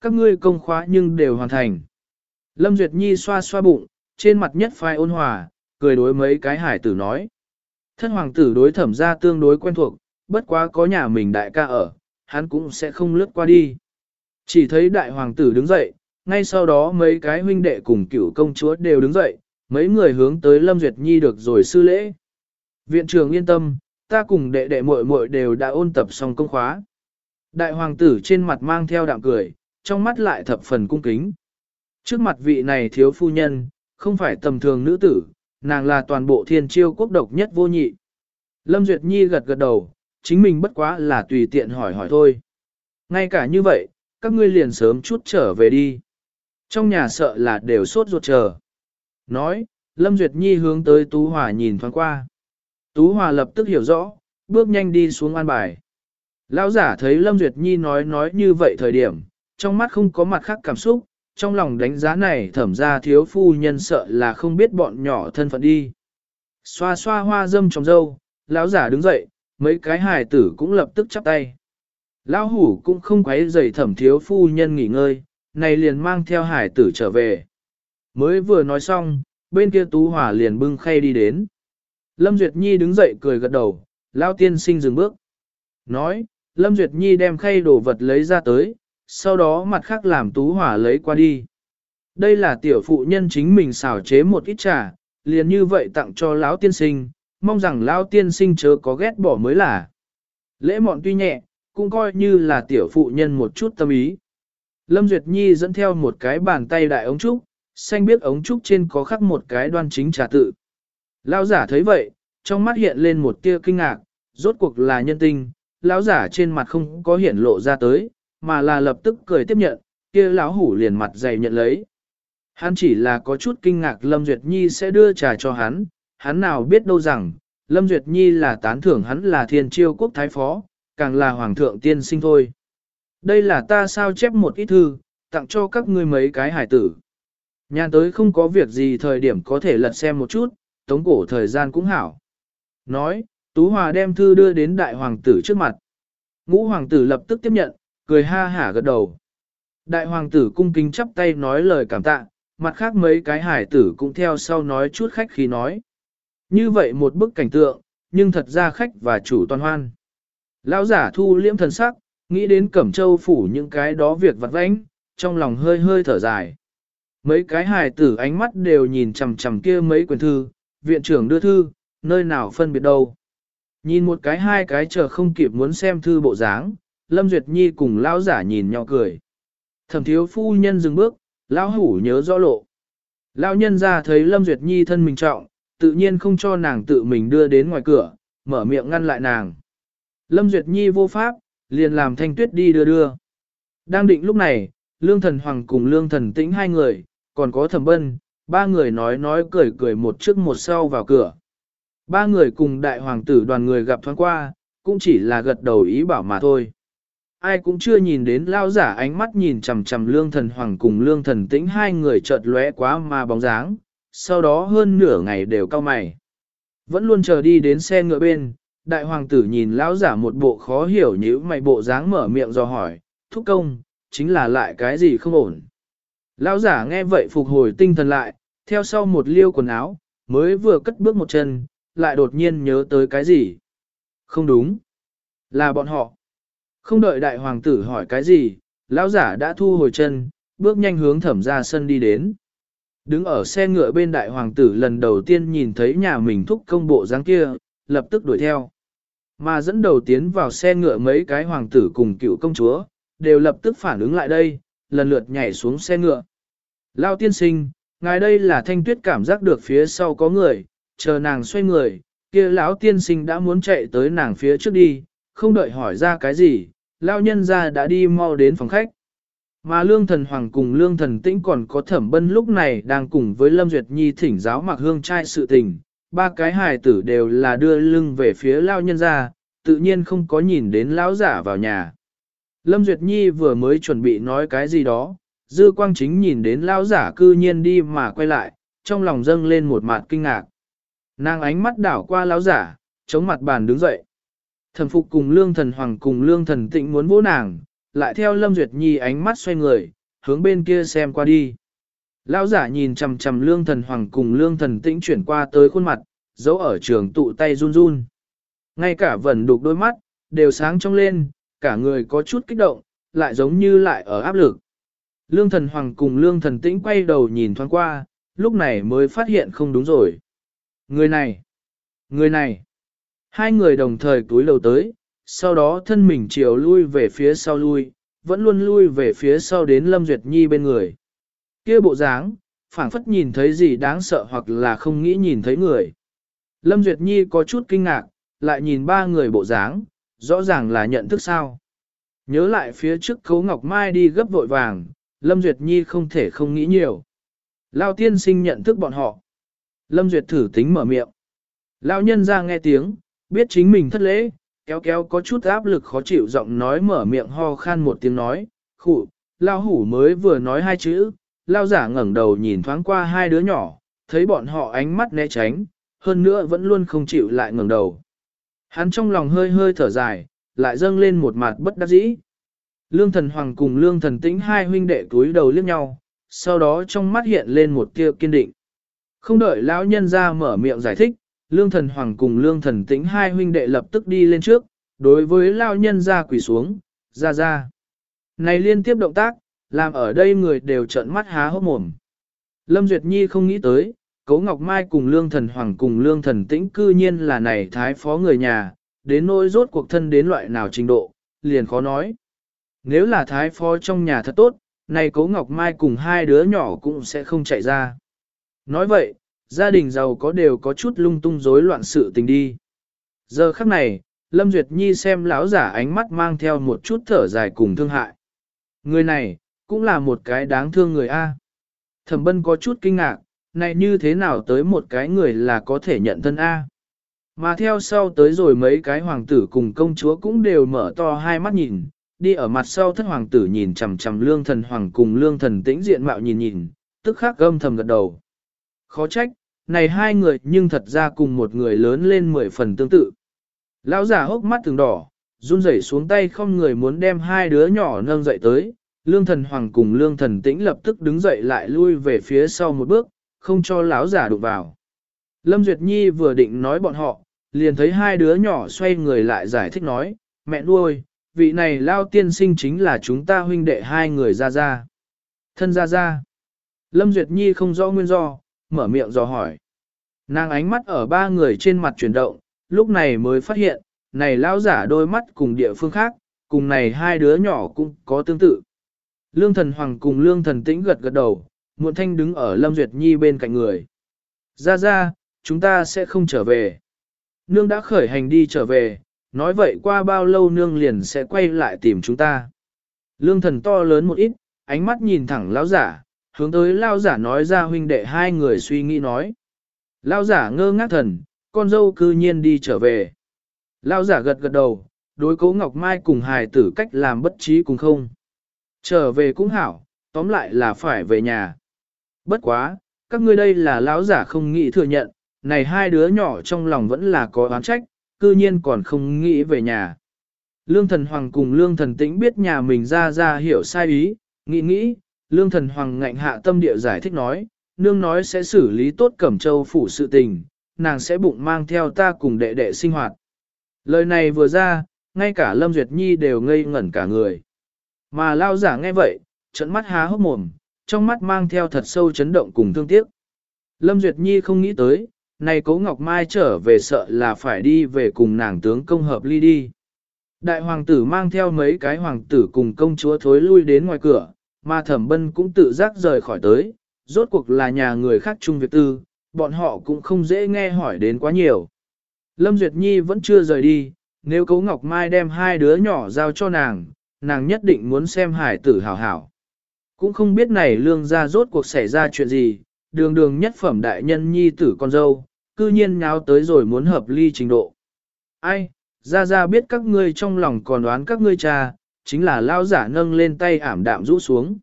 Các ngươi công khóa nhưng đều hoàn thành. Lâm Duyệt Nhi xoa xoa bụng, trên mặt nhất phai ôn hòa, cười đối mấy cái hải tử nói. Thân hoàng tử đối thẩm ra tương đối quen thuộc, bất quá có nhà mình đại ca ở, hắn cũng sẽ không lướt qua đi. Chỉ thấy đại hoàng tử đứng dậy, ngay sau đó mấy cái huynh đệ cùng cửu công chúa đều đứng dậy, mấy người hướng tới Lâm Duyệt Nhi được rồi sư lễ. Viện trưởng yên tâm, ta cùng đệ đệ muội muội đều đã ôn tập xong công khóa. Đại hoàng tử trên mặt mang theo đạm cười, trong mắt lại thập phần cung kính. Trước mặt vị này thiếu phu nhân, không phải tầm thường nữ tử, nàng là toàn bộ thiên chiêu quốc độc nhất vô nhị. Lâm Duyệt Nhi gật gật đầu, chính mình bất quá là tùy tiện hỏi hỏi thôi. Ngay cả như vậy, các ngươi liền sớm chút trở về đi. Trong nhà sợ là đều sốt ruột chờ. Nói, Lâm Duyệt Nhi hướng tới Tú Hòa nhìn thoáng qua. Tú Hòa lập tức hiểu rõ, bước nhanh đi xuống an bài. Lão giả thấy Lâm Duyệt Nhi nói nói như vậy thời điểm, trong mắt không có mặt khác cảm xúc, trong lòng đánh giá này thẩm ra thiếu phu nhân sợ là không biết bọn nhỏ thân phận đi. Xoa xoa hoa dâm trong dâu, lão giả đứng dậy, mấy cái hài tử cũng lập tức chắp tay. Lão hủ cũng không quấy rầy thẩm thiếu phu nhân nghỉ ngơi, này liền mang theo hải tử trở về. Mới vừa nói xong, bên kia Tú Hỏa liền bưng khay đi đến. Lâm Duyệt Nhi đứng dậy cười gật đầu, Lão tiên sinh dừng bước. Nói, Lâm Duyệt Nhi đem khay đồ vật lấy ra tới, sau đó mặt khác làm Tú Hỏa lấy qua đi. Đây là tiểu phụ nhân chính mình xào chế một ít trà, liền như vậy tặng cho lão tiên sinh, mong rằng lão tiên sinh chớ có ghét bỏ mới là. Lễ mọn tuy nhẹ, cũng coi như là tiểu phụ nhân một chút tâm ý. Lâm Duyệt Nhi dẫn theo một cái bàn tay đại ống trúc, xanh biết ống trúc trên có khắc một cái đoan chính trà tự. Lão giả thấy vậy, trong mắt hiện lên một tia kinh ngạc, rốt cuộc là nhân tinh, lão giả trên mặt không có hiện lộ ra tới, mà là lập tức cười tiếp nhận, kia lão hủ liền mặt dày nhận lấy. Hắn chỉ là có chút kinh ngạc Lâm Duyệt Nhi sẽ đưa trà cho hắn, hắn nào biết đâu rằng, Lâm Duyệt Nhi là tán thưởng hắn là thiên chiêu quốc thái phó, càng là hoàng thượng tiên sinh thôi. Đây là ta sao chép một ít thư, tặng cho các ngươi mấy cái hải tử. Nhà tới không có việc gì thời điểm có thể lật xem một chút, tống cổ thời gian cũng hảo. Nói, Tú Hòa đem thư đưa đến đại hoàng tử trước mặt. Ngũ hoàng tử lập tức tiếp nhận, cười ha hả gật đầu. Đại hoàng tử cung kính chắp tay nói lời cảm tạ, mặt khác mấy cái hải tử cũng theo sau nói chút khách khí nói. Như vậy một bức cảnh tượng, nhưng thật ra khách và chủ toàn hoan. Lão giả thu liễm thần sắc, nghĩ đến Cẩm Châu phủ những cái đó việc vặt vãnh, trong lòng hơi hơi thở dài. Mấy cái hài tử ánh mắt đều nhìn chằm chằm kia mấy quyển thư, viện trưởng đưa thư, nơi nào phân biệt đâu. Nhìn một cái hai cái chờ không kịp muốn xem thư bộ dáng, Lâm Duyệt Nhi cùng lão giả nhìn nhau cười. Thẩm thiếu phu nhân dừng bước, lão hủ nhớ rõ lộ. Lão nhân ra thấy Lâm Duyệt Nhi thân mình trọng, tự nhiên không cho nàng tự mình đưa đến ngoài cửa, mở miệng ngăn lại nàng. Lâm Duyệt Nhi vô pháp, liền làm thanh tuyết đi đưa đưa. Đang định lúc này, Lương Thần Hoàng cùng Lương Thần Tĩnh hai người, còn có Thẩm Bân, ba người nói nói cười cười một trước một sau vào cửa. Ba người cùng đại hoàng tử đoàn người gặp thoáng qua, cũng chỉ là gật đầu ý bảo mà thôi. Ai cũng chưa nhìn đến lao giả ánh mắt nhìn chằm chằm Lương Thần Hoàng cùng Lương Thần Tĩnh hai người chợt lóe quá mà bóng dáng, sau đó hơn nửa ngày đều cao mày. Vẫn luôn chờ đi đến xe ngựa bên, đại hoàng tử nhìn lão giả một bộ khó hiểu như mày bộ dáng mở miệng do hỏi, thúc công, chính là lại cái gì không ổn. Lão giả nghe vậy phục hồi tinh thần lại, theo sau một liêu quần áo, mới vừa cất bước một chân, lại đột nhiên nhớ tới cái gì. Không đúng, là bọn họ. Không đợi đại hoàng tử hỏi cái gì, lão giả đã thu hồi chân, bước nhanh hướng thẩm ra sân đi đến. Đứng ở xe ngựa bên đại hoàng tử lần đầu tiên nhìn thấy nhà mình thúc công bộ dáng kia, lập tức đuổi theo. Mà dẫn đầu tiến vào xe ngựa mấy cái hoàng tử cùng cựu công chúa, đều lập tức phản ứng lại đây, lần lượt nhảy xuống xe ngựa. Lao tiên sinh, ngài đây là thanh tuyết cảm giác được phía sau có người, chờ nàng xoay người, kia lão tiên sinh đã muốn chạy tới nàng phía trước đi, không đợi hỏi ra cái gì, lao nhân ra đã đi mau đến phòng khách. Mà Lương Thần Hoàng cùng Lương Thần Tĩnh còn có thẩm bân lúc này đang cùng với Lâm Duyệt Nhi thỉnh giáo mặc hương trai sự tình, ba cái hài tử đều là đưa lưng về phía lao nhân ra, tự nhiên không có nhìn đến lão giả vào nhà. Lâm Duyệt Nhi vừa mới chuẩn bị nói cái gì đó, dư quang chính nhìn đến lão giả cư nhiên đi mà quay lại, trong lòng dâng lên một mặt kinh ngạc. Nàng ánh mắt đảo qua lão giả, chống mặt bàn đứng dậy. Thần phục cùng lương thần hoàng cùng lương thần tịnh muốn vỗ nàng, lại theo Lâm Duyệt Nhi ánh mắt xoay người, hướng bên kia xem qua đi. Lão giả nhìn chằm chằm lương thần hoàng cùng lương thần tĩnh chuyển qua tới khuôn mặt, giấu ở trường tụ tay run run. Ngay cả vẩn đục đôi mắt, đều sáng trong lên, cả người có chút kích động, lại giống như lại ở áp lực. Lương thần hoàng cùng lương thần tĩnh quay đầu nhìn thoáng qua, lúc này mới phát hiện không đúng rồi. Người này, người này, hai người đồng thời túi lầu tới, sau đó thân mình chiều lui về phía sau lui, vẫn luôn lui về phía sau đến Lâm Duyệt Nhi bên người. Kia bộ dáng, phảng phất nhìn thấy gì đáng sợ hoặc là không nghĩ nhìn thấy người. Lâm Duyệt Nhi có chút kinh ngạc, lại nhìn ba người bộ dáng, rõ ràng là nhận thức sao. Nhớ lại phía trước Cấu Ngọc Mai đi gấp vội vàng, Lâm Duyệt Nhi không thể không nghĩ nhiều. Lao tiên sinh nhận thức bọn họ. Lâm Duyệt thử tính mở miệng. Lao nhân ra nghe tiếng, biết chính mình thất lễ, kéo kéo có chút áp lực khó chịu giọng nói mở miệng ho khan một tiếng nói, khụ, Lao hủ mới vừa nói hai chữ, Lao giả ngẩng đầu nhìn thoáng qua hai đứa nhỏ, thấy bọn họ ánh mắt né tránh, hơn nữa vẫn luôn không chịu lại ngẩng đầu. Hắn trong lòng hơi hơi thở dài, lại dâng lên một mặt bất đắc dĩ. Lương thần hoàng cùng lương thần tĩnh hai huynh đệ túi đầu liếc nhau, sau đó trong mắt hiện lên một tia kiên định. Không đợi lão nhân ra mở miệng giải thích, lương thần hoàng cùng lương thần tĩnh hai huynh đệ lập tức đi lên trước, đối với lao nhân ra quỳ xuống, ra ra. Này liên tiếp động tác, làm ở đây người đều trợn mắt há hốc mồm. Lâm Duyệt Nhi không nghĩ tới, Cố Ngọc Mai cùng Lương Thần Hoàng cùng Lương Thần Tĩnh cư nhiên là này thái phó người nhà, đến nỗi rốt cuộc thân đến loại nào trình độ, liền khó nói. Nếu là thái phó trong nhà thật tốt, này Cố Ngọc Mai cùng hai đứa nhỏ cũng sẽ không chạy ra. Nói vậy, gia đình giàu có đều có chút lung tung rối loạn sự tình đi. Giờ khắc này, Lâm Duyệt Nhi xem lão giả ánh mắt mang theo một chút thở dài cùng thương hại. Người này, cũng là một cái đáng thương người A. Thẩm bân có chút kinh ngạc, này như thế nào tới một cái người là có thể nhận thân A. Mà theo sau tới rồi mấy cái hoàng tử cùng công chúa cũng đều mở to hai mắt nhìn, đi ở mặt sau thất hoàng tử nhìn chằm chằm lương thần hoàng cùng lương thần tĩnh diện mạo nhìn nhìn, tức khắc gâm thầm gật đầu. Khó trách, này hai người nhưng thật ra cùng một người lớn lên mười phần tương tự. Lão giả hốc mắt từng đỏ, run rẩy xuống tay không người muốn đem hai đứa nhỏ nâng dậy tới, lương thần hoàng cùng lương thần tĩnh lập tức đứng dậy lại lui về phía sau một bước, không cho lão giả đụng vào. Lâm Duyệt Nhi vừa định nói bọn họ, liền thấy hai đứa nhỏ xoay người lại giải thích nói, mẹ nuôi, vị này lao tiên sinh chính là chúng ta huynh đệ hai người ra ra. Thân ra ra. Lâm Duyệt Nhi không rõ nguyên do, mở miệng dò hỏi. Nàng ánh mắt ở ba người trên mặt chuyển động, lúc này mới phát hiện, này lao giả đôi mắt cùng địa phương khác, cùng này hai đứa nhỏ cũng có tương tự. Lương thần hoàng cùng lương thần tĩnh gật gật đầu, muộn thanh đứng ở Lâm Duyệt Nhi bên cạnh người. Ra ra, chúng ta sẽ không trở về. Nương đã khởi hành đi trở về, nói vậy qua bao lâu nương liền sẽ quay lại tìm chúng ta. Lương thần to lớn một ít, ánh mắt nhìn thẳng lão giả, hướng tới lao giả nói ra huynh đệ hai người suy nghĩ nói. Lao giả ngơ ngác thần, con dâu cư nhiên đi trở về. Lao giả gật gật đầu, đối cố Ngọc Mai cùng hài tử cách làm bất trí cùng không. Trở về cũng hảo, tóm lại là phải về nhà. Bất quá, các ngươi đây là lão giả không nghĩ thừa nhận, này hai đứa nhỏ trong lòng vẫn là có oán trách, cư nhiên còn không nghĩ về nhà. Lương thần hoàng cùng lương thần tĩnh biết nhà mình ra ra hiểu sai ý, nghĩ nghĩ, lương thần hoàng ngạnh hạ tâm địa giải thích nói, nương nói sẽ xử lý tốt cẩm châu phủ sự tình, nàng sẽ bụng mang theo ta cùng đệ đệ sinh hoạt. Lời này vừa ra, ngay cả Lâm Duyệt Nhi đều ngây ngẩn cả người. Mà lao giả nghe vậy, trận mắt há hốc mồm, trong mắt mang theo thật sâu chấn động cùng thương tiếc. Lâm Duyệt Nhi không nghĩ tới, này Cố Ngọc Mai trở về sợ là phải đi về cùng nàng tướng công hợp ly đi. Đại hoàng tử mang theo mấy cái hoàng tử cùng công chúa thối lui đến ngoài cửa, mà thẩm bân cũng tự giác rời khỏi tới, rốt cuộc là nhà người khác chung việc tư, bọn họ cũng không dễ nghe hỏi đến quá nhiều. Lâm Duyệt Nhi vẫn chưa rời đi, nếu Cố Ngọc Mai đem hai đứa nhỏ giao cho nàng, nàng nhất định muốn xem hải tử hảo hảo. Cũng không biết này lương ra rốt cuộc xảy ra chuyện gì, đường đường nhất phẩm đại nhân nhi tử con dâu, cư nhiên nháo tới rồi muốn hợp ly trình độ. Ai, ra ra biết các ngươi trong lòng còn đoán các ngươi cha, chính là lao giả nâng lên tay ảm đạm rũ xuống.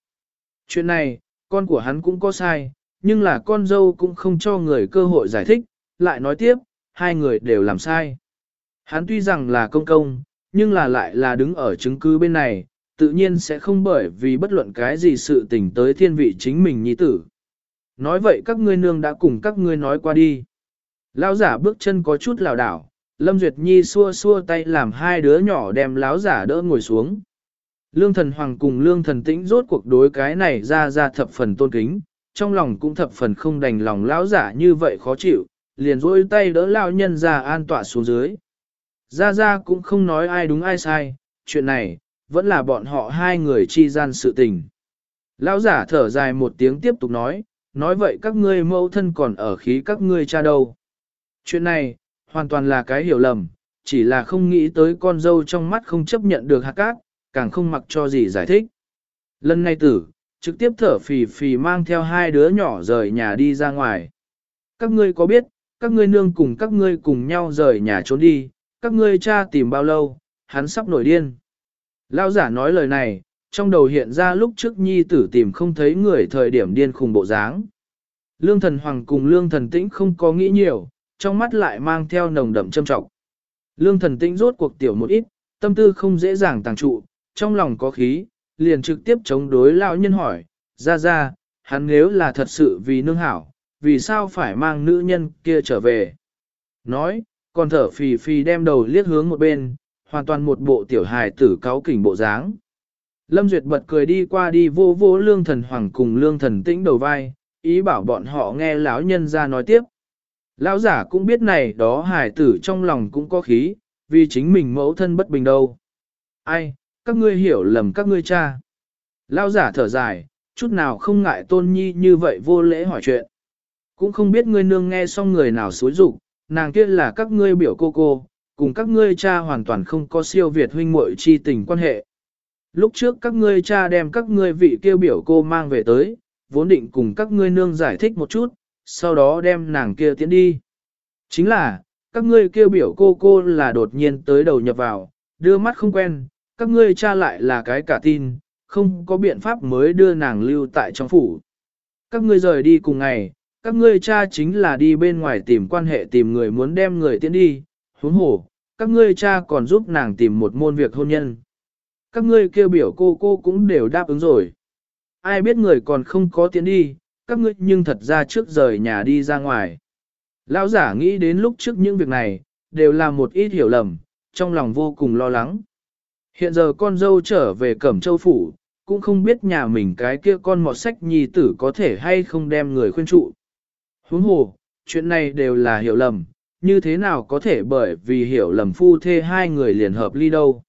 Chuyện này, con của hắn cũng có sai, nhưng là con dâu cũng không cho người cơ hội giải thích, lại nói tiếp, hai người đều làm sai. Hắn tuy rằng là công công, nhưng là lại là đứng ở chứng cứ bên này, tự nhiên sẽ không bởi vì bất luận cái gì sự tình tới thiên vị chính mình nhi tử. Nói vậy các ngươi nương đã cùng các ngươi nói qua đi. Lão giả bước chân có chút lảo đảo, Lâm Duyệt Nhi xua xua tay làm hai đứa nhỏ đem lão giả đỡ ngồi xuống. Lương thần hoàng cùng lương thần tĩnh rốt cuộc đối cái này ra ra thập phần tôn kính, trong lòng cũng thập phần không đành lòng lão giả như vậy khó chịu, liền rôi tay đỡ lão nhân ra an tọa xuống dưới. Ra ra cũng không nói ai đúng ai sai, chuyện này, vẫn là bọn họ hai người chi gian sự tình. Lão giả thở dài một tiếng tiếp tục nói, nói vậy các ngươi mẫu thân còn ở khí các ngươi cha đâu. Chuyện này, hoàn toàn là cái hiểu lầm, chỉ là không nghĩ tới con dâu trong mắt không chấp nhận được hạt cát, càng không mặc cho gì giải thích. Lần này tử, trực tiếp thở phì phì mang theo hai đứa nhỏ rời nhà đi ra ngoài. Các ngươi có biết, các ngươi nương cùng các ngươi cùng nhau rời nhà trốn đi, các ngươi cha tìm bao lâu, hắn sắp nổi điên. Lao giả nói lời này, trong đầu hiện ra lúc trước nhi tử tìm không thấy người thời điểm điên khùng bộ dáng. Lương thần hoàng cùng lương thần tĩnh không có nghĩ nhiều, trong mắt lại mang theo nồng đậm châm trọng. Lương thần tĩnh rốt cuộc tiểu một ít, tâm tư không dễ dàng tàng trụ, trong lòng có khí, liền trực tiếp chống đối lão nhân hỏi, ra ra, hắn nếu là thật sự vì nương hảo, vì sao phải mang nữ nhân kia trở về. Nói, còn thở phì phì đem đầu liếc hướng một bên, hoàn toàn một bộ tiểu hài tử cáo kỉnh bộ dáng. Lâm Duyệt bật cười đi qua đi vô vô lương thần hoàng cùng lương thần tĩnh đầu vai, ý bảo bọn họ nghe lão nhân ra nói tiếp. Lão giả cũng biết này đó hài tử trong lòng cũng có khí, vì chính mình mẫu thân bất bình đâu. Ai, các ngươi hiểu lầm các ngươi cha. lao giả thở dài, chút nào không ngại tôn nhi như vậy vô lễ hỏi chuyện. Cũng không biết ngươi nương nghe xong người nào xối rụng, nàng kia là các ngươi biểu cô cô, cùng các ngươi cha hoàn toàn không có siêu việt huynh muội chi tình quan hệ. Lúc trước các ngươi cha đem các ngươi vị kêu biểu cô mang về tới, vốn định cùng các ngươi nương giải thích một chút, sau đó đem nàng kia tiến đi. Chính là, các ngươi kêu biểu cô cô là đột nhiên tới đầu nhập vào, đưa mắt không quen, các ngươi cha lại là cái cả tin, không có biện pháp mới đưa nàng lưu tại trong phủ. Các ngươi rời đi cùng ngày, các ngươi cha chính là đi bên ngoài tìm quan hệ tìm người muốn đem người tiến đi, huống hồ, các ngươi cha còn giúp nàng tìm một môn việc hôn nhân. Các ngươi kêu biểu cô cô cũng đều đáp ứng rồi. Ai biết người còn không có tiến đi, các ngươi nhưng thật ra trước rời nhà đi ra ngoài. Lão giả nghĩ đến lúc trước những việc này, đều là một ít hiểu lầm, trong lòng vô cùng lo lắng. Hiện giờ con dâu trở về Cẩm Châu Phủ, cũng không biết nhà mình cái kia con mọt sách nhi tử có thể hay không đem người khuyên trụ. Huống hồ, chuyện này đều là hiểu lầm, như thế nào có thể bởi vì hiểu lầm phu thê hai người liền hợp ly đâu.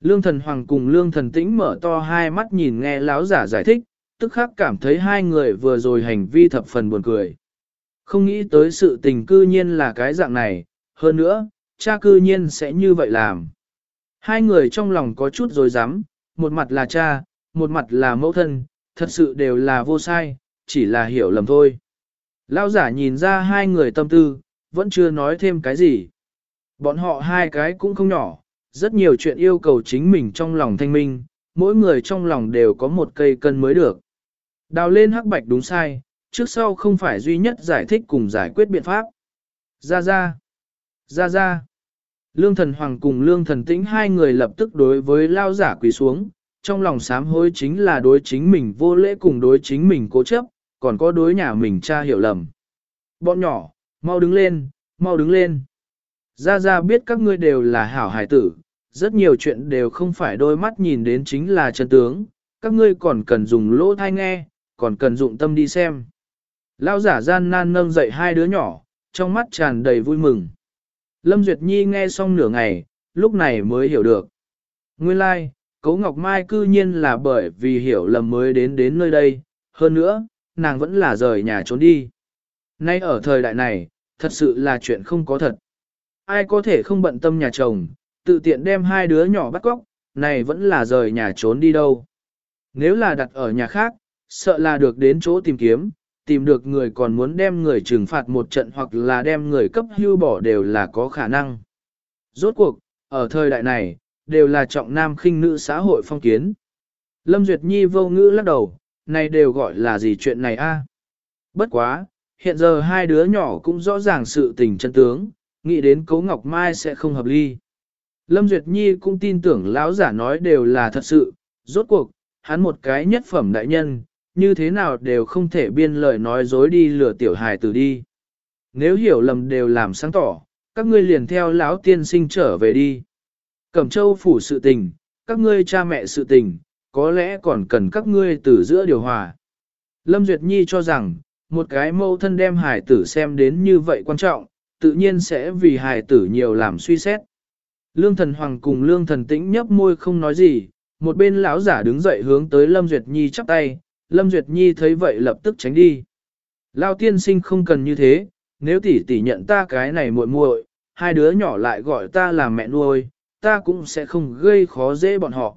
Lương thần hoàng cùng lương thần tĩnh mở to hai mắt nhìn nghe láo giả giải thích, tức khắc cảm thấy hai người vừa rồi hành vi thập phần buồn cười. Không nghĩ tới sự tình cư nhiên là cái dạng này, hơn nữa, cha cư nhiên sẽ như vậy làm. Hai người trong lòng có chút rồi dám, một mặt là cha, một mặt là mẫu thân, thật sự đều là vô sai, chỉ là hiểu lầm thôi. Lao giả nhìn ra hai người tâm tư, vẫn chưa nói thêm cái gì. Bọn họ hai cái cũng không nhỏ, rất nhiều chuyện yêu cầu chính mình trong lòng thanh minh, mỗi người trong lòng đều có một cây cân mới được. Đào lên hắc bạch đúng sai, trước sau không phải duy nhất giải thích cùng giải quyết biện pháp. Ra ra, ra ra. Lương thần hoàng cùng lương thần tĩnh hai người lập tức đối với lao giả quỳ xuống, trong lòng sám hối chính là đối chính mình vô lễ cùng đối chính mình cố chấp, còn có đối nhà mình cha hiểu lầm. Bọn nhỏ, mau đứng lên, mau đứng lên. Ra ra biết các ngươi đều là hảo hải tử, rất nhiều chuyện đều không phải đôi mắt nhìn đến chính là chân tướng, các ngươi còn cần dùng lỗ thai nghe, còn cần dụng tâm đi xem. Lao giả gian nan nâng dậy hai đứa nhỏ, trong mắt tràn đầy vui mừng. Lâm Duyệt Nhi nghe xong nửa ngày, lúc này mới hiểu được. Nguyên lai, like, Cố Ngọc Mai cư nhiên là bởi vì hiểu lầm mới đến đến nơi đây, hơn nữa, nàng vẫn là rời nhà trốn đi. Nay ở thời đại này, thật sự là chuyện không có thật. Ai có thể không bận tâm nhà chồng, tự tiện đem hai đứa nhỏ bắt cóc, này vẫn là rời nhà trốn đi đâu. Nếu là đặt ở nhà khác, sợ là được đến chỗ tìm kiếm, tìm được người còn muốn đem người trừng phạt một trận hoặc là đem người cấp hưu bỏ đều là có khả năng. Rốt cuộc, ở thời đại này, đều là trọng nam khinh nữ xã hội phong kiến. Lâm Duyệt Nhi vô ngữ lắc đầu, này đều gọi là gì chuyện này a? Bất quá, hiện giờ hai đứa nhỏ cũng rõ ràng sự tình chân tướng, nghĩ đến Cố Ngọc Mai sẽ không hợp ly. Lâm Duyệt Nhi cũng tin tưởng lão giả nói đều là thật sự, rốt cuộc, hắn một cái nhất phẩm đại nhân, như thế nào đều không thể biên lời nói dối đi lừa tiểu hài tử đi. Nếu hiểu lầm đều làm sáng tỏ, các ngươi liền theo lão tiên sinh trở về đi. Cẩm châu phủ sự tình, các ngươi cha mẹ sự tình, có lẽ còn cần các ngươi từ giữa điều hòa. Lâm Duyệt Nhi cho rằng, một cái mâu thân đem hài tử xem đến như vậy quan trọng, tự nhiên sẽ vì hài tử nhiều làm suy xét. Lương thần hoàng cùng lương thần tĩnh nhấp môi không nói gì, một bên lão giả đứng dậy hướng tới Lâm Duyệt Nhi chắp tay, Lâm Duyệt Nhi thấy vậy lập tức tránh đi. Lao tiên sinh không cần như thế, nếu tỷ tỷ nhận ta cái này muội muội, hai đứa nhỏ lại gọi ta là mẹ nuôi, ta cũng sẽ không gây khó dễ bọn họ.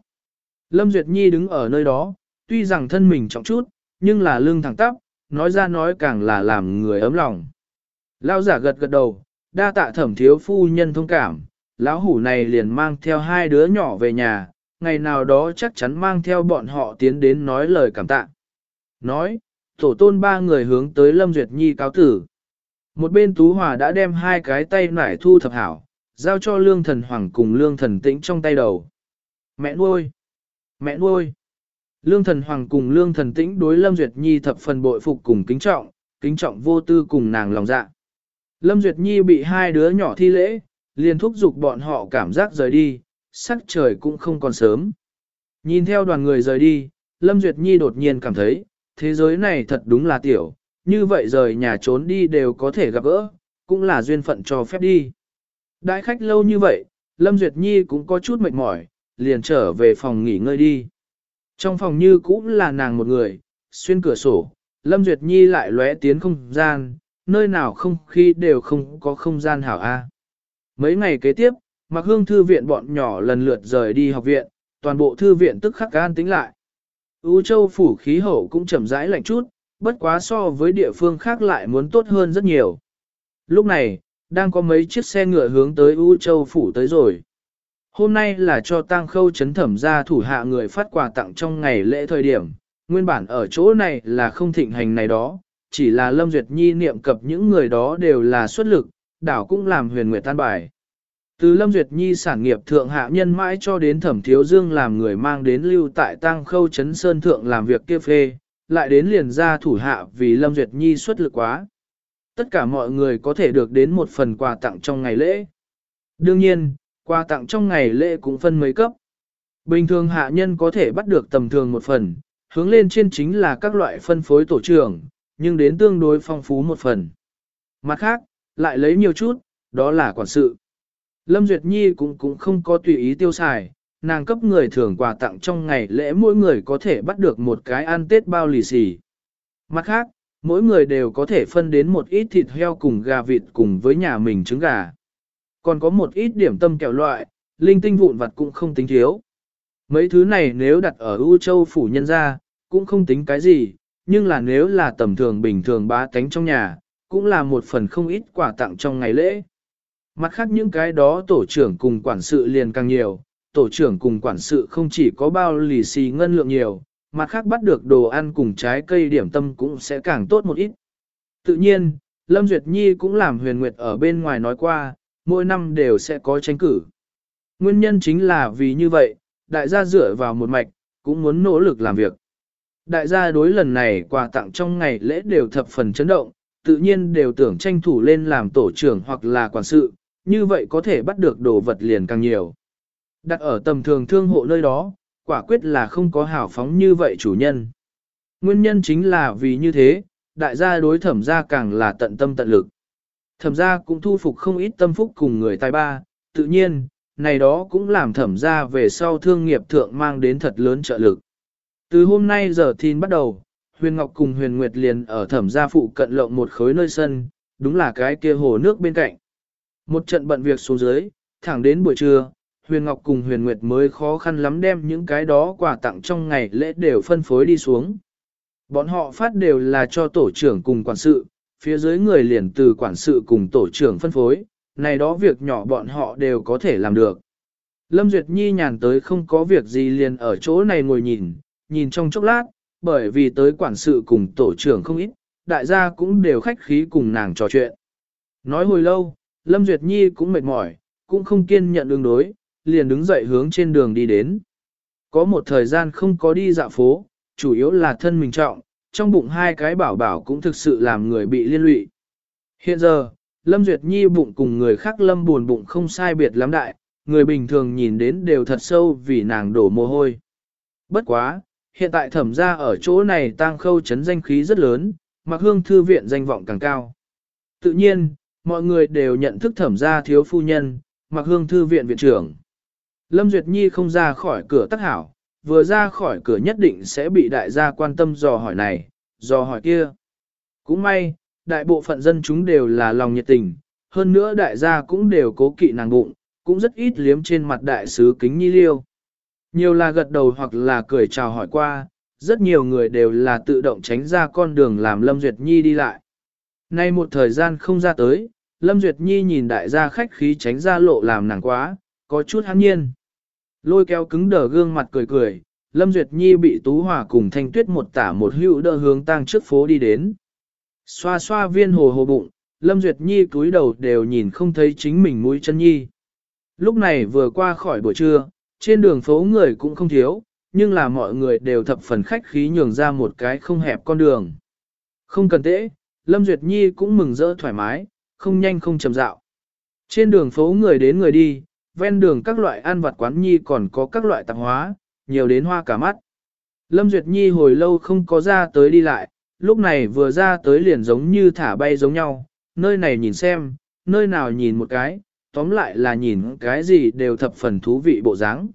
Lâm Duyệt Nhi đứng ở nơi đó, tuy rằng thân mình trọng chút, nhưng là lưng thẳng tắp, nói ra nói càng là làm người ấm lòng. Lao giả gật gật đầu, đa tạ thẩm thiếu phu nhân thông cảm, lão hủ này liền mang theo hai đứa nhỏ về nhà, ngày nào đó chắc chắn mang theo bọn họ tiến đến nói lời cảm tạ. Nói, tổ tôn ba người hướng tới Lâm Duyệt Nhi cáo tử. Một bên Tú Hòa đã đem hai cái tay nải thu thập hảo, giao cho Lương Thần Hoàng cùng Lương Thần Tĩnh trong tay đầu. Mẹ nuôi! Mẹ nuôi! Lương Thần Hoàng cùng Lương Thần Tĩnh đối Lâm Duyệt Nhi thập phần bội phục cùng kính trọng, kính trọng vô tư cùng nàng lòng dạ. Lâm Duyệt Nhi bị hai đứa nhỏ thi lễ, liền thúc giục bọn họ cảm giác rời đi, sắc trời cũng không còn sớm. Nhìn theo đoàn người rời đi, Lâm Duyệt Nhi đột nhiên cảm thấy, thế giới này thật đúng là tiểu, như vậy rời nhà trốn đi đều có thể gặp gỡ, cũng là duyên phận cho phép đi. Đại khách lâu như vậy, Lâm Duyệt Nhi cũng có chút mệt mỏi, liền trở về phòng nghỉ ngơi đi. Trong phòng như cũng là nàng một người, xuyên cửa sổ, Lâm Duyệt Nhi lại lóe tiến không gian, nơi nào không khi đều không có không gian hảo A. Mấy ngày kế tiếp, mặc hương thư viện bọn nhỏ lần lượt rời đi học viện, toàn bộ thư viện tức khắc an tính lại. U châu phủ khí hậu cũng chậm rãi lạnh chút, bất quá so với địa phương khác lại muốn tốt hơn rất nhiều. Lúc này, đang có mấy chiếc xe ngựa hướng tới U châu phủ tới rồi. Hôm nay là cho tang khâu chấn thẩm ra thủ hạ người phát quà tặng trong ngày lễ thời điểm, nguyên bản ở chỗ này là không thịnh hành này đó, chỉ là Lâm Duyệt Nhi niệm cập những người đó đều là xuất lực, đảo cũng làm huyền nguyệt tan bài. Từ Lâm Duyệt Nhi sản nghiệp thượng hạ nhân mãi cho đến thẩm thiếu dương làm người mang đến lưu tại tang khâu Trấn sơn thượng làm việc kia phê, lại đến liền ra thủ hạ vì Lâm Duyệt Nhi xuất lực quá. Tất cả mọi người có thể được đến một phần quà tặng trong ngày lễ. Đương nhiên, quà tặng trong ngày lễ cũng phân mấy cấp. Bình thường hạ nhân có thể bắt được tầm thường một phần, hướng lên trên chính là các loại phân phối tổ trưởng, nhưng đến tương đối phong phú một phần. Mặt khác, lại lấy nhiều chút, đó là quản sự. Lâm Duyệt Nhi cũng cũng không có tùy ý tiêu xài, nàng cấp người thường quà tặng trong ngày lễ mỗi người có thể bắt được một cái ăn tết bao lì xì. Mặt khác, mỗi người đều có thể phân đến một ít thịt heo cùng gà vịt cùng với nhà mình trứng gà. Còn có một ít điểm tâm kẹo loại, linh tinh vụn vặt cũng không tính thiếu. Mấy thứ này nếu đặt ở U Châu phủ nhân gia, cũng không tính cái gì, nhưng là nếu là tầm thường bình thường bá tánh trong nhà, cũng là một phần không ít quà tặng trong ngày lễ. Mặt khác những cái đó tổ trưởng cùng quản sự liền càng nhiều, tổ trưởng cùng quản sự không chỉ có bao lì xì ngân lượng nhiều, mặt khác bắt được đồ ăn cùng trái cây điểm tâm cũng sẽ càng tốt một ít. Tự nhiên, Lâm Duyệt Nhi cũng làm huyền nguyệt ở bên ngoài nói qua, mỗi năm đều sẽ có tranh cử. Nguyên nhân chính là vì như vậy, đại gia dựa vào một mạch, cũng muốn nỗ lực làm việc. Đại gia đối lần này quà tặng trong ngày lễ đều thập phần chấn động, tự nhiên đều tưởng tranh thủ lên làm tổ trưởng hoặc là quản sự, như vậy có thể bắt được đồ vật liền càng nhiều. Đặt ở tầm thường thương hộ nơi đó, quả quyết là không có hảo phóng như vậy chủ nhân. Nguyên nhân chính là vì như thế, đại gia đối thẩm gia càng là tận tâm tận lực. Thẩm gia cũng thu phục không ít tâm phúc cùng người tài ba, tự nhiên, này đó cũng làm thẩm gia về sau thương nghiệp thượng mang đến thật lớn trợ lực. Từ hôm nay giờ thìn bắt đầu, Huyền Ngọc cùng Huyền Nguyệt liền ở thẩm gia phụ cận lộng một khối nơi sân, đúng là cái kia hồ nước bên cạnh. Một trận bận việc xuống dưới, thẳng đến buổi trưa, Huyền Ngọc cùng Huyền Nguyệt mới khó khăn lắm đem những cái đó quà tặng trong ngày lễ đều phân phối đi xuống. Bọn họ phát đều là cho tổ trưởng cùng quản sự, phía dưới người liền từ quản sự cùng tổ trưởng phân phối, này đó việc nhỏ bọn họ đều có thể làm được. Lâm Duyệt Nhi nhàn tới không có việc gì liền ở chỗ này ngồi nhìn, nhìn trong chốc lát, bởi vì tới quản sự cùng tổ trưởng không ít, đại gia cũng đều khách khí cùng nàng trò chuyện. Nói hồi lâu, Lâm Duyệt Nhi cũng mệt mỏi, cũng không kiên nhận đường đối, liền đứng dậy hướng trên đường đi đến. Có một thời gian không có đi dạo phố, chủ yếu là thân mình trọng, trong bụng hai cái bảo bảo cũng thực sự làm người bị liên lụy. Hiện giờ, Lâm Duyệt Nhi bụng cùng người khác Lâm buồn bụng không sai biệt lắm đại, người bình thường nhìn đến đều thật sâu vì nàng đổ mồ hôi. Bất quá, hiện tại thẩm ra ở chỗ này tăng khâu chấn danh khí rất lớn, mặc hương thư viện danh vọng càng cao. Tự nhiên, mọi người đều nhận thức thẩm gia thiếu phu nhân, mặc hương thư viện viện trưởng. Lâm Duyệt Nhi không ra khỏi cửa tắc hảo, vừa ra khỏi cửa nhất định sẽ bị đại gia quan tâm dò hỏi này, dò hỏi kia. Cũng may, đại bộ phận dân chúng đều là lòng nhiệt tình, hơn nữa đại gia cũng đều cố kỵ nàng bụng, cũng rất ít liếm trên mặt đại sứ kính nhi liêu. Nhiều là gật đầu hoặc là cười chào hỏi qua, rất nhiều người đều là tự động tránh ra con đường làm Lâm Duyệt Nhi đi lại. Nay một thời gian không ra tới, Lâm Duyệt Nhi nhìn đại gia khách khí tránh ra lộ làm nàng quá, có chút hãn nhiên. Lôi kéo cứng đờ gương mặt cười cười, Lâm Duyệt Nhi bị Tú Hòa cùng Thanh Tuyết một tả một hữu đỡ hướng tang trước phố đi đến. Xoa xoa viên hồ hồ bụng, Lâm Duyệt Nhi cúi đầu đều nhìn không thấy chính mình mũi chân nhi. Lúc này vừa qua khỏi buổi trưa, trên đường phố người cũng không thiếu, nhưng là mọi người đều thập phần khách khí nhường ra một cái không hẹp con đường. Không cần tễ, Lâm Duyệt Nhi cũng mừng rỡ thoải mái, không nhanh không chậm dạo. Trên đường phố người đến người đi, ven đường các loại ăn vặt quán nhi còn có các loại tạp hóa, nhiều đến hoa cả mắt. Lâm Duyệt Nhi hồi lâu không có ra tới đi lại, lúc này vừa ra tới liền giống như thả bay giống nhau, nơi này nhìn xem, nơi nào nhìn một cái, tóm lại là nhìn cái gì đều thập phần thú vị bộ dáng.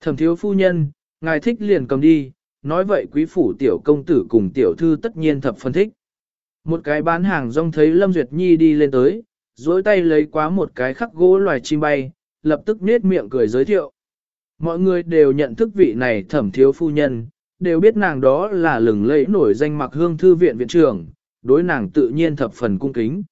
Thẩm thiếu phu nhân, ngài thích liền cầm đi, nói vậy quý phủ tiểu công tử cùng tiểu thư tất nhiên thập phần thích. Một cái bán hàng rong thấy Lâm Duyệt Nhi đi lên tới, dối tay lấy quá một cái khắc gỗ loài chim bay, lập tức nết miệng cười giới thiệu. Mọi người đều nhận thức vị này thẩm thiếu phu nhân, đều biết nàng đó là lừng lẫy nổi danh mặc hương thư viện viện trưởng, đối nàng tự nhiên thập phần cung kính.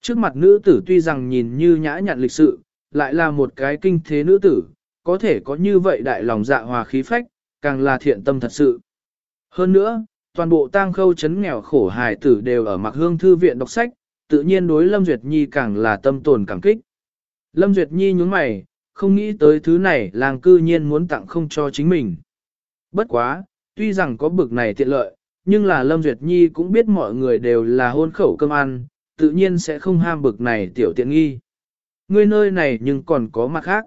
Trước mặt nữ tử tuy rằng nhìn như nhã nhặn lịch sự, lại là một cái kinh thế nữ tử, có thể có như vậy đại lòng dạ hòa khí phách, càng là thiện tâm thật sự. Hơn nữa, toàn bộ tang khâu chấn nghèo khổ hài tử đều ở mặc hương thư viện đọc sách, tự nhiên đối Lâm Duyệt Nhi càng là tâm tồn cảm kích. Lâm Duyệt Nhi nhướng mày, không nghĩ tới thứ này làng cư nhiên muốn tặng không cho chính mình. Bất quá, tuy rằng có bực này tiện lợi, nhưng là Lâm Duyệt Nhi cũng biết mọi người đều là hôn khẩu cơm ăn, tự nhiên sẽ không ham bực này tiểu tiện nghi. Ngươi nơi này nhưng còn có mặt khác.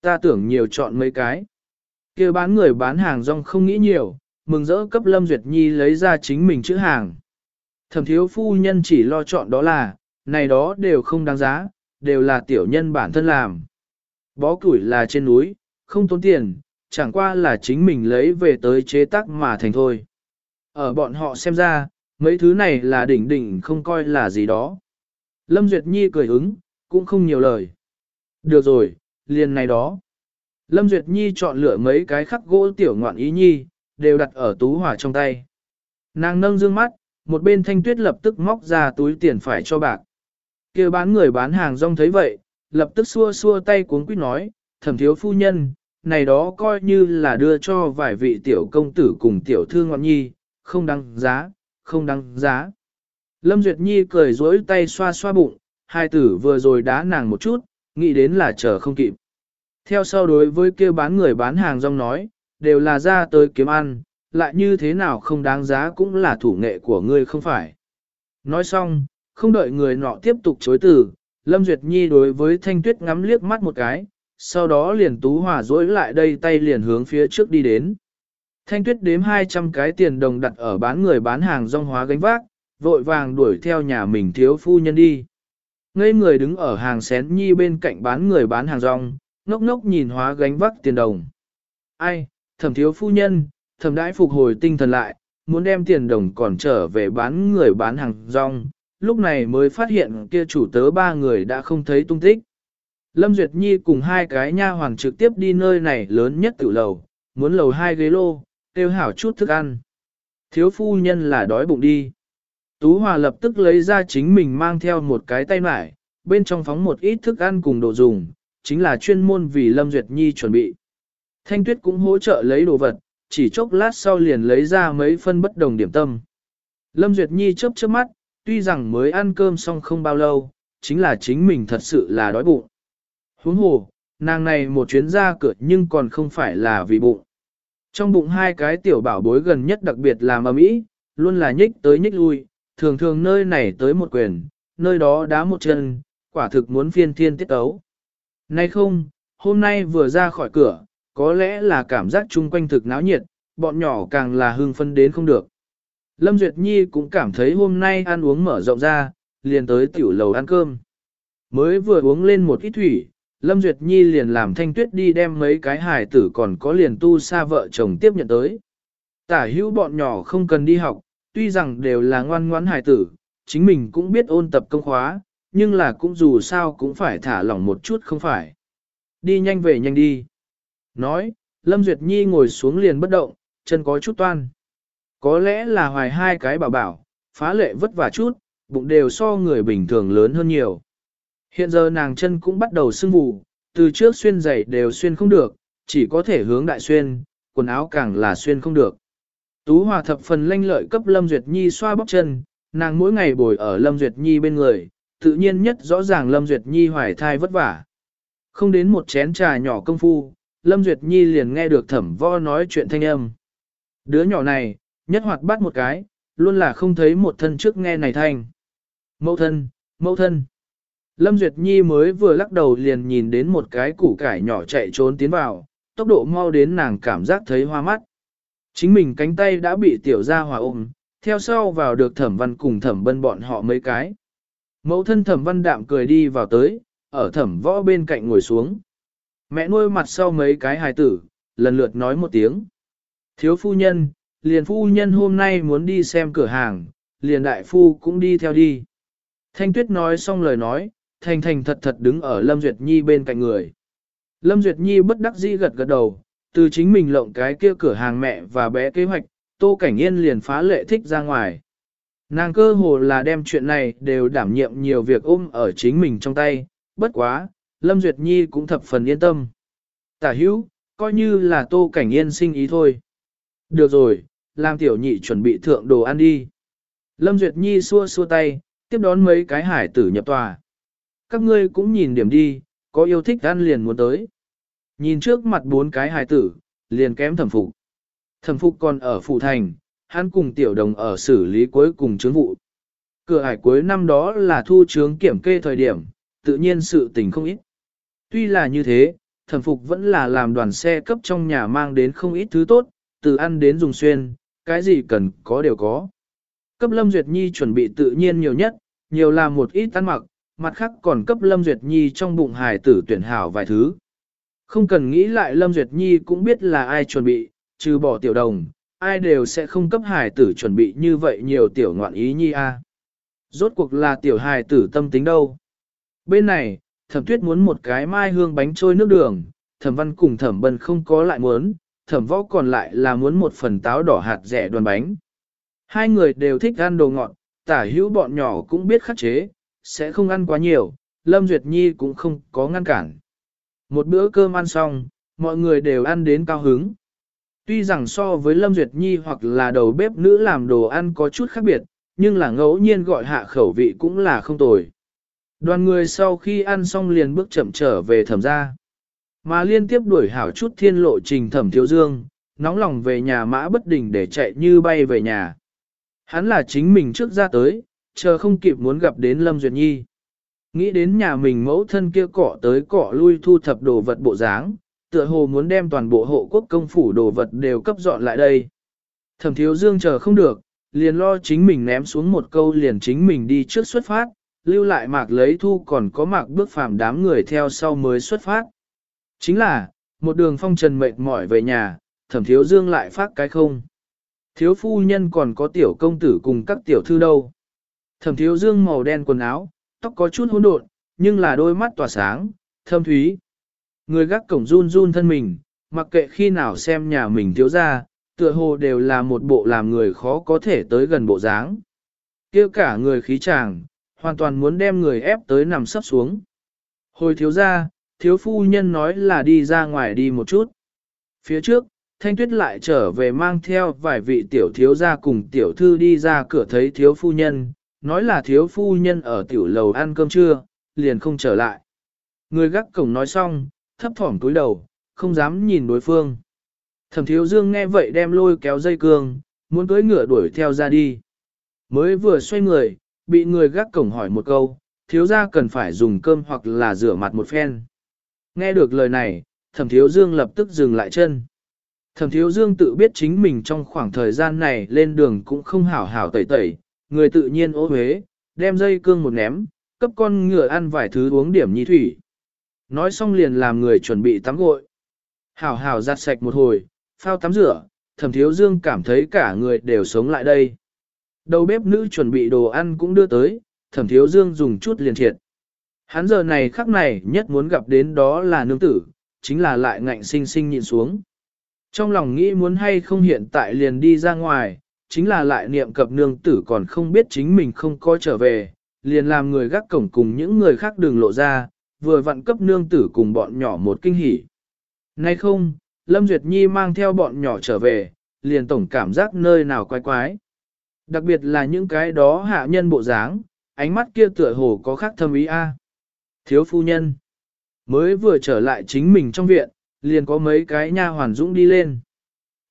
Ta tưởng nhiều chọn mấy cái. kia bán người bán hàng rong không nghĩ nhiều, mừng rỡ cấp Lâm Duyệt Nhi lấy ra chính mình chữ hàng. Thẩm thiếu phu nhân chỉ lo chọn đó là, này đó đều không đáng giá, đều là tiểu nhân bản thân làm. Bó củi là trên núi, không tốn tiền, chẳng qua là chính mình lấy về tới chế tác mà thành thôi. Ở bọn họ xem ra, mấy thứ này là đỉnh đỉnh không coi là gì đó. Lâm Duyệt Nhi cười ứng, cũng không nhiều lời. Được rồi, liền này đó. Lâm Duyệt Nhi chọn lựa mấy cái khắc gỗ tiểu ngoạn ý nhi, đều đặt ở tú hỏa trong tay. Nàng nâng dương mắt, một bên thanh tuyết lập tức móc ra túi tiền phải cho bạc. kia bán người bán hàng rong thấy vậy, lập tức xua xua tay cuốn quýt nói, thẩm thiếu phu nhân, này đó coi như là đưa cho vài vị tiểu công tử cùng tiểu thư ngọn nhi, không đăng giá, không đăng giá. Lâm Duyệt Nhi cười dối tay xoa xoa bụng, hai tử vừa rồi đá nàng một chút, nghĩ đến là chờ không kịp. Theo sau đối với kêu bán người bán hàng rong nói, đều là ra tới kiếm ăn, lại như thế nào không đáng giá cũng là thủ nghệ của ngươi không phải. Nói xong, không đợi người nọ tiếp tục chối từ, Lâm Duyệt Nhi đối với Thanh Tuyết ngắm liếc mắt một cái, sau đó liền tú hòa dối lại đây tay liền hướng phía trước đi đến. Thanh Tuyết đếm 200 cái tiền đồng đặt ở bán người bán hàng rong hóa gánh vác, vội vàng đuổi theo nhà mình thiếu phu nhân đi. Ngây người đứng ở hàng xén nhi bên cạnh bán người bán hàng rong, ngốc ngốc nhìn hóa gánh vác tiền đồng. Ai, thẩm thiếu phu nhân, thẩm đãi phục hồi tinh thần lại, muốn đem tiền đồng còn trở về bán người bán hàng rong, lúc này mới phát hiện kia chủ tớ ba người đã không thấy tung tích. Lâm Duyệt Nhi cùng hai cái nha hoàng trực tiếp đi nơi này lớn nhất tự lầu, muốn lầu hai ghế lô, tiêu hảo chút thức ăn. Thiếu phu nhân là đói bụng đi. Tú Hòa lập tức lấy ra chính mình mang theo một cái tay mải, bên trong phóng một ít thức ăn cùng đồ dùng, chính là chuyên môn vì Lâm Duyệt Nhi chuẩn bị. Thanh Tuyết cũng hỗ trợ lấy đồ vật, chỉ chốc lát sau liền lấy ra mấy phân bất đồng điểm tâm. Lâm Duyệt Nhi chớp chớp mắt, tuy rằng mới ăn cơm xong không bao lâu, chính là chính mình thật sự là đói bụng. Huống hồ, nàng này một chuyến ra cửa nhưng còn không phải là vì bụng. Trong bụng hai cái tiểu bảo bối gần nhất đặc biệt là ầm ĩ, luôn là nhích tới nhích lui, thường thường nơi này tới một quyền, nơi đó đá một chân, quả thực muốn phiên thiên tiết ấu. Nay không, hôm nay vừa ra khỏi cửa, có lẽ là cảm giác chung quanh thực náo nhiệt, bọn nhỏ càng là hưng phân đến không được. Lâm Duyệt Nhi cũng cảm thấy hôm nay ăn uống mở rộng ra, liền tới tiểu lầu ăn cơm. Mới vừa uống lên một ít thủy, Lâm Duyệt Nhi liền làm thanh tuyết đi đem mấy cái hài tử còn có liền tu xa vợ chồng tiếp nhận tới. Tả hữu bọn nhỏ không cần đi học, tuy rằng đều là ngoan ngoãn hài tử, chính mình cũng biết ôn tập công khóa, nhưng là cũng dù sao cũng phải thả lỏng một chút không phải. Đi nhanh về nhanh đi. Nói, Lâm Duyệt Nhi ngồi xuống liền bất động, chân có chút toan. Có lẽ là hoài hai cái bảo bảo, phá lệ vất vả chút, bụng đều so người bình thường lớn hơn nhiều. Hiện giờ nàng chân cũng bắt đầu sưng vù, từ trước xuyên giày đều xuyên không được, chỉ có thể hướng đại xuyên, quần áo càng là xuyên không được. Tú Hòa thập phần lanh lợi cấp Lâm Duyệt Nhi xoa bóp chân, nàng mỗi ngày bồi ở Lâm Duyệt Nhi bên người, tự nhiên nhất rõ ràng Lâm Duyệt Nhi hoài thai vất vả. Không đến một chén trà nhỏ công phu, Lâm Duyệt Nhi liền nghe được thẩm Võ nói chuyện thanh âm. Đứa nhỏ này, nhất hoạt bắt một cái, luôn là không thấy một thân trước nghe này thanh. Mẫu thân, mẫu thân. Lâm Duyệt Nhi mới vừa lắc đầu liền nhìn đến một cái củ cải nhỏ chạy trốn tiến vào, tốc độ mau đến nàng cảm giác thấy hoa mắt. Chính mình cánh tay đã bị tiểu gia hòa ôm, theo sau vào được thẩm văn cùng thẩm bân bọn họ mấy cái. Mẫu thân thẩm văn đạm cười đi vào tới, ở thẩm võ bên cạnh ngồi xuống. Mẹ nuôi mặt sau mấy cái hài tử, lần lượt nói một tiếng. Thiếu phu nhân, liền phu nhân hôm nay muốn đi xem cửa hàng, liền đại phu cũng đi theo đi. Thanh tuyết nói xong lời nói, thành thành thật thật đứng ở Lâm Duyệt Nhi bên cạnh người. Lâm Duyệt Nhi bất đắc dĩ gật gật đầu, từ chính mình lộng cái kia cửa hàng mẹ và bé kế hoạch, Tô Cảnh Yên liền phá lệ thích ra ngoài. Nàng cơ hồ là đem chuyện này đều đảm nhiệm nhiều việc ôm ở chính mình trong tay, bất quá, Lâm Duyệt Nhi cũng thập phần yên tâm. Tả hữu, coi như là Tô Cảnh Yên sinh ý thôi. Được rồi, làm tiểu nhị chuẩn bị thượng đồ ăn đi. Lâm Duyệt Nhi xua xua tay, tiếp đón mấy cái hải tử nhập tòa. Các ngươi cũng nhìn điểm đi, có yêu thích ăn liền muốn tới. Nhìn trước mặt bốn cái hải tử, liền kém thẩm phục. Thẩm phục còn ở phụ thành, hắn cùng tiểu đồng ở xử lý cuối cùng chứng vụ. Cửa hải cuối năm đó là thu chướng kiểm kê thời điểm, tự nhiên sự tình không ít. Tuy là như thế, thẩm phục vẫn là làm đoàn xe cấp trong nhà mang đến không ít thứ tốt, từ ăn đến dùng xuyên, cái gì cần có đều có. Cấp Lâm Duyệt Nhi chuẩn bị tự nhiên nhiều nhất, nhiều là một ít ăn mặc, mặt khác còn cấp Lâm Duyệt Nhi trong bụng hài tử tuyển hảo vài thứ. Không cần nghĩ lại Lâm Duyệt Nhi cũng biết là ai chuẩn bị, trừ bỏ tiểu đồng, ai đều sẽ không cấp hài tử chuẩn bị như vậy nhiều tiểu ngoạn ý nhi a. Rốt cuộc là tiểu hài tử tâm tính đâu. Bên này, thẩm tuyết muốn một cái mai hương bánh trôi nước đường, thẩm văn cùng thẩm bân không có lại muốn, thẩm võ còn lại là muốn một phần táo đỏ hạt rẻ đoàn bánh. Hai người đều thích ăn đồ ngọt, tả hữu bọn nhỏ cũng biết khắc chế, sẽ không ăn quá nhiều, Lâm Duyệt Nhi cũng không có ngăn cản. Một bữa cơm ăn xong, mọi người đều ăn đến cao hứng. Tuy rằng so với Lâm Duyệt Nhi hoặc là đầu bếp nữ làm đồ ăn có chút khác biệt, nhưng là ngẫu nhiên gọi hạ khẩu vị cũng là không tồi. Đoàn người sau khi ăn xong liền bước chậm trở về thẩm ra. Mà liên tiếp đuổi hảo chút thiên lộ trình thẩm thiếu dương, nóng lòng về nhà mã bất đình để chạy như bay về nhà. Hắn là chính mình trước ra tới, chờ không kịp muốn gặp đến Lâm Duyệt Nhi. Nghĩ đến nhà mình mẫu thân kia cỏ tới cỏ lui thu thập đồ vật bộ dáng, tựa hồ muốn đem toàn bộ hộ quốc công phủ đồ vật đều cấp dọn lại đây. Thẩm thiếu dương chờ không được, liền lo chính mình ném xuống một câu liền chính mình đi trước xuất phát, lưu lại mạc lấy thu còn có mạc bước phàm đám người theo sau mới xuất phát. Chính là, một đường phong trần mệt mỏi về nhà, thẩm thiếu dương lại phát cái không. Thiếu phu nhân còn có tiểu công tử cùng các tiểu thư đâu. Thẩm thiếu dương màu đen quần áo, tóc có chút hỗn độn, nhưng là đôi mắt tỏa sáng, thâm thúy. Người gác cổng run run thân mình, mặc kệ khi nào xem nhà mình thiếu ra, tựa hồ đều là một bộ làm người khó có thể tới gần bộ dáng. kia cả người khí chàng, hoàn toàn muốn đem người ép tới nằm sấp xuống. Hồi thiếu ra, thiếu phu nhân nói là đi ra ngoài đi một chút. Phía trước, Thanh Tuyết lại trở về mang theo vài vị tiểu thiếu gia cùng tiểu thư đi ra cửa thấy thiếu phu nhân, nói là thiếu phu nhân ở tiểu lầu ăn cơm trưa, liền không trở lại. Người gác cổng nói xong, thấp thỏm túi đầu, không dám nhìn đối phương. Thẩm thiếu dương nghe vậy đem lôi kéo dây cương, muốn cưỡi ngựa đuổi theo ra đi. Mới vừa xoay người, bị người gác cổng hỏi một câu, thiếu gia cần phải dùng cơm hoặc là rửa mặt một phen. Nghe được lời này, thẩm thiếu dương lập tức dừng lại chân. Thẩm thiếu dương tự biết chính mình trong khoảng thời gian này lên đường cũng không hảo hảo tẩy tẩy, người tự nhiên ố huế, đem dây cương một ném, cấp con ngựa ăn vài thứ uống điểm nhi thủy. Nói xong liền làm người chuẩn bị tắm gội. Hảo hảo giặt sạch một hồi, phao tắm rửa, thẩm thiếu dương cảm thấy cả người đều sống lại đây. Đầu bếp nữ chuẩn bị đồ ăn cũng đưa tới, thẩm thiếu dương dùng chút liền triệt. Hắn giờ này khắc này nhất muốn gặp đến đó là nương tử, chính là lại ngạnh sinh sinh nhịn xuống. Trong lòng nghĩ muốn hay không hiện tại liền đi ra ngoài, chính là lại niệm cập nương tử còn không biết chính mình không có trở về, liền làm người gác cổng cùng những người khác đường lộ ra, vừa vặn cấp nương tử cùng bọn nhỏ một kinh hỉ. Nay không, Lâm Duyệt Nhi mang theo bọn nhỏ trở về, liền tổng cảm giác nơi nào quái quái. Đặc biệt là những cái đó hạ nhân bộ dáng, ánh mắt kia tựa hồ có khác thâm ý a. Thiếu phu nhân, mới vừa trở lại chính mình trong viện, liền có mấy cái nha hoàn dũng đi lên.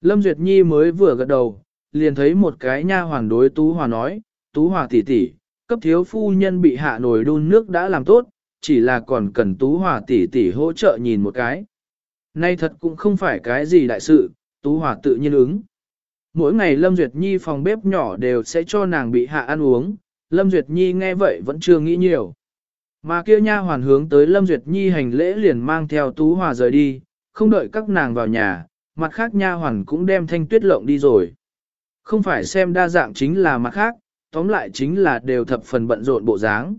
Lâm Duyệt Nhi mới vừa gật đầu, liền thấy một cái nha hoàn đối Tú Hòa nói, Tú Hòa tỷ tỷ, cấp thiếu phu nhân bị hạ nồi đun nước đã làm tốt, chỉ là còn cần Tú Hòa tỷ tỷ hỗ trợ nhìn một cái. Nay thật cũng không phải cái gì đại sự, Tú Hòa tự nhiên ứng. Mỗi ngày Lâm Duyệt Nhi phòng bếp nhỏ đều sẽ cho nàng bị hạ ăn uống, Lâm Duyệt Nhi nghe vậy vẫn chưa nghĩ nhiều. Mà kia nha hoàn hướng tới Lâm Duyệt Nhi hành lễ liền mang theo Tú Hòa rời đi, không đợi các nàng vào nhà, mặt khác nha hoàn cũng đem thanh tuyết lộng đi rồi. Không phải xem đa dạng chính là mặt khác, tóm lại chính là đều thập phần bận rộn bộ dáng.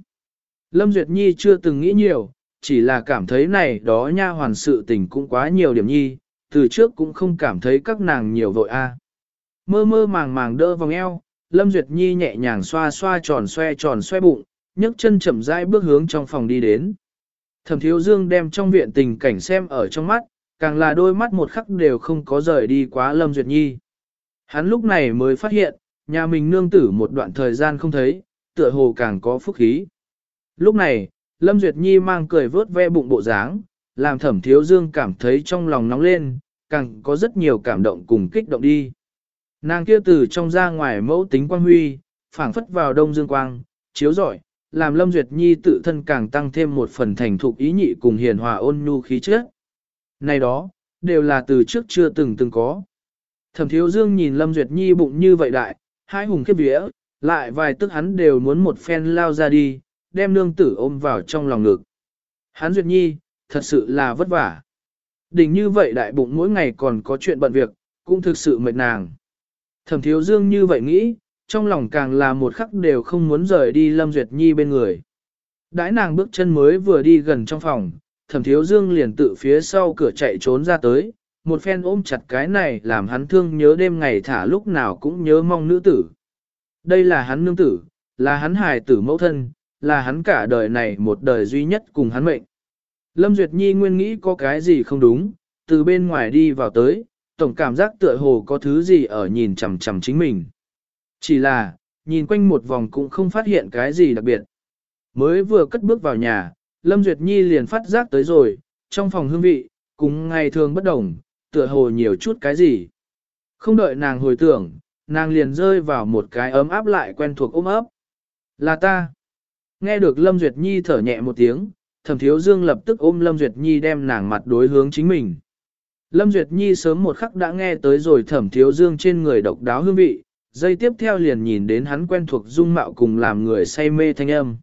Lâm Duyệt Nhi chưa từng nghĩ nhiều, chỉ là cảm thấy này đó nha hoàn sự tình cũng quá nhiều điểm nhi, từ trước cũng không cảm thấy các nàng nhiều vội a. Mơ mơ màng màng đỡ vòng eo, Lâm Duyệt Nhi nhẹ nhàng xoa xoa tròn xoe tròn xoe bụng, nhấc chân chậm rãi bước hướng trong phòng đi đến. Thẩm Thiếu Dương đem trong viện tình cảnh xem ở trong mắt, càng là đôi mắt một khắc đều không có rời đi quá Lâm Duyệt Nhi. Hắn lúc này mới phát hiện, nhà mình nương tử một đoạn thời gian không thấy, tựa hồ càng có phúc khí. Lúc này, Lâm Duyệt Nhi mang cười vớt ve bụng bộ dáng, làm thẩm thiếu dương cảm thấy trong lòng nóng lên, càng có rất nhiều cảm động cùng kích động đi. Nàng kia từ trong ra ngoài mẫu tính quang huy, phảng phất vào đông dương quang, chiếu rọi, làm Lâm Duyệt Nhi tự thân càng tăng thêm một phần thành thục ý nhị cùng hiền hòa ôn nhu khí chất. Này đó, đều là từ trước chưa từng từng có. Thẩm thiếu dương nhìn Lâm Duyệt Nhi bụng như vậy đại, hai hùng khiếp vía, lại vài tức hắn đều muốn một phen lao ra đi, đem nương tử ôm vào trong lòng ngực. Hắn Duyệt Nhi, thật sự là vất vả. Đỉnh như vậy đại bụng mỗi ngày còn có chuyện bận việc, cũng thực sự mệt nàng. Thẩm thiếu dương như vậy nghĩ, trong lòng càng là một khắc đều không muốn rời đi Lâm Duyệt Nhi bên người. Đãi nàng bước chân mới vừa đi gần trong phòng, thẩm thiếu dương liền tự phía sau cửa chạy trốn ra tới, một phen ôm chặt cái này làm hắn thương nhớ đêm ngày thả lúc nào cũng nhớ mong nữ tử. Đây là hắn nương tử, là hắn hài tử mẫu thân, là hắn cả đời này một đời duy nhất cùng hắn mệnh. Lâm Duyệt Nhi nguyên nghĩ có cái gì không đúng, từ bên ngoài đi vào tới, tổng cảm giác tựa hồ có thứ gì ở nhìn chằm chằm chính mình. Chỉ là, nhìn quanh một vòng cũng không phát hiện cái gì đặc biệt. Mới vừa cất bước vào nhà, Lâm Duyệt Nhi liền phát giác tới rồi, trong phòng hương vị, cũng ngày thường bất đồng, tựa hồ nhiều chút cái gì. Không đợi nàng hồi tưởng, nàng liền rơi vào một cái ấm áp lại quen thuộc ôm ấp. Là ta. Nghe được Lâm Duyệt Nhi thở nhẹ một tiếng, thẩm thiếu dương lập tức ôm Lâm Duyệt Nhi đem nàng mặt đối hướng chính mình. Lâm Duyệt Nhi sớm một khắc đã nghe tới rồi thẩm thiếu dương trên người độc đáo hương vị, dây tiếp theo liền nhìn đến hắn quen thuộc dung mạo cùng làm người say mê thanh âm.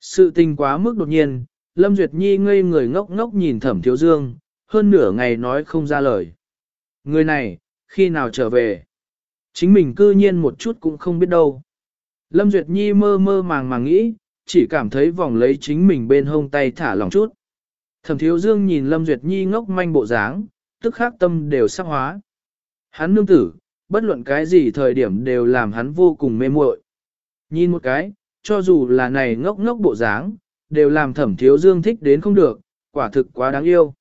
Sự tình quá mức đột nhiên, Lâm Duyệt Nhi ngây người ngốc ngốc nhìn thẩm thiếu dương, hơn nửa ngày nói không ra lời. Người này, khi nào trở về? Chính mình cư nhiên một chút cũng không biết đâu. Lâm Duyệt Nhi mơ mơ màng màng nghĩ, chỉ cảm thấy vòng lấy chính mình bên hông tay thả lòng chút. Thẩm thiếu dương nhìn Lâm Duyệt Nhi ngốc manh bộ dáng, tức khắc tâm đều sắc hóa. Hắn nương tử, bất luận cái gì thời điểm đều làm hắn vô cùng mê muội. Nhìn một cái, cho dù là này ngốc ngốc bộ dáng, đều làm thẩm thiếu dương thích đến không được, quả thực quá đáng yêu.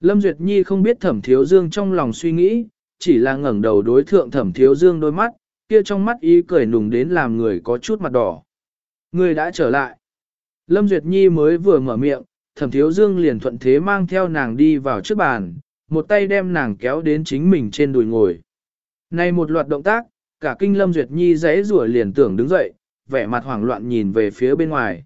Lâm Duyệt Nhi không biết thẩm thiếu dương trong lòng suy nghĩ, chỉ là ngẩng đầu đối thượng thẩm thiếu dương đôi mắt, kia trong mắt ý cười nùng đến làm người có chút mặt đỏ. Người đã trở lại. Lâm Duyệt Nhi mới vừa mở miệng, thẩm thiếu dương liền thuận thế mang theo nàng đi vào trước bàn, một tay đem nàng kéo đến chính mình trên đùi ngồi. Này một loạt động tác, cả kinh lâm duyệt nhi dãy rủa liền tưởng đứng dậy, vẻ mặt hoảng loạn nhìn về phía bên ngoài.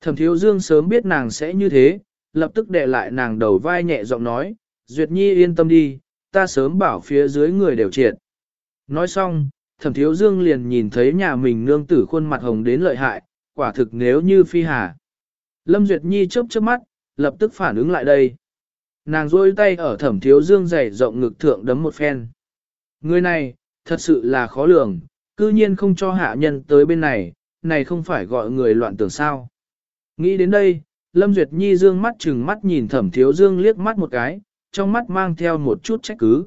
Thẩm thiếu dương sớm biết nàng sẽ như thế, lập tức đè lại nàng đầu vai nhẹ giọng nói, duyệt nhi yên tâm đi, ta sớm bảo phía dưới người đều triệt. Nói xong, thẩm thiếu dương liền nhìn thấy nhà mình nương tử khuôn mặt hồng đến lợi hại, quả thực nếu như phi hà. Lâm Duyệt Nhi chớp chớp mắt, lập tức phản ứng lại đây. Nàng rôi tay ở thẩm thiếu dương dày rộng ngực thượng đấm một phen. Người này, thật sự là khó lường, cư nhiên không cho hạ nhân tới bên này, này không phải gọi người loạn tưởng sao. Nghĩ đến đây, Lâm Duyệt Nhi dương mắt chừng mắt nhìn thẩm thiếu dương liếc mắt một cái, trong mắt mang theo một chút trách cứ.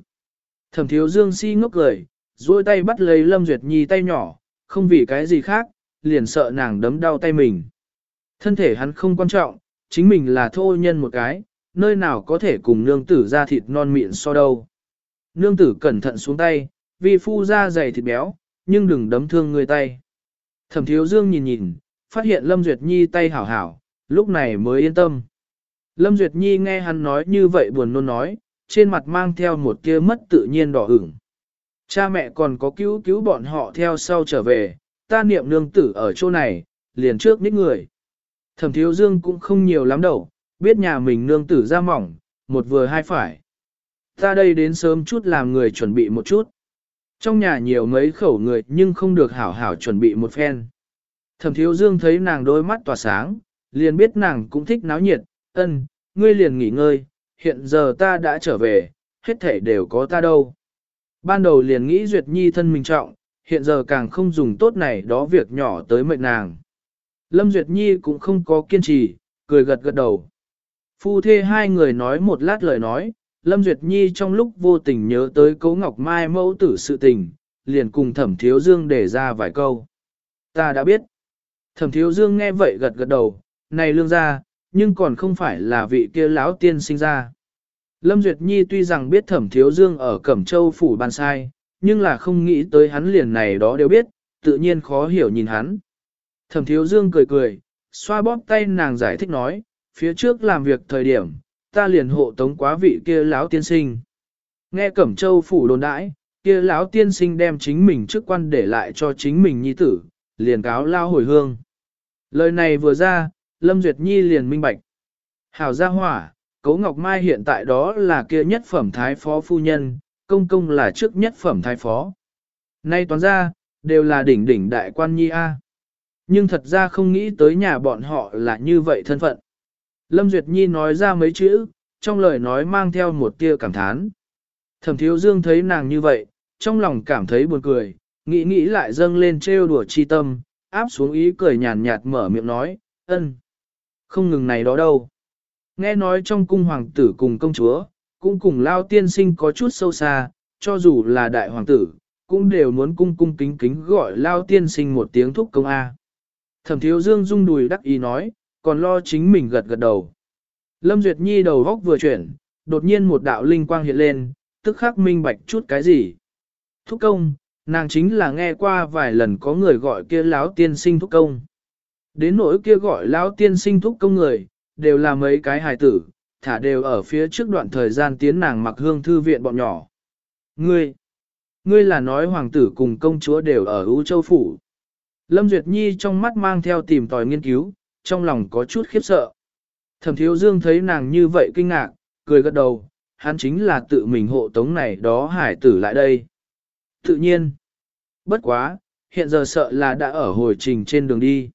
Thẩm thiếu dương si ngốc cười, duỗi tay bắt lấy Lâm Duyệt Nhi tay nhỏ, không vì cái gì khác, liền sợ nàng đấm đau tay mình. Thân thể hắn không quan trọng, chính mình là thô nhân một cái, nơi nào có thể cùng nương tử ra thịt non mịn so đâu. Nương tử cẩn thận xuống tay, vì phu ra dày thịt béo, nhưng đừng đấm thương người tay. Thẩm thiếu dương nhìn nhìn, phát hiện Lâm Duyệt Nhi tay hảo hảo, lúc này mới yên tâm. Lâm Duyệt Nhi nghe hắn nói như vậy buồn nôn nói, trên mặt mang theo một tia mất tự nhiên đỏ ửng. Cha mẹ còn có cứu cứu bọn họ theo sau trở về, ta niệm nương tử ở chỗ này, liền trước nít người. Thẩm thiếu dương cũng không nhiều lắm đâu, biết nhà mình nương tử ra mỏng, một vừa hai phải. Ta đây đến sớm chút làm người chuẩn bị một chút. Trong nhà nhiều mấy khẩu người nhưng không được hảo hảo chuẩn bị một phen. Thẩm thiếu dương thấy nàng đôi mắt tỏa sáng, liền biết nàng cũng thích náo nhiệt, ân, ngươi liền nghỉ ngơi, hiện giờ ta đã trở về, hết thể đều có ta đâu. Ban đầu liền nghĩ Duyệt Nhi thân mình trọng, hiện giờ càng không dùng tốt này đó việc nhỏ tới mệnh nàng. Lâm Duyệt Nhi cũng không có kiên trì, cười gật gật đầu. Phu thê hai người nói một lát lời nói, Lâm Duyệt Nhi trong lúc vô tình nhớ tới Cố Ngọc Mai mẫu tử sự tình, liền cùng Thẩm Thiếu Dương để ra vài câu. Ta đã biết. Thẩm Thiếu Dương nghe vậy gật gật đầu, này lương gia, nhưng còn không phải là vị kia lão tiên sinh ra. Lâm Duyệt Nhi tuy rằng biết Thẩm Thiếu Dương ở Cẩm Châu phủ ban sai, nhưng là không nghĩ tới hắn liền này đó đều biết, tự nhiên khó hiểu nhìn hắn. Thẩm Thiếu Dương cười cười, xoa bóp tay nàng giải thích nói, phía trước làm việc thời điểm, ta liền hộ tống quá vị kia lão tiên sinh. Nghe Cẩm Châu phủ đồn đãi, kia lão tiên sinh đem chính mình chức quan để lại cho chính mình nhi tử, liền cáo lao hồi hương. Lời này vừa ra, Lâm Duyệt Nhi liền minh bạch. Hảo gia hỏa, Cố Ngọc Mai hiện tại đó là kia nhất phẩm thái phó phu nhân, công công là trước nhất phẩm thái phó. Nay toán ra, đều là đỉnh đỉnh đại quan nhi A. Nhưng thật ra không nghĩ tới nhà bọn họ là như vậy thân phận. Lâm Duyệt Nhi nói ra mấy chữ, trong lời nói mang theo một tia cảm thán. Thẩm Thiếu Dương thấy nàng như vậy, trong lòng cảm thấy buồn cười, nghĩ nghĩ lại dâng lên trêu đùa chi tâm, áp xuống ý cười nhàn nhạt mở miệng nói, ân, không ngừng này đó đâu. Nghe nói trong cung hoàng tử cùng công chúa, cũng cùng lao tiên sinh có chút sâu xa, cho dù là đại hoàng tử, cũng đều muốn cung cung kính kính gọi lao tiên sinh một tiếng thúc công A. Thẩm thiếu dương rung đùi đắc ý nói, còn lo chính mình gật gật đầu. Lâm Duyệt Nhi đầu góc vừa chuyển, đột nhiên một đạo linh quang hiện lên, tức khắc minh bạch chút cái gì. Thúc công, nàng chính là nghe qua vài lần có người gọi kia láo tiên sinh thúc công. Đến nỗi kia gọi lão tiên sinh thúc công người, đều là mấy cái hài tử, thả đều ở phía trước đoạn thời gian tiến nàng mặc hương thư viện bọn nhỏ. Ngươi, ngươi là nói hoàng tử cùng công chúa đều ở U Châu Phủ. Lâm Duyệt Nhi trong mắt mang theo tìm tòi nghiên cứu, trong lòng có chút khiếp sợ. Thẩm Thiếu Dương thấy nàng như vậy kinh ngạc, cười gật đầu, hắn chính là tự mình hộ tống này đó hải tử lại đây. Tự nhiên, bất quá, hiện giờ sợ là đã ở hồi trình trên đường đi.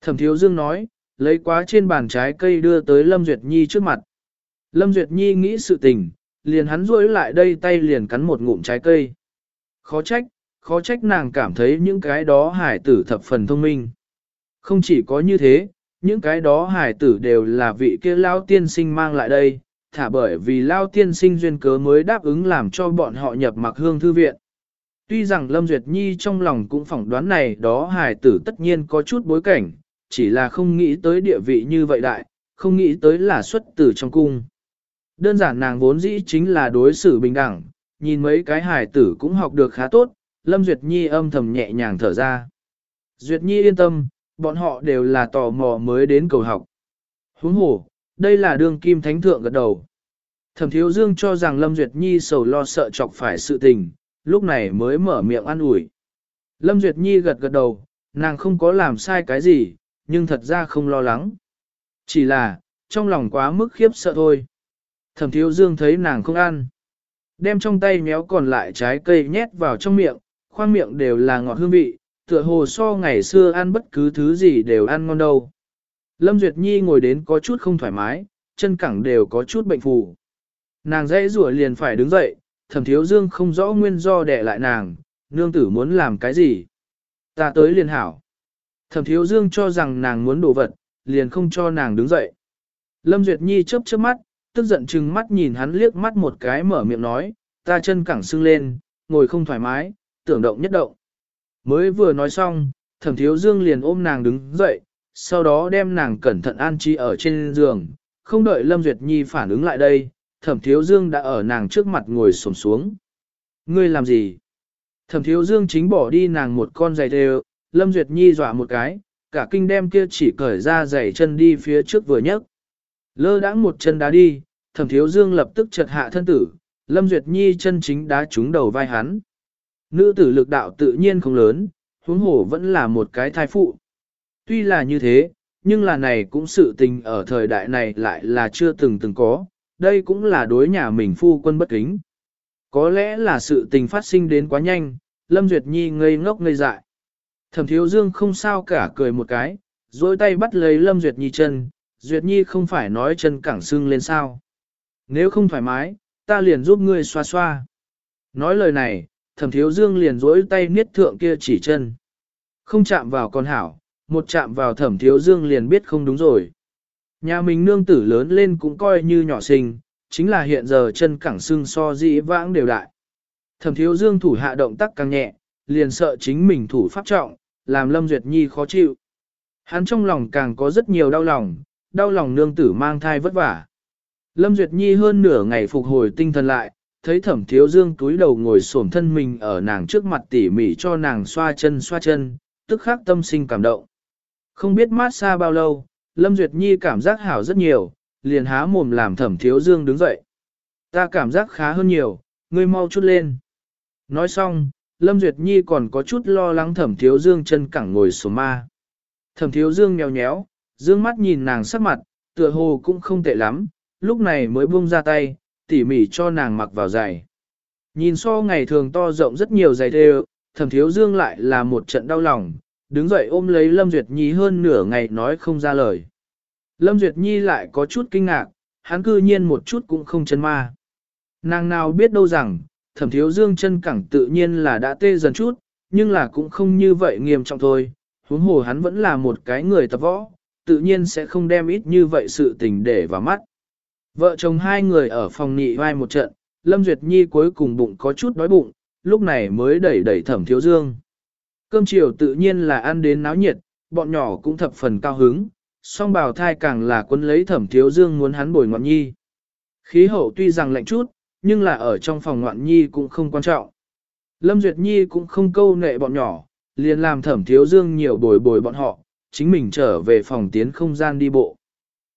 Thẩm Thiếu Dương nói, lấy quá trên bàn trái cây đưa tới Lâm Duyệt Nhi trước mặt. Lâm Duyệt Nhi nghĩ sự tình, liền hắn rối lại đây tay liền cắn một ngụm trái cây. Khó trách, khó trách nàng cảm thấy những cái đó hải tử thập phần thông minh. Không chỉ có như thế, những cái đó hải tử đều là vị kia lao tiên sinh mang lại đây, thả bởi vì lao tiên sinh duyên cớ mới đáp ứng làm cho bọn họ nhập mặc hương thư viện. Tuy rằng Lâm Duyệt Nhi trong lòng cũng phỏng đoán này đó hải tử tất nhiên có chút bối cảnh, chỉ là không nghĩ tới địa vị như vậy đại, không nghĩ tới là xuất tử trong cung. Đơn giản nàng vốn dĩ chính là đối xử bình đẳng, nhìn mấy cái hài tử cũng học được khá tốt, Lâm Duyệt Nhi âm thầm nhẹ nhàng thở ra. Duyệt Nhi yên tâm, bọn họ đều là tò mò mới đến cầu học. Huống hồ, đây là đường kim thánh thượng gật đầu. Thẩm thiếu dương cho rằng Lâm Duyệt Nhi sầu lo sợ chọc phải sự tình, lúc này mới mở miệng ăn ủi. Lâm Duyệt Nhi gật gật đầu, nàng không có làm sai cái gì, nhưng thật ra không lo lắng. Chỉ là, trong lòng quá mức khiếp sợ thôi. Thẩm thiếu dương thấy nàng không ăn. Đem trong tay méo còn lại trái cây nhét vào trong miệng, khoang miệng đều là ngọt hương vị, tựa hồ so ngày xưa ăn bất cứ thứ gì đều ăn ngon đâu. Lâm Duyệt Nhi ngồi đến có chút không thoải mái, chân cẳng đều có chút bệnh phù. Nàng dãy rủa liền phải đứng dậy, thẩm thiếu dương không rõ nguyên do để lại nàng, nương tử muốn làm cái gì. Ta tới liền hảo. Thẩm thiếu dương cho rằng nàng muốn đổ vật, liền không cho nàng đứng dậy. Lâm Duyệt Nhi chớp chớp mắt, tức giận chừng mắt nhìn hắn liếc mắt một cái mở miệng nói, ta chân cẳng sưng lên, ngồi không thoải mái, tưởng động nhất động. Mới vừa nói xong, thẩm thiếu dương liền ôm nàng đứng dậy, sau đó đem nàng cẩn thận an trí ở trên giường, không đợi Lâm Duyệt Nhi phản ứng lại đây, thẩm thiếu dương đã ở nàng trước mặt ngồi sổm xuống. Ngươi làm gì? Thẩm thiếu dương chính bỏ đi nàng một con giày đều, Lâm Duyệt Nhi dọa một cái, cả kinh đem kia chỉ cởi ra giày chân đi phía trước vừa nhấc. Lơ đãng một chân đá đi, thẩm thiếu dương lập tức chật hạ thân tử, Lâm Duyệt Nhi chân chính đá trúng đầu vai hắn. Nữ tử lực đạo tự nhiên không lớn, huống hồ vẫn là một cái thai phụ. Tuy là như thế, nhưng là này cũng sự tình ở thời đại này lại là chưa từng từng có, đây cũng là đối nhà mình phu quân bất kính. Có lẽ là sự tình phát sinh đến quá nhanh, Lâm Duyệt Nhi ngây ngốc ngây dại. Thẩm Thiếu Dương không sao cả cười một cái, dối tay bắt lấy Lâm Duyệt Nhi chân, Duyệt Nhi không phải nói chân cẳng sưng lên sao. Nếu không thoải mái, ta liền giúp ngươi xoa xoa. Nói lời này, Thẩm Thiếu Dương liền rỗi tay niết thượng kia chỉ chân. Không chạm vào con hảo, một chạm vào Thẩm Thiếu Dương liền biết không đúng rồi. Nhà mình nương tử lớn lên cũng coi như nhỏ sinh, chính là hiện giờ chân cẳng sưng so dĩ vãng đều đại. Thẩm thiếu dương thủ hạ động tác càng nhẹ, liền sợ chính mình thủ pháp trọng, làm Lâm Duyệt Nhi khó chịu. Hắn trong lòng càng có rất nhiều đau lòng, đau lòng nương tử mang thai vất vả. Lâm Duyệt Nhi hơn nửa ngày phục hồi tinh thần lại, thấy thẩm thiếu dương túi đầu ngồi xổm thân mình ở nàng trước mặt tỉ mỉ cho nàng xoa chân xoa chân, tức khắc tâm sinh cảm động. Không biết mát xa bao lâu, Lâm Duyệt Nhi cảm giác hảo rất nhiều, liền há mồm làm thẩm thiếu dương đứng dậy. Ta cảm giác khá hơn nhiều, ngươi mau chút lên. Nói xong, Lâm Duyệt Nhi còn có chút lo lắng thẩm thiếu dương chân cẳng ngồi số ma. Thẩm thiếu dương nhèo nhéo, dương mắt nhìn nàng sắc mặt, tựa hồ cũng không tệ lắm, lúc này mới buông ra tay, tỉ mỉ cho nàng mặc vào giày. Nhìn so ngày thường to rộng rất nhiều giày đều, thẩm thiếu dương lại là một trận đau lòng, đứng dậy ôm lấy Lâm Duyệt Nhi hơn nửa ngày nói không ra lời. Lâm Duyệt Nhi lại có chút kinh ngạc, hắn cư nhiên một chút cũng không chân ma. Nàng nào biết đâu rằng, thẩm thiếu dương chân cẳng tự nhiên là đã tê dần chút, nhưng là cũng không như vậy nghiêm trọng thôi. Huống hồ hắn vẫn là một cái người tập võ, tự nhiên sẽ không đem ít như vậy sự tình để vào mắt. Vợ chồng hai người ở phòng nhị vai một trận, Lâm Duyệt Nhi cuối cùng bụng có chút đói bụng, lúc này mới đẩy đẩy thẩm thiếu dương. Cơm chiều tự nhiên là ăn đến náo nhiệt, bọn nhỏ cũng thập phần cao hứng, song bào thai càng là quân lấy thẩm thiếu dương muốn hắn bồi ngoạn nhi. Khí hậu tuy rằng lạnh chút, nhưng là ở trong phòng ngoạn nhi cũng không quan trọng. Lâm Duyệt Nhi cũng không câu nệ bọn nhỏ, liền làm thẩm thiếu dương nhiều bồi bồi bọn họ, chính mình trở về phòng tiến không gian đi bộ.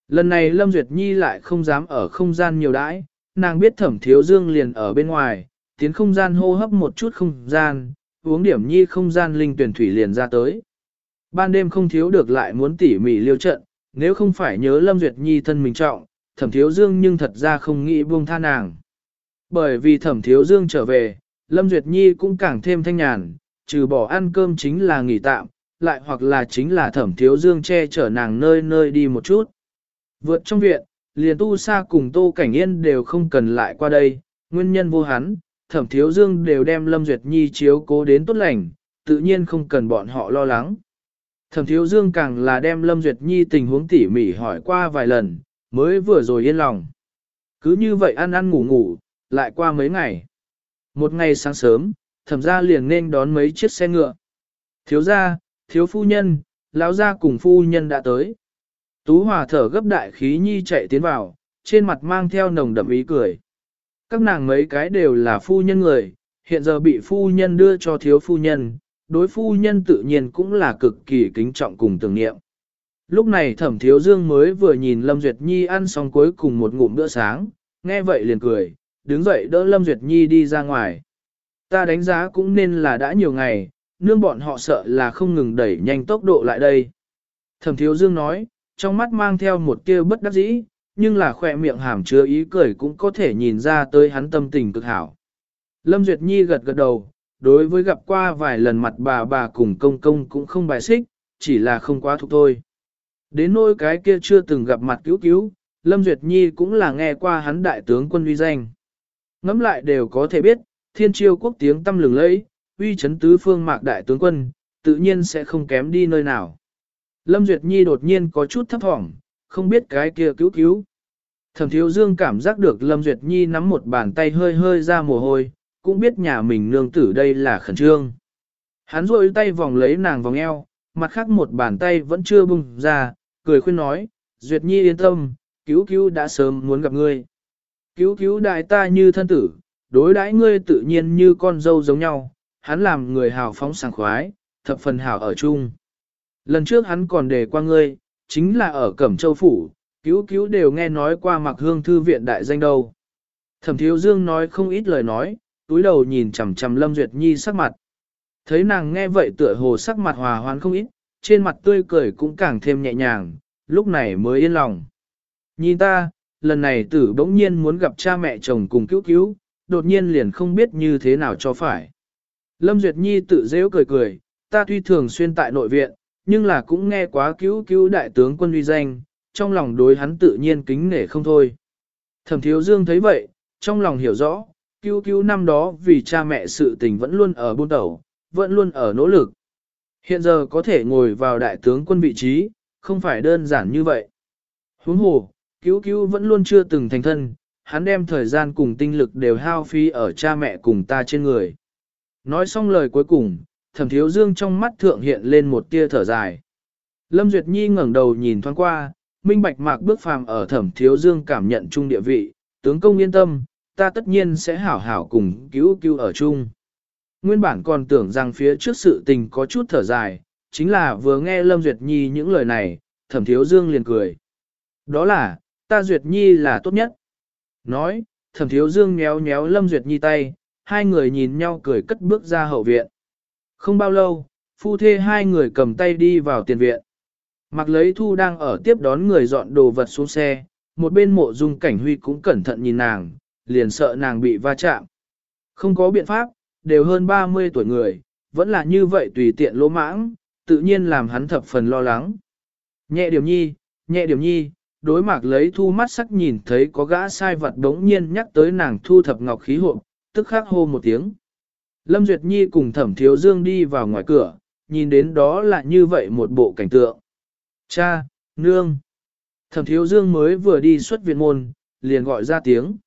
Lần này Lâm Duyệt Nhi lại không dám ở không gian nhiều đãi, nàng biết thẩm thiếu dương liền ở bên ngoài, tiến không gian hô hấp một chút không gian, uống điểm nhi không gian linh tuyển thủy liền ra tới. Ban đêm không thiếu được lại muốn tỉ mỉ liêu trận, nếu không phải nhớ Lâm Duyệt Nhi thân mình trọng, thẩm thiếu dương nhưng thật ra không nghĩ buông tha nàng. Bởi vì thẩm thiếu dương trở về, Lâm Duyệt Nhi cũng càng thêm thanh nhàn, trừ bỏ ăn cơm chính là nghỉ tạm, lại hoặc là chính là thẩm thiếu dương che chở nàng nơi nơi đi một chút. Vượt trong viện, liền tu sa cùng tô cảnh yên đều không cần lại qua đây, nguyên nhân vô hắn, thẩm thiếu dương đều đem Lâm Duyệt Nhi chiếu cố đến tốt lành, tự nhiên không cần bọn họ lo lắng. Thẩm thiếu dương càng là đem Lâm Duyệt Nhi tình huống tỉ mỉ hỏi qua vài lần, mới vừa rồi yên lòng. Cứ như vậy ăn ăn ngủ ngủ, lại qua mấy ngày. Một ngày sáng sớm, thẩm ra liền nên đón mấy chiếc xe ngựa. Thiếu gia, thiếu phu nhân, lão gia cùng phu nhân đã tới. Tú hòa thở gấp đại khí nhi chạy tiến vào, trên mặt mang theo nồng đậm ý cười. Các nàng mấy cái đều là phu nhân người, hiện giờ bị phu nhân đưa cho thiếu phu nhân, đối phu nhân tự nhiên cũng là cực kỳ kính trọng cùng tưởng niệm. Lúc này thẩm thiếu dương mới vừa nhìn Lâm Duyệt Nhi ăn xong cuối cùng một ngụm bữa sáng, nghe vậy liền cười, đứng dậy đỡ Lâm Duyệt Nhi đi ra ngoài. Ta đánh giá cũng nên là đã nhiều ngày, nương bọn họ sợ là không ngừng đẩy nhanh tốc độ lại đây. Thẩm thiếu dương nói, trong mắt mang theo một tia bất đắc dĩ, nhưng là khỏe miệng hàm chứa ý cười cũng có thể nhìn ra tới hắn tâm tình cực hảo. Lâm Duyệt Nhi gật gật đầu, đối với gặp qua vài lần mặt bà bà cùng công công cũng không bài xích, chỉ là không quá thuộc thôi. Đến nỗi cái kia chưa từng gặp mặt cứu cứu, Lâm Duyệt Nhi cũng là nghe qua hắn đại tướng quân uy danh. Ngắm lại đều có thể biết, thiên triều quốc tiếng tâm lừng lẫy, uy chấn tứ phương mạc đại tướng quân, tự nhiên sẽ không kém đi nơi nào. Lâm Duyệt Nhi đột nhiên có chút thấp thỏm, không biết cái kia cứu cứu. Thẩm Thiếu Dương cảm giác được Lâm Duyệt Nhi nắm một bàn tay hơi hơi ra mồ hôi, cũng biết nhà mình nương tử đây là khẩn trương. Hắn rôi tay vòng lấy nàng vòng eo, mặt khác một bàn tay vẫn chưa bung ra, cười khuyên nói, Duyệt Nhi yên tâm, cứu cứu đã sớm muốn gặp ngươi. Cứu cứu đại ta như thân tử, đối đãi ngươi tự nhiên như con dâu giống nhau, hắn làm người hào phóng sảng khoái, thập phần hảo ở chung. Lần trước hắn còn đề qua ngươi, chính là ở Cẩm Châu Phủ, cứu cứu đều nghe nói qua mặc hương thư viện đại danh đâu. Thẩm Thiếu Dương nói không ít lời nói, túi đầu nhìn chằm chằm Lâm Duyệt Nhi sắc mặt. Thấy nàng nghe vậy tựa hồ sắc mặt hòa hoãn không ít, trên mặt tươi cười cũng càng thêm nhẹ nhàng, lúc này mới yên lòng. Nhìn ta, lần này tử bỗng nhiên muốn gặp cha mẹ chồng cùng cứu cứu, đột nhiên liền không biết như thế nào cho phải. Lâm Duyệt Nhi tự dễ cười cười, ta tuy thường xuyên tại nội viện, nhưng là cũng nghe quá cứu cứu đại tướng quân uy danh, trong lòng đối hắn tự nhiên kính nể không thôi. Thẩm Thiếu Dương thấy vậy, trong lòng hiểu rõ, cứu cứu năm đó vì cha mẹ sự tình vẫn luôn ở buôn tẩu, vẫn luôn ở nỗ lực. Hiện giờ có thể ngồi vào đại tướng quân vị trí, không phải đơn giản như vậy. Huống hồ, cứu cứu vẫn luôn chưa từng thành thân, hắn đem thời gian cùng tinh lực đều hao phí ở cha mẹ cùng ta trên người. Nói xong lời cuối cùng, thẩm thiếu dương trong mắt thượng hiện lên một tia thở dài. Lâm Duyệt Nhi ngẩng đầu nhìn thoáng qua, minh bạch mạc bước phàm ở thẩm thiếu dương cảm nhận chung địa vị, tướng công yên tâm, ta tất nhiên sẽ hảo hảo cùng cứu cứu ở chung. Nguyên bản còn tưởng rằng phía trước sự tình có chút thở dài, chính là vừa nghe Lâm Duyệt Nhi những lời này, thẩm thiếu dương liền cười. Đó là, ta Duyệt Nhi là tốt nhất. Nói, thẩm thiếu dương nhéo nhéo Lâm Duyệt Nhi tay, hai người nhìn nhau cười cất bước ra hậu viện. Không bao lâu, phu thê hai người cầm tay đi vào tiền viện. Mặc lấy thu đang ở tiếp đón người dọn đồ vật xuống xe, một bên mộ dung cảnh huy cũng cẩn thận nhìn nàng, liền sợ nàng bị va chạm. Không có biện pháp, đều hơn 30 tuổi người, vẫn là như vậy tùy tiện lỗ mãng, tự nhiên làm hắn thập phần lo lắng. Nhẹ điểm nhi, nhẹ điểm nhi, đối mặt lấy thu mắt sắc nhìn thấy có gã sai vật đống nhiên nhắc tới nàng thu thập ngọc khí hộ, tức khắc hô một tiếng. Lâm Duyệt Nhi cùng thẩm thiếu dương đi vào ngoài cửa, nhìn đến đó là như vậy một bộ cảnh tượng. Cha, nương. Thẩm thiếu dương mới vừa đi xuất viện môn, liền gọi ra tiếng.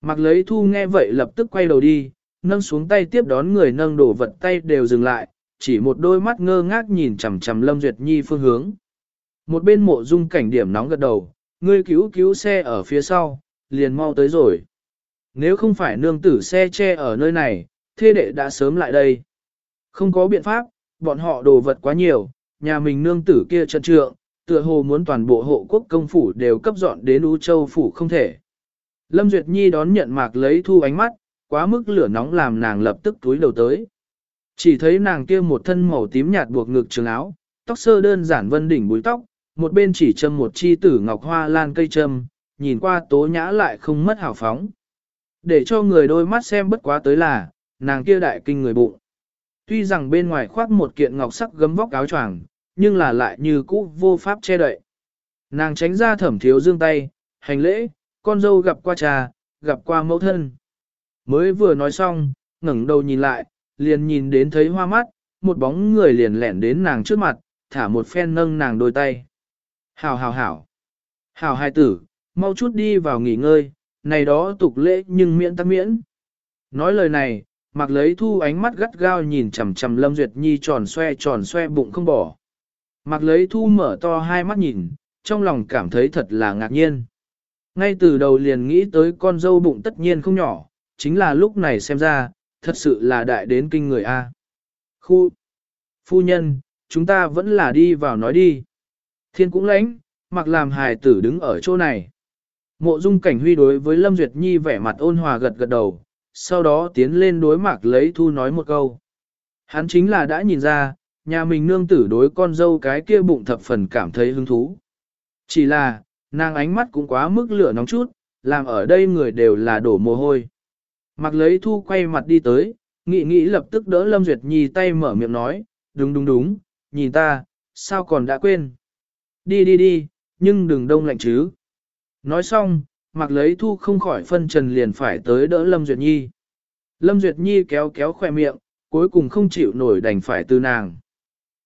Mặc lấy thu nghe vậy lập tức quay đầu đi, nâng xuống tay tiếp đón người nâng đổ vật tay đều dừng lại, chỉ một đôi mắt ngơ ngác nhìn chằm chằm Lâm Duyệt Nhi phương hướng. Một bên mộ dung cảnh điểm nóng gật đầu, ngươi cứu cứu xe ở phía sau, liền mau tới rồi. Nếu không phải nương tử xe che ở nơi này, thê đệ đã sớm lại đây. Không có biện pháp, bọn họ đồ vật quá nhiều, nhà mình nương tử kia trận trượng, tựa hồ muốn toàn bộ hộ quốc công phủ đều cấp dọn đến Ú Châu phủ không thể. Lâm Duyệt Nhi đón nhận mạc lấy thu ánh mắt, quá mức lửa nóng làm nàng lập tức túi đầu tới. Chỉ thấy nàng kia một thân màu tím nhạt buộc ngực trường áo, tóc sơ đơn giản vân đỉnh búi tóc, một bên chỉ châm một chi tử ngọc hoa lan cây châm, nhìn qua tố nhã lại không mất hào phóng. Để cho người đôi mắt xem bất quá tới là, nàng kia đại kinh người bụng. Tuy rằng bên ngoài khoác một kiện ngọc sắc gấm vóc áo choàng, nhưng là lại như cũ vô pháp che đậy. Nàng tránh ra thẩm thiếu dương tay, hành lễ, con dâu gặp qua cha, gặp qua mẫu thân. Mới vừa nói xong, ngẩng đầu nhìn lại, liền nhìn đến thấy hoa mắt, một bóng người liền lẻn đến nàng trước mặt, thả một phen nâng nàng đôi tay. Hảo hảo hảo. Hảo hai tử, mau chút đi vào nghỉ ngơi, này đó tục lễ nhưng miễn tắc miễn. Nói lời này, mặc lấy thu ánh mắt gắt gao nhìn chằm chằm Lâm Duyệt Nhi tròn xoe tròn xoe bụng không bỏ. Mặc lấy thu mở to hai mắt nhìn, trong lòng cảm thấy thật là ngạc nhiên. Ngay từ đầu liền nghĩ tới con dâu bụng tất nhiên không nhỏ, chính là lúc này xem ra, thật sự là đại đến kinh người A. Khu! Phu nhân, chúng ta vẫn là đi vào nói đi. Thiên cũng lãnh, mặc làm hài tử đứng ở chỗ này. Mộ dung cảnh huy đối với Lâm Duyệt Nhi vẻ mặt ôn hòa gật gật đầu, sau đó tiến lên đối mạc lấy thu nói một câu. Hắn chính là đã nhìn ra, nhà mình nương tử đối con dâu cái kia bụng thập phần cảm thấy hứng thú. Chỉ là, nàng ánh mắt cũng quá mức lửa nóng chút, làm ở đây người đều là đổ mồ hôi. Mặc lấy thu quay mặt đi tới, nghĩ nghĩ lập tức đỡ Lâm Duyệt Nhi tay mở miệng nói, đúng đúng đúng, nhìn ta, sao còn đã quên. Đi đi đi, nhưng đừng đông lạnh chứ. Nói xong, mặc lấy thu không khỏi phân trần liền phải tới đỡ Lâm Duyệt Nhi. Lâm Duyệt Nhi kéo kéo khoe miệng, cuối cùng không chịu nổi đành phải từ nàng.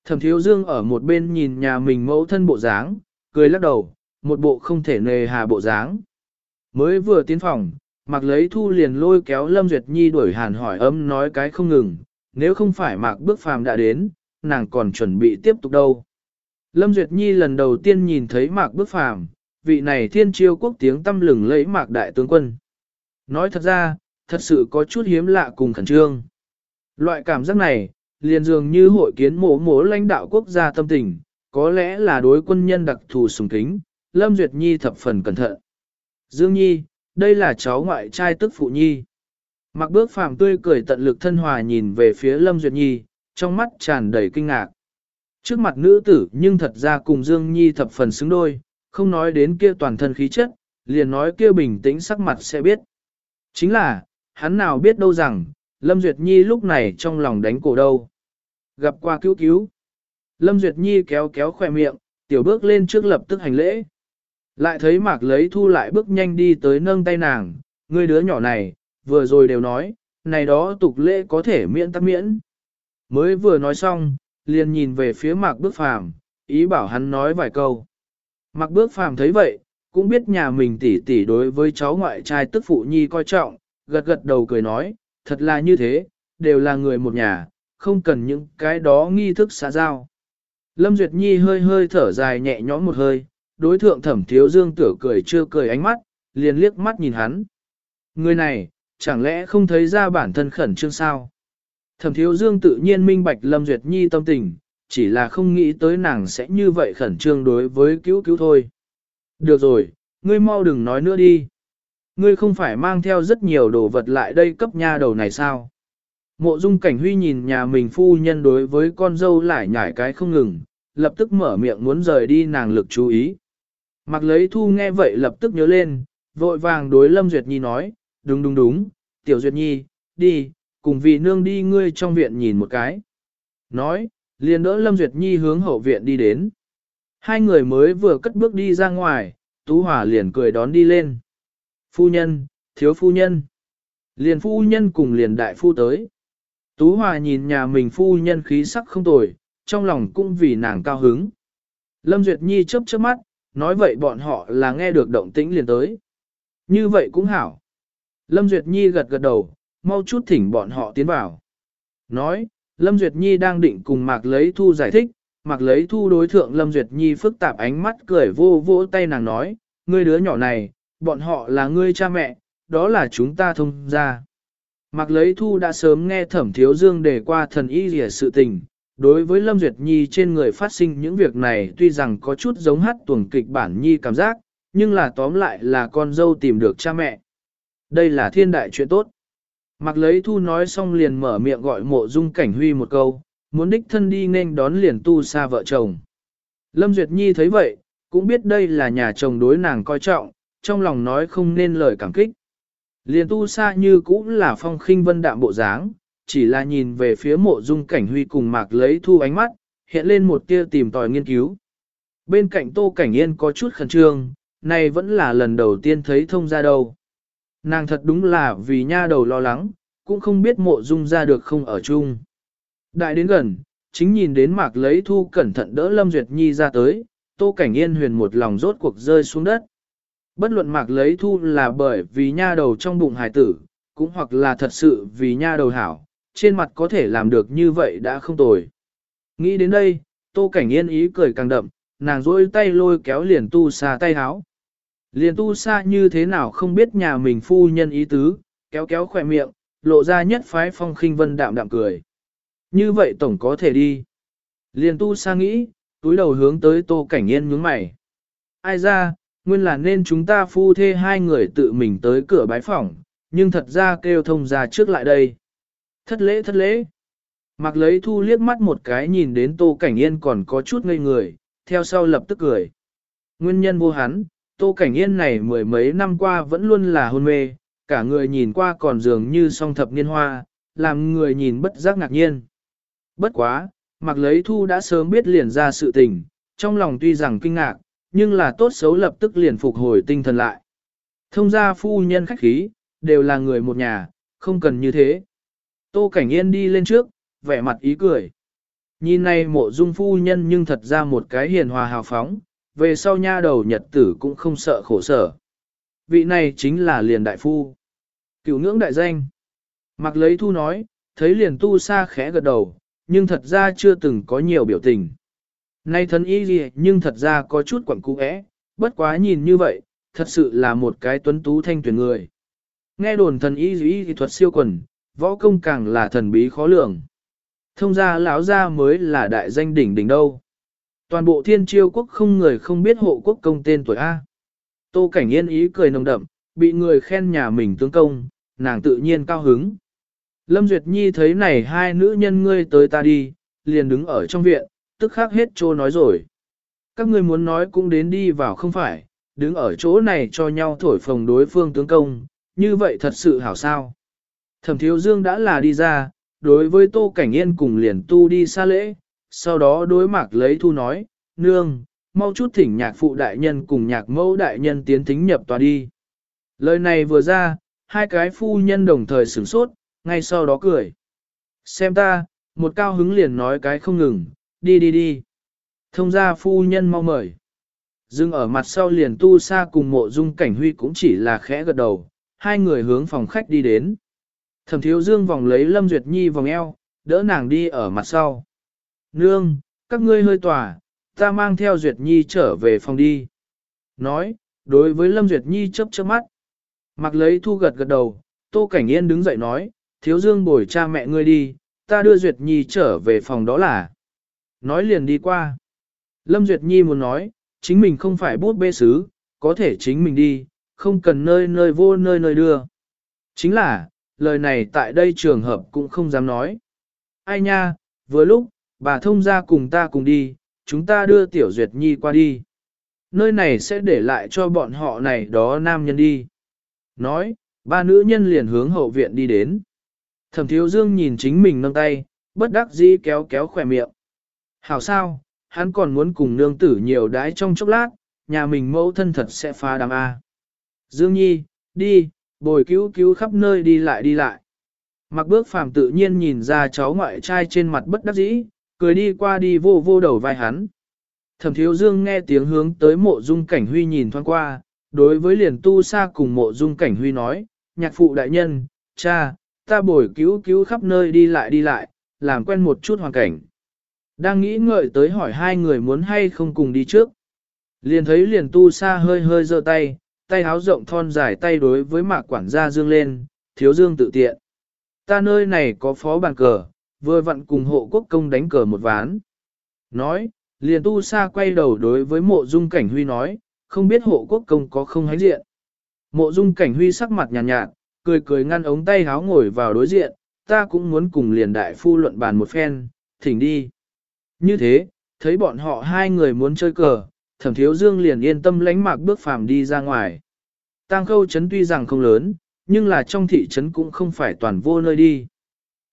Thẩm thiếu dương ở một bên nhìn nhà mình mẫu thân bộ dáng, cười lắc đầu, một bộ không thể nề hà bộ dáng. Mới vừa tiến phòng, mặc lấy thu liền lôi kéo Lâm Duyệt Nhi đuổi hàn hỏi ấm nói cái không ngừng, nếu không phải mạc bước phàm đã đến, nàng còn chuẩn bị tiếp tục đâu. Lâm Duyệt Nhi lần đầu tiên nhìn thấy mạc bước phàm, vị này thiên chiêu quốc tiếng tâm lừng lấy mạc đại tướng quân. Nói thật ra, thật sự có chút hiếm lạ cùng khẩn trương. Loại cảm giác này, liền dường như hội kiến mổ mổ lãnh đạo quốc gia tâm tình, có lẽ là đối quân nhân đặc thù sùng kính, Lâm Duyệt Nhi thập phần cẩn thận. Dương Nhi, đây là cháu ngoại trai tức phụ Nhi. Mặc bước phàm tươi cười tận lực thân hòa nhìn về phía Lâm Duyệt Nhi, trong mắt tràn đầy kinh ngạc. Trước mặt nữ tử nhưng thật ra cùng Dương Nhi thập phần xứng đôi, không nói đến kia toàn thân khí chất, liền nói kia bình tĩnh sắc mặt sẽ biết. Chính là, hắn nào biết đâu rằng, Lâm Duyệt Nhi lúc này trong lòng đánh cổ đâu. Gặp qua cứu cứu. Lâm Duyệt Nhi kéo kéo khỏe miệng, tiểu bước lên trước lập tức hành lễ. Lại thấy mạc lấy thu lại bước nhanh đi tới nâng tay nàng, người đứa nhỏ này, vừa rồi đều nói, này đó tục lễ có thể miễn tắc miễn. Mới vừa nói xong, liền nhìn về phía mạc bước phàm, ý bảo hắn nói vài câu mặc bước phàm thấy vậy, cũng biết nhà mình tỉ tỉ đối với cháu ngoại trai tức phụ nhi coi trọng, gật gật đầu cười nói, thật là như thế, đều là người một nhà, không cần những cái đó nghi thức xã giao. Lâm Duyệt Nhi hơi hơi thở dài nhẹ nhõm một hơi, đối thượng thẩm thiếu dương tử cười chưa cười ánh mắt, liền liếc mắt nhìn hắn. Người này, chẳng lẽ không thấy ra bản thân khẩn trương sao? Thẩm thiếu dương tự nhiên minh bạch Lâm Duyệt Nhi tâm tình, chỉ là không nghĩ tới nàng sẽ như vậy khẩn trương đối với cứu cứu thôi. Được rồi, ngươi mau đừng nói nữa đi. Ngươi không phải mang theo rất nhiều đồ vật lại đây cấp nha đầu này sao? Mộ dung cảnh huy nhìn nhà mình phu nhân đối với con dâu lại nhảy cái không ngừng, lập tức mở miệng muốn rời đi nàng lực chú ý. Mặc lấy thu nghe vậy lập tức nhớ lên, vội vàng đối Lâm Duyệt Nhi nói, đúng đúng đúng, tiểu Duyệt Nhi, đi, cùng vị nương đi ngươi trong viện nhìn một cái. Nói, liền đỡ Lâm Duyệt Nhi hướng hậu viện đi đến. Hai người mới vừa cất bước đi ra ngoài, Tú Hòa liền cười đón đi lên. Phu nhân, thiếu phu nhân. Liền phu nhân cùng liền đại phu tới. Tú Hòa nhìn nhà mình phu nhân khí sắc không tồi, trong lòng cũng vì nàng cao hứng. Lâm Duyệt Nhi chớp chớp mắt, nói vậy bọn họ là nghe được động tĩnh liền tới. Như vậy cũng hảo. Lâm Duyệt Nhi gật gật đầu, mau chút thỉnh bọn họ tiến vào. Nói, Lâm Duyệt Nhi đang định cùng Mạc Lấy Thu giải thích, Mạc Lấy Thu đối thượng Lâm Duyệt Nhi phức tạp ánh mắt cười vô vỗ tay nàng nói, ngươi đứa nhỏ này, bọn họ là ngươi cha mẹ, đó là chúng ta thông ra. Mạc Lấy Thu đã sớm nghe Thẩm Thiếu Dương đề qua thần y rỉa sự tình, đối với Lâm Duyệt Nhi trên người phát sinh những việc này tuy rằng có chút giống hát tuồng kịch bản Nhi cảm giác, nhưng là tóm lại là con dâu tìm được cha mẹ. Đây là thiên đại chuyện tốt. Mặc lấy thu nói xong liền mở miệng gọi mộ dung cảnh huy một câu, muốn đích thân đi nên đón liền tu xa vợ chồng. Lâm Duyệt Nhi thấy vậy, cũng biết đây là nhà chồng đối nàng coi trọng, trong lòng nói không nên lời cảm kích. Liền tu xa như cũng là phong khinh vân đạm bộ dáng, chỉ là nhìn về phía mộ dung cảnh huy cùng mạc lấy thu ánh mắt, hiện lên một tia tìm tòi nghiên cứu. Bên cạnh tô cảnh yên có chút khẩn trương, này vẫn là lần đầu tiên thấy thông ra đâu. Nàng thật đúng là vì nha đầu lo lắng, cũng không biết mộ dung ra được không ở chung. Đại đến gần, chính nhìn đến mạc lấy thu cẩn thận đỡ Lâm Duyệt Nhi ra tới, tô cảnh yên huyền một lòng rốt cuộc rơi xuống đất. Bất luận mạc lấy thu là bởi vì nha đầu trong bụng hải tử, cũng hoặc là thật sự vì nha đầu hảo, trên mặt có thể làm được như vậy đã không tồi. Nghĩ đến đây, tô cảnh yên ý cười càng đậm, nàng rôi tay lôi kéo liền tu xa tay háo. Liền tu xa như thế nào không biết nhà mình phu nhân ý tứ, kéo kéo khỏe miệng, lộ ra nhất phái phong khinh vân đạm đạm cười. Như vậy tổng có thể đi. Liền tu xa nghĩ, túi đầu hướng tới tô cảnh yên nhướng mày. Ai ra, nguyên là nên chúng ta phu thê hai người tự mình tới cửa bái phỏng, nhưng thật ra kêu thông ra trước lại đây. Thất lễ thất lễ. Mặc lấy thu liếc mắt một cái nhìn đến tô cảnh yên còn có chút ngây người, theo sau lập tức cười. Nguyên nhân vô hắn, tô cảnh yên này mười mấy năm qua vẫn luôn là hôn mê, cả người nhìn qua còn dường như song thập niên hoa, làm người nhìn bất giác ngạc nhiên. Bất quá, mặc lấy thu đã sớm biết liền ra sự tình, trong lòng tuy rằng kinh ngạc, nhưng là tốt xấu lập tức liền phục hồi tinh thần lại. Thông gia phu nhân khách khí, đều là người một nhà, không cần như thế. Tô Cảnh Yên đi lên trước, vẻ mặt ý cười. Nhìn này mộ dung phu nhân nhưng thật ra một cái hiền hòa hào phóng, về sau nha đầu nhật tử cũng không sợ khổ sở. Vị này chính là liền đại phu. Cựu ngưỡng đại danh. Mặc lấy thu nói, thấy liền tu xa khẽ gật đầu, nhưng thật ra chưa từng có nhiều biểu tình. Nay thân y gì nhưng thật ra có chút quẩn cú ẽ, bất quá nhìn như vậy, thật sự là một cái tuấn tú thanh tuyển người. Nghe đồn thần y gì thuật siêu quần, võ công càng là thần bí khó lường. Thông ra lão ra mới là đại danh đỉnh đỉnh đâu. Toàn bộ thiên chiêu quốc không người không biết hộ quốc công tên tuổi A. Tô Cảnh Yên ý cười nồng đậm, bị người khen nhà mình tướng công, nàng tự nhiên cao hứng. Lâm Duyệt Nhi thấy này hai nữ nhân ngươi tới ta đi, liền đứng ở trong viện, tức khắc hết trô nói rồi. Các ngươi muốn nói cũng đến đi vào không phải, đứng ở chỗ này cho nhau thổi phồng đối phương tướng công, như vậy thật sự hảo sao. Thẩm thiếu dương đã là đi ra, đối với Tô Cảnh Yên cùng liền tu đi xa lễ, sau đó đối mạc lấy thu nói, nương, mau chút thỉnh nhạc phụ đại nhân cùng nhạc mẫu đại nhân tiến thính nhập tòa đi. Lời này vừa ra, hai cái phu nhân đồng thời sửng sốt, ngay sau đó cười. Xem ta, một cao hứng liền nói cái không ngừng, đi đi đi. Thông ra phu nhân mau mời. Dưng ở mặt sau liền tu xa cùng mộ dung cảnh huy cũng chỉ là khẽ gật đầu, hai người hướng phòng khách đi đến. Thẩm thiếu dương vòng lấy Lâm Duyệt Nhi vòng eo, đỡ nàng đi ở mặt sau. Nương, các ngươi hơi tỏa, ta mang theo Duyệt Nhi trở về phòng đi. Nói, đối với Lâm Duyệt Nhi chớp chớp mắt. Mặc lấy thu gật gật đầu, Tô Cảnh Yên đứng dậy nói, thiếu dương bồi cha mẹ ngươi đi, ta đưa Duyệt Nhi trở về phòng đó là. Nói liền đi qua. Lâm Duyệt Nhi muốn nói, chính mình không phải bút bê sứ, có thể chính mình đi, không cần nơi nơi vô nơi nơi đưa. Chính là, lời này tại đây trường hợp cũng không dám nói. Ai nha, vừa lúc, bà thông ra cùng ta cùng đi, chúng ta đưa Tiểu Duyệt Nhi qua đi. Nơi này sẽ để lại cho bọn họ này đó nam nhân đi. Nói, ba nữ nhân liền hướng hậu viện đi đến. Thẩm thiếu dương nhìn chính mình nâng tay, bất đắc dĩ kéo kéo khỏe miệng. Hảo sao, hắn còn muốn cùng nương tử nhiều đái trong chốc lát, nhà mình mẫu thân thật sẽ phá đám A. Dương Nhi, đi, bồi cứu cứu khắp nơi đi lại đi lại. Mặc bước phàm tự nhiên nhìn ra cháu ngoại trai trên mặt bất đắc dĩ, cười đi qua đi vô vô đầu vai hắn. Thẩm thiếu dương nghe tiếng hướng tới mộ dung cảnh huy nhìn thoáng qua, đối với liền tu sa cùng mộ dung cảnh huy nói, nhạc phụ đại nhân, cha, ta bồi cứu cứu khắp nơi đi lại đi lại, làm quen một chút hoàn cảnh. Đang nghĩ ngợi tới hỏi hai người muốn hay không cùng đi trước. Liền thấy liền tu sa hơi hơi giơ tay, tay háo rộng thon dài tay đối với mạc quản gia dương lên, thiếu dương tự tiện. Ta nơi này có phó bàn cờ, vừa vặn cùng hộ quốc công đánh cờ một ván. Nói, liền tu sa quay đầu đối với mộ dung cảnh huy nói, không biết hộ quốc công có không hánh diện. Mộ dung cảnh huy sắc mặt nhàn nhạt, nhạt, cười cười ngăn ống tay háo ngồi vào đối diện, ta cũng muốn cùng liền đại phu luận bàn một phen, thỉnh đi. Như thế, thấy bọn họ hai người muốn chơi cờ, thẩm thiếu dương liền yên tâm lánh mạc bước phàm đi ra ngoài. Tang khâu trấn tuy rằng không lớn, nhưng là trong thị trấn cũng không phải toàn vô nơi đi.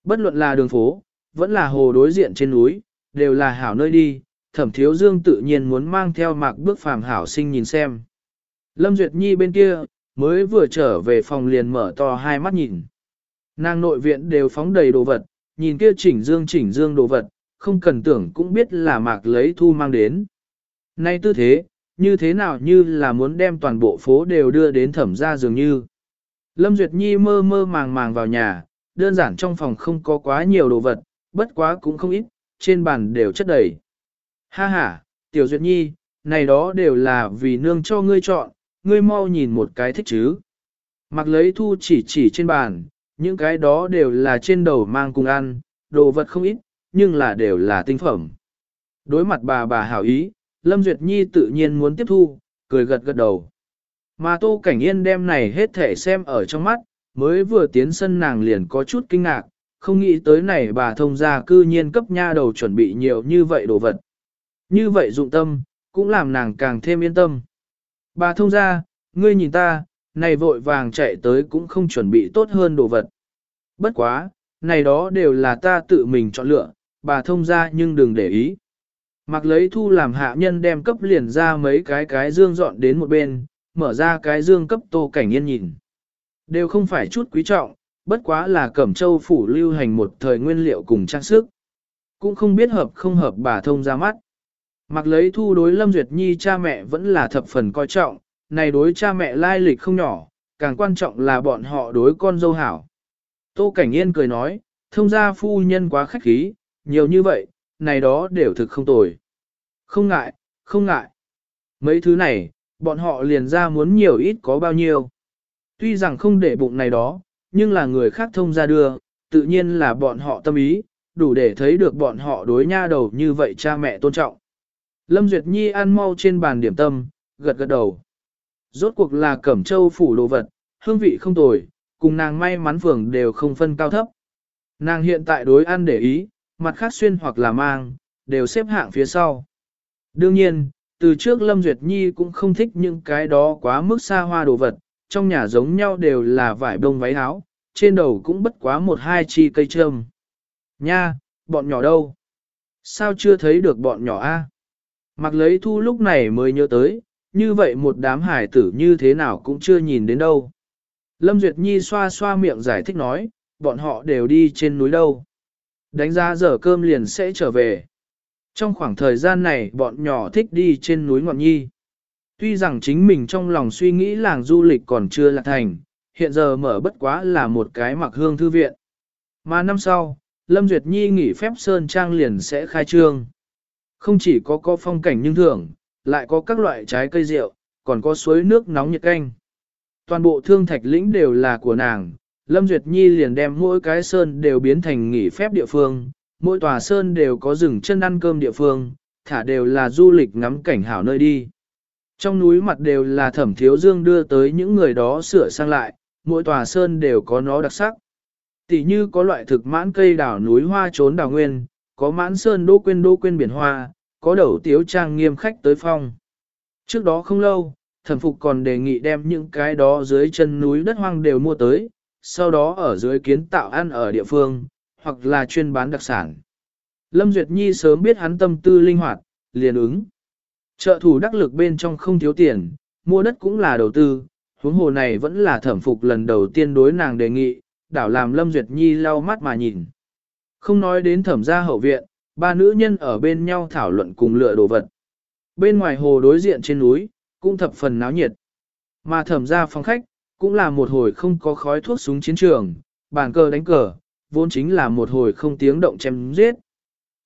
Bất luận là đường phố, vẫn là hồ đối diện trên núi, đều là hảo nơi đi, thẩm thiếu dương tự nhiên muốn mang theo mạc bước phàm hảo sinh nhìn xem. Lâm Duyệt Nhi bên kia, mới vừa trở về phòng liền mở to hai mắt nhìn. Nàng nội viện đều phóng đầy đồ vật, nhìn kia chỉnh dương chỉnh dương đồ vật, không cần tưởng cũng biết là mạc lấy thu mang đến. Nay tư thế, như thế nào như là muốn đem toàn bộ phố đều đưa đến thẩm ra dường như. Lâm Duyệt Nhi mơ mơ màng màng vào nhà, đơn giản trong phòng không có quá nhiều đồ vật, bất quá cũng không ít, trên bàn đều chất đầy. Ha ha, Tiểu Duyệt Nhi, này đó đều là vì nương cho ngươi chọn, ngươi mau nhìn một cái thích chứ. Mặc lấy thu chỉ chỉ trên bàn, những cái đó đều là trên đầu mang cùng ăn, đồ vật không ít, nhưng là đều là tinh phẩm. Đối mặt bà bà hảo ý, Lâm Duyệt Nhi tự nhiên muốn tiếp thu, cười gật gật đầu. Mà Tô Cảnh Yên đem này hết thể xem ở trong mắt, mới vừa tiến sân nàng liền có chút kinh ngạc, không nghĩ tới này bà thông gia cư nhiên cấp nha đầu chuẩn bị nhiều như vậy đồ vật. Như vậy dụng tâm, cũng làm nàng càng thêm yên tâm. Bà thông gia, ngươi nhìn ta, này vội vàng chạy tới cũng không chuẩn bị tốt hơn đồ vật. Bất quá, này đó đều là ta tự mình chọn lựa, bà thông gia nhưng đừng để ý. Mặc lấy thu làm hạ nhân đem cấp liền ra mấy cái cái dương dọn đến một bên, mở ra cái dương cấp tô cảnh yên nhìn. Đều không phải chút quý trọng, bất quá là cẩm châu phủ lưu hành một thời nguyên liệu cùng trang sức. Cũng không biết hợp không hợp bà thông ra mắt. Mặc lấy thu đối Lâm Duyệt Nhi cha mẹ vẫn là thập phần coi trọng, này đối cha mẹ lai lịch không nhỏ, càng quan trọng là bọn họ đối con dâu hảo. Tô Cảnh Yên cười nói, thông gia phu nhân quá khách khí, nhiều như vậy, này đó đều thực không tồi. Không ngại, không ngại. Mấy thứ này, bọn họ liền ra muốn nhiều ít có bao nhiêu. Tuy rằng không để bụng này đó, nhưng là người khác thông ra đưa, tự nhiên là bọn họ tâm ý, đủ để thấy được bọn họ đối nha đầu như vậy cha mẹ tôn trọng. Lâm Duyệt Nhi ăn mau trên bàn điểm tâm, gật gật đầu. Rốt cuộc là cẩm châu phủ đồ vật, hương vị không tồi, cùng nàng may mắn phường đều không phân cao thấp. Nàng hiện tại đối ăn để ý, mặt khác xuyên hoặc là mang, đều xếp hạng phía sau. Đương nhiên, từ trước Lâm Duyệt Nhi cũng không thích những cái đó quá mức xa hoa đồ vật, trong nhà giống nhau đều là vải bông váy áo, trên đầu cũng bất quá một hai chi cây trơm. Nha, bọn nhỏ đâu? Sao chưa thấy được bọn nhỏ a? Mặc lấy thu lúc này mới nhớ tới, như vậy một đám hải tử như thế nào cũng chưa nhìn đến đâu. Lâm Duyệt Nhi xoa xoa miệng giải thích nói, bọn họ đều đi trên núi đâu. Đánh ra giờ cơm liền sẽ trở về. Trong khoảng thời gian này bọn nhỏ thích đi trên núi Ngọn Nhi. Tuy rằng chính mình trong lòng suy nghĩ làng du lịch còn chưa là thành, hiện giờ mở bất quá là một cái mặc hương thư viện. Mà năm sau, Lâm Duyệt Nhi nghỉ phép Sơn Trang liền sẽ khai trương. Không chỉ có có phong cảnh nhưng thường, lại có các loại trái cây rượu, còn có suối nước nóng nhiệt canh. Toàn bộ thương thạch lĩnh đều là của nàng, Lâm Duyệt Nhi liền đem mỗi cái sơn đều biến thành nghỉ phép địa phương, mỗi tòa sơn đều có rừng chân ăn cơm địa phương, thả đều là du lịch ngắm cảnh hảo nơi đi. Trong núi mặt đều là thẩm thiếu dương đưa tới những người đó sửa sang lại, mỗi tòa sơn đều có nó đặc sắc. Tỷ như có loại thực mãn cây đảo núi hoa trốn đảo nguyên, có mãn sơn đô quên đô quên biển hoa, có đầu tiếu trang nghiêm khách tới phong. Trước đó không lâu, thẩm phục còn đề nghị đem những cái đó dưới chân núi đất hoang đều mua tới, sau đó ở dưới kiến tạo ăn ở địa phương, hoặc là chuyên bán đặc sản. Lâm Duyệt Nhi sớm biết hắn tâm tư linh hoạt, liền ứng. Trợ thủ đắc lực bên trong không thiếu tiền, mua đất cũng là đầu tư, huống hồ này vẫn là thẩm phục lần đầu tiên đối nàng đề nghị, đảo làm Lâm Duyệt Nhi lau mắt mà nhìn. Không nói đến thẩm gia hậu viện, ba nữ nhân ở bên nhau thảo luận cùng lựa đồ vật. Bên ngoài hồ đối diện trên núi, cũng thập phần náo nhiệt. Mà thẩm gia phòng khách, cũng là một hồi không có khói thuốc súng chiến trường, bàn cờ đánh cờ, vốn chính là một hồi không tiếng động chém giết.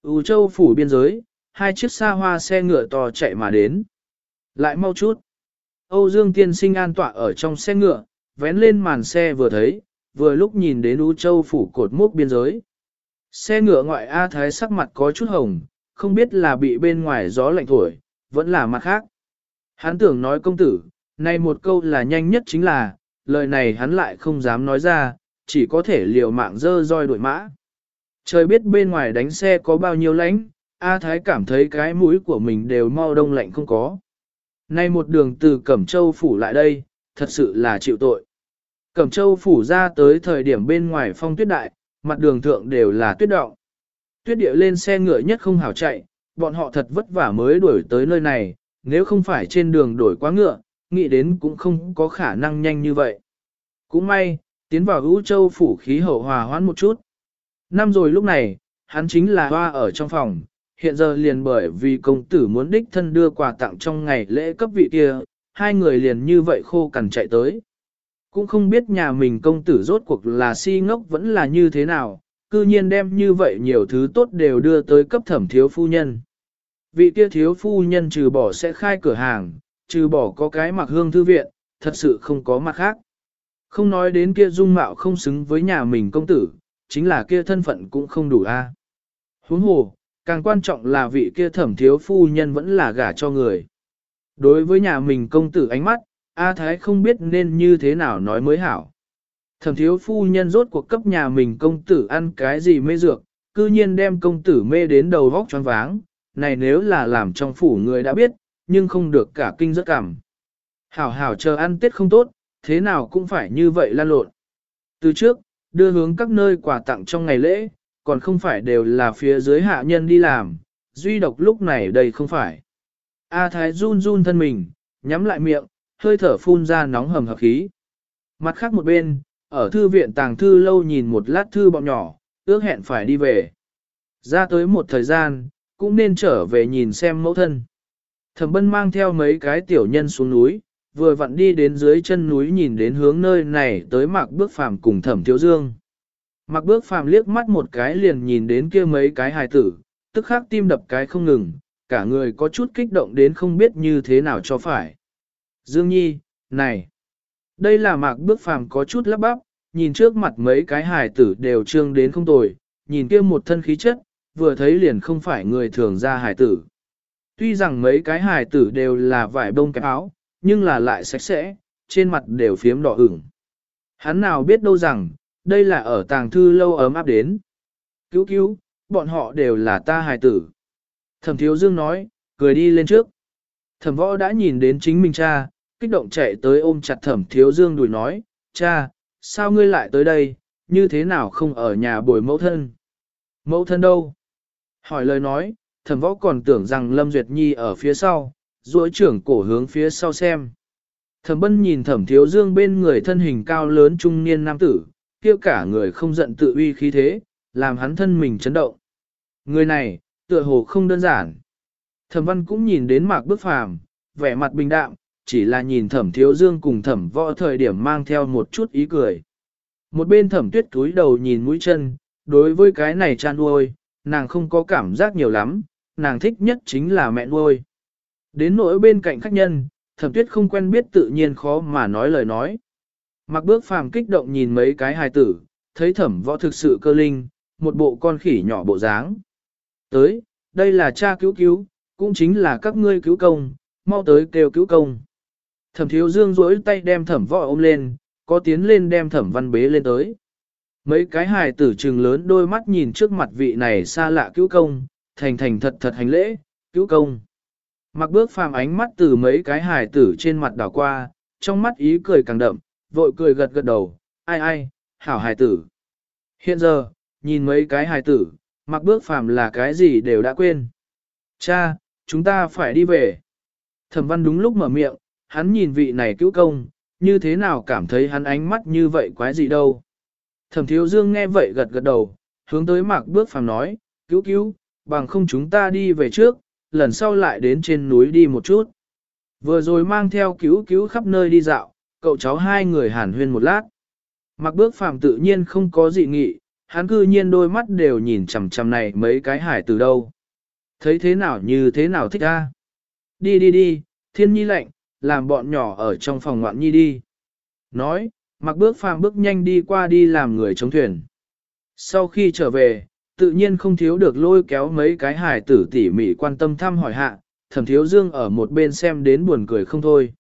U châu phủ biên giới, hai chiếc xa hoa xe ngựa to chạy mà đến. Lại mau chút. Âu Dương tiên sinh an tọa ở trong xe ngựa, vén lên màn xe vừa thấy, vừa lúc nhìn đến Ú châu phủ cột mốc biên giới. Xe ngựa ngoại A Thái sắc mặt có chút hồng, không biết là bị bên ngoài gió lạnh thổi, vẫn là mặt khác. Hắn tưởng nói công tử, này một câu là nhanh nhất chính là, lời này hắn lại không dám nói ra, chỉ có thể liều mạng dơ roi đuổi mã. Trời biết bên ngoài đánh xe có bao nhiêu lánh, A Thái cảm thấy cái mũi của mình đều mau đông lạnh không có. Nay một đường từ Cẩm Châu phủ lại đây, thật sự là chịu tội. Cẩm Châu phủ ra tới thời điểm bên ngoài phong tuyết đại, mặt đường thượng đều là tuyết động. Tuyết địa lên xe ngựa nhất không hảo chạy, bọn họ thật vất vả mới đuổi tới nơi này, nếu không phải trên đường đổi quá ngựa, nghĩ đến cũng không có khả năng nhanh như vậy. Cũng may, tiến vào Vũ Châu phủ khí hậu hòa hoãn một chút. Năm rồi lúc này, hắn chính là hoa ở trong phòng, hiện giờ liền bởi vì công tử muốn đích thân đưa quà tặng trong ngày lễ cấp vị kia, hai người liền như vậy khô cằn chạy tới. Cũng không biết nhà mình công tử rốt cuộc là si ngốc vẫn là như thế nào, cư nhiên đem như vậy nhiều thứ tốt đều đưa tới cấp thẩm thiếu phu nhân. Vị kia thiếu phu nhân trừ bỏ sẽ khai cửa hàng, trừ bỏ có cái mặc hương thư viện, thật sự không có mặt khác. Không nói đến kia dung mạo không xứng với nhà mình công tử, chính là kia thân phận cũng không đủ a. Huống hồ, càng quan trọng là vị kia thẩm thiếu phu nhân vẫn là gả cho người. Đối với nhà mình công tử ánh mắt, A Thái không biết nên như thế nào nói mới hảo. Thẩm thiếu phu nhân rốt cuộc cấp nhà mình công tử ăn cái gì mê dược, cư nhiên đem công tử mê đến đầu vóc choáng váng, này nếu là làm trong phủ người đã biết, nhưng không được cả kinh rất cảm. Hảo hảo chờ ăn tết không tốt, thế nào cũng phải như vậy lan lộn. Từ trước, đưa hướng các nơi quà tặng trong ngày lễ, còn không phải đều là phía dưới hạ nhân đi làm, duy độc lúc này đây không phải. A Thái run run thân mình, nhắm lại miệng, hơi thở phun ra nóng hầm hập khí. Mặt khác một bên, ở thư viện tàng thư lâu nhìn một lát thư bọn nhỏ, ước hẹn phải đi về. Ra tới một thời gian, cũng nên trở về nhìn xem mẫu thân. Thẩm bân mang theo mấy cái tiểu nhân xuống núi, vừa vặn đi đến dưới chân núi nhìn đến hướng nơi này tới mạc bước phàm cùng thẩm thiếu dương. Mạc bước phàm liếc mắt một cái liền nhìn đến kia mấy cái hài tử, tức khắc tim đập cái không ngừng, cả người có chút kích động đến không biết như thế nào cho phải. Dương Nhi, này, đây là mạc bước phàm có chút lắp bắp, nhìn trước mặt mấy cái hài tử đều trương đến không tồi, nhìn kia một thân khí chất, vừa thấy liền không phải người thường ra hài tử. Tuy rằng mấy cái hài tử đều là vải bông cái áo, nhưng là lại sạch sẽ, trên mặt đều phiếm đỏ ửng. Hắn nào biết đâu rằng, đây là ở tàng thư lâu ấm áp đến. Cứu cứu, bọn họ đều là ta hài tử. Thẩm thiếu dương nói, cười đi lên trước. Thẩm võ đã nhìn đến chính mình cha, kích động chạy tới ôm chặt thẩm thiếu dương đùi nói, cha, sao ngươi lại tới đây, như thế nào không ở nhà bồi mẫu thân? Mẫu thân đâu? Hỏi lời nói, thẩm võ còn tưởng rằng Lâm Duyệt Nhi ở phía sau, duỗi trưởng cổ hướng phía sau xem. Thẩm bân nhìn thẩm thiếu dương bên người thân hình cao lớn trung niên nam tử, kia cả người không giận tự uy khí thế, làm hắn thân mình chấn động. Người này, tựa hồ không đơn giản. Thẩm văn cũng nhìn đến mạc bức phàm, vẻ mặt bình đạm, chỉ là nhìn thẩm thiếu dương cùng thẩm võ thời điểm mang theo một chút ý cười. Một bên thẩm tuyết túi đầu nhìn mũi chân, đối với cái này chan nuôi, nàng không có cảm giác nhiều lắm, nàng thích nhất chính là mẹ nuôi. Đến nỗi bên cạnh khách nhân, thẩm tuyết không quen biết tự nhiên khó mà nói lời nói. Mặc bước phàm kích động nhìn mấy cái hài tử, thấy thẩm võ thực sự cơ linh, một bộ con khỉ nhỏ bộ dáng. Tới, đây là cha cứu cứu, cũng chính là các ngươi cứu công, mau tới kêu cứu công. Thẩm thiếu dương rỗi tay đem thẩm võ ôm lên, có tiến lên đem thẩm văn bế lên tới. Mấy cái hài tử trừng lớn đôi mắt nhìn trước mặt vị này xa lạ cứu công, thành thành thật thật hành lễ, cứu công. Mặc bước phàm ánh mắt từ mấy cái hài tử trên mặt đảo qua, trong mắt ý cười càng đậm, vội cười gật gật đầu, ai ai, hảo hài tử. Hiện giờ, nhìn mấy cái hài tử, mặc bước phàm là cái gì đều đã quên. Cha, chúng ta phải đi về. Thẩm văn đúng lúc mở miệng, hắn nhìn vị này cứu công, như thế nào cảm thấy hắn ánh mắt như vậy quái gì đâu. Thẩm thiếu dương nghe vậy gật gật đầu, hướng tới mạc bước phàm nói, cứu cứu, bằng không chúng ta đi về trước, lần sau lại đến trên núi đi một chút. Vừa rồi mang theo cứu cứu khắp nơi đi dạo, cậu cháu hai người hàn huyên một lát. Mặc bước phàm tự nhiên không có dị nghị, hắn cư nhiên đôi mắt đều nhìn chằm chằm này mấy cái hải từ đâu. Thấy thế nào như thế nào thích a? Đi đi đi, thiên nhi lệnh, làm bọn nhỏ ở trong phòng ngoạn nhi đi. Nói, mặc bước phàm bước nhanh đi qua đi làm người chống thuyền. Sau khi trở về, tự nhiên không thiếu được lôi kéo mấy cái hài tử tỉ mỉ quan tâm thăm hỏi hạ, thẩm thiếu dương ở một bên xem đến buồn cười không thôi.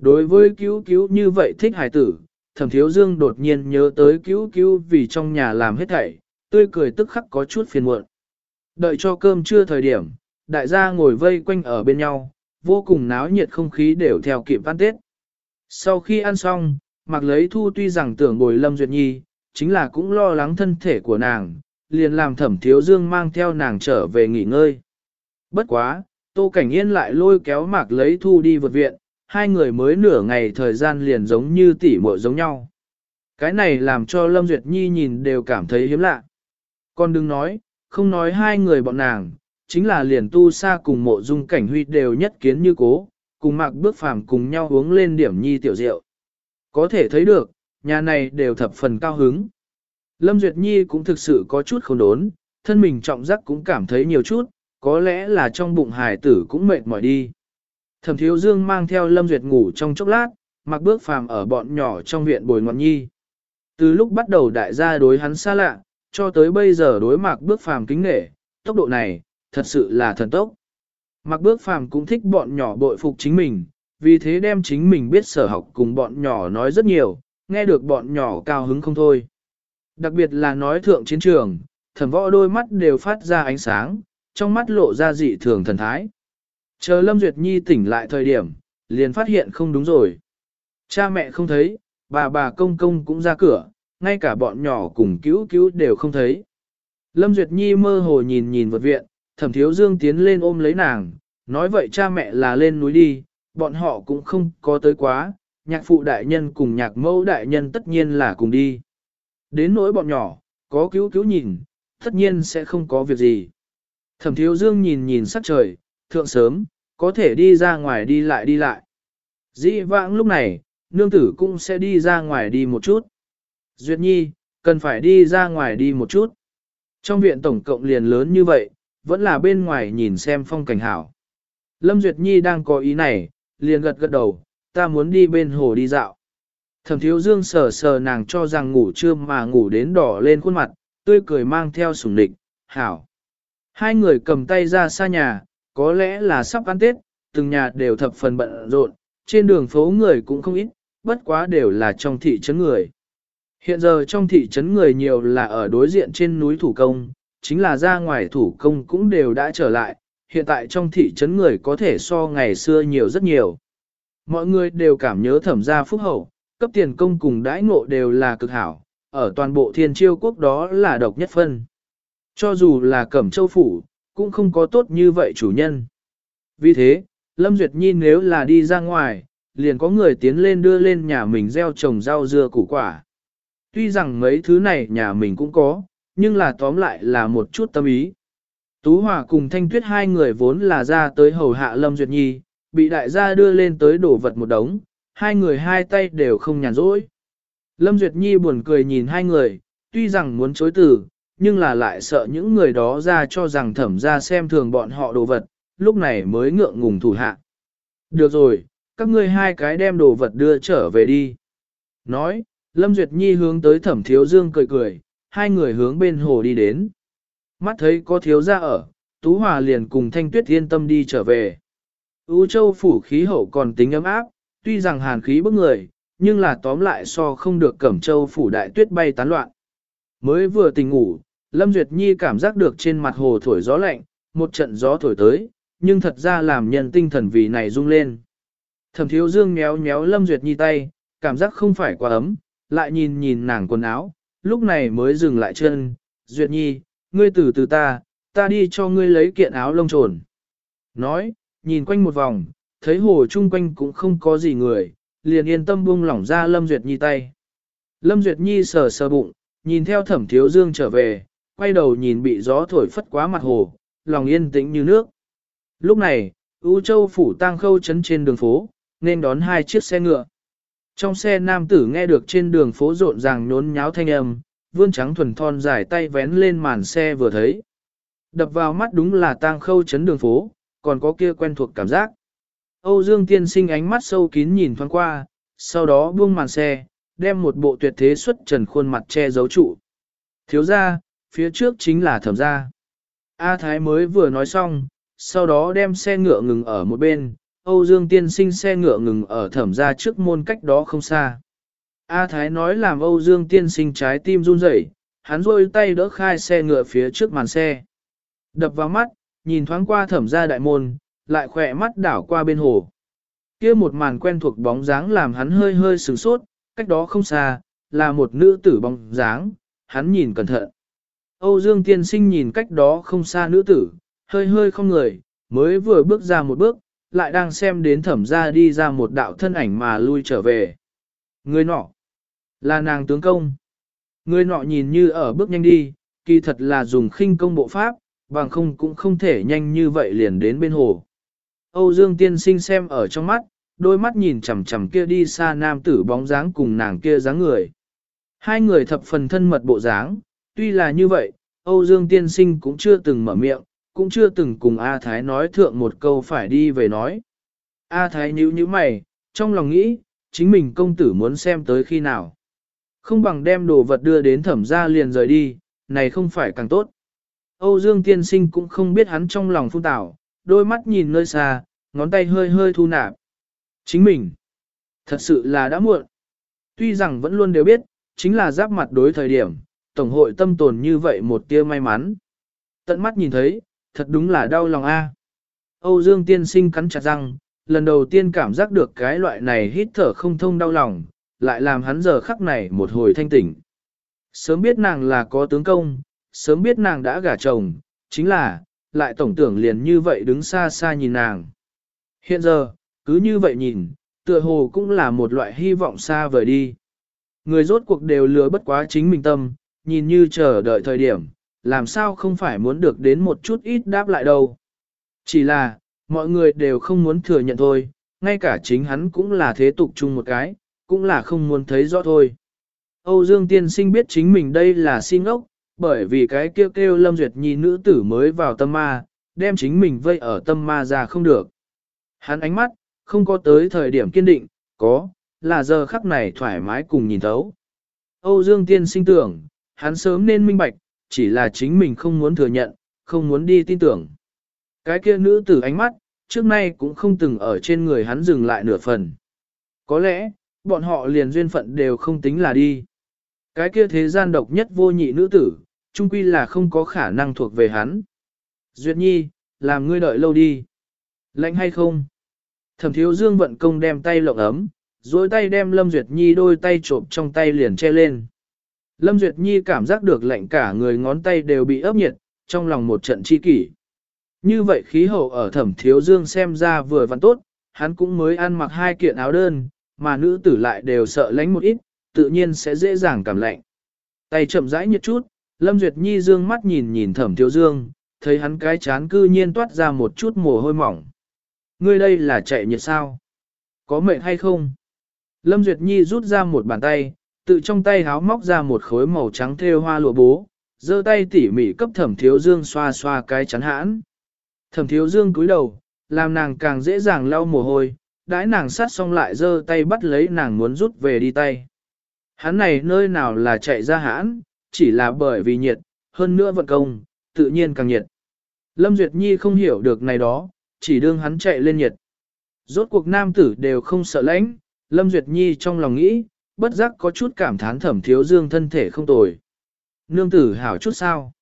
Đối với cứu cứu như vậy thích hài tử, thẩm thiếu dương đột nhiên nhớ tới cứu cứu vì trong nhà làm hết thảy, tươi cười tức khắc có chút phiền muộn. Đợi cho cơm trưa thời điểm, đại gia ngồi vây quanh ở bên nhau, vô cùng náo nhiệt không khí đều theo kịp ăn tết. Sau khi ăn xong, mặc Lấy Thu tuy rằng tưởng bồi Lâm Duyệt Nhi, chính là cũng lo lắng thân thể của nàng, liền làm thẩm thiếu dương mang theo nàng trở về nghỉ ngơi. Bất quá, Tô Cảnh Yên lại lôi kéo Mạc Lấy Thu đi vượt viện, hai người mới nửa ngày thời gian liền giống như tỉ muội giống nhau. Cái này làm cho Lâm Duyệt Nhi nhìn đều cảm thấy hiếm lạ. Con đừng nói, không nói hai người bọn nàng, chính là liền tu Sa cùng mộ dung cảnh huy đều nhất kiến như cố, cùng mạc bước phàm cùng nhau uống lên điểm nhi tiểu rượu. Có thể thấy được, nhà này đều thập phần cao hứng. Lâm Duyệt Nhi cũng thực sự có chút không đốn, thân mình trọng giác cũng cảm thấy nhiều chút, có lẽ là trong bụng hài tử cũng mệt mỏi đi. Thẩm Thiếu Dương mang theo Lâm Duyệt ngủ trong chốc lát, mặc bước phàm ở bọn nhỏ trong viện bồi ngọn nhi. Từ lúc bắt đầu đại gia đối hắn xa lạ, cho tới bây giờ đối mặt bước phàm kính nể, tốc độ này, thật sự là thần tốc. Mặc bước phàm cũng thích bọn nhỏ bội phục chính mình, vì thế đem chính mình biết sở học cùng bọn nhỏ nói rất nhiều, nghe được bọn nhỏ cao hứng không thôi. Đặc biệt là nói thượng chiến trường, thẩm võ đôi mắt đều phát ra ánh sáng, trong mắt lộ ra dị thường thần thái. Chờ Lâm Duyệt Nhi tỉnh lại thời điểm, liền phát hiện không đúng rồi. Cha mẹ không thấy, bà bà công công cũng ra cửa, ngay cả bọn nhỏ cùng cứu cứu đều không thấy. Lâm Duyệt Nhi mơ hồ nhìn nhìn vật viện, thẩm thiếu dương tiến lên ôm lấy nàng, nói vậy cha mẹ là lên núi đi, bọn họ cũng không có tới quá, nhạc phụ đại nhân cùng nhạc mẫu đại nhân tất nhiên là cùng đi. Đến nỗi bọn nhỏ, có cứu cứu nhìn, tất nhiên sẽ không có việc gì. Thẩm thiếu dương nhìn nhìn sắc trời, thượng sớm, có thể đi ra ngoài đi lại đi lại. Dĩ vãng lúc này, nương tử cũng sẽ đi ra ngoài đi một chút. Duyệt nhi, cần phải đi ra ngoài đi một chút. Trong viện tổng cộng liền lớn như vậy, vẫn là bên ngoài nhìn xem phong cảnh hảo. Lâm Duyệt Nhi đang có ý này, liền gật gật đầu, ta muốn đi bên hồ đi dạo. Thẩm thiếu dương sờ sờ nàng cho rằng ngủ trưa mà ngủ đến đỏ lên khuôn mặt, tươi cười mang theo sủng địch, hảo. Hai người cầm tay ra xa nhà, có lẽ là sắp ăn Tết, từng nhà đều thập phần bận rộn, trên đường phố người cũng không ít, bất quá đều là trong thị trấn người. Hiện giờ trong thị trấn người nhiều là ở đối diện trên núi thủ công, chính là ra ngoài thủ công cũng đều đã trở lại, hiện tại trong thị trấn người có thể so ngày xưa nhiều rất nhiều. Mọi người đều cảm nhớ thẩm gia phúc hậu, cấp tiền công cùng đãi ngộ đều là cực hảo, ở toàn bộ thiên chiêu quốc đó là độc nhất phân. Cho dù là cẩm châu phủ, cũng không có tốt như vậy chủ nhân. Vì thế, Lâm Duyệt Nhi nếu là đi ra ngoài, liền có người tiến lên đưa lên nhà mình gieo trồng rau dưa củ quả. Tuy rằng mấy thứ này nhà mình cũng có, nhưng là tóm lại là một chút tâm ý. Tú Hòa cùng Thanh Tuyết hai người vốn là ra tới hầu hạ Lâm Duyệt Nhi, bị đại gia đưa lên tới đổ vật một đống, hai người hai tay đều không nhàn rỗi. Lâm Duyệt Nhi buồn cười nhìn hai người, tuy rằng muốn chối từ, nhưng là lại sợ những người đó ra cho rằng thẩm ra xem thường bọn họ đồ vật, lúc này mới ngượng ngùng thủ hạ. Được rồi, các ngươi hai cái đem đồ vật đưa trở về đi. Nói, Lâm Duyệt Nhi hướng tới thẩm thiếu dương cười cười, hai người hướng bên hồ đi đến. Mắt thấy có thiếu ra ở, Tú Hòa liền cùng Thanh Tuyết yên tâm đi trở về. U Châu phủ khí hậu còn tính ấm áp, tuy rằng hàn khí bức người, nhưng là tóm lại so không được Cẩm Châu phủ đại tuyết bay tán loạn. Mới vừa tỉnh ngủ, Lâm Duyệt Nhi cảm giác được trên mặt hồ thổi gió lạnh, một trận gió thổi tới, nhưng thật ra làm nhân tinh thần vì này rung lên. Thẩm thiếu dương méo méo Lâm Duyệt Nhi tay, cảm giác không phải quá ấm, lại nhìn nhìn nàng quần áo, lúc này mới dừng lại chân, Duyệt Nhi, ngươi từ từ ta, ta đi cho ngươi lấy kiện áo lông trồn. Nói, nhìn quanh một vòng, thấy hồ chung quanh cũng không có gì người, liền yên tâm buông lỏng ra Lâm Duyệt Nhi tay. Lâm Duyệt Nhi sờ sờ bụng, nhìn theo thẩm thiếu dương trở về, quay đầu nhìn bị gió thổi phất quá mặt hồ, lòng yên tĩnh như nước. Lúc này, U Châu phủ tang khâu chấn trên đường phố, nên đón hai chiếc xe ngựa. Trong xe nam tử nghe được trên đường phố rộn ràng nhốn nháo thanh âm, vươn trắng thuần thon dài tay vén lên màn xe vừa thấy. Đập vào mắt đúng là tang khâu chấn đường phố, còn có kia quen thuộc cảm giác. Âu Dương tiên sinh ánh mắt sâu kín nhìn thoáng qua, sau đó buông màn xe, đem một bộ tuyệt thế xuất trần khuôn mặt che giấu trụ. Thiếu ra, phía trước chính là thẩm gia. A Thái mới vừa nói xong, sau đó đem xe ngựa ngừng ở một bên, Âu Dương tiên sinh xe ngựa ngừng ở thẩm gia trước môn cách đó không xa. A Thái nói làm Âu Dương tiên sinh trái tim run rẩy, hắn rôi tay đỡ khai xe ngựa phía trước màn xe. Đập vào mắt, nhìn thoáng qua thẩm gia đại môn, lại khỏe mắt đảo qua bên hồ. kia một màn quen thuộc bóng dáng làm hắn hơi hơi sửng sốt, cách đó không xa, là một nữ tử bóng dáng, hắn nhìn cẩn thận. Âu Dương tiên sinh nhìn cách đó không xa nữ tử, hơi hơi không người, mới vừa bước ra một bước, lại đang xem đến thẩm ra đi ra một đạo thân ảnh mà lui trở về. Người nọ, là nàng tướng công. Người nọ nhìn như ở bước nhanh đi, kỳ thật là dùng khinh công bộ pháp, bằng không cũng không thể nhanh như vậy liền đến bên hồ. Âu Dương tiên sinh xem ở trong mắt, đôi mắt nhìn chằm chằm kia đi xa nam tử bóng dáng cùng nàng kia dáng người. Hai người thập phần thân mật bộ dáng, tuy là như vậy, Âu Dương tiên sinh cũng chưa từng mở miệng, cũng chưa từng cùng A Thái nói thượng một câu phải đi về nói. A Thái nhíu nhíu mày, trong lòng nghĩ, chính mình công tử muốn xem tới khi nào. Không bằng đem đồ vật đưa đến thẩm gia liền rời đi, này không phải càng tốt. Âu Dương tiên sinh cũng không biết hắn trong lòng phun tảo, đôi mắt nhìn nơi xa, ngón tay hơi hơi thu nạp. Chính mình, thật sự là đã muộn. Tuy rằng vẫn luôn đều biết, chính là giáp mặt đối thời điểm, Tổng hội tâm tồn như vậy một tia may mắn. Tận mắt nhìn thấy, thật đúng là đau lòng a. Âu Dương tiên sinh cắn chặt răng, lần đầu tiên cảm giác được cái loại này hít thở không thông đau lòng, lại làm hắn giờ khắc này một hồi thanh tỉnh. Sớm biết nàng là có tướng công, sớm biết nàng đã gả chồng, chính là, lại tổng tưởng liền như vậy đứng xa xa nhìn nàng. Hiện giờ, cứ như vậy nhìn, tựa hồ cũng là một loại hy vọng xa vời đi. Người rốt cuộc đều lừa bất quá chính mình tâm, nhìn như chờ đợi thời điểm, làm sao không phải muốn được đến một chút ít đáp lại đâu. Chỉ là, mọi người đều không muốn thừa nhận thôi, ngay cả chính hắn cũng là thế tục chung một cái, cũng là không muốn thấy rõ thôi. Âu Dương tiên sinh biết chính mình đây là xin ốc, bởi vì cái kêu kêu Lâm Duyệt Nhi nữ tử mới vào tâm ma, đem chính mình vây ở tâm ma ra không được. Hắn ánh mắt, không có tới thời điểm kiên định, có, là giờ khắc này thoải mái cùng nhìn thấu. Âu Dương tiên sinh tưởng, hắn sớm nên minh bạch, chỉ là chính mình không muốn thừa nhận, không muốn đi tin tưởng. Cái kia nữ tử ánh mắt, trước nay cũng không từng ở trên người hắn dừng lại nửa phần. Có lẽ, bọn họ liền duyên phận đều không tính là đi. Cái kia thế gian độc nhất vô nhị nữ tử, chung quy là không có khả năng thuộc về hắn. Duyệt nhi, làm ngươi đợi lâu đi. Lạnh hay không? Thẩm thiếu dương vận công đem tay lộng ấm, dối tay đem Lâm Duyệt Nhi đôi tay trộm trong tay liền che lên. Lâm Duyệt Nhi cảm giác được lạnh cả người ngón tay đều bị ấp nhiệt, trong lòng một trận chi kỷ. Như vậy khí hậu ở thẩm thiếu dương xem ra vừa văn tốt, hắn cũng mới ăn mặc hai kiện áo đơn, mà nữ tử lại đều sợ lánh một ít, tự nhiên sẽ dễ dàng cảm lạnh. Tay chậm rãi nhiệt chút, Lâm Duyệt Nhi dương mắt nhìn nhìn thẩm thiếu dương, thấy hắn cái chán cư nhiên toát ra một chút mồ hôi mỏng. Ngươi đây là chạy nhiệt sao? Có mệt hay không? Lâm Duyệt Nhi rút ra một bàn tay, tự trong tay háo móc ra một khối màu trắng thêu hoa lụa bố, giơ tay tỉ mỉ cấp thẩm thiếu dương xoa xoa cái chắn hãn. Thẩm thiếu dương cúi đầu, làm nàng càng dễ dàng lau mồ hôi, đãi nàng sát xong lại giơ tay bắt lấy nàng muốn rút về đi tay. Hắn này nơi nào là chạy ra hãn, chỉ là bởi vì nhiệt, hơn nữa vận công, tự nhiên càng nhiệt. Lâm Duyệt Nhi không hiểu được này đó, chỉ đương hắn chạy lên nhiệt. Rốt cuộc nam tử đều không sợ lãnh, Lâm Duyệt Nhi trong lòng nghĩ, bất giác có chút cảm thán thẩm thiếu dương thân thể không tồi. Nương tử hảo chút sao.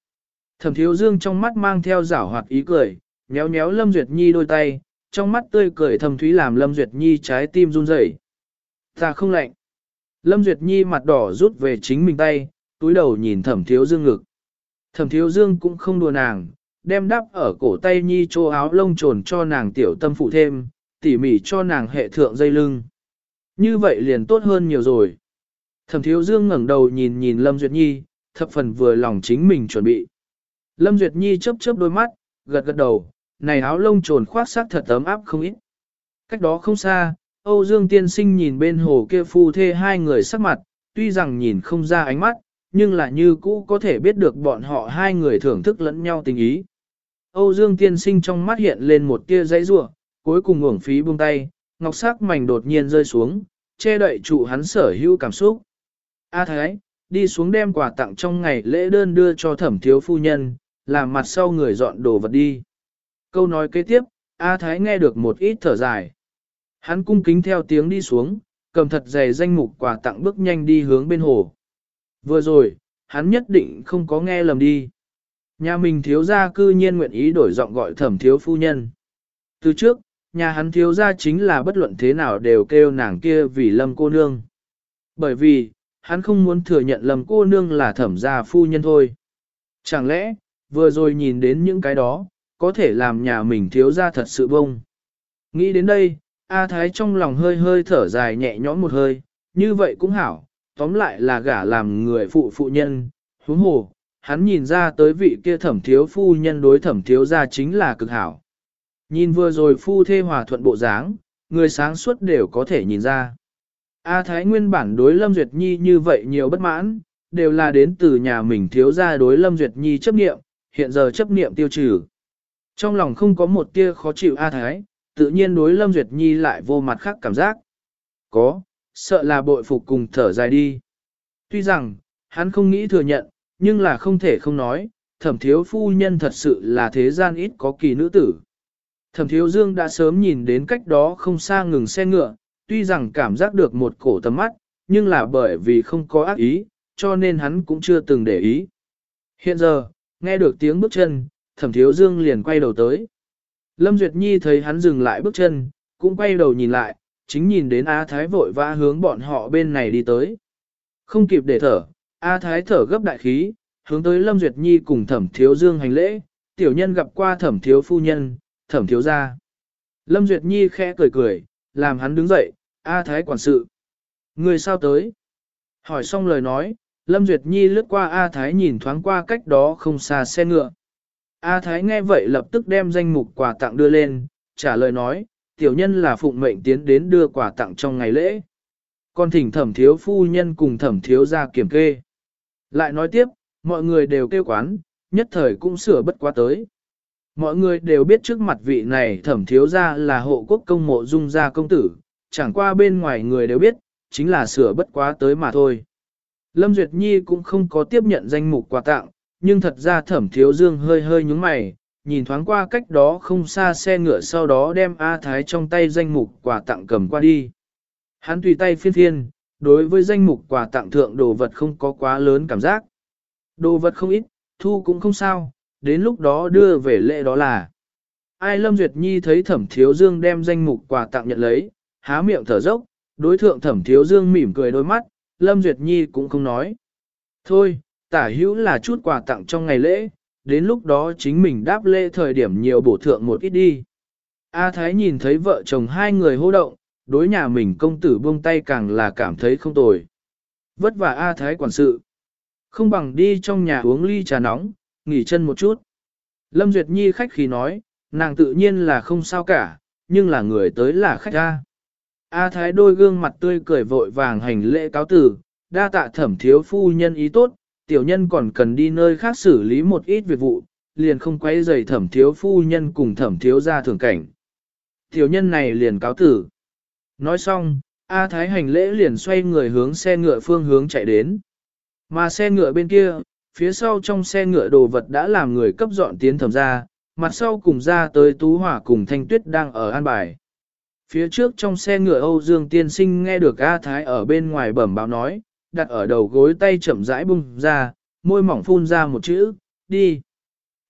Thẩm thiếu dương trong mắt mang theo rảo hoạt ý cười, nhéo nhéo Lâm Duyệt Nhi đôi tay, trong mắt tươi cười thầm thúy làm Lâm Duyệt Nhi trái tim run rẩy. Ta không lạnh. Lâm Duyệt Nhi mặt đỏ rút về chính mình tay, túi đầu nhìn thẩm thiếu dương ngực. Thẩm thiếu dương cũng không đùa nàng, đem đắp ở cổ tay Nhi chỗ áo lông trồn cho nàng tiểu tâm phụ thêm, tỉ mỉ cho nàng hệ thượng dây lưng. Như vậy liền tốt hơn nhiều rồi. Thẩm thiếu dương ngẩng đầu nhìn nhìn Lâm Duyệt Nhi, thập phần vừa lòng chính mình chuẩn bị. Lâm Duyệt Nhi chớp chớp đôi mắt, gật gật đầu, này áo lông trồn khoác sắc thật ấm áp không ít. Cách đó không xa, Âu Dương tiên sinh nhìn bên hồ kia phu thê hai người sắc mặt, tuy rằng nhìn không ra ánh mắt, nhưng là như cũ có thể biết được bọn họ hai người thưởng thức lẫn nhau tình ý. Âu Dương tiên sinh trong mắt hiện lên một tia dãy rủa, cuối cùng ngưỡng phí buông tay, ngọc sắc mảnh đột nhiên rơi xuống, che đậy trụ hắn sở hữu cảm xúc. A Thái, đi xuống đem quà tặng trong ngày lễ đơn đưa cho thẩm thiếu phu nhân, làm mặt sau người dọn đồ vật đi. Câu nói kế tiếp, A Thái nghe được một ít thở dài. Hắn cung kính theo tiếng đi xuống, cầm thật dày danh mục quà tặng bước nhanh đi hướng bên hồ. Vừa rồi, hắn nhất định không có nghe lầm đi. Nhà mình thiếu gia cư nhiên nguyện ý đổi giọng gọi thẩm thiếu phu nhân. Từ trước, nhà hắn thiếu gia chính là bất luận thế nào đều kêu nàng kia vì lâm cô nương. Bởi vì, hắn không muốn thừa nhận lâm cô nương là thẩm gia phu nhân thôi. Chẳng lẽ, vừa rồi nhìn đến những cái đó, có thể làm nhà mình thiếu gia thật sự bông. Nghĩ đến đây, A Thái trong lòng hơi hơi thở dài nhẹ nhõm một hơi, như vậy cũng hảo, tóm lại là gả làm người phụ phụ nhân, huống hồ, hắn nhìn ra tới vị kia thẩm thiếu phu nhân đối thẩm thiếu gia chính là cực hảo. Nhìn vừa rồi phu thê hòa thuận bộ dáng, người sáng suốt đều có thể nhìn ra. A Thái nguyên bản đối Lâm Duyệt Nhi như vậy nhiều bất mãn, đều là đến từ nhà mình thiếu gia đối Lâm Duyệt Nhi chấp niệm, hiện giờ chấp niệm tiêu trừ. Trong lòng không có một tia khó chịu A Thái, tự nhiên đối Lâm Duyệt Nhi lại vô mặt khác cảm giác. Có, sợ là bội phục cùng thở dài đi. Tuy rằng, hắn không nghĩ thừa nhận, nhưng là không thể không nói, thẩm thiếu phu nhân thật sự là thế gian ít có kỳ nữ tử. Thẩm thiếu dương đã sớm nhìn đến cách đó không xa ngừng xe ngựa, tuy rằng cảm giác được một cổ tầm mắt, nhưng là bởi vì không có ác ý, cho nên hắn cũng chưa từng để ý. Hiện giờ, nghe được tiếng bước chân, thẩm thiếu dương liền quay đầu tới. Lâm Duyệt Nhi thấy hắn dừng lại bước chân, cũng quay đầu nhìn lại, chính nhìn đến A Thái vội vã hướng bọn họ bên này đi tới. Không kịp để thở, A Thái thở gấp đại khí, hướng tới Lâm Duyệt Nhi cùng thẩm thiếu dương hành lễ, tiểu nhân gặp qua thẩm thiếu phu nhân, thẩm thiếu gia. Lâm Duyệt Nhi khẽ cười cười, làm hắn đứng dậy, A Thái quản sự. Người sao tới? Hỏi xong lời nói, Lâm Duyệt Nhi lướt qua A Thái nhìn thoáng qua cách đó không xa xe ngựa. A Thái nghe vậy lập tức đem danh mục quà tặng đưa lên, trả lời nói, tiểu nhân là phụng mệnh tiến đến đưa quà tặng trong ngày lễ. Còn thỉnh thẩm thiếu phu nhân cùng thẩm thiếu ra kiểm kê. Lại nói tiếp, mọi người đều kêu quán, nhất thời cũng sửa bất quá tới. Mọi người đều biết trước mặt vị này thẩm thiếu ra là hộ quốc công mộ dung gia công tử, chẳng qua bên ngoài người đều biết, chính là sửa bất quá tới mà thôi. Lâm Duyệt Nhi cũng không có tiếp nhận danh mục quà tặng, nhưng thật ra thẩm thiếu dương hơi hơi nhúng mày, nhìn thoáng qua cách đó không xa xe ngựa sau đó đem A Thái trong tay danh mục quà tặng cầm qua đi. Hắn tùy tay phiên phiên, đối với danh mục quà tặng thượng đồ vật không có quá lớn cảm giác. Đồ vật không ít, thu cũng không sao, đến lúc đó đưa về lễ đó là. Ai Lâm Duyệt Nhi thấy thẩm thiếu dương đem danh mục quà tặng nhận lấy, há miệng thở dốc, đối thượng thẩm thiếu dương mỉm cười đôi mắt, Lâm Duyệt Nhi cũng không nói. Thôi, tả hữu là chút quà tặng trong ngày lễ, đến lúc đó chính mình đáp lễ thời điểm nhiều bổ thượng một ít đi. A Thái nhìn thấy vợ chồng hai người hô động, đối nhà mình công tử buông tay càng là cảm thấy không tồi. Vất vả A Thái quản sự. Không bằng đi trong nhà uống ly trà nóng, nghỉ chân một chút. Lâm Duyệt Nhi khách khí nói, nàng tự nhiên là không sao cả, nhưng là người tới là khách A. A Thái đôi gương mặt tươi cười vội vàng hành lễ cáo tử, đa tạ thẩm thiếu phu nhân ý tốt, tiểu nhân còn cần đi nơi khác xử lý một ít việc vụ, liền không quay dày thẩm thiếu phu nhân cùng thẩm thiếu ra thường cảnh. Tiểu nhân này liền cáo tử. Nói xong, A Thái hành lễ liền xoay người hướng xe ngựa phương hướng chạy đến. Mà xe ngựa bên kia, phía sau trong xe ngựa đồ vật đã làm người cấp dọn tiến thẩm ra, mặt sau cùng ra tới Tú Hỏa cùng Thanh Tuyết đang ở an bài. Phía trước trong xe ngựa Âu Dương Tiên Sinh nghe được A Thái ở bên ngoài bẩm báo nói, đặt ở đầu gối tay chậm rãi bung ra, môi mỏng phun ra một chữ, đi.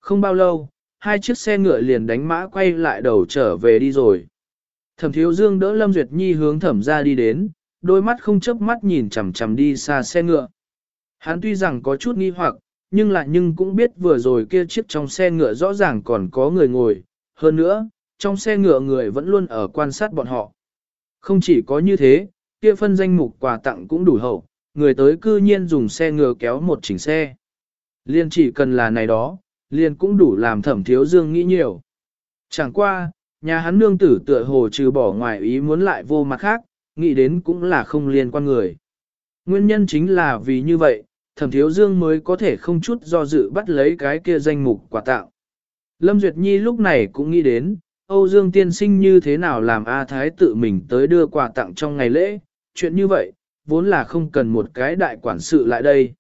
Không bao lâu, hai chiếc xe ngựa liền đánh mã quay lại đầu trở về đi rồi. Thẩm thiếu dương đỡ Lâm Duyệt Nhi hướng thẩm ra đi đến, đôi mắt không chớp mắt nhìn chằm chằm đi xa xe ngựa. Hắn tuy rằng có chút nghi hoặc, nhưng lại nhưng cũng biết vừa rồi kia chiếc trong xe ngựa rõ ràng còn có người ngồi. Hơn nữa, trong xe ngựa người vẫn luôn ở quan sát bọn họ. Không chỉ có như thế, kia phân danh mục quà tặng cũng đủ hậu, người tới cư nhiên dùng xe ngựa kéo một chỉnh xe. Liên chỉ cần là này đó, liền cũng đủ làm thẩm thiếu dương nghĩ nhiều. Chẳng qua, nhà hắn nương tử tựa hồ trừ bỏ ngoài ý muốn lại vô mặt khác, nghĩ đến cũng là không liên quan người. Nguyên nhân chính là vì như vậy, thẩm thiếu dương mới có thể không chút do dự bắt lấy cái kia danh mục quà tặng. Lâm Duyệt Nhi lúc này cũng nghĩ đến, Âu Dương tiên sinh như thế nào làm A Thái tự mình tới đưa quà tặng trong ngày lễ, chuyện như vậy, vốn là không cần một cái đại quản sự lại đây.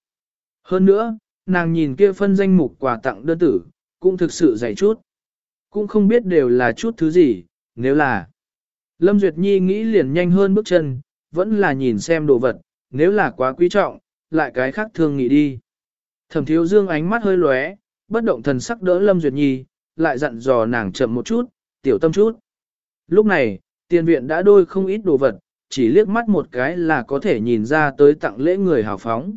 Hơn nữa, nàng nhìn kia phân danh mục quà tặng đơn tử, cũng thực sự dày chút. Cũng không biết đều là chút thứ gì, nếu là. Lâm Duyệt Nhi nghĩ liền nhanh hơn bước chân, vẫn là nhìn xem đồ vật, nếu là quá quý trọng, lại cái khác thương nghĩ đi. Thẩm thiếu dương ánh mắt hơi lóe, bất động thần sắc đỡ Lâm Duyệt Nhi, lại dặn dò nàng chậm một chút, tiểu tâm chút. Lúc này, tiền viện đã đôi không ít đồ vật, chỉ liếc mắt một cái là có thể nhìn ra tới tặng lễ người hào phóng.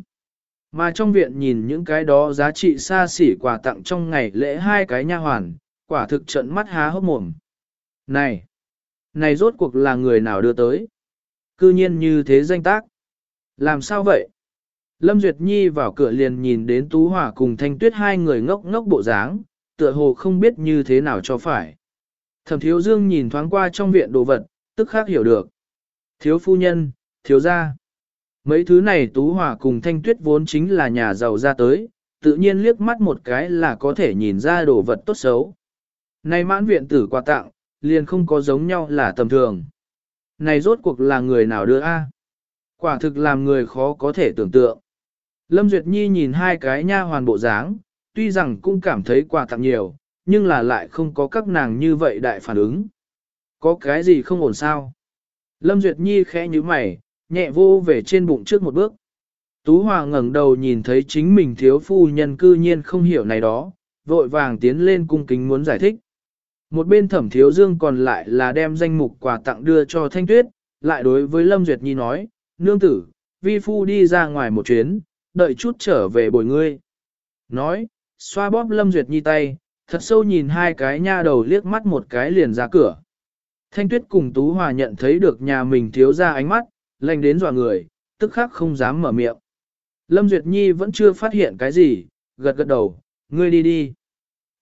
Mà trong viện nhìn những cái đó giá trị xa xỉ quà tặng trong ngày lễ hai cái nha hoàn, quả thực trận mắt há hốc mồm. Này! Này rốt cuộc là người nào đưa tới? Cư nhiên như thế danh tác. Làm sao vậy? Lâm Duyệt Nhi vào cửa liền nhìn đến Tú Hỏa cùng Thanh Tuyết hai người ngốc ngốc bộ dáng, tựa hồ không biết như thế nào cho phải. Thẩm Thiếu Dương nhìn thoáng qua trong viện đồ vật, tức khác hiểu được. Thiếu phu nhân, thiếu gia. Mấy thứ này Tú Hòa cùng Thanh Tuyết vốn chính là nhà giàu ra tới, tự nhiên liếc mắt một cái là có thể nhìn ra đồ vật tốt xấu. Này mãn viện tử quà tặng, liền không có giống nhau là tầm thường. Này rốt cuộc là người nào đưa a? Quả thực làm người khó có thể tưởng tượng. Lâm Duyệt Nhi nhìn hai cái nha hoàn bộ dáng, tuy rằng cũng cảm thấy quà tặng nhiều, nhưng là lại không có các nàng như vậy đại phản ứng. Có cái gì không ổn sao? Lâm Duyệt Nhi khẽ như mày, nhẹ vô về trên bụng trước một bước. Tú Hòa ngẩng đầu nhìn thấy chính mình thiếu phu nhân cư nhiên không hiểu này đó, vội vàng tiến lên cung kính muốn giải thích. Một bên thẩm thiếu dương còn lại là đem danh mục quà tặng đưa cho Thanh Tuyết, lại đối với Lâm Duyệt Nhi nói, nương tử, vi phu đi ra ngoài một chuyến, đợi chút trở về bồi ngươi. Nói, xoa bóp Lâm Duyệt Nhi tay, thật sâu nhìn hai cái nha đầu liếc mắt một cái liền ra cửa. Thanh Tuyết cùng Tú Hòa nhận thấy được nhà mình thiếu ra ánh mắt, lành đến dọa người, tức khắc không dám mở miệng. Lâm Duyệt Nhi vẫn chưa phát hiện cái gì, gật gật đầu, ngươi đi đi.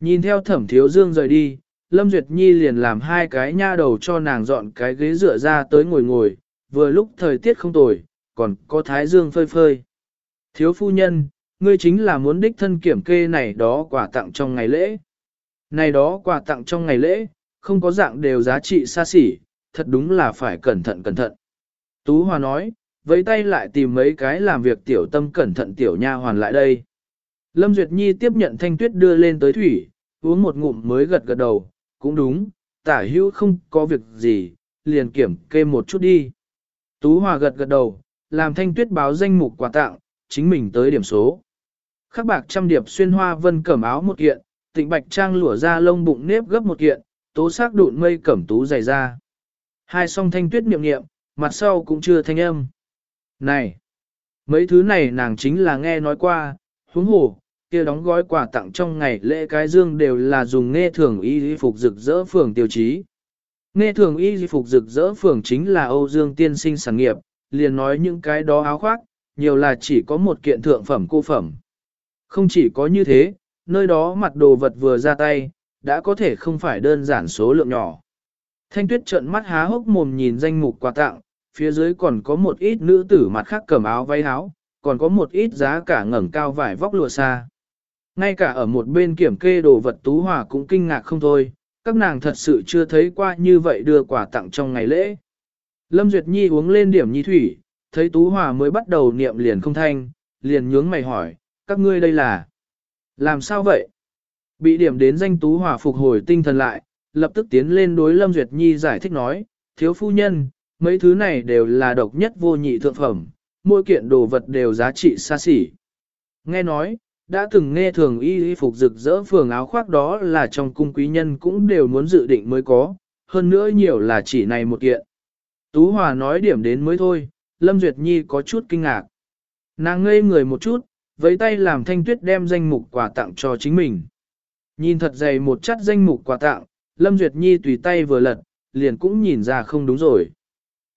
Nhìn theo thẩm thiếu dương rời đi, Lâm Duyệt Nhi liền làm hai cái nha đầu cho nàng dọn cái ghế dựa ra tới ngồi ngồi, vừa lúc thời tiết không tồi, còn có thái dương phơi phơi. Thiếu phu nhân, ngươi chính là muốn đích thân kiểm kê này đó quà tặng trong ngày lễ. Này đó quà tặng trong ngày lễ, không có dạng đều giá trị xa xỉ, thật đúng là phải cẩn thận cẩn thận. Tú Hòa nói, với tay lại tìm mấy cái làm việc tiểu tâm cẩn thận tiểu nha hoàn lại đây. Lâm Duyệt Nhi tiếp nhận thanh tuyết đưa lên tới thủy, uống một ngụm mới gật gật đầu, cũng đúng, tả hữu không có việc gì, liền kiểm kê một chút đi. Tú Hòa gật gật đầu, làm thanh tuyết báo danh mục quà tặng, chính mình tới điểm số. Khắc bạc trăm điệp xuyên hoa vân cẩm áo một kiện, tịnh bạch trang lụa ra lông bụng nếp gấp một kiện, tố sắc đụn mây cẩm tú dày ra. Hai song thanh tuyết niệm niệm, mặt sau cũng chưa thanh âm. Này! Mấy thứ này nàng chính là nghe nói qua, huống hồ, kia đóng gói quà tặng trong ngày lễ cái dương đều là dùng nghe thường y phục rực rỡ phường tiêu chí. Nghe thường y phục rực rỡ phường chính là Âu Dương tiên sinh sản nghiệp, liền nói những cái đó áo khoác, nhiều là chỉ có một kiện thượng phẩm cô phẩm. Không chỉ có như thế, nơi đó mặt đồ vật vừa ra tay, đã có thể không phải đơn giản số lượng nhỏ. Thanh tuyết trợn mắt há hốc mồm nhìn danh mục quà tặng, phía dưới còn có một ít nữ tử mặt khác cầm áo váy áo, còn có một ít giá cả ngẩng cao vải vóc lụa xa. Ngay cả ở một bên kiểm kê đồ vật tú hòa cũng kinh ngạc không thôi, các nàng thật sự chưa thấy qua như vậy đưa quà tặng trong ngày lễ. Lâm Duyệt Nhi uống lên điểm nhi thủy, thấy tú hòa mới bắt đầu niệm liền không thanh, liền nhướng mày hỏi, các ngươi đây là... Làm sao vậy? Bị điểm đến danh tú hòa phục hồi tinh thần lại, lập tức tiến lên đối Lâm Duyệt Nhi giải thích nói, thiếu phu nhân, mấy thứ này đều là độc nhất vô nhị thượng phẩm, mỗi kiện đồ vật đều giá trị xa xỉ. Nghe nói, đã từng nghe thường y y phục rực rỡ phường áo khoác đó là trong cung quý nhân cũng đều muốn dự định mới có, hơn nữa nhiều là chỉ này một kiện. Tú Hòa nói điểm đến mới thôi, Lâm Duyệt Nhi có chút kinh ngạc. Nàng ngây người một chút, với tay làm thanh tuyết đem danh mục quà tặng cho chính mình. Nhìn thật dày một chất danh mục quà tặng, Lâm Duyệt Nhi tùy tay vừa lật, liền cũng nhìn ra không đúng rồi.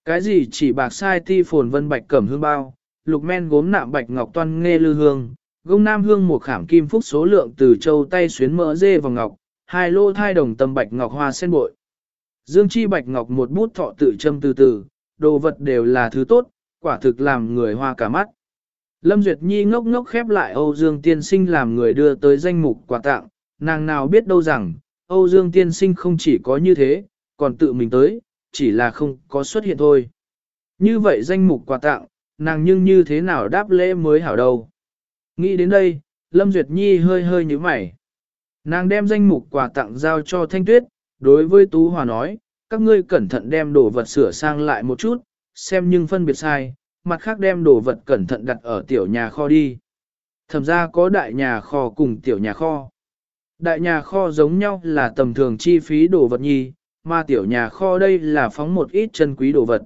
Cái gì chỉ bạc sai ti phồn vân bạch cẩm hương bao, lục men gốm nạm bạch ngọc toan nghe lư hương, gông nam hương một khảm kim phúc số lượng từ châu tay xuyến mỡ dê vào ngọc, hai lô thai đồng tâm bạch ngọc hoa sen bội. Dương chi bạch ngọc một bút thọ tự châm từ từ, đồ vật đều là thứ tốt, quả thực làm người hoa cả mắt. Lâm Duyệt Nhi ngốc ngốc khép lại Âu Dương Tiên Sinh làm người đưa tới danh mục quà tặng, nàng nào biết đâu rằng, Âu Dương Tiên Sinh không chỉ có như thế, còn tự mình tới, chỉ là không có xuất hiện thôi. Như vậy danh mục quà tặng, nàng nhưng như thế nào đáp lễ mới hảo đâu. Nghĩ đến đây, Lâm Duyệt Nhi hơi hơi như mày. Nàng đem danh mục quà tặng giao cho Thanh Tuyết, đối với Tú Hòa nói, các ngươi cẩn thận đem đồ vật sửa sang lại một chút, xem nhưng phân biệt sai, mặt khác đem đồ vật cẩn thận đặt ở tiểu nhà kho đi. Thẩm ra có đại nhà kho cùng tiểu nhà kho. Đại nhà kho giống nhau là tầm thường chi phí đồ vật nhi, mà tiểu nhà kho đây là phóng một ít chân quý đồ vật.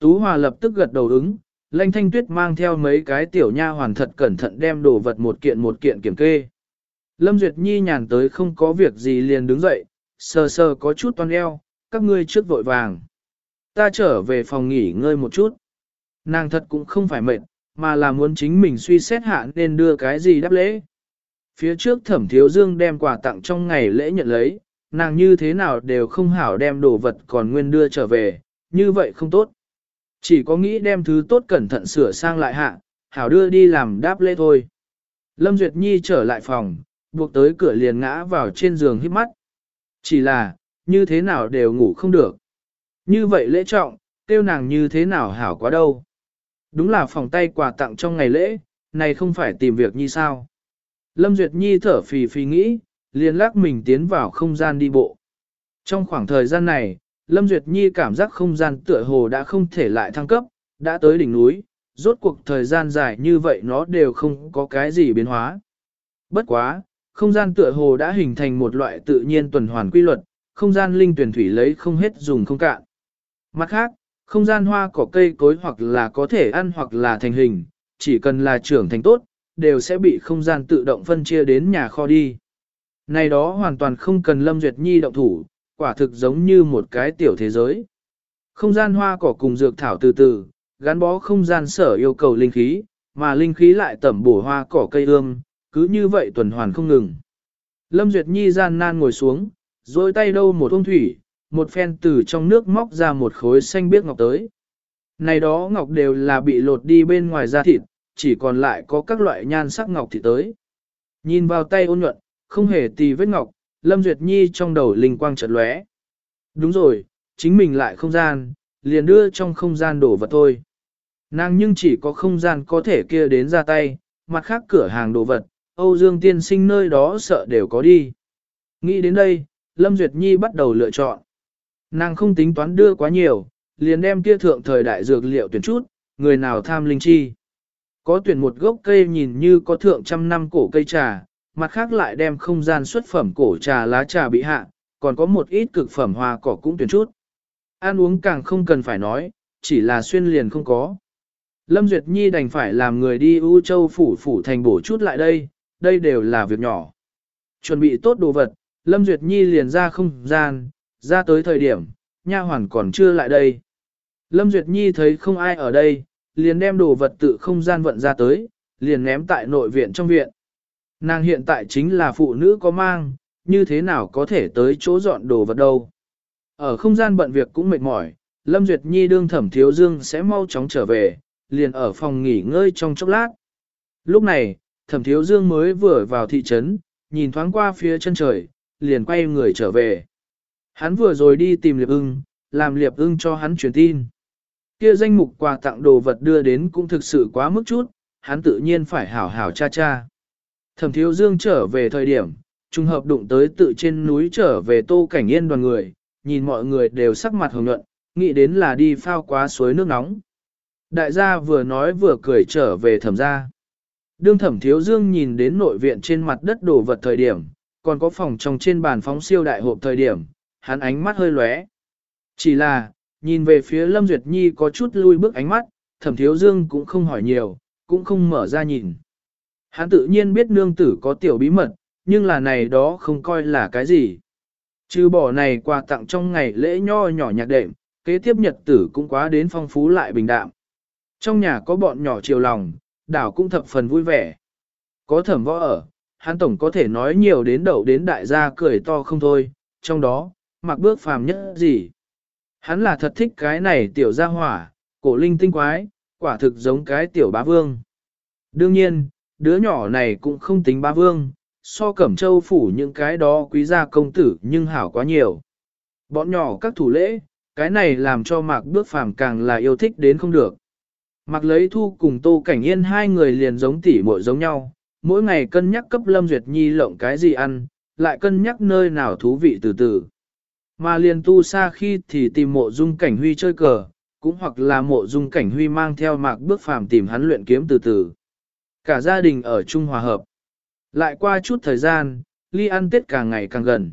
Tú Hòa lập tức gật đầu ứng, Lanh Thanh Tuyết mang theo mấy cái tiểu nha hoàn thật cẩn thận đem đồ vật một kiện một kiện kiểm kê. Lâm Duyệt Nhi nhàn tới không có việc gì liền đứng dậy, sờ sờ có chút toan eo, các ngươi trước vội vàng. Ta trở về phòng nghỉ ngơi một chút. Nàng thật cũng không phải mệt, mà là muốn chính mình suy xét hạ nên đưa cái gì đáp lễ. Phía trước thẩm thiếu dương đem quà tặng trong ngày lễ nhận lấy, nàng như thế nào đều không hảo đem đồ vật còn nguyên đưa trở về, như vậy không tốt. Chỉ có nghĩ đem thứ tốt cẩn thận sửa sang lại hạ, hảo đưa đi làm đáp lễ thôi. Lâm Duyệt Nhi trở lại phòng, buộc tới cửa liền ngã vào trên giường hít mắt. Chỉ là, như thế nào đều ngủ không được. Như vậy lễ trọng, tiêu nàng như thế nào hảo quá đâu. Đúng là phòng tay quà tặng trong ngày lễ, này không phải tìm việc như sao. Lâm Duyệt Nhi thở phì phì nghĩ, liền lắc mình tiến vào không gian đi bộ. Trong khoảng thời gian này, Lâm Duyệt Nhi cảm giác không gian tựa hồ đã không thể lại thăng cấp, đã tới đỉnh núi, rốt cuộc thời gian dài như vậy nó đều không có cái gì biến hóa. Bất quá, không gian tựa hồ đã hình thành một loại tự nhiên tuần hoàn quy luật, không gian linh tuyển thủy lấy không hết dùng không cạn. Mặt khác, không gian hoa cỏ cây cối hoặc là có thể ăn hoặc là thành hình, chỉ cần là trưởng thành tốt, đều sẽ bị không gian tự động phân chia đến nhà kho đi. Này đó hoàn toàn không cần Lâm Duyệt Nhi động thủ, quả thực giống như một cái tiểu thế giới. Không gian hoa cỏ cùng dược thảo từ từ, gắn bó không gian sở yêu cầu linh khí, mà linh khí lại tẩm bổ hoa cỏ cây ương, cứ như vậy tuần hoàn không ngừng. Lâm Duyệt Nhi gian nan ngồi xuống, rồi tay đâu một ông thủy, một phen từ trong nước móc ra một khối xanh biếc ngọc tới. Này đó ngọc đều là bị lột đi bên ngoài da thịt, chỉ còn lại có các loại nhan sắc ngọc thì tới. Nhìn vào tay ôn nhuận, không hề tì vết ngọc, Lâm Duyệt Nhi trong đầu linh quang chợt lóe. Đúng rồi, chính mình lại không gian, liền đưa trong không gian đổ vật thôi. Nàng nhưng chỉ có không gian có thể kia đến ra tay, mặt khác cửa hàng đồ vật, Âu Dương tiên sinh nơi đó sợ đều có đi. Nghĩ đến đây, Lâm Duyệt Nhi bắt đầu lựa chọn. Nàng không tính toán đưa quá nhiều, liền đem kia thượng thời đại dược liệu tuyển chút, người nào tham linh chi. Có tuyển một gốc cây nhìn như có thượng trăm năm cổ cây trà, mặt khác lại đem không gian xuất phẩm cổ trà lá trà bị hạ, còn có một ít cực phẩm hoa cỏ cũng tuyển chút. Ăn uống càng không cần phải nói, chỉ là xuyên liền không có. Lâm Duyệt Nhi đành phải làm người đi U Châu phủ phủ thành bổ chút lại đây, đây đều là việc nhỏ. Chuẩn bị tốt đồ vật, Lâm Duyệt Nhi liền ra không gian, ra tới thời điểm, nha hoàn còn chưa lại đây. Lâm Duyệt Nhi thấy không ai ở đây, liền đem đồ vật tự không gian vận ra tới, liền ném tại nội viện trong viện. Nàng hiện tại chính là phụ nữ có mang, như thế nào có thể tới chỗ dọn đồ vật đâu. Ở không gian bận việc cũng mệt mỏi, Lâm Duyệt Nhi đương thẩm thiếu dương sẽ mau chóng trở về, liền ở phòng nghỉ ngơi trong chốc lát. Lúc này, thẩm thiếu dương mới vừa vào thị trấn, nhìn thoáng qua phía chân trời, liền quay người trở về. Hắn vừa rồi đi tìm liệp ưng, làm liệp ưng cho hắn truyền tin. Kia danh mục quà tặng đồ vật đưa đến cũng thực sự quá mức chút, hắn tự nhiên phải hảo hảo cha cha. Thẩm thiếu dương trở về thời điểm, trùng hợp đụng tới tự trên núi trở về tô cảnh yên đoàn người, nhìn mọi người đều sắc mặt hồng nhuận, nghĩ đến là đi phao quá suối nước nóng. Đại gia vừa nói vừa cười trở về thẩm gia. Đương thẩm thiếu dương nhìn đến nội viện trên mặt đất đồ vật thời điểm, còn có phòng trong trên bàn phóng siêu đại hộp thời điểm, hắn ánh mắt hơi lóe. Chỉ là, nhìn về phía Lâm Duyệt Nhi có chút lui bước ánh mắt, thẩm thiếu dương cũng không hỏi nhiều, cũng không mở ra nhìn. Hắn tự nhiên biết nương tử có tiểu bí mật, nhưng là này đó không coi là cái gì. Trừ bỏ này quà tặng trong ngày lễ nho nhỏ nhạc đệm, kế tiếp nhật tử cũng quá đến phong phú lại bình đạm. Trong nhà có bọn nhỏ chiều lòng, đảo cũng thập phần vui vẻ. Có thẩm võ ở, hắn tổng có thể nói nhiều đến đầu đến đại gia cười to không thôi, trong đó, mặc bước phàm nhất gì. Hắn là thật thích cái này tiểu gia hỏa, cổ linh tinh quái, quả thực giống cái tiểu bá vương. Đương nhiên, đứa nhỏ này cũng không tính bá vương, so cẩm châu phủ những cái đó quý gia công tử nhưng hảo quá nhiều. Bọn nhỏ các thủ lễ, cái này làm cho mạc bước phàm càng là yêu thích đến không được. Mạc lấy thu cùng tô cảnh yên hai người liền giống tỉ muội giống nhau, mỗi ngày cân nhắc cấp Lâm Duyệt Nhi lộng cái gì ăn, lại cân nhắc nơi nào thú vị từ từ. Mà liền tu xa khi thì tìm mộ dung cảnh huy chơi cờ, cũng hoặc là mộ dung cảnh huy mang theo mạc bước phàm tìm hắn luyện kiếm từ từ. Cả gia đình ở chung hòa hợp. Lại qua chút thời gian, ly ăn tết càng ngày càng gần.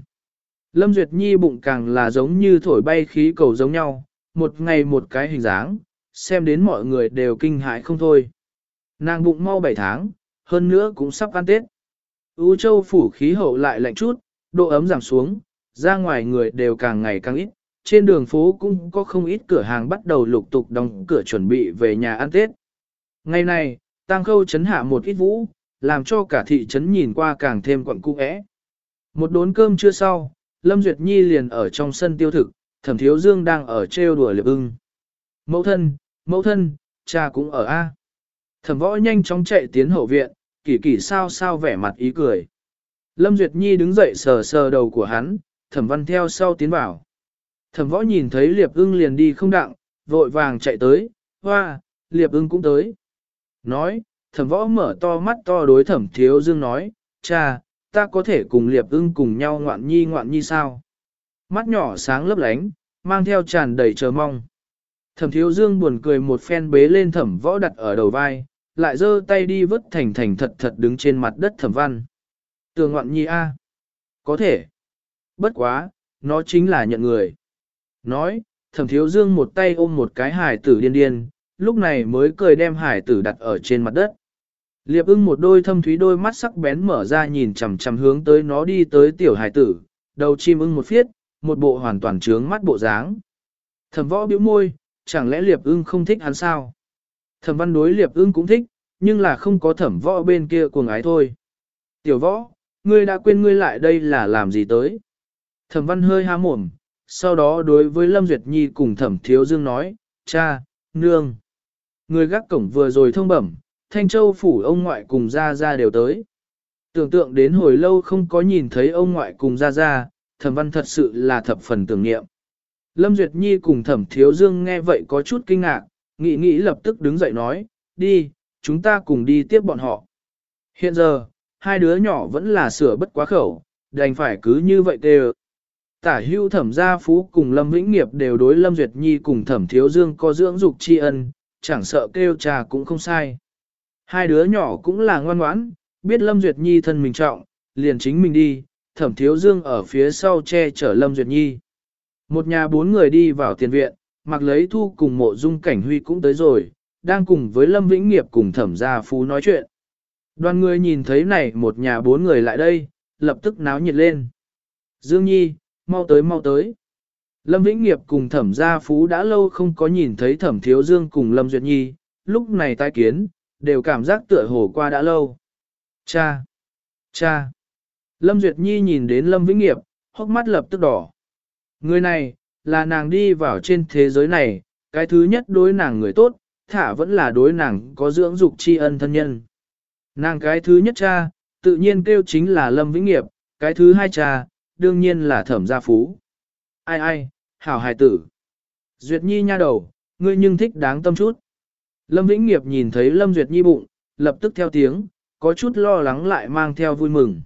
Lâm Duyệt Nhi bụng càng là giống như thổi bay khí cầu giống nhau, một ngày một cái hình dáng, xem đến mọi người đều kinh hãi không thôi. Nàng bụng mau 7 tháng, hơn nữa cũng sắp ăn tết. U châu phủ khí hậu lại lạnh chút, độ ấm giảm xuống, ra ngoài người đều càng ngày càng ít, trên đường phố cũng có không ít cửa hàng bắt đầu lục tục đóng cửa chuẩn bị về nhà ăn Tết. Ngày này, tăng khâu chấn hạ một ít vũ, làm cho cả thị trấn nhìn qua càng thêm quận cung ẽ. Một đốn cơm chưa sau, Lâm Duyệt Nhi liền ở trong sân tiêu thực, thẩm thiếu dương đang ở trêu đùa liệp ưng. Mẫu thân, mẫu thân, cha cũng ở A. Thẩm võ nhanh chóng chạy tiến hậu viện, kỳ kỳ sao sao vẻ mặt ý cười. Lâm Duyệt Nhi đứng dậy sờ sờ đầu của hắn, thẩm văn theo sau tiến vào. Thẩm võ nhìn thấy liệp ưng liền đi không đặng, vội vàng chạy tới, hoa, liệp ưng cũng tới. Nói, thẩm võ mở to mắt to đối thẩm thiếu dương nói, cha, ta có thể cùng liệp ưng cùng nhau ngoạn nhi ngoạn nhi sao? Mắt nhỏ sáng lấp lánh, mang theo tràn đầy chờ mong. Thẩm thiếu dương buồn cười một phen bế lên thẩm võ đặt ở đầu vai, lại giơ tay đi vứt thành thành thật thật đứng trên mặt đất thẩm văn. Tường ngoạn nhi a, Có thể. Bất quá, nó chính là nhận người. Nói, thẩm thiếu dương một tay ôm một cái hải tử điên điên, lúc này mới cười đem hải tử đặt ở trên mặt đất. Liệp ưng một đôi thâm thúy đôi mắt sắc bén mở ra nhìn chằm chằm hướng tới nó đi tới tiểu hải tử, đầu chim ưng một phiết, một bộ hoàn toàn trướng mắt bộ dáng. Thẩm võ bĩu môi, chẳng lẽ liệp ưng không thích hắn sao? Thẩm văn đối liệp ưng cũng thích, nhưng là không có thẩm võ bên kia cuồng ái thôi. Tiểu võ, ngươi đã quên ngươi lại đây là làm gì tới? Thẩm văn hơi há mồm, sau đó đối với Lâm Duyệt Nhi cùng thẩm thiếu dương nói, cha, nương. Người gác cổng vừa rồi thông bẩm, Thanh Châu phủ ông ngoại cùng Gia Gia đều tới. Tưởng tượng đến hồi lâu không có nhìn thấy ông ngoại cùng Gia Gia, thẩm văn thật sự là thập phần tưởng niệm. Lâm Duyệt Nhi cùng thẩm thiếu dương nghe vậy có chút kinh ngạc, nghĩ nghĩ lập tức đứng dậy nói, đi, chúng ta cùng đi tiếp bọn họ. Hiện giờ, hai đứa nhỏ vẫn là sửa bất quá khẩu, đành phải cứ như vậy tê Tả hưu thẩm gia phú cùng Lâm Vĩnh Nghiệp đều đối Lâm Duyệt Nhi cùng thẩm thiếu dương có dưỡng dục tri ân, chẳng sợ kêu trà cũng không sai. Hai đứa nhỏ cũng là ngoan ngoãn, biết Lâm Duyệt Nhi thân mình trọng, liền chính mình đi, thẩm thiếu dương ở phía sau che chở Lâm Duyệt Nhi. Một nhà bốn người đi vào tiền viện, mặc lấy thu cùng mộ dung cảnh huy cũng tới rồi, đang cùng với Lâm Vĩnh Nghiệp cùng thẩm gia phú nói chuyện. Đoàn người nhìn thấy này một nhà bốn người lại đây, lập tức náo nhiệt lên. Dương Nhi, mau tới mau tới. Lâm Vĩnh Nghiệp cùng thẩm gia phú đã lâu không có nhìn thấy thẩm thiếu dương cùng Lâm Duyệt Nhi, lúc này tai kiến, đều cảm giác tựa hồ qua đã lâu. Cha! Cha! Lâm Duyệt Nhi nhìn đến Lâm Vĩnh Nghiệp, hốc mắt lập tức đỏ. Người này, là nàng đi vào trên thế giới này, cái thứ nhất đối nàng người tốt, thả vẫn là đối nàng có dưỡng dục tri ân thân nhân. Nàng cái thứ nhất cha, tự nhiên kêu chính là Lâm Vĩnh Nghiệp, cái thứ hai cha, đương nhiên là thẩm gia phú. Ai ai, hảo hài tử. Duyệt Nhi nha đầu, ngươi nhưng thích đáng tâm chút. Lâm Vĩnh Nghiệp nhìn thấy Lâm Duyệt Nhi bụng, lập tức theo tiếng, có chút lo lắng lại mang theo vui mừng.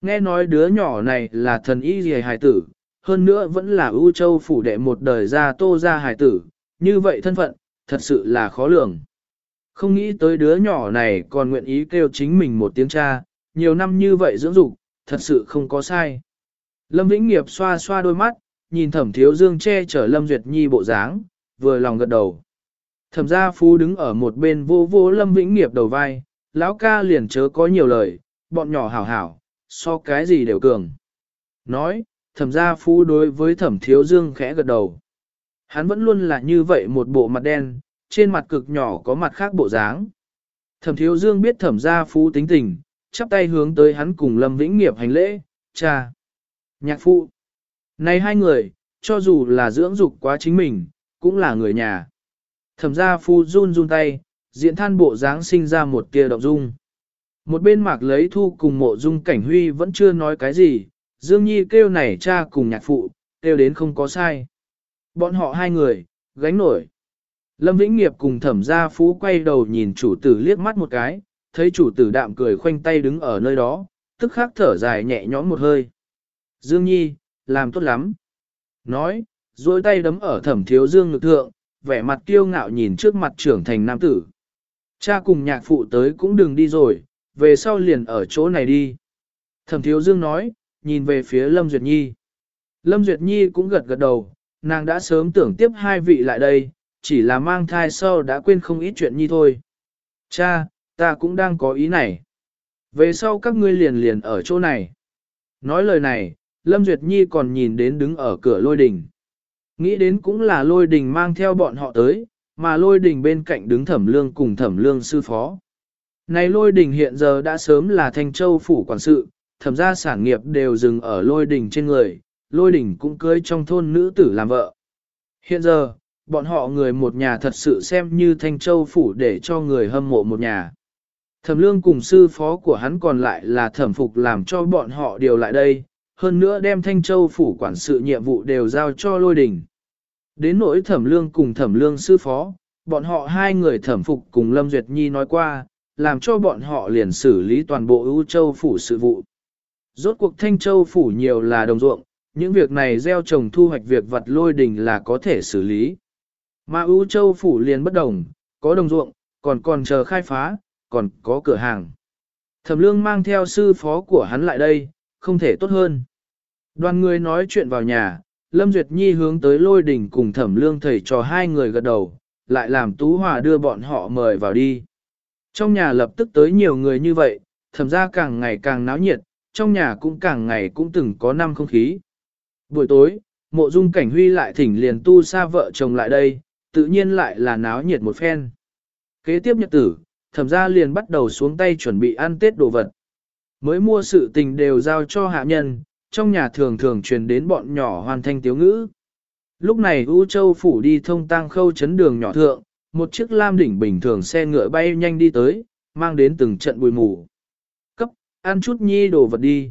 Nghe nói đứa nhỏ này là thần y gì hài tử, hơn nữa vẫn là ưu châu phủ đệ một đời gia tô gia hài tử, như vậy thân phận, thật sự là khó lường. Không nghĩ tới đứa nhỏ này còn nguyện ý kêu chính mình một tiếng cha, nhiều năm như vậy dưỡng dục, thật sự không có sai. Lâm Vĩnh Nghiệp xoa xoa đôi mắt, nhìn thẩm thiếu dương che chở Lâm Duyệt Nhi bộ dáng, vừa lòng gật đầu. Thẩm gia phú đứng ở một bên vô vô Lâm Vĩnh Nghiệp đầu vai, lão ca liền chớ có nhiều lời, bọn nhỏ hảo hảo, so cái gì đều cường. Nói, thẩm gia phú đối với thẩm thiếu dương khẽ gật đầu. Hắn vẫn luôn là như vậy một bộ mặt đen, trên mặt cực nhỏ có mặt khác bộ dáng. Thẩm thiếu dương biết thẩm gia phú tính tình, chắp tay hướng tới hắn cùng Lâm Vĩnh Nghiệp hành lễ, cha. Nhạc phụ. Này hai người, cho dù là dưỡng dục quá chính mình, cũng là người nhà. Thẩm gia phu run run tay, diện than bộ dáng sinh ra một tia động dung. Một bên mạc lấy thu cùng mộ dung cảnh huy vẫn chưa nói cái gì, Dương Nhi kêu này cha cùng nhạc phụ, kêu đến không có sai. Bọn họ hai người, gánh nổi. Lâm Vĩnh Nghiệp cùng thẩm gia phú quay đầu nhìn chủ tử liếc mắt một cái, thấy chủ tử đạm cười khoanh tay đứng ở nơi đó, tức khắc thở dài nhẹ nhõm một hơi. Dương Nhi, làm tốt lắm. Nói, duỗi tay đấm ở thẩm thiếu dương ngực thượng, vẻ mặt kiêu ngạo nhìn trước mặt trưởng thành nam tử. Cha cùng nhạc phụ tới cũng đừng đi rồi, về sau liền ở chỗ này đi. Thẩm thiếu dương nói, nhìn về phía Lâm Duyệt Nhi. Lâm Duyệt Nhi cũng gật gật đầu, nàng đã sớm tưởng tiếp hai vị lại đây, chỉ là mang thai sau đã quên không ít chuyện nhi thôi. Cha, ta cũng đang có ý này. Về sau các ngươi liền liền ở chỗ này. Nói lời này, Lâm Duyệt Nhi còn nhìn đến đứng ở cửa lôi đình. Nghĩ đến cũng là lôi đình mang theo bọn họ tới, mà lôi đình bên cạnh đứng thẩm lương cùng thẩm lương sư phó. Này lôi đình hiện giờ đã sớm là thanh châu phủ quản sự, thẩm gia sản nghiệp đều dừng ở lôi đình trên người, lôi đình cũng cưới trong thôn nữ tử làm vợ. Hiện giờ, bọn họ người một nhà thật sự xem như thanh châu phủ để cho người hâm mộ một nhà. Thẩm lương cùng sư phó của hắn còn lại là thẩm phục làm cho bọn họ điều lại đây, hơn nữa đem Thanh Châu phủ quản sự nhiệm vụ đều giao cho lôi đình. Đến nỗi thẩm lương cùng thẩm lương sư phó, bọn họ hai người thẩm phục cùng Lâm Duyệt Nhi nói qua, làm cho bọn họ liền xử lý toàn bộ ưu châu phủ sự vụ. Rốt cuộc Thanh Châu phủ nhiều là đồng ruộng, những việc này gieo trồng thu hoạch việc vật lôi đình là có thể xử lý. Mà ưu châu phủ liền bất đồng, có đồng ruộng, còn còn chờ khai phá, còn có cửa hàng. Thẩm lương mang theo sư phó của hắn lại đây, không thể tốt hơn. Đoàn người nói chuyện vào nhà, Lâm Duyệt Nhi hướng tới lôi đỉnh cùng thẩm lương thầy trò hai người gật đầu, lại làm Tú Hòa đưa bọn họ mời vào đi. Trong nhà lập tức tới nhiều người như vậy, thẩm ra càng ngày càng náo nhiệt, trong nhà cũng càng ngày cũng từng có năm không khí. Buổi tối, mộ dung cảnh huy lại thỉnh liền tu xa vợ chồng lại đây, tự nhiên lại là náo nhiệt một phen. Kế tiếp nhật tử, thẩm ra liền bắt đầu xuống tay chuẩn bị ăn tết đồ vật. Mới mua sự tình đều giao cho hạ nhân, trong nhà thường thường truyền đến bọn nhỏ hoàn thanh tiếu ngữ. Lúc này U Châu phủ đi thông tang khâu chấn đường nhỏ thượng, một chiếc lam đỉnh bình thường xe ngựa bay nhanh đi tới, mang đến từng trận bụi mù. Cấp, ăn chút nhi đồ vật đi.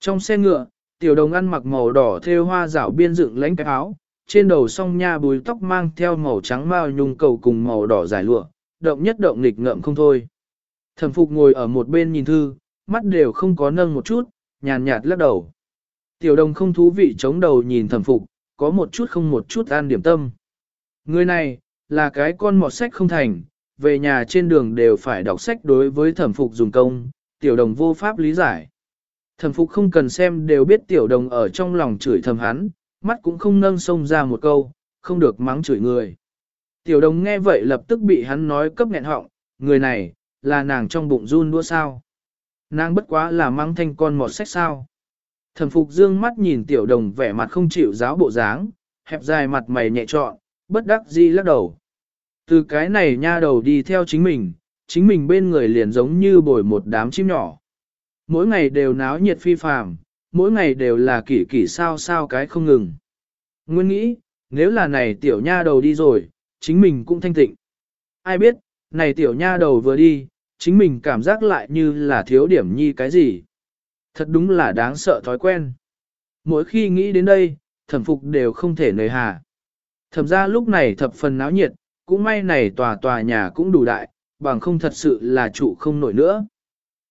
Trong xe ngựa, tiểu đồng ăn mặc màu đỏ thêu hoa rảo biên dựng lãnh cái áo, trên đầu song nha bùi tóc mang theo màu trắng mao nhung cầu cùng màu đỏ dài lụa, động nhất động nghịch ngợm không thôi. Thẩm phục ngồi ở một bên nhìn thư, mắt đều không có nâng một chút, nhàn nhạt lắc đầu. Tiểu đồng không thú vị chống đầu nhìn thẩm phục, có một chút không một chút an điểm tâm. Người này, là cái con mọt sách không thành, về nhà trên đường đều phải đọc sách đối với thẩm phục dùng công, tiểu đồng vô pháp lý giải. Thẩm phục không cần xem đều biết tiểu đồng ở trong lòng chửi thầm hắn, mắt cũng không nâng sông ra một câu, không được mắng chửi người. Tiểu đồng nghe vậy lập tức bị hắn nói cấp nghẹn họng, người này, là nàng trong bụng run đua sao. Nàng bất quá là mắng thanh con mọt sách sao. Thẩm phục dương mắt nhìn tiểu đồng vẻ mặt không chịu giáo bộ dáng, hẹp dài mặt mày nhẹ trọn, bất đắc dĩ lắc đầu. Từ cái này nha đầu đi theo chính mình, chính mình bên người liền giống như bồi một đám chim nhỏ. Mỗi ngày đều náo nhiệt phi phàm, mỗi ngày đều là kỷ kỷ sao sao cái không ngừng. Nguyên nghĩ, nếu là này tiểu nha đầu đi rồi, chính mình cũng thanh tịnh. Ai biết, này tiểu nha đầu vừa đi, chính mình cảm giác lại như là thiếu điểm nhi cái gì. Thật đúng là đáng sợ thói quen. Mỗi khi nghĩ đến đây, thẩm phục đều không thể nời hà. Thẩm ra lúc này thập phần náo nhiệt, cũng may này tòa tòa nhà cũng đủ đại, bằng không thật sự là trụ không nổi nữa.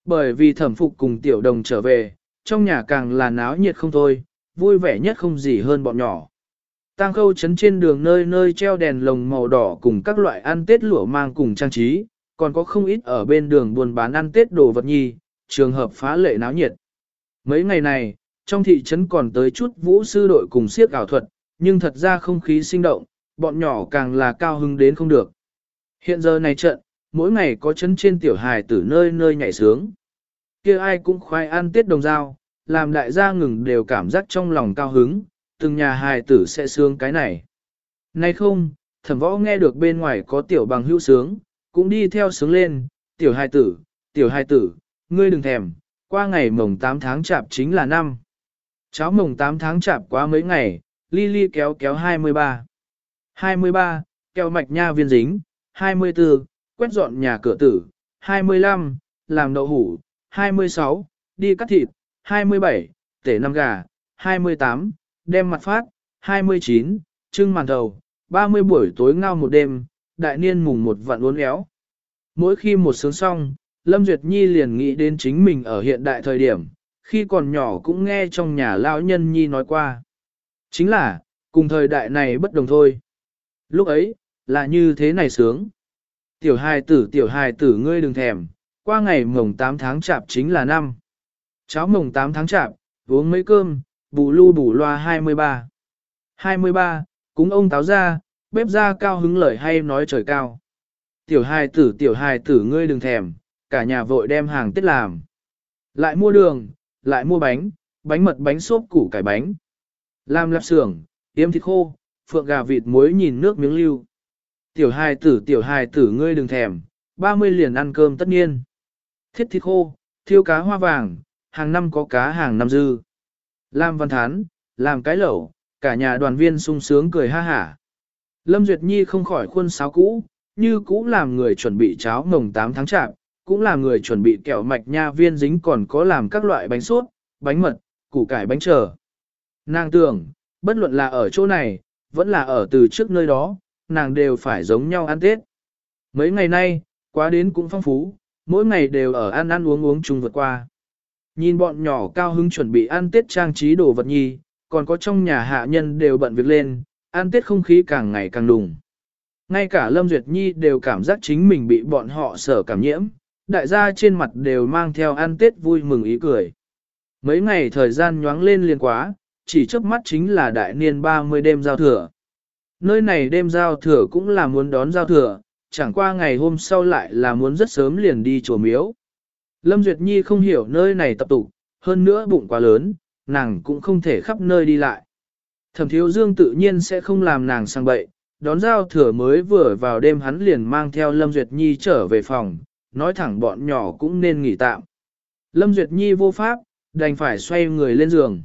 Bởi vì thẩm phục cùng tiểu đồng trở về, trong nhà càng là náo nhiệt không thôi, vui vẻ nhất không gì hơn bọn nhỏ. Tang khâu chấn trên đường nơi nơi treo đèn lồng màu đỏ cùng các loại ăn tết lụa mang cùng trang trí, còn có không ít ở bên đường buôn bán ăn tết đồ vật nhi, trường hợp phá lệ náo nhiệt. Mấy ngày này, trong thị trấn còn tới chút vũ sư đội cùng siếc ảo thuật, nhưng thật ra không khí sinh động, bọn nhỏ càng là cao hứng đến không được. Hiện giờ này trận, mỗi ngày có chân trên tiểu hài tử nơi nơi nhảy sướng. kia ai cũng khoai ăn tiết đồng dao, làm đại gia ngừng đều cảm giác trong lòng cao hứng, từng nhà hài tử sẽ sướng cái này. Nay không, thẩm võ nghe được bên ngoài có tiểu bằng hữu sướng, cũng đi theo sướng lên, tiểu hài tử, tiểu hài tử, ngươi đừng thèm, qua ngày mồng 8 tháng chạp chính là năm. Cháu mồng 8 tháng chạp quá mấy ngày, Lily kéo kéo 23. 23, kéo mạch nha viên dính, 24, quét dọn nhà cửa tử, 25, làm đậu hủ, 26, đi cắt thịt, 27, tể năm gà, 28, đem mặt phát, 29, trưng màn đầu, 30 buổi tối ngao một đêm, đại niên mùng một vạn uốn éo. Mỗi khi một sướng xong, Lâm Duyệt Nhi liền nghĩ đến chính mình ở hiện đại thời điểm, khi còn nhỏ cũng nghe trong nhà lão nhân Nhi nói qua. Chính là, cùng thời đại này bất đồng thôi. Lúc ấy, là như thế này sướng. Tiểu hài tử tiểu hài tử ngươi đừng thèm, qua ngày mồng 8 tháng chạp chính là năm. Cháo mồng 8 tháng chạp, uống mấy cơm, bù lu bù loa 23. 23, cúng ông táo ra, bếp ra cao hứng lời hay nói trời cao. Tiểu hài tử tiểu hài tử ngươi đừng thèm, cả nhà vội đem hàng tết làm. Lại mua đường, lại mua bánh, bánh mật bánh xốp củ cải bánh. Làm lạp xưởng, tiêm thịt khô, phượng gà vịt muối nhìn nước miếng lưu. Tiểu hài tử tiểu hài tử ngươi đừng thèm, 30 liền ăn cơm tất nhiên. Thiết thịt khô, thiêu cá hoa vàng, hàng năm có cá hàng năm dư. Làm văn thán, làm cái lẩu, cả nhà đoàn viên sung sướng cười ha hả. Lâm Duyệt Nhi không khỏi khuôn sáo cũ, như cũ làm người chuẩn bị cháo mồng 8 tháng chạp, cũng là người chuẩn bị kẹo mạch nha viên dính còn có làm các loại bánh suốt, bánh mật, củ cải bánh trở. Nàng tưởng, bất luận là ở chỗ này, vẫn là ở từ trước nơi đó, nàng đều phải giống nhau ăn Tết. Mấy ngày nay, quá đến cũng phong phú, mỗi ngày đều ở ăn ăn uống uống chung vượt qua. Nhìn bọn nhỏ cao hứng chuẩn bị ăn tết trang trí đồ vật nhi, còn có trong nhà hạ nhân đều bận việc lên, ăn tết không khí càng ngày càng đùng. Ngay cả Lâm Duyệt Nhi đều cảm giác chính mình bị bọn họ sở cảm nhiễm, đại gia trên mặt đều mang theo ăn tết vui mừng ý cười. Mấy ngày thời gian nhoáng lên liền quá, chỉ chớp mắt chính là đại niên 30 đêm giao thừa. Nơi này đêm giao thừa cũng là muốn đón giao thừa, chẳng qua ngày hôm sau lại là muốn rất sớm liền đi chùa miếu. Lâm Duyệt Nhi không hiểu nơi này tập tục, hơn nữa bụng quá lớn, nàng cũng không thể khắp nơi đi lại. Thẩm thiếu dương tự nhiên sẽ không làm nàng sang bậy, đón giao thừa mới vừa vào đêm hắn liền mang theo Lâm Duyệt Nhi trở về phòng, nói thẳng bọn nhỏ cũng nên nghỉ tạm. Lâm Duyệt Nhi vô pháp, đành phải xoay người lên giường.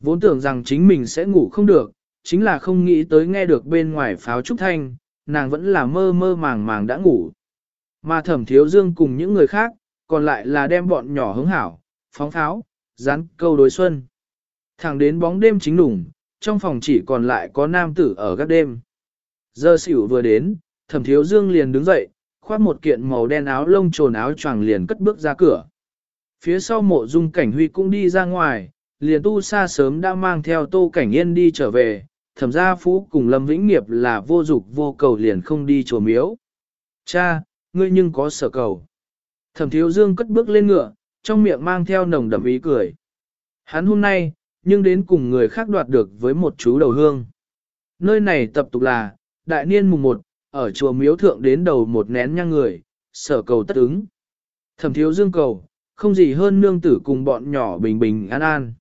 Vốn tưởng rằng chính mình sẽ ngủ không được, chính là không nghĩ tới nghe được bên ngoài pháo trúc thanh, nàng vẫn là mơ mơ màng màng đã ngủ. Mà thẩm thiếu dương cùng những người khác, còn lại là đem bọn nhỏ hứng hảo, phóng pháo, rán câu đối xuân. Thẳng đến bóng đêm chính đủng, trong phòng chỉ còn lại có nam tử ở gác đêm. Giờ xỉu vừa đến, thẩm thiếu dương liền đứng dậy, khoác một kiện màu đen áo lông trồn áo choàng liền cất bước ra cửa. Phía sau mộ dung cảnh huy cũng đi ra ngoài, liền tu xa sớm đã mang theo tô cảnh yên đi trở về, thẩm gia phú cùng lâm vĩnh nghiệp là vô dục vô cầu liền không đi chùa miếu. Cha, ngươi nhưng có sở cầu. Thẩm thiếu dương cất bước lên ngựa, trong miệng mang theo nồng đậm ý cười. Hắn hôm nay, nhưng đến cùng người khác đoạt được với một chú đầu hương. Nơi này tập tục là, đại niên mùng một, ở chùa miếu thượng đến đầu một nén nhang người, sở cầu tất ứng. Thẩm thiếu dương cầu, không gì hơn nương tử cùng bọn nhỏ bình bình an an.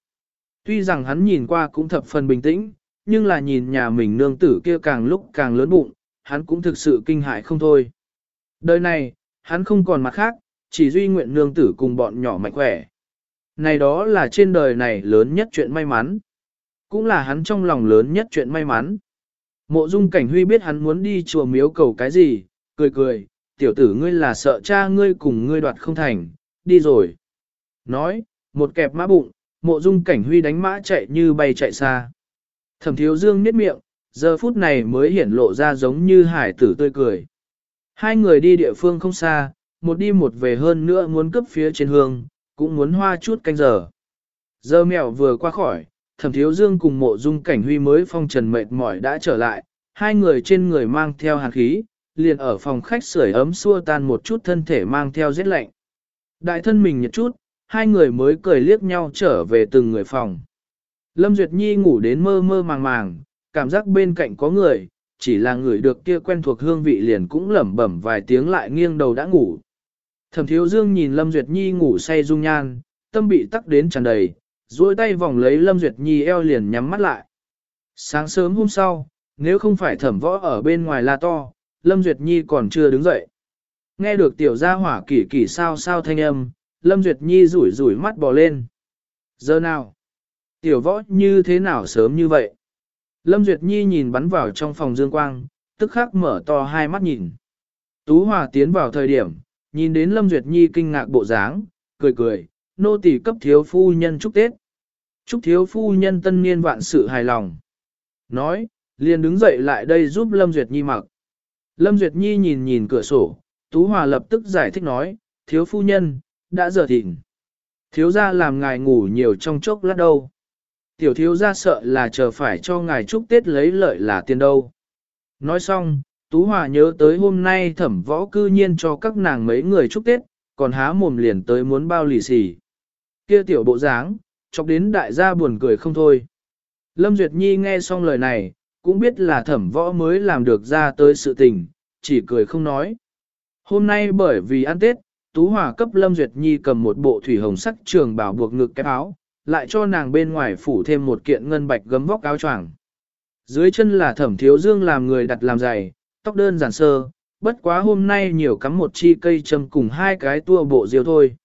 Tuy rằng hắn nhìn qua cũng thập phần bình tĩnh, nhưng là nhìn nhà mình nương tử kia càng lúc càng lớn bụng, hắn cũng thực sự kinh hại không thôi. Đời này, hắn không còn mặt khác, chỉ duy nguyện nương tử cùng bọn nhỏ mạnh khỏe. Này đó là trên đời này lớn nhất chuyện may mắn. Cũng là hắn trong lòng lớn nhất chuyện may mắn. Mộ dung cảnh huy biết hắn muốn đi chùa miếu cầu cái gì, cười cười, tiểu tử ngươi là sợ cha ngươi cùng ngươi đoạt không thành, đi rồi. Nói, một kẹp mã bụng, mộ dung cảnh huy đánh mã chạy như bay chạy xa. Thẩm thiếu dương niết miệng, giờ phút này mới hiển lộ ra giống như hải tử tươi cười. Hai người đi địa phương không xa, một đi một về hơn nữa muốn cướp phía trên hương, cũng muốn hoa chút canh giờ. Giờ mèo vừa qua khỏi, thẩm thiếu dương cùng mộ dung cảnh huy mới phong trần mệt mỏi đã trở lại, hai người trên người mang theo hàn khí, liền ở phòng khách sưởi ấm xua tan một chút thân thể mang theo rét lạnh. Đại thân mình nhật chút, hai người mới cười liếc nhau trở về từng người phòng. Lâm Duyệt Nhi ngủ đến mơ mơ màng màng, cảm giác bên cạnh có người, chỉ là người được kia quen thuộc hương vị liền cũng lẩm bẩm vài tiếng lại nghiêng đầu đã ngủ. Thẩm Thiếu Dương nhìn Lâm Duyệt Nhi ngủ say dung nhan, tâm bị tắc đến tràn đầy, duỗi tay vòng lấy Lâm Duyệt Nhi eo liền nhắm mắt lại. Sáng sớm hôm sau, nếu không phải thẩm võ ở bên ngoài la to, Lâm Duyệt Nhi còn chưa đứng dậy. Nghe được tiểu gia hỏa kỳ kỳ sao sao thanh âm, Lâm Duyệt Nhi rủi rủi mắt bò lên. Giờ nào? Tiểu võ như thế nào sớm như vậy? Lâm Duyệt Nhi nhìn bắn vào trong phòng dương quang, tức khắc mở to hai mắt nhìn. Tú Hòa tiến vào thời điểm, nhìn đến Lâm Duyệt Nhi kinh ngạc bộ dáng, cười cười, nô tỳ cấp thiếu phu nhân chúc Tết. Chúc thiếu phu nhân tân niên vạn sự hài lòng. Nói, liền đứng dậy lại đây giúp Lâm Duyệt Nhi mặc. Lâm Duyệt Nhi nhìn nhìn cửa sổ, Tú Hòa lập tức giải thích nói, thiếu phu nhân, đã giờ thịnh. Thiếu gia làm ngài ngủ nhiều trong chốc lát đâu. Tiểu thiếu gia sợ là chờ phải cho ngài chúc Tết lấy lợi là tiền đâu. Nói xong, Tú Hòa nhớ tới hôm nay thẩm võ cư nhiên cho các nàng mấy người chúc Tết, còn há mồm liền tới muốn bao lì xì. Kia tiểu bộ dáng, chọc đến đại gia buồn cười không thôi. Lâm Duyệt Nhi nghe xong lời này, cũng biết là thẩm võ mới làm được ra tới sự tình, chỉ cười không nói. Hôm nay bởi vì ăn Tết, Tú Hòa cấp Lâm Duyệt Nhi cầm một bộ thủy hồng sắc trường bảo buộc ngực cái áo, lại cho nàng bên ngoài phủ thêm một kiện ngân bạch gấm vóc áo choàng. Dưới chân là thẩm thiếu dương làm người đặt làm giày, tóc đơn giản sơ, bất quá hôm nay nhiều cắm một chi cây châm cùng hai cái tua bộ diều thôi.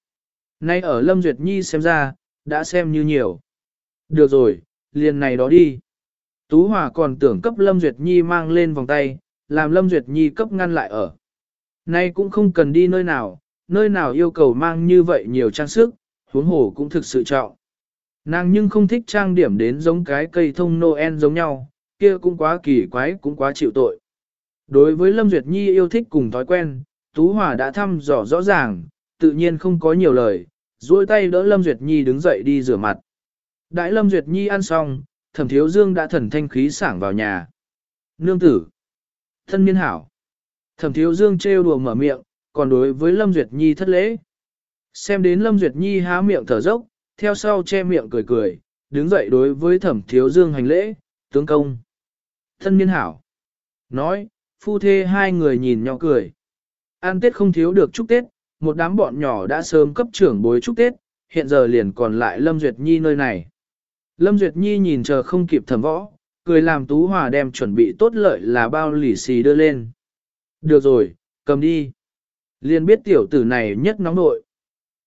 Nay ở Lâm Duyệt Nhi xem ra, đã xem như nhiều. Được rồi, liền này đó đi. Tú Hòa còn tưởng cấp Lâm Duyệt Nhi mang lên vòng tay, làm Lâm Duyệt Nhi cấp ngăn lại ở. Nay cũng không cần đi nơi nào, nơi nào yêu cầu mang như vậy nhiều trang sức, huống hồ cũng thực sự trọng. Nàng nhưng không thích trang điểm đến giống cái cây thông Noel giống nhau, kia cũng quá kỳ quái cũng quá chịu tội. Đối với Lâm Duyệt Nhi yêu thích cùng thói quen, Tú Hòa đã thăm dò rõ ràng, tự nhiên không có nhiều lời, duỗi tay đỡ Lâm Duyệt Nhi đứng dậy đi rửa mặt. Đại Lâm Duyệt Nhi ăn xong, thẩm thiếu dương đã thần thanh khí sảng vào nhà. Nương tử. Thân niên hảo. Thẩm thiếu dương trêu đùa mở miệng, còn đối với Lâm Duyệt Nhi thất lễ. Xem đến Lâm Duyệt Nhi há miệng thở dốc, theo sau che miệng cười cười, đứng dậy đối với thẩm thiếu dương hành lễ, tướng công. Thân niên hảo. Nói, phu thê hai người nhìn nhau cười. An Tết không thiếu được chúc Tết, một đám bọn nhỏ đã sớm cấp trưởng bối chúc Tết, hiện giờ liền còn lại Lâm Duyệt Nhi nơi này. Lâm Duyệt Nhi nhìn chờ không kịp thẩm võ, cười làm Tú Hòa đem chuẩn bị tốt lợi là bao lì xì đưa lên. Được rồi, cầm đi. Liền biết tiểu tử này nhất nóng nội.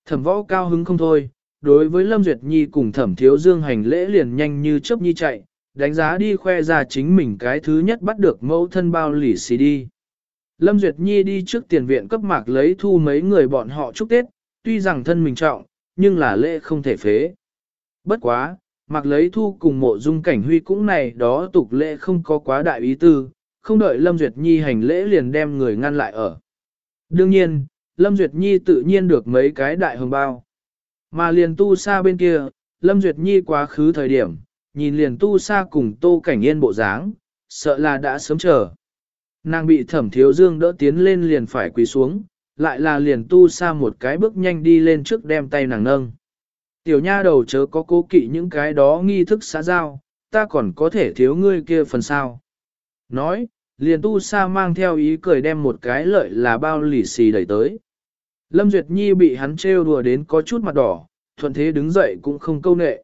Thẩm võ cao hứng không thôi, đối với Lâm Duyệt Nhi cùng thẩm thiếu dương hành lễ liền nhanh như chớp nhi chạy, đánh giá đi khoe ra chính mình cái thứ nhất bắt được mẫu thân bao lì xì đi. Lâm Duyệt Nhi đi trước tiền viện cấp mạc lấy thu mấy người bọn họ chúc Tết, tuy rằng thân mình trọng, nhưng là lễ không thể phế. Bất quá, mạc lấy thu cùng mộ dung cảnh huy cũng này đó tục lễ không có quá đại ý tư, không đợi Lâm Duyệt Nhi hành lễ liền đem người ngăn lại ở. Đương nhiên, Lâm Duyệt Nhi tự nhiên được mấy cái đại hồng bao. Mà liền tu xa bên kia, Lâm Duyệt Nhi quá khứ thời điểm, nhìn liền tu xa cùng tô cảnh yên bộ dáng, sợ là đã sớm chờ. Nàng bị thẩm thiếu dương đỡ tiến lên liền phải quỳ xuống, lại là liền tu xa một cái bước nhanh đi lên trước đem tay nàng nâng. Tiểu nha đầu chớ có cố kỵ những cái đó nghi thức xã giao, ta còn có thể thiếu ngươi kia phần sao. Nói, liền tu sa mang theo ý cười đem một cái lợi là bao lì xì đẩy tới. Lâm Duyệt Nhi bị hắn trêu đùa đến có chút mặt đỏ, thuận thế đứng dậy cũng không câu nệ.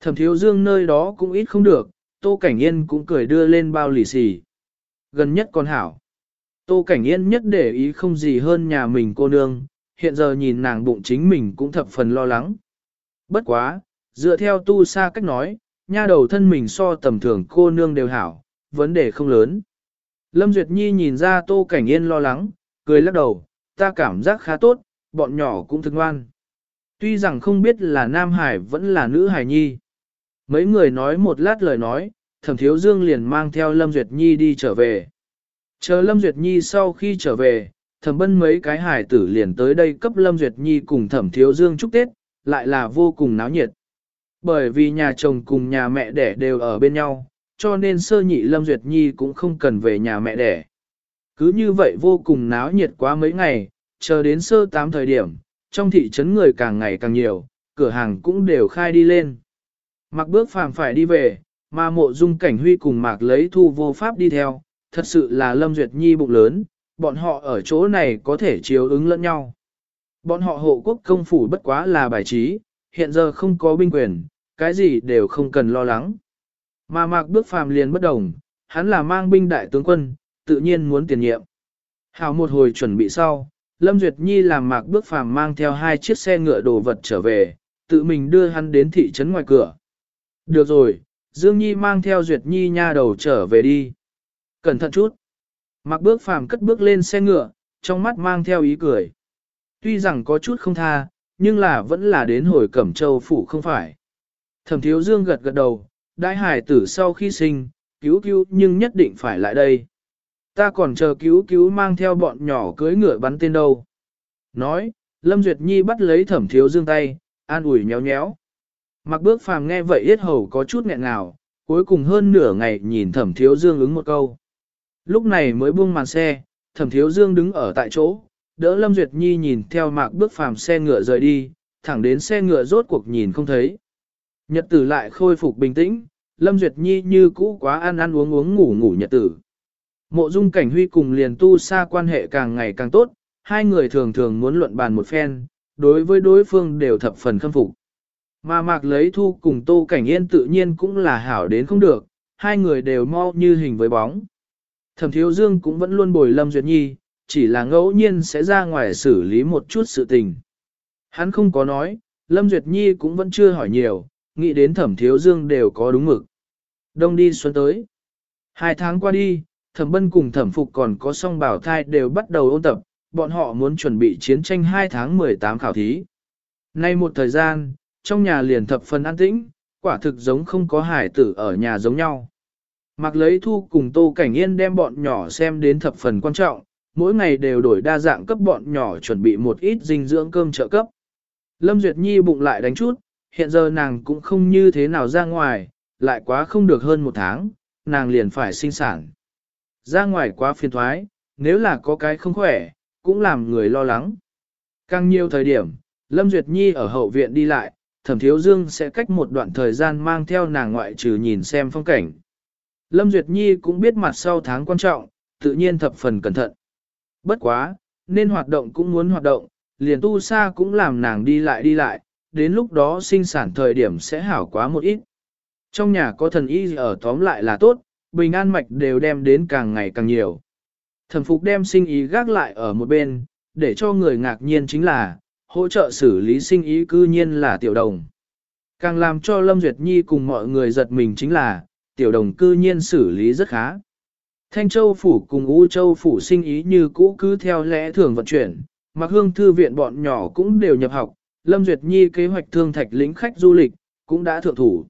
Thẩm thiếu dương nơi đó cũng ít không được, Tô Cảnh Yên cũng cười đưa lên bao lì xì. Gần nhất còn hảo. Tô Cảnh Yên nhất để ý không gì hơn nhà mình cô nương, hiện giờ nhìn nàng bụng chính mình cũng thập phần lo lắng. Bất quá, dựa theo tu sa cách nói, nha đầu thân mình so tầm thường cô nương đều hảo, vấn đề không lớn. Lâm Duyệt Nhi nhìn ra Tô Cảnh Yên lo lắng, cười lắc đầu, ta cảm giác khá tốt, bọn nhỏ cũng thức ngoan. Tuy rằng không biết là Nam Hải vẫn là nữ Hải Nhi. Mấy người nói một lát lời nói, thẩm thiếu dương liền mang theo Lâm Duyệt Nhi đi trở về. Chờ Lâm Duyệt Nhi sau khi trở về, thẩm bân mấy cái hải tử liền tới đây cấp Lâm Duyệt Nhi cùng thẩm thiếu dương chúc Tết, lại là vô cùng náo nhiệt. Bởi vì nhà chồng cùng nhà mẹ đẻ đều ở bên nhau, cho nên sơ nhị Lâm Duyệt Nhi cũng không cần về nhà mẹ đẻ. Cứ như vậy vô cùng náo nhiệt quá mấy ngày, chờ đến sơ tám thời điểm, trong thị trấn người càng ngày càng nhiều, cửa hàng cũng đều khai đi lên. Mặc bước phàm phải đi về, mà mộ dung cảnh huy cùng mạc lấy thu vô pháp đi theo, thật sự là Lâm Duyệt Nhi bụng lớn, bọn họ ở chỗ này có thể chiếu ứng lẫn nhau. Bọn họ hộ quốc công phủ bất quá là bài trí, hiện giờ không có binh quyền, cái gì đều không cần lo lắng. Mà mạc bước phàm liền bất đồng, hắn là mang binh đại tướng quân, tự nhiên muốn tiền nhiệm. Hào một hồi chuẩn bị sau, Lâm Duyệt Nhi làm mạc bước phàm mang theo hai chiếc xe ngựa đồ vật trở về, tự mình đưa hắn đến thị trấn ngoài cửa. Được rồi, Dương Nhi mang theo Duyệt Nhi nha đầu trở về đi. Cẩn thận chút. Mặc bước phàm cất bước lên xe ngựa, trong mắt mang theo ý cười. Tuy rằng có chút không tha, nhưng là vẫn là đến hồi Cẩm Châu phủ không phải. Thẩm thiếu Dương gật gật đầu, đại hải tử sau khi sinh, cứu cứu nhưng nhất định phải lại đây. Ta còn chờ cứu cứu mang theo bọn nhỏ cưới ngựa bắn tên đâu. Nói, Lâm Duyệt Nhi bắt lấy thẩm thiếu dương tay, an ủi nhéo nhéo. Mặc bước phàm nghe vậy yết hầu có chút nghẹn ngào, cuối cùng hơn nửa ngày nhìn thẩm thiếu dương ứng một câu. Lúc này mới buông màn xe, thẩm thiếu dương đứng ở tại chỗ, đỡ Lâm Duyệt Nhi nhìn theo mạc bước phàm xe ngựa rời đi, thẳng đến xe ngựa rốt cuộc nhìn không thấy. Nhật tử lại khôi phục bình tĩnh, Lâm Duyệt Nhi như cũ quá ăn ăn uống uống ngủ ngủ nhật tử. Mộ dung cảnh huy cùng liền tu xa quan hệ càng ngày càng tốt, hai người thường thường muốn luận bàn một phen, đối với đối phương đều thập phần khâm phục. Mà mạc lấy thu cùng tô cảnh yên tự nhiên cũng là hảo đến không được, hai người đều mau như hình với bóng. Thẩm thiếu dương cũng vẫn luôn bồi Lâm Duyệt Nhi, chỉ là ngẫu nhiên sẽ ra ngoài xử lý một chút sự tình. Hắn không có nói, Lâm Duyệt Nhi cũng vẫn chưa hỏi nhiều, nghĩ đến thẩm thiếu dương đều có đúng mực. Đông đi xuân tới. Hai tháng qua đi, thẩm bân cùng thẩm phục còn có song bảo thai đều bắt đầu ôn tập, bọn họ muốn chuẩn bị chiến tranh 2 tháng 18 khảo thí. Nay một thời gian, trong nhà liền thập phần an tĩnh, quả thực giống không có hải tử ở nhà giống nhau. Mặc lấy thu cùng tô cảnh yên đem bọn nhỏ xem đến thập phần quan trọng, mỗi ngày đều đổi đa dạng cấp bọn nhỏ chuẩn bị một ít dinh dưỡng cơm trợ cấp. Lâm Duyệt Nhi bụng lại đánh chút, hiện giờ nàng cũng không như thế nào ra ngoài, lại quá không được hơn một tháng, nàng liền phải sinh sản. Ra ngoài quá phiền thoái, nếu là có cái không khỏe, cũng làm người lo lắng. Càng nhiều thời điểm, Lâm Duyệt Nhi ở hậu viện đi lại, thẩm thiếu dương sẽ cách một đoạn thời gian mang theo nàng ngoại trừ nhìn xem phong cảnh. Lâm Duyệt Nhi cũng biết mặt sau tháng quan trọng, tự nhiên thập phần cẩn thận. Bất quá, nên hoạt động cũng muốn hoạt động, liền tu sa cũng làm nàng đi lại đi lại, đến lúc đó sinh sản thời điểm sẽ hảo quá một ít. Trong nhà có thần y ở tóm lại là tốt, bình an mạch đều đem đến càng ngày càng nhiều. Thẩm phục đem sinh ý gác lại ở một bên, để cho người ngạc nhiên chính là, hỗ trợ xử lý sinh ý cư nhiên là tiểu đồng. Càng làm cho Lâm Duyệt Nhi cùng mọi người giật mình chính là, tiểu đồng cư nhiên xử lý rất khá. Thanh Châu Phủ cùng U Châu Phủ sinh ý như cũ cứ theo lẽ thường vận chuyển, mặc hương thư viện bọn nhỏ cũng đều nhập học, Lâm Duyệt Nhi kế hoạch thương thạch lĩnh khách du lịch, cũng đã thượng thủ.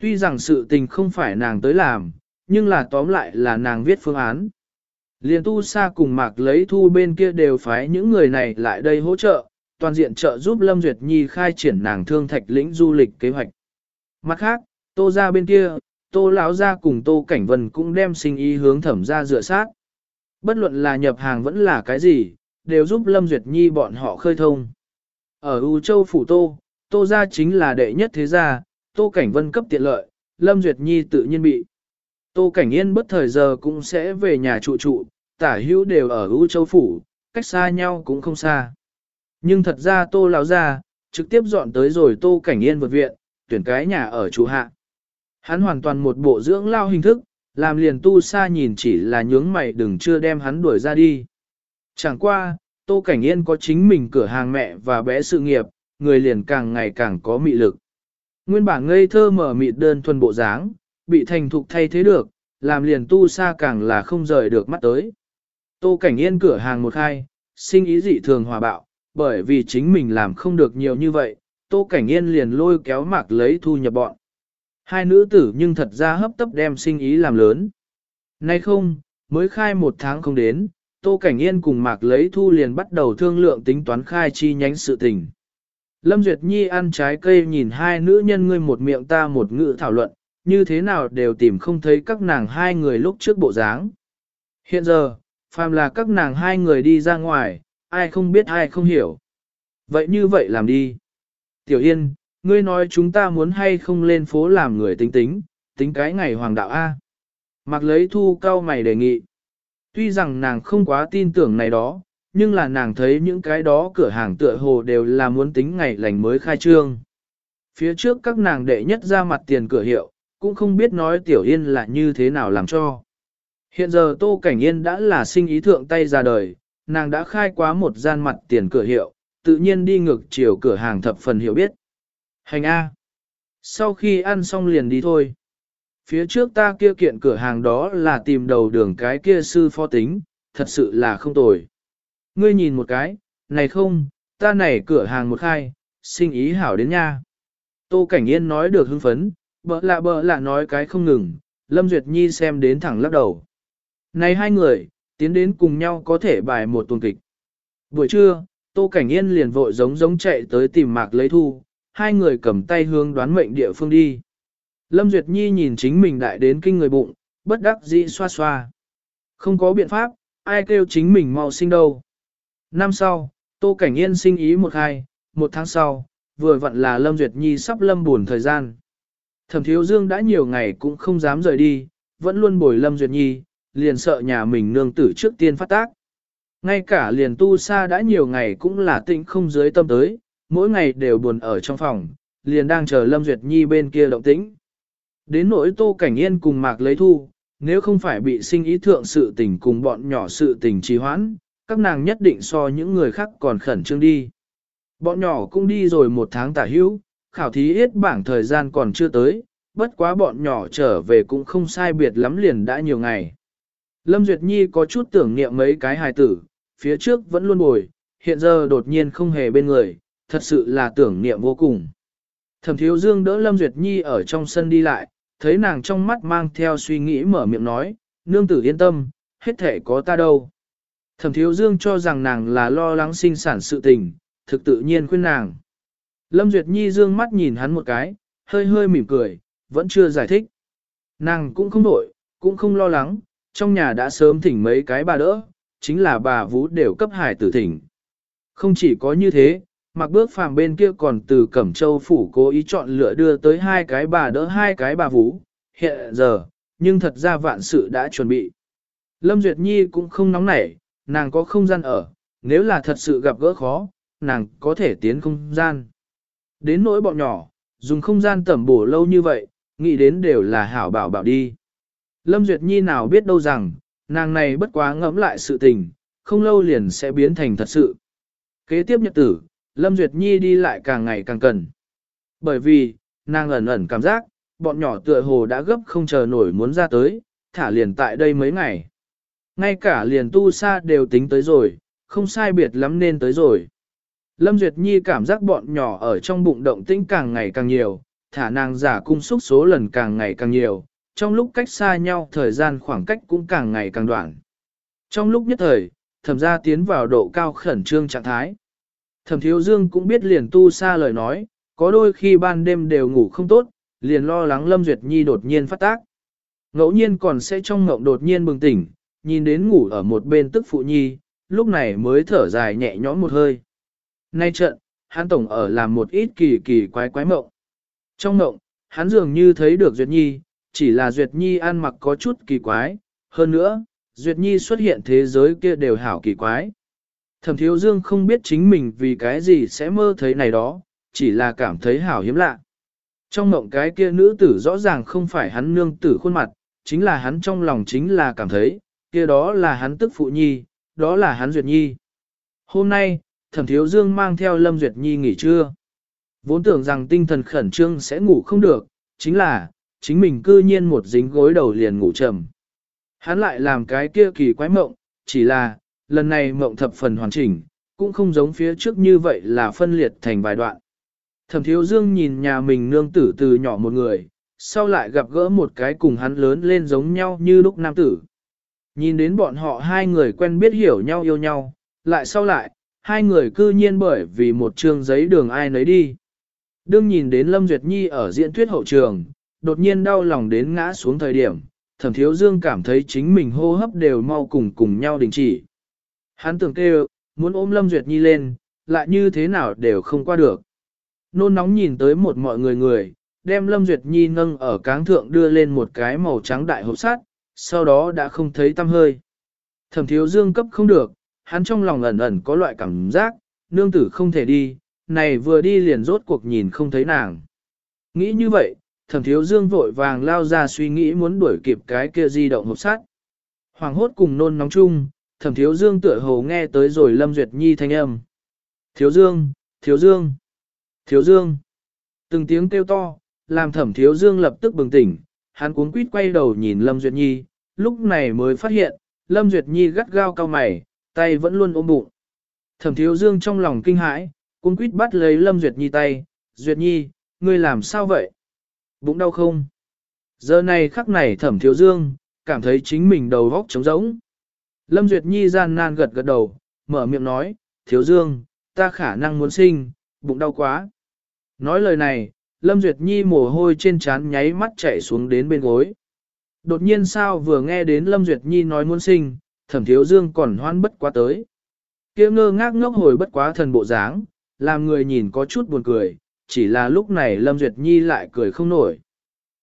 Tuy rằng sự tình không phải nàng tới làm, nhưng là tóm lại là nàng viết phương án. Liên tu sa cùng mạc lấy thu bên kia đều phái những người này lại đây hỗ trợ, toàn diện trợ giúp Lâm Duyệt Nhi khai triển nàng thương thạch lĩnh du lịch kế hoạch. Mặt khác, tô ra bên kia, tô lão ra cùng tô cảnh vân cũng đem sinh ý hướng thẩm ra dựa sát. Bất luận là nhập hàng vẫn là cái gì, đều giúp Lâm Duyệt Nhi bọn họ khơi thông. Ở U Châu Phủ Tô, Tô gia chính là đệ nhất thế gia, Tô Cảnh Vân cấp tiện lợi, Lâm Duyệt Nhi tự nhiên bị. Tô Cảnh Yên bất thời giờ cũng sẽ về nhà trụ trụ, tả hữu đều ở U Châu Phủ, cách xa nhau cũng không xa. Nhưng thật ra Tô lão gia trực tiếp dọn tới rồi Tô Cảnh Yên vượt viện, tuyển cái nhà ở chủ hạ. Hắn hoàn toàn một bộ dưỡng lao hình thức, làm liền tu xa nhìn chỉ là nhướng mày đừng chưa đem hắn đuổi ra đi. Chẳng qua, Tô Cảnh Yên có chính mình cửa hàng mẹ và bé sự nghiệp, người liền càng ngày càng có mị lực. Nguyên bản ngây thơ mở mịt đơn thuần bộ dáng, bị thành thục thay thế được, làm liền tu xa càng là không rời được mắt tới. Tô Cảnh Yên cửa hàng một hai, sinh ý dị thường hòa bạo, bởi vì chính mình làm không được nhiều như vậy, Tô Cảnh Yên liền lôi kéo mạc lấy thu nhập bọn. Hai nữ tử nhưng thật ra hấp tấp đem sinh ý làm lớn. Nay không, mới khai một tháng không đến, Tô Cảnh Yên cùng Mạc Lấy Thu liền bắt đầu thương lượng tính toán khai chi nhánh sự tình. Lâm Duyệt Nhi ăn trái cây nhìn hai nữ nhân ngươi một miệng ta một ngữ thảo luận, như thế nào đều tìm không thấy các nàng hai người lúc trước bộ dáng. Hiện giờ, phàm là các nàng hai người đi ra ngoài, ai không biết ai không hiểu. Vậy như vậy làm đi. Tiểu Yên, ngươi nói chúng ta muốn hay không lên phố làm người tính tính, tính cái ngày hoàng đạo A. Mặc lấy thu cao mày đề nghị. Tuy rằng nàng không quá tin tưởng này đó, nhưng là nàng thấy những cái đó cửa hàng tựa hồ đều là muốn tính ngày lành mới khai trương. Phía trước các nàng đệ nhất ra mặt tiền cửa hiệu, cũng không biết nói Tiểu Yên là như thế nào làm cho. Hiện giờ Tô Cảnh Yên đã là sinh ý thượng tay ra đời, nàng đã khai quá một gian mặt tiền cửa hiệu, tự nhiên đi ngược chiều cửa hàng thập phần hiểu biết. Hành A. Sau khi ăn xong liền đi thôi. Phía trước ta kia kiện cửa hàng đó là tìm đầu đường cái kia sư phó tính, thật sự là không tồi. Ngươi nhìn một cái, này không, ta này cửa hàng một khai, sinh ý hảo đến nha. Tô Cảnh Yên nói được hưng phấn, bỡ lạ bỡ lạ nói cái không ngừng, Lâm Duyệt Nhi xem đến thẳng lắc đầu. Này hai người, tiến đến cùng nhau có thể bài một tuần kịch. Buổi trưa, Tô Cảnh Yên liền vội giống giống chạy tới tìm Mạc lấy thu, hai người cầm tay hướng đoán mệnh địa phương đi. Lâm Duyệt Nhi nhìn chính mình đại đến kinh người bụng, bất đắc dĩ xoa xoa. Không có biện pháp, ai kêu chính mình mau sinh đâu. Năm sau, Tô Cảnh Yên sinh ý một hai, một tháng sau, vừa vặn là Lâm Duyệt Nhi sắp lâm buồn thời gian. Thẩm Thiếu Dương đã nhiều ngày cũng không dám rời đi, vẫn luôn bồi Lâm Duyệt Nhi, liền sợ nhà mình nương tử trước tiên phát tác. Ngay cả liền tu sa đã nhiều ngày cũng là tĩnh không dưới tâm tới, mỗi ngày đều buồn ở trong phòng, liền đang chờ Lâm Duyệt Nhi bên kia động tĩnh. Đến nỗi Tô Cảnh Yên cùng Mạc lấy thu, nếu không phải bị sinh ý thượng sự tình cùng bọn nhỏ sự tình trì hoãn, các nàng nhất định so những người khác còn khẩn trương đi. Bọn nhỏ cũng đi rồi một tháng tả hữu, khảo thí ít bảng thời gian còn chưa tới, bất quá bọn nhỏ trở về cũng không sai biệt lắm liền đã nhiều ngày. Lâm Duyệt Nhi có chút tưởng niệm mấy cái hài tử, phía trước vẫn luôn bồi, hiện giờ đột nhiên không hề bên người, thật sự là tưởng niệm vô cùng. Thẩm Thiếu Dương đỡ Lâm Duyệt Nhi ở trong sân đi lại, thấy nàng trong mắt mang theo suy nghĩ mở miệng nói, nương tử yên tâm, hết thể có ta đâu. Thẩm thiếu dương cho rằng nàng là lo lắng sinh sản sự tình, thực tự nhiên khuyên nàng. Lâm Duyệt Nhi dương mắt nhìn hắn một cái, hơi hơi mỉm cười, vẫn chưa giải thích. Nàng cũng không đổi, cũng không lo lắng, trong nhà đã sớm thỉnh mấy cái bà đỡ, chính là bà Vũ đều cấp hải tử thỉnh. Không chỉ có như thế, mặc bước phàm bên kia còn từ Cẩm Châu Phủ cố ý chọn lựa đưa tới hai cái bà đỡ hai cái bà Vũ, hiện giờ, nhưng thật ra vạn sự đã chuẩn bị. Lâm Duyệt Nhi cũng không nóng nảy, nàng có không gian ở, nếu là thật sự gặp gỡ khó, nàng có thể tiến không gian. Đến nỗi bọn nhỏ, dùng không gian tẩm bổ lâu như vậy, nghĩ đến đều là hảo bảo bảo đi. Lâm Duyệt Nhi nào biết đâu rằng, nàng này bất quá ngẫm lại sự tình, không lâu liền sẽ biến thành thật sự. Kế tiếp nhật tử, Lâm Duyệt Nhi đi lại càng ngày càng cần. Bởi vì, nàng ẩn ẩn cảm giác, bọn nhỏ tựa hồ đã gấp không chờ nổi muốn ra tới, thả liền tại đây mấy ngày. Ngay cả liền tu sa đều tính tới rồi, không sai biệt lắm nên tới rồi. Lâm Duyệt Nhi cảm giác bọn nhỏ ở trong bụng động tĩnh càng ngày càng nhiều, thả nàng giả cung xúc số lần càng ngày càng nhiều, trong lúc cách xa nhau thời gian khoảng cách cũng càng ngày càng đoạn. Trong lúc nhất thời, thẩm gia tiến vào độ cao khẩn trương trạng thái. Thẩm thiếu dương cũng biết liền tu xa lời nói, có đôi khi ban đêm đều ngủ không tốt, liền lo lắng Lâm Duyệt Nhi đột nhiên phát tác. Ngẫu nhiên còn sẽ trong ngộng đột nhiên bừng tỉnh, nhìn đến ngủ ở một bên tức phụ nhi, lúc này mới thở dài nhẹ nhõm một hơi. Nay trận, hắn tổng ở làm một ít kỳ kỳ quái quái mộng. Trong mộng, hắn dường như thấy được Duyệt Nhi, chỉ là Duyệt Nhi ăn mặc có chút kỳ quái, hơn nữa, Duyệt Nhi xuất hiện thế giới kia đều hảo kỳ quái. Thẩm thiếu dương không biết chính mình vì cái gì sẽ mơ thấy này đó, chỉ là cảm thấy hảo hiếm lạ. Trong mộng cái kia nữ tử rõ ràng không phải hắn nương tử khuôn mặt, chính là hắn trong lòng chính là cảm thấy, kia đó là hắn tức phụ nhi, đó là hắn Duyệt Nhi. Hôm nay, thẩm thiếu dương mang theo Lâm Duyệt Nhi nghỉ trưa. Vốn tưởng rằng tinh thần khẩn trương sẽ ngủ không được, chính là, chính mình cư nhiên một dính gối đầu liền ngủ trầm. Hắn lại làm cái kia kỳ quái mộng, chỉ là, lần này mộng thập phần hoàn chỉnh, cũng không giống phía trước như vậy là phân liệt thành vài đoạn. Thẩm thiếu dương nhìn nhà mình nương tử từ nhỏ một người, sau lại gặp gỡ một cái cùng hắn lớn lên giống nhau như lúc nam tử. Nhìn đến bọn họ hai người quen biết hiểu nhau yêu nhau, lại sau lại, hai người cư nhiên bởi vì một trường giấy đường ai nấy đi. Đương nhìn đến Lâm Duyệt Nhi ở diễn thuyết hậu trường, đột nhiên đau lòng đến ngã xuống thời điểm, thẩm thiếu dương cảm thấy chính mình hô hấp đều mau cùng cùng nhau đình chỉ. Hắn tưởng kêu, muốn ôm Lâm Duyệt Nhi lên, lại như thế nào đều không qua được. Nôn nóng nhìn tới một mọi người người, đem Lâm Duyệt Nhi nâng ở cáng thượng đưa lên một cái màu trắng đại hộp sắt, sau đó đã không thấy tâm hơi. Thẩm thiếu dương cấp không được, hắn trong lòng ẩn ẩn có loại cảm giác, nương tử không thể đi, này vừa đi liền rốt cuộc nhìn không thấy nàng. Nghĩ như vậy, thẩm thiếu dương vội vàng lao ra suy nghĩ muốn đuổi kịp cái kia di động hộp sắt, Hoàng hốt cùng nôn nóng chung, thẩm thiếu dương tựa hồ nghe tới rồi Lâm Duyệt Nhi thanh âm. Thiếu dương, thiếu dương, thiếu dương. Từng tiếng kêu to, làm thẩm thiếu dương lập tức bừng tỉnh, hắn cuống quýt quay đầu nhìn Lâm Duyệt Nhi, lúc này mới phát hiện, Lâm Duyệt Nhi gắt gao cao mày, tay vẫn luôn ôm bụng. Thẩm thiếu dương trong lòng kinh hãi, cuống quýt bắt lấy Lâm Duyệt Nhi tay, Duyệt Nhi, ngươi làm sao vậy? Bụng đau không? Giờ này khắc này thẩm thiếu dương, cảm thấy chính mình đầu góc trống rỗng. Lâm Duyệt Nhi gian nan gật gật đầu, mở miệng nói, thiếu dương, ta khả năng muốn sinh, bụng đau quá. Nói lời này, Lâm Duyệt Nhi mồ hôi trên trán nháy mắt chảy xuống đến bên gối. Đột nhiên sao vừa nghe đến Lâm Duyệt Nhi nói muốn sinh, thẩm thiếu dương còn hoan bất quá tới. kia ngơ ngác ngốc hồi bất quá thần bộ dáng, làm người nhìn có chút buồn cười, chỉ là lúc này Lâm Duyệt Nhi lại cười không nổi.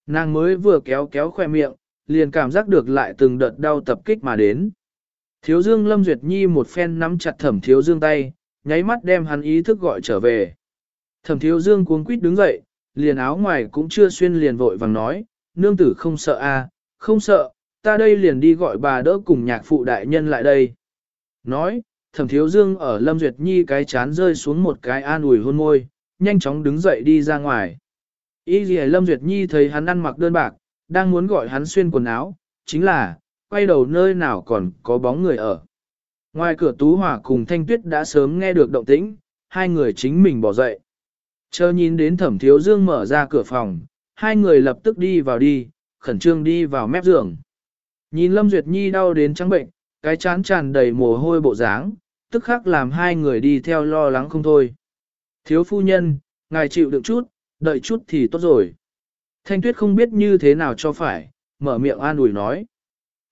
Nàng mới vừa kéo kéo khoe miệng, liền cảm giác được lại từng đợt đau tập kích mà đến. Thiếu dương Lâm Duyệt Nhi một phen nắm chặt thẩm thiếu dương tay, nháy mắt đem hắn ý thức gọi trở về. Thẩm thiếu dương cuống quýt đứng dậy, liền áo ngoài cũng chưa xuyên liền vội vàng nói, nương tử không sợ a, à, không sợ, ta đây liền đi gọi bà đỡ cùng nhạc phụ đại nhân lại đây. Nói, thẩm thiếu dương ở Lâm Duyệt Nhi cái chán rơi xuống một cái an ủi hôn môi, nhanh chóng đứng dậy đi ra ngoài. Y dì Lâm Duyệt Nhi thấy hắn ăn mặc đơn bạc, đang muốn gọi hắn xuyên quần áo, chính là, quay đầu nơi nào còn có bóng người ở. Ngoài cửa Tú Hòa cùng Thanh Tuyết đã sớm nghe được động tĩnh, hai người chính mình bỏ dậy. Chờ nhìn đến thẩm thiếu dương mở ra cửa phòng, hai người lập tức đi vào đi, khẩn trương đi vào mép giường. Nhìn Lâm Duyệt Nhi đau đến trắng bệnh, cái chán tràn đầy mồ hôi bộ dáng, tức khắc làm hai người đi theo lo lắng không thôi. Thiếu phu nhân, ngài chịu đựng chút, đợi chút thì tốt rồi. Thanh tuyết không biết như thế nào cho phải, mở miệng an ủi nói.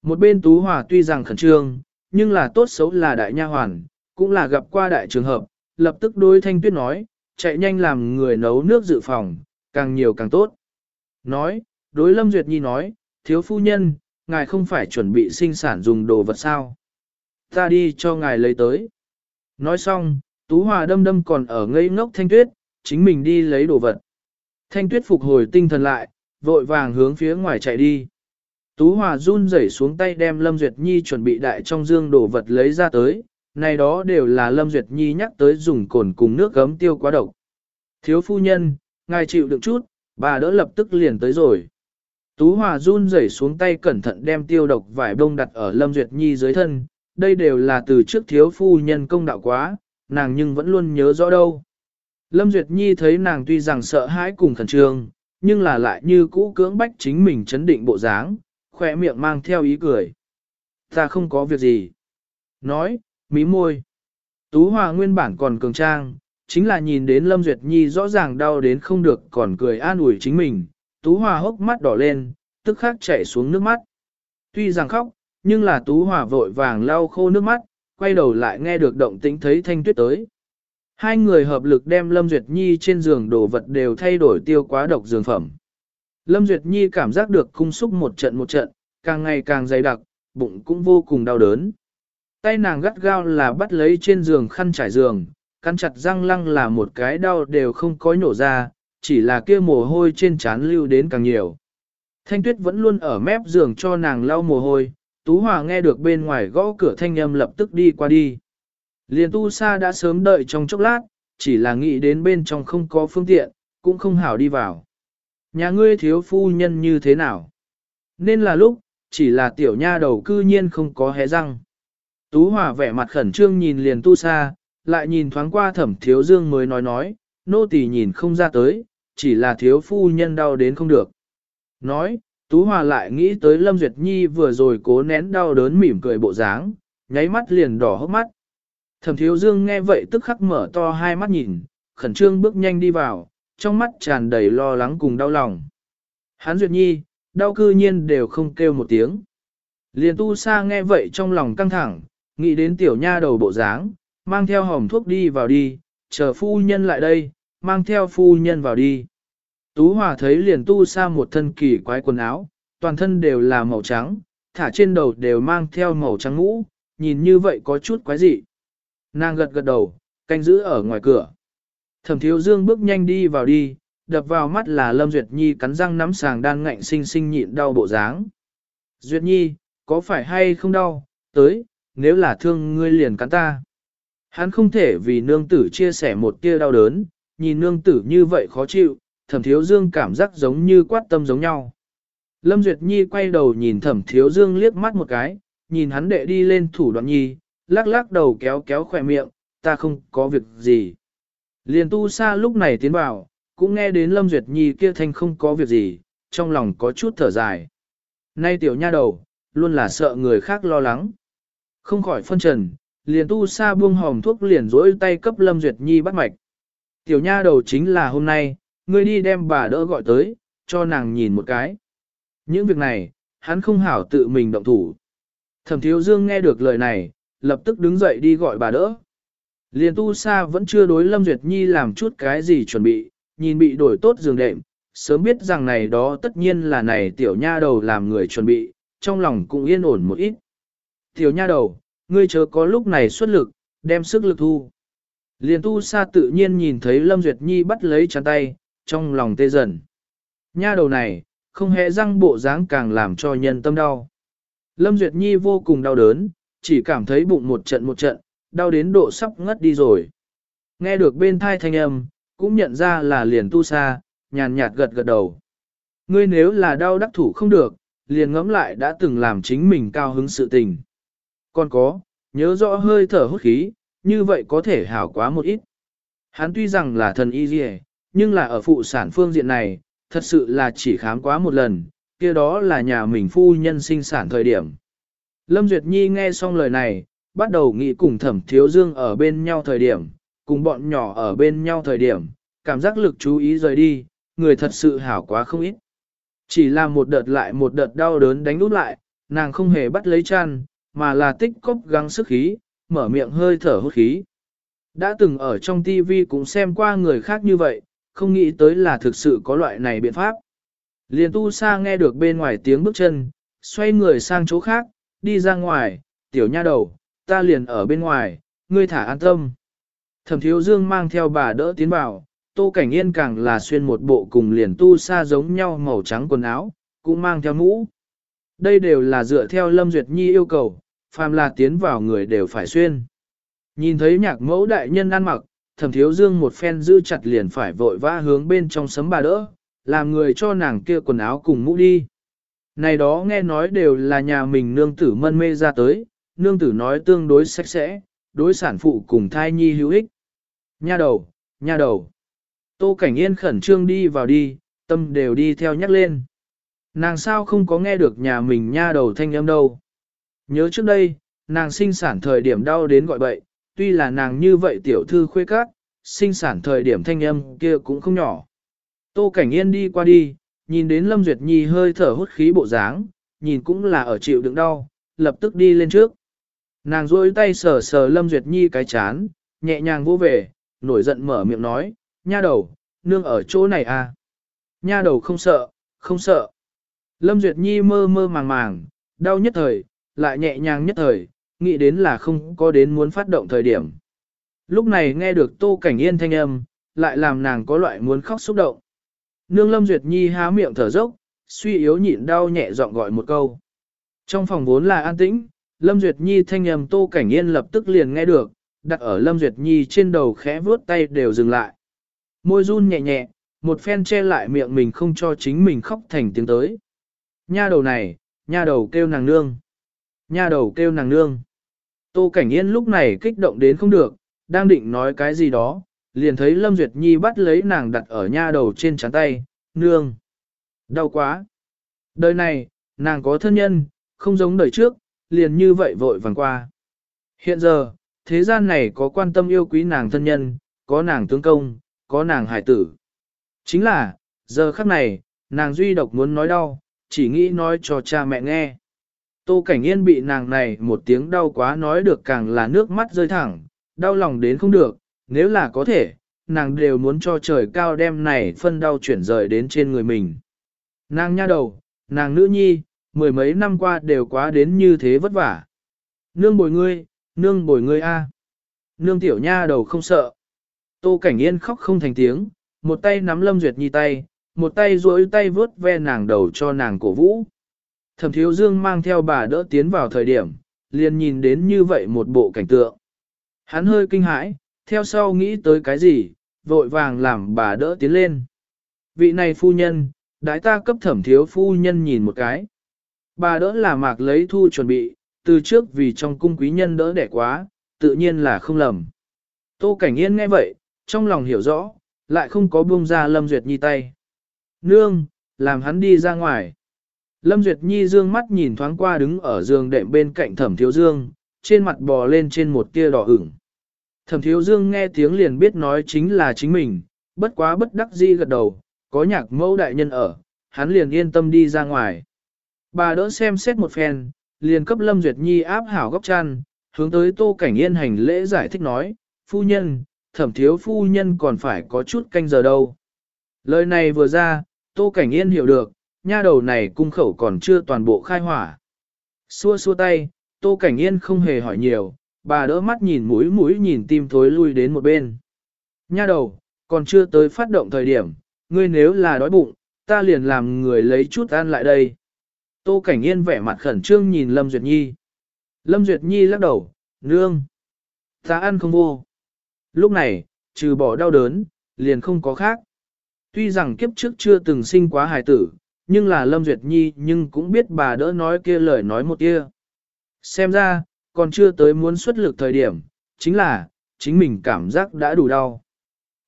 Một bên tú hòa tuy rằng khẩn trương, nhưng là tốt xấu là đại nha hoàn, cũng là gặp qua đại trường hợp, lập tức đối thanh tuyết nói, chạy nhanh làm người nấu nước dự phòng, càng nhiều càng tốt. Nói, đối Lâm Duyệt Nhi nói, thiếu phu nhân, ngài không phải chuẩn bị sinh sản dùng đồ vật sao. Ta đi cho ngài lấy tới. Nói xong, Tú Hòa đâm đâm còn ở ngây ngốc thanh tuyết, chính mình đi lấy đồ vật. Thanh tuyết phục hồi tinh thần lại, vội vàng hướng phía ngoài chạy đi. Tú Hòa run rẩy xuống tay đem Lâm Duyệt Nhi chuẩn bị đại trong dương đồ vật lấy ra tới, này đó đều là Lâm Duyệt Nhi nhắc tới dùng cồn cùng nước gấm tiêu quá độc. Thiếu phu nhân, ngài chịu được chút, bà đỡ lập tức liền tới rồi. Tú Hòa run rẩy xuống tay cẩn thận đem tiêu độc vải bông đặt ở Lâm Duyệt Nhi dưới thân, đây đều là từ trước thiếu phu nhân công đạo quá, nàng nhưng vẫn luôn nhớ rõ đâu. Lâm Duyệt Nhi thấy nàng tuy rằng sợ hãi cùng khẩn trương, nhưng là lại như cũ cưỡng bách chính mình chấn định bộ dáng, khỏe miệng mang theo ý cười. Ta không có việc gì. Nói, mí môi. Tú Hòa nguyên bản còn cường trang, chính là nhìn đến Lâm Duyệt Nhi rõ ràng đau đến không được còn cười an ủi chính mình. Tú Hòa hốc mắt đỏ lên, tức khắc chảy xuống nước mắt. Tuy rằng khóc, nhưng là Tú Hòa vội vàng lau khô nước mắt, quay đầu lại nghe được động tĩnh thấy Thanh Tuyết tới. Hai người hợp lực đem Lâm Duyệt Nhi trên giường đồ vật đều thay đổi tiêu quá độc dường phẩm. Lâm Duyệt Nhi cảm giác được cung xúc một trận một trận, càng ngày càng dày đặc, bụng cũng vô cùng đau đớn. Tay nàng gắt gao là bắt lấy trên giường khăn trải giường, cắn chặt răng lăng là một cái đau đều không có nhổ ra, chỉ là kia mồ hôi trên trán lưu đến càng nhiều. Thanh tuyết vẫn luôn ở mép giường cho nàng lau mồ hôi, Tú Hòa nghe được bên ngoài gõ cửa thanh âm lập tức đi qua đi. Liền tu sa đã sớm đợi trong chốc lát, chỉ là nghĩ đến bên trong không có phương tiện, cũng không hảo đi vào. Nhà ngươi thiếu phu nhân như thế nào? Nên là lúc, chỉ là tiểu nha đầu cư nhiên không có hé răng. Tú Hòa vẻ mặt khẩn trương nhìn liền tu sa, lại nhìn thoáng qua thẩm thiếu dương mới nói nói, nô tỳ nhìn không ra tới, chỉ là thiếu phu nhân đau đến không được. Nói, Tú Hòa lại nghĩ tới Lâm Duyệt Nhi vừa rồi cố nén đau đớn mỉm cười bộ dáng, nháy mắt liền đỏ hốc mắt. Thẩm thiếu dương nghe vậy tức khắc mở to hai mắt nhìn, khẩn trương bước nhanh đi vào, trong mắt tràn đầy lo lắng cùng đau lòng. Hán Duyệt Nhi, đau cư nhiên đều không kêu một tiếng. Liền tu sa nghe vậy trong lòng căng thẳng, nghĩ đến tiểu nha đầu bộ dáng, mang theo hòm thuốc đi vào đi, chờ phu nhân lại đây, mang theo phu nhân vào đi. Tú Hòa thấy liền tu sa một thân kỳ quái quần áo, toàn thân đều là màu trắng, thả trên đầu đều mang theo màu trắng ngũ, nhìn như vậy có chút quái dị. Nàng gật gật đầu, canh giữ ở ngoài cửa. Thẩm thiếu dương bước nhanh đi vào đi, đập vào mắt là Lâm Duyệt Nhi cắn răng nắm sàng đan ngạnh sinh sinh nhịn đau bộ dáng. Duyệt Nhi, có phải hay không đau, tới, nếu là thương ngươi liền cắn ta. Hắn không thể vì nương tử chia sẻ một tia đau đớn, nhìn nương tử như vậy khó chịu, thẩm thiếu dương cảm giác giống như quát tâm giống nhau. Lâm Duyệt Nhi quay đầu nhìn thẩm thiếu dương liếc mắt một cái, nhìn hắn đệ đi lên thủ đoạn nhi, lắc lắc đầu kéo kéo khỏe miệng, ta không có việc gì. Liền tu sa lúc này tiến vào, cũng nghe đến Lâm Duyệt Nhi kia thanh không có việc gì, trong lòng có chút thở dài. Nay tiểu nha đầu, luôn là sợ người khác lo lắng. Không khỏi phân trần, liền tu sa buông hòm thuốc liền rỗi tay cấp Lâm Duyệt Nhi bắt mạch. Tiểu nha đầu chính là hôm nay, ngươi đi đem bà đỡ gọi tới, cho nàng nhìn một cái. Những việc này, hắn không hảo tự mình động thủ. Thẩm thiếu dương nghe được lời này, lập tức đứng dậy đi gọi bà đỡ. Liền tu sa vẫn chưa đối Lâm Duyệt Nhi làm chút cái gì chuẩn bị, nhìn bị đổi tốt giường đệm, sớm biết rằng này đó tất nhiên là này tiểu nha đầu làm người chuẩn bị, trong lòng cũng yên ổn một ít. Tiểu nha đầu, ngươi chớ có lúc này xuất lực, đem sức lực thu. Liền tu sa tự nhiên nhìn thấy Lâm Duyệt Nhi bắt lấy chắn tay, trong lòng tê dần. Nha đầu này, không hề răng bộ dáng càng làm cho nhân tâm đau. Lâm Duyệt Nhi vô cùng đau đớn, chỉ cảm thấy bụng một trận một trận, đau đến độ sắp ngất đi rồi. Nghe được bên thai thanh âm, cũng nhận ra là liền tu sa, nhàn nhạt gật gật đầu. Ngươi nếu là đau đắc thủ không được, liền ngẫm lại đã từng làm chính mình cao hứng sự tình. Còn có, nhớ rõ hơi thở hút khí, như vậy có thể hảo quá một ít. Hắn tuy rằng là thần y dì nhưng là ở phụ sản phương diện này, thật sự là chỉ khám quá một lần, kia đó là nhà mình phu nhân sinh sản thời điểm. Lâm Duyệt Nhi nghe xong lời này, bắt đầu nghĩ cùng thẩm thiếu dương ở bên nhau thời điểm, cùng bọn nhỏ ở bên nhau thời điểm, cảm giác lực chú ý rời đi, người thật sự hảo quá không ít. Chỉ là một đợt lại một đợt đau đớn đánh út lại, nàng không hề bắt lấy chăn, mà là tích cốc gắng sức khí, mở miệng hơi thở hút khí. Đã từng ở trong TV cũng xem qua người khác như vậy, không nghĩ tới là thực sự có loại này biện pháp. Liền tu sa nghe được bên ngoài tiếng bước chân, xoay người sang chỗ khác, đi ra ngoài, tiểu nha đầu, ta liền ở bên ngoài, ngươi thả an tâm. Thẩm thiếu dương mang theo bà đỡ tiến vào, tô cảnh yên càng là xuyên một bộ cùng liền tu sa giống nhau màu trắng quần áo, cũng mang theo mũ. Đây đều là dựa theo Lâm Duyệt Nhi yêu cầu, phàm là tiến vào người đều phải xuyên. Nhìn thấy nhạc mẫu đại nhân ăn mặc, thẩm thiếu dương một phen giữ chặt liền phải vội vã hướng bên trong sấm bà đỡ, làm người cho nàng kia quần áo cùng mũ đi. Này đó nghe nói đều là nhà mình nương tử mân mê ra tới, nương tử nói tương đối sạch sẽ, đối sản phụ cùng thai nhi hữu ích. Nha đầu, nha đầu. Tô Cảnh Yên khẩn trương đi vào đi, tâm đều đi theo nhắc lên. Nàng sao không có nghe được nhà mình nha đầu thanh âm đâu. Nhớ trước đây, nàng sinh sản thời điểm đau đến gọi bậy, tuy là nàng như vậy tiểu thư khuê cát, sinh sản thời điểm thanh âm kia cũng không nhỏ. Tô Cảnh Yên đi qua đi, nhìn đến Lâm Duyệt Nhi hơi thở hút khí bộ dáng, nhìn cũng là ở chịu đựng đau, lập tức đi lên trước. Nàng rôi tay sờ sờ Lâm Duyệt Nhi cái chán, nhẹ nhàng vô về, nổi giận mở miệng nói, nha đầu, nương ở chỗ này à. Nha đầu không sợ, không sợ. Lâm Duyệt Nhi mơ mơ màng màng, đau nhất thời, lại nhẹ nhàng nhất thời, nghĩ đến là không có đến muốn phát động thời điểm. Lúc này nghe được Tô Cảnh Yên thanh âm, lại làm nàng có loại muốn khóc xúc động. Nương Lâm Duyệt Nhi há miệng thở dốc, suy yếu nhịn đau nhẹ giọng gọi một câu. Trong phòng vốn là an tĩnh, Lâm Duyệt Nhi thanh âm Tô Cảnh Yên lập tức liền nghe được, đặt ở Lâm Duyệt Nhi trên đầu khẽ vuốt tay đều dừng lại. Môi run nhẹ nhẹ, một phen che lại miệng mình không cho chính mình khóc thành tiếng tới. Nha đầu này, nha đầu kêu nàng nương. Nha đầu kêu nàng nương. Tô Cảnh Yên lúc này kích động đến không được, đang định nói cái gì đó, liền thấy Lâm Duyệt Nhi bắt lấy nàng đặt ở nha đầu trên chán tay, nương. Đau quá. Đời này, nàng có thân nhân, không giống đời trước, liền như vậy vội vàng qua. Hiện giờ, thế gian này có quan tâm yêu quý nàng thân nhân, có nàng tướng công, có nàng hải tử. Chính là, giờ khắc này, nàng duy độc muốn nói đau, chỉ nghĩ nói cho cha mẹ nghe. Tô Cảnh Yên bị nàng này một tiếng đau quá nói được càng là nước mắt rơi thẳng, đau lòng đến không được, nếu là có thể, nàng đều muốn cho trời cao đem này phân đau chuyển rời đến trên người mình. Nàng nha đầu, nàng nữ nhi, mười mấy năm qua đều quá đến như thế vất vả. Nương bồi ngươi, nương bồi ngươi a. Nương tiểu nha đầu không sợ. Tô Cảnh Yên khóc không thành tiếng, một tay nắm Lâm Duyệt Nhi tay, một tay duỗi tay vớt ve nàng đầu cho nàng cổ vũ. Thẩm Thiếu Dương mang theo bà đỡ tiến vào thời điểm, liền nhìn đến như vậy một bộ cảnh tượng. Hắn hơi kinh hãi, theo sau nghĩ tới cái gì, vội vàng làm bà đỡ tiến lên. Vị này phu nhân, đái ta cấp thẩm thiếu phu nhân nhìn một cái. Bà đỡ là mạc lấy thu chuẩn bị, từ trước vì trong cung quý nhân đỡ đẻ quá, tự nhiên là không lầm. Tô Cảnh Yên nghe vậy, trong lòng hiểu rõ, lại không có buông ra Lâm Duyệt Nhi tay. Nương, làm hắn đi ra ngoài. Lâm Duyệt Nhi dương mắt nhìn thoáng qua đứng ở giường đệm bên cạnh thẩm thiếu dương, trên mặt bò lên trên một tia đỏ ửng. Thẩm thiếu dương nghe tiếng liền biết nói chính là chính mình, bất quá bất đắc dĩ gật đầu, có nhạc mẫu đại nhân ở, hắn liền yên tâm đi ra ngoài. Bà đỡ xem xét một phen, liền cấp Lâm Duyệt Nhi áp hảo góc chăn, hướng tới Tô Cảnh Yên hành lễ giải thích nói, phu nhân, thẩm thiếu phu nhân còn phải có chút canh giờ đâu. Lời này vừa ra, Tô Cảnh Yên hiểu được, nha đầu này cung khẩu còn chưa toàn bộ khai hỏa. Xua xua tay, Tô Cảnh Yên không hề hỏi nhiều, bà đỡ mắt nhìn mũi mũi nhìn tim thối lui đến một bên. Nha đầu, còn chưa tới phát động thời điểm, ngươi nếu là đói bụng, ta liền làm người lấy chút ăn lại đây. Tô Cảnh Yên vẻ mặt khẩn trương nhìn Lâm Duyệt Nhi. Lâm Duyệt Nhi lắc đầu, nương. Ta ăn không vô. Lúc này, trừ bỏ đau đớn, liền không có khác. Tuy rằng kiếp trước chưa từng sinh quá hài tử, nhưng là Lâm Duyệt Nhi nhưng cũng biết bà đỡ nói kia lời nói một kia. Xem ra, còn chưa tới muốn xuất lực thời điểm, chính là, chính mình cảm giác đã đủ đau.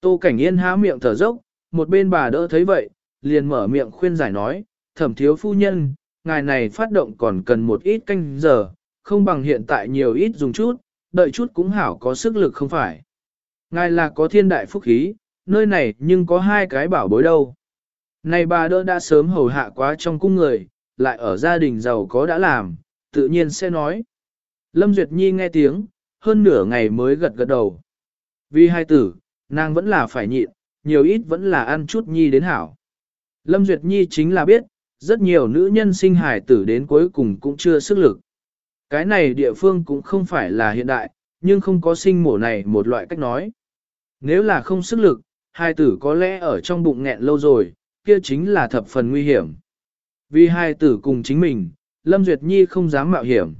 Tô Cảnh Yên há miệng thở dốc, một bên bà đỡ thấy vậy, liền mở miệng khuyên giải nói, thẩm thiếu phu nhân, ngài này phát động còn cần một ít canh giờ, không bằng hiện tại nhiều ít dùng chút, đợi chút cũng hảo có sức lực không phải. Ngài là có thiên đại phúc khí, nơi này nhưng có hai cái bảo bối đâu. Này bà đỡ đã sớm hầu hạ quá trong cung người, lại ở gia đình giàu có đã làm, tự nhiên sẽ nói. Lâm Duyệt Nhi nghe tiếng, hơn nửa ngày mới gật gật đầu. Vì hai tử, nàng vẫn là phải nhịn, nhiều ít vẫn là ăn chút Nhi đến hảo. Lâm Duyệt Nhi chính là biết, rất nhiều nữ nhân sinh hài tử đến cuối cùng cũng chưa sức lực. Cái này địa phương cũng không phải là hiện đại, nhưng không có sinh mổ này một loại cách nói. Nếu là không sức lực, hai tử có lẽ ở trong bụng nghẹn lâu rồi, kia chính là thập phần nguy hiểm. Vì hai tử cùng chính mình, Lâm Duyệt Nhi không dám mạo hiểm.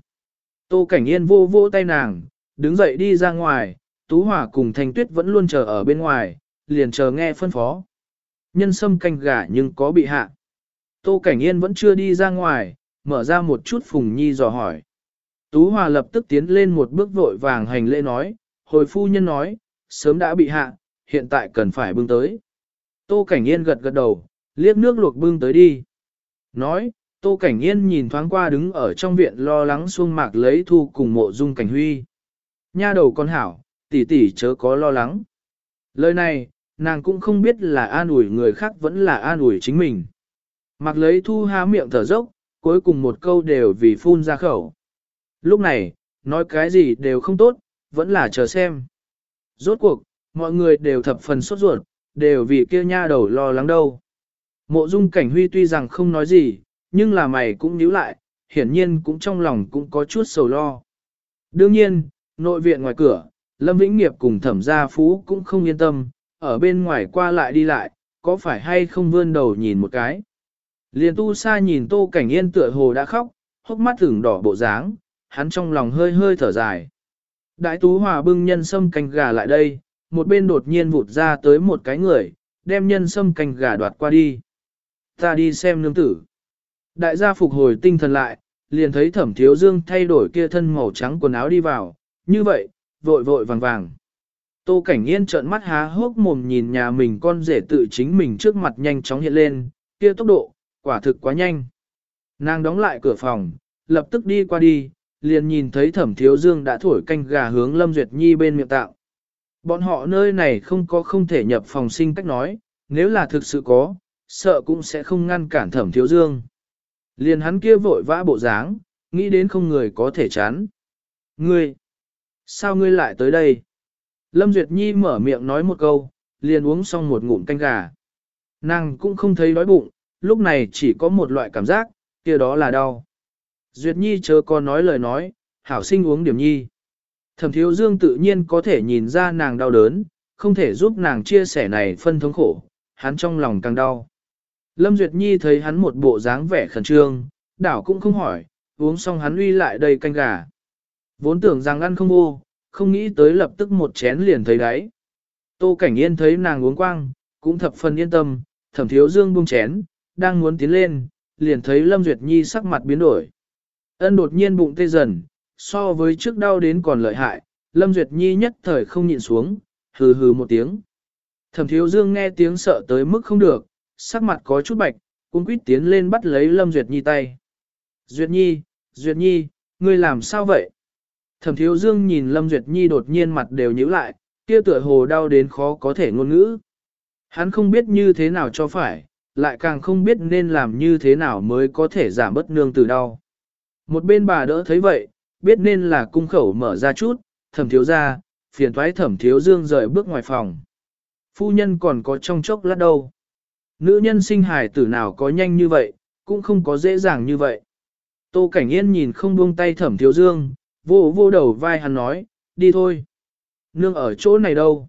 Tô Cảnh Yên vô vô tay nàng, đứng dậy đi ra ngoài, Tú Hòa cùng Thanh Tuyết vẫn luôn chờ ở bên ngoài, liền chờ nghe phân phó. Nhân sâm canh gà nhưng có bị hạ. Tô Cảnh Yên vẫn chưa đi ra ngoài, mở ra một chút Phùng Nhi dò hỏi. Tú Hòa lập tức tiến lên một bước vội vàng hành lễ nói, hồi phu nhân nói, sớm đã bị hạ, hiện tại cần phải bưng tới. Tô Cảnh Yên gật gật đầu, liếc nước luộc bưng tới đi. Nói, Tô Cảnh Yên nhìn thoáng qua đứng ở trong viện lo lắng xuông mạc lấy thu cùng mộ dung cảnh huy. Nha đầu con hảo, tỷ tỷ chớ có lo lắng. Lời này, nàng cũng không biết là an ủi người khác vẫn là an ủi chính mình. Mạc lấy thu há miệng thở dốc, cuối cùng một câu đều vì phun ra khẩu. Lúc này, nói cái gì đều không tốt, vẫn là chờ xem. Rốt cuộc, mọi người đều thập phần sốt ruột, đều vì kia nha đầu lo lắng đâu. Mộ dung cảnh huy tuy rằng không nói gì, nhưng là mày cũng nhíu lại, hiển nhiên cũng trong lòng cũng có chút sầu lo. Đương nhiên, nội viện ngoài cửa, Lâm Vĩnh Nghiệp cùng thẩm gia phú cũng không yên tâm, ở bên ngoài qua lại đi lại, có phải hay không vươn đầu nhìn một cái. Liền tu sa nhìn tô cảnh yên tựa hồ đã khóc, hốc mắt thửng đỏ bộ dáng, hắn trong lòng hơi hơi thở dài. Đại tú hòa bưng nhân sâm canh gà lại đây, một bên đột nhiên vụt ra tới một cái người, đem nhân sâm canh gà đoạt qua đi. Ta đi xem nương tử. Đại gia phục hồi tinh thần lại, liền thấy thẩm thiếu dương thay đổi kia thân màu trắng quần áo đi vào, như vậy, vội vội vàng vàng. Tô Cảnh Yên trợn mắt há hốc mồm nhìn nhà mình con rể tự chính mình trước mặt nhanh chóng hiện lên, kia tốc độ, quả thực quá nhanh. Nàng đóng lại cửa phòng, lập tức đi qua đi, liền nhìn thấy thẩm thiếu dương đã thổi canh gà hướng Lâm Duyệt Nhi bên miệng tạo. Bọn họ nơi này không có không thể nhập phòng sinh cách nói, nếu là thực sự có, sợ cũng sẽ không ngăn cản thẩm thiếu dương. Liền hắn kia vội vã bộ dáng, nghĩ đến không người có thể chán. Ngươi! Sao ngươi lại tới đây? Lâm Duyệt Nhi mở miệng nói một câu, liền uống xong một ngụm canh gà. Nàng cũng không thấy đói bụng, lúc này chỉ có một loại cảm giác, kia đó là đau. Duyệt Nhi chớ có nói lời nói, hảo sinh uống điểm nhi. Thẩm thiếu dương tự nhiên có thể nhìn ra nàng đau đớn, không thể giúp nàng chia sẻ này phân thống khổ, hắn trong lòng càng đau. Lâm Duyệt Nhi thấy hắn một bộ dáng vẻ khẩn trương, đảo cũng không hỏi, uống xong hắn uy lại đầy canh gà. Vốn tưởng rằng ăn không vô, không nghĩ tới lập tức một chén liền thấy đáy. Tô Cảnh Yên thấy nàng uống quang, cũng thập phần yên tâm, thẩm thiếu dương buông chén, đang muốn tiến lên, liền thấy Lâm Duyệt Nhi sắc mặt biến đổi. Ân đột nhiên bụng tê dần, so với trước đau đến còn lợi hại, Lâm Duyệt Nhi nhất thời không nhịn xuống, hừ hừ một tiếng. Thẩm thiếu dương nghe tiếng sợ tới mức không được, sắc mặt có chút bạch, cũng quýt tiến lên bắt lấy Lâm Duyệt Nhi tay. Duyệt Nhi, Duyệt Nhi, ngươi làm sao vậy? Thẩm thiếu dương nhìn Lâm Duyệt Nhi đột nhiên mặt đều nhíu lại, kia tựa hồ đau đến khó có thể ngôn ngữ. Hắn không biết như thế nào cho phải, lại càng không biết nên làm như thế nào mới có thể giảm bớt nương từ đau. Một bên bà đỡ thấy vậy, biết nên là cung khẩu mở ra chút, thẩm thiếu ra, phiền thoái thẩm thiếu dương rời bước ngoài phòng. Phu nhân còn có trong chốc lát đâu. Nữ nhân sinh hài tử nào có nhanh như vậy, cũng không có dễ dàng như vậy. Tô Cảnh Yên nhìn không buông tay thẩm thiếu dương, vô vô đầu vai hắn nói, đi thôi. Nương ở chỗ này đâu?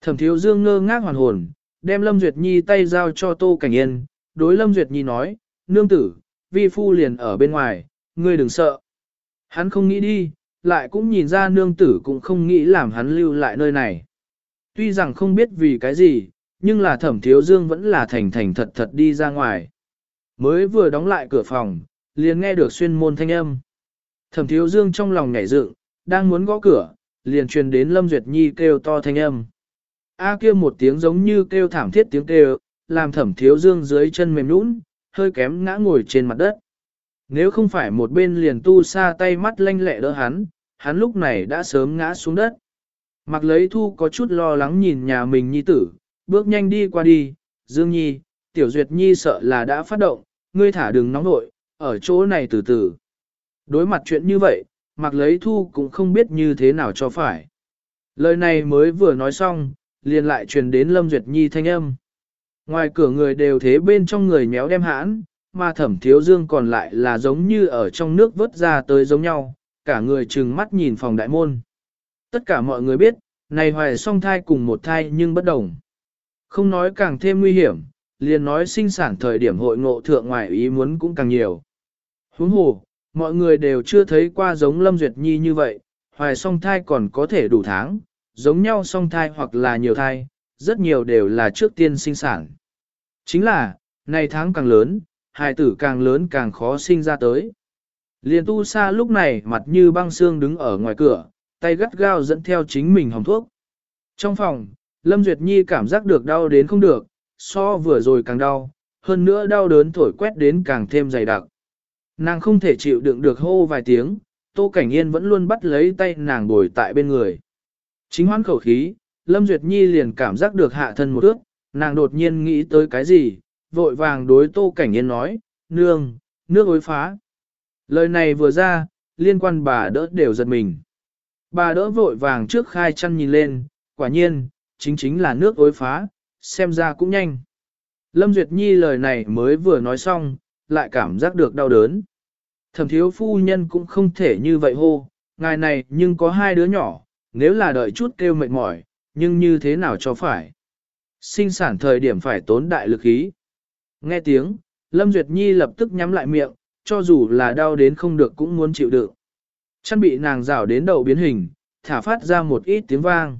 Thẩm thiếu dương ngơ ngác hoàn hồn, đem Lâm Duyệt Nhi tay giao cho Tô Cảnh Yên, đối Lâm Duyệt Nhi nói, nương tử, vi phu liền ở bên ngoài, ngươi đừng sợ. Hắn không nghĩ đi, lại cũng nhìn ra nương tử cũng không nghĩ làm hắn lưu lại nơi này. Tuy rằng không biết vì cái gì, nhưng là thẩm thiếu dương vẫn là thành thành thật thật đi ra ngoài. Mới vừa đóng lại cửa phòng, liền nghe được xuyên môn thanh âm. Thẩm thiếu dương trong lòng nhảy dựng, đang muốn gõ cửa, liền truyền đến Lâm Duyệt Nhi kêu to thanh âm. A kia một tiếng giống như kêu thảm thiết tiếng kêu, làm thẩm thiếu dương dưới chân mềm nũng, hơi kém ngã ngồi trên mặt đất. Nếu không phải một bên liền tu xa tay mắt lanh lẹ đỡ hắn, hắn lúc này đã sớm ngã xuống đất. Mặc lấy thu có chút lo lắng nhìn nhà mình nhi tử, bước nhanh đi qua đi, Dương Nhi, Tiểu Duyệt Nhi sợ là đã phát động, ngươi thả đừng nóng nội, ở chỗ này từ từ. Đối mặt chuyện như vậy, mặc lấy thu cũng không biết như thế nào cho phải. Lời này mới vừa nói xong, liền lại truyền đến Lâm Duyệt Nhi thanh âm. Ngoài cửa người đều thế bên trong người méo đem hãn, mà thẩm thiếu dương còn lại là giống như ở trong nước vớt ra tới giống nhau, cả người trừng mắt nhìn phòng đại môn. Tất cả mọi người biết, này hoài song thai cùng một thai nhưng bất đồng. Không nói càng thêm nguy hiểm, liền nói sinh sản thời điểm hội ngộ thượng ngoài ý muốn cũng càng nhiều. Huống hồ, mọi người đều chưa thấy qua giống Lâm Duyệt Nhi như vậy, hoài song thai còn có thể đủ tháng, giống nhau song thai hoặc là nhiều thai, rất nhiều đều là trước tiên sinh sản. Chính là, này tháng càng lớn, hài tử càng lớn càng khó sinh ra tới. Liền tu sa lúc này mặt như băng xương đứng ở ngoài cửa, tay gắt gao dẫn theo chính mình hồng thuốc. Trong phòng, Lâm Duyệt Nhi cảm giác được đau đến không được, so vừa rồi càng đau, hơn nữa đau đớn thổi quét đến càng thêm dày đặc. Nàng không thể chịu đựng được hô vài tiếng, Tô Cảnh Yên vẫn luôn bắt lấy tay nàng bồi tại bên người. Chính hoan khẩu khí, Lâm Duyệt Nhi liền cảm giác được hạ thân một ước, nàng đột nhiên nghĩ tới cái gì, vội vàng đối Tô Cảnh Yên nói, nương, nước ối phá. Lời này vừa ra, liên quan bà đỡ đều giật mình. Bà đỡ vội vàng trước khai chăn nhìn lên, quả nhiên, chính chính là nước ối phá, xem ra cũng nhanh. Lâm Duyệt Nhi lời này mới vừa nói xong, lại cảm giác được đau đớn. Thẩm thiếu phu nhân cũng không thể như vậy hô, ngài này nhưng có hai đứa nhỏ, nếu là đợi chút kêu mệt mỏi, nhưng như thế nào cho phải. Sinh sản thời điểm phải tốn đại lực ý. Nghe tiếng, Lâm Duyệt Nhi lập tức nhắm lại miệng, cho dù là đau đến không được cũng muốn chịu đựng. Chăn bị nàng rào đến đầu biến hình, thả phát ra một ít tiếng vang.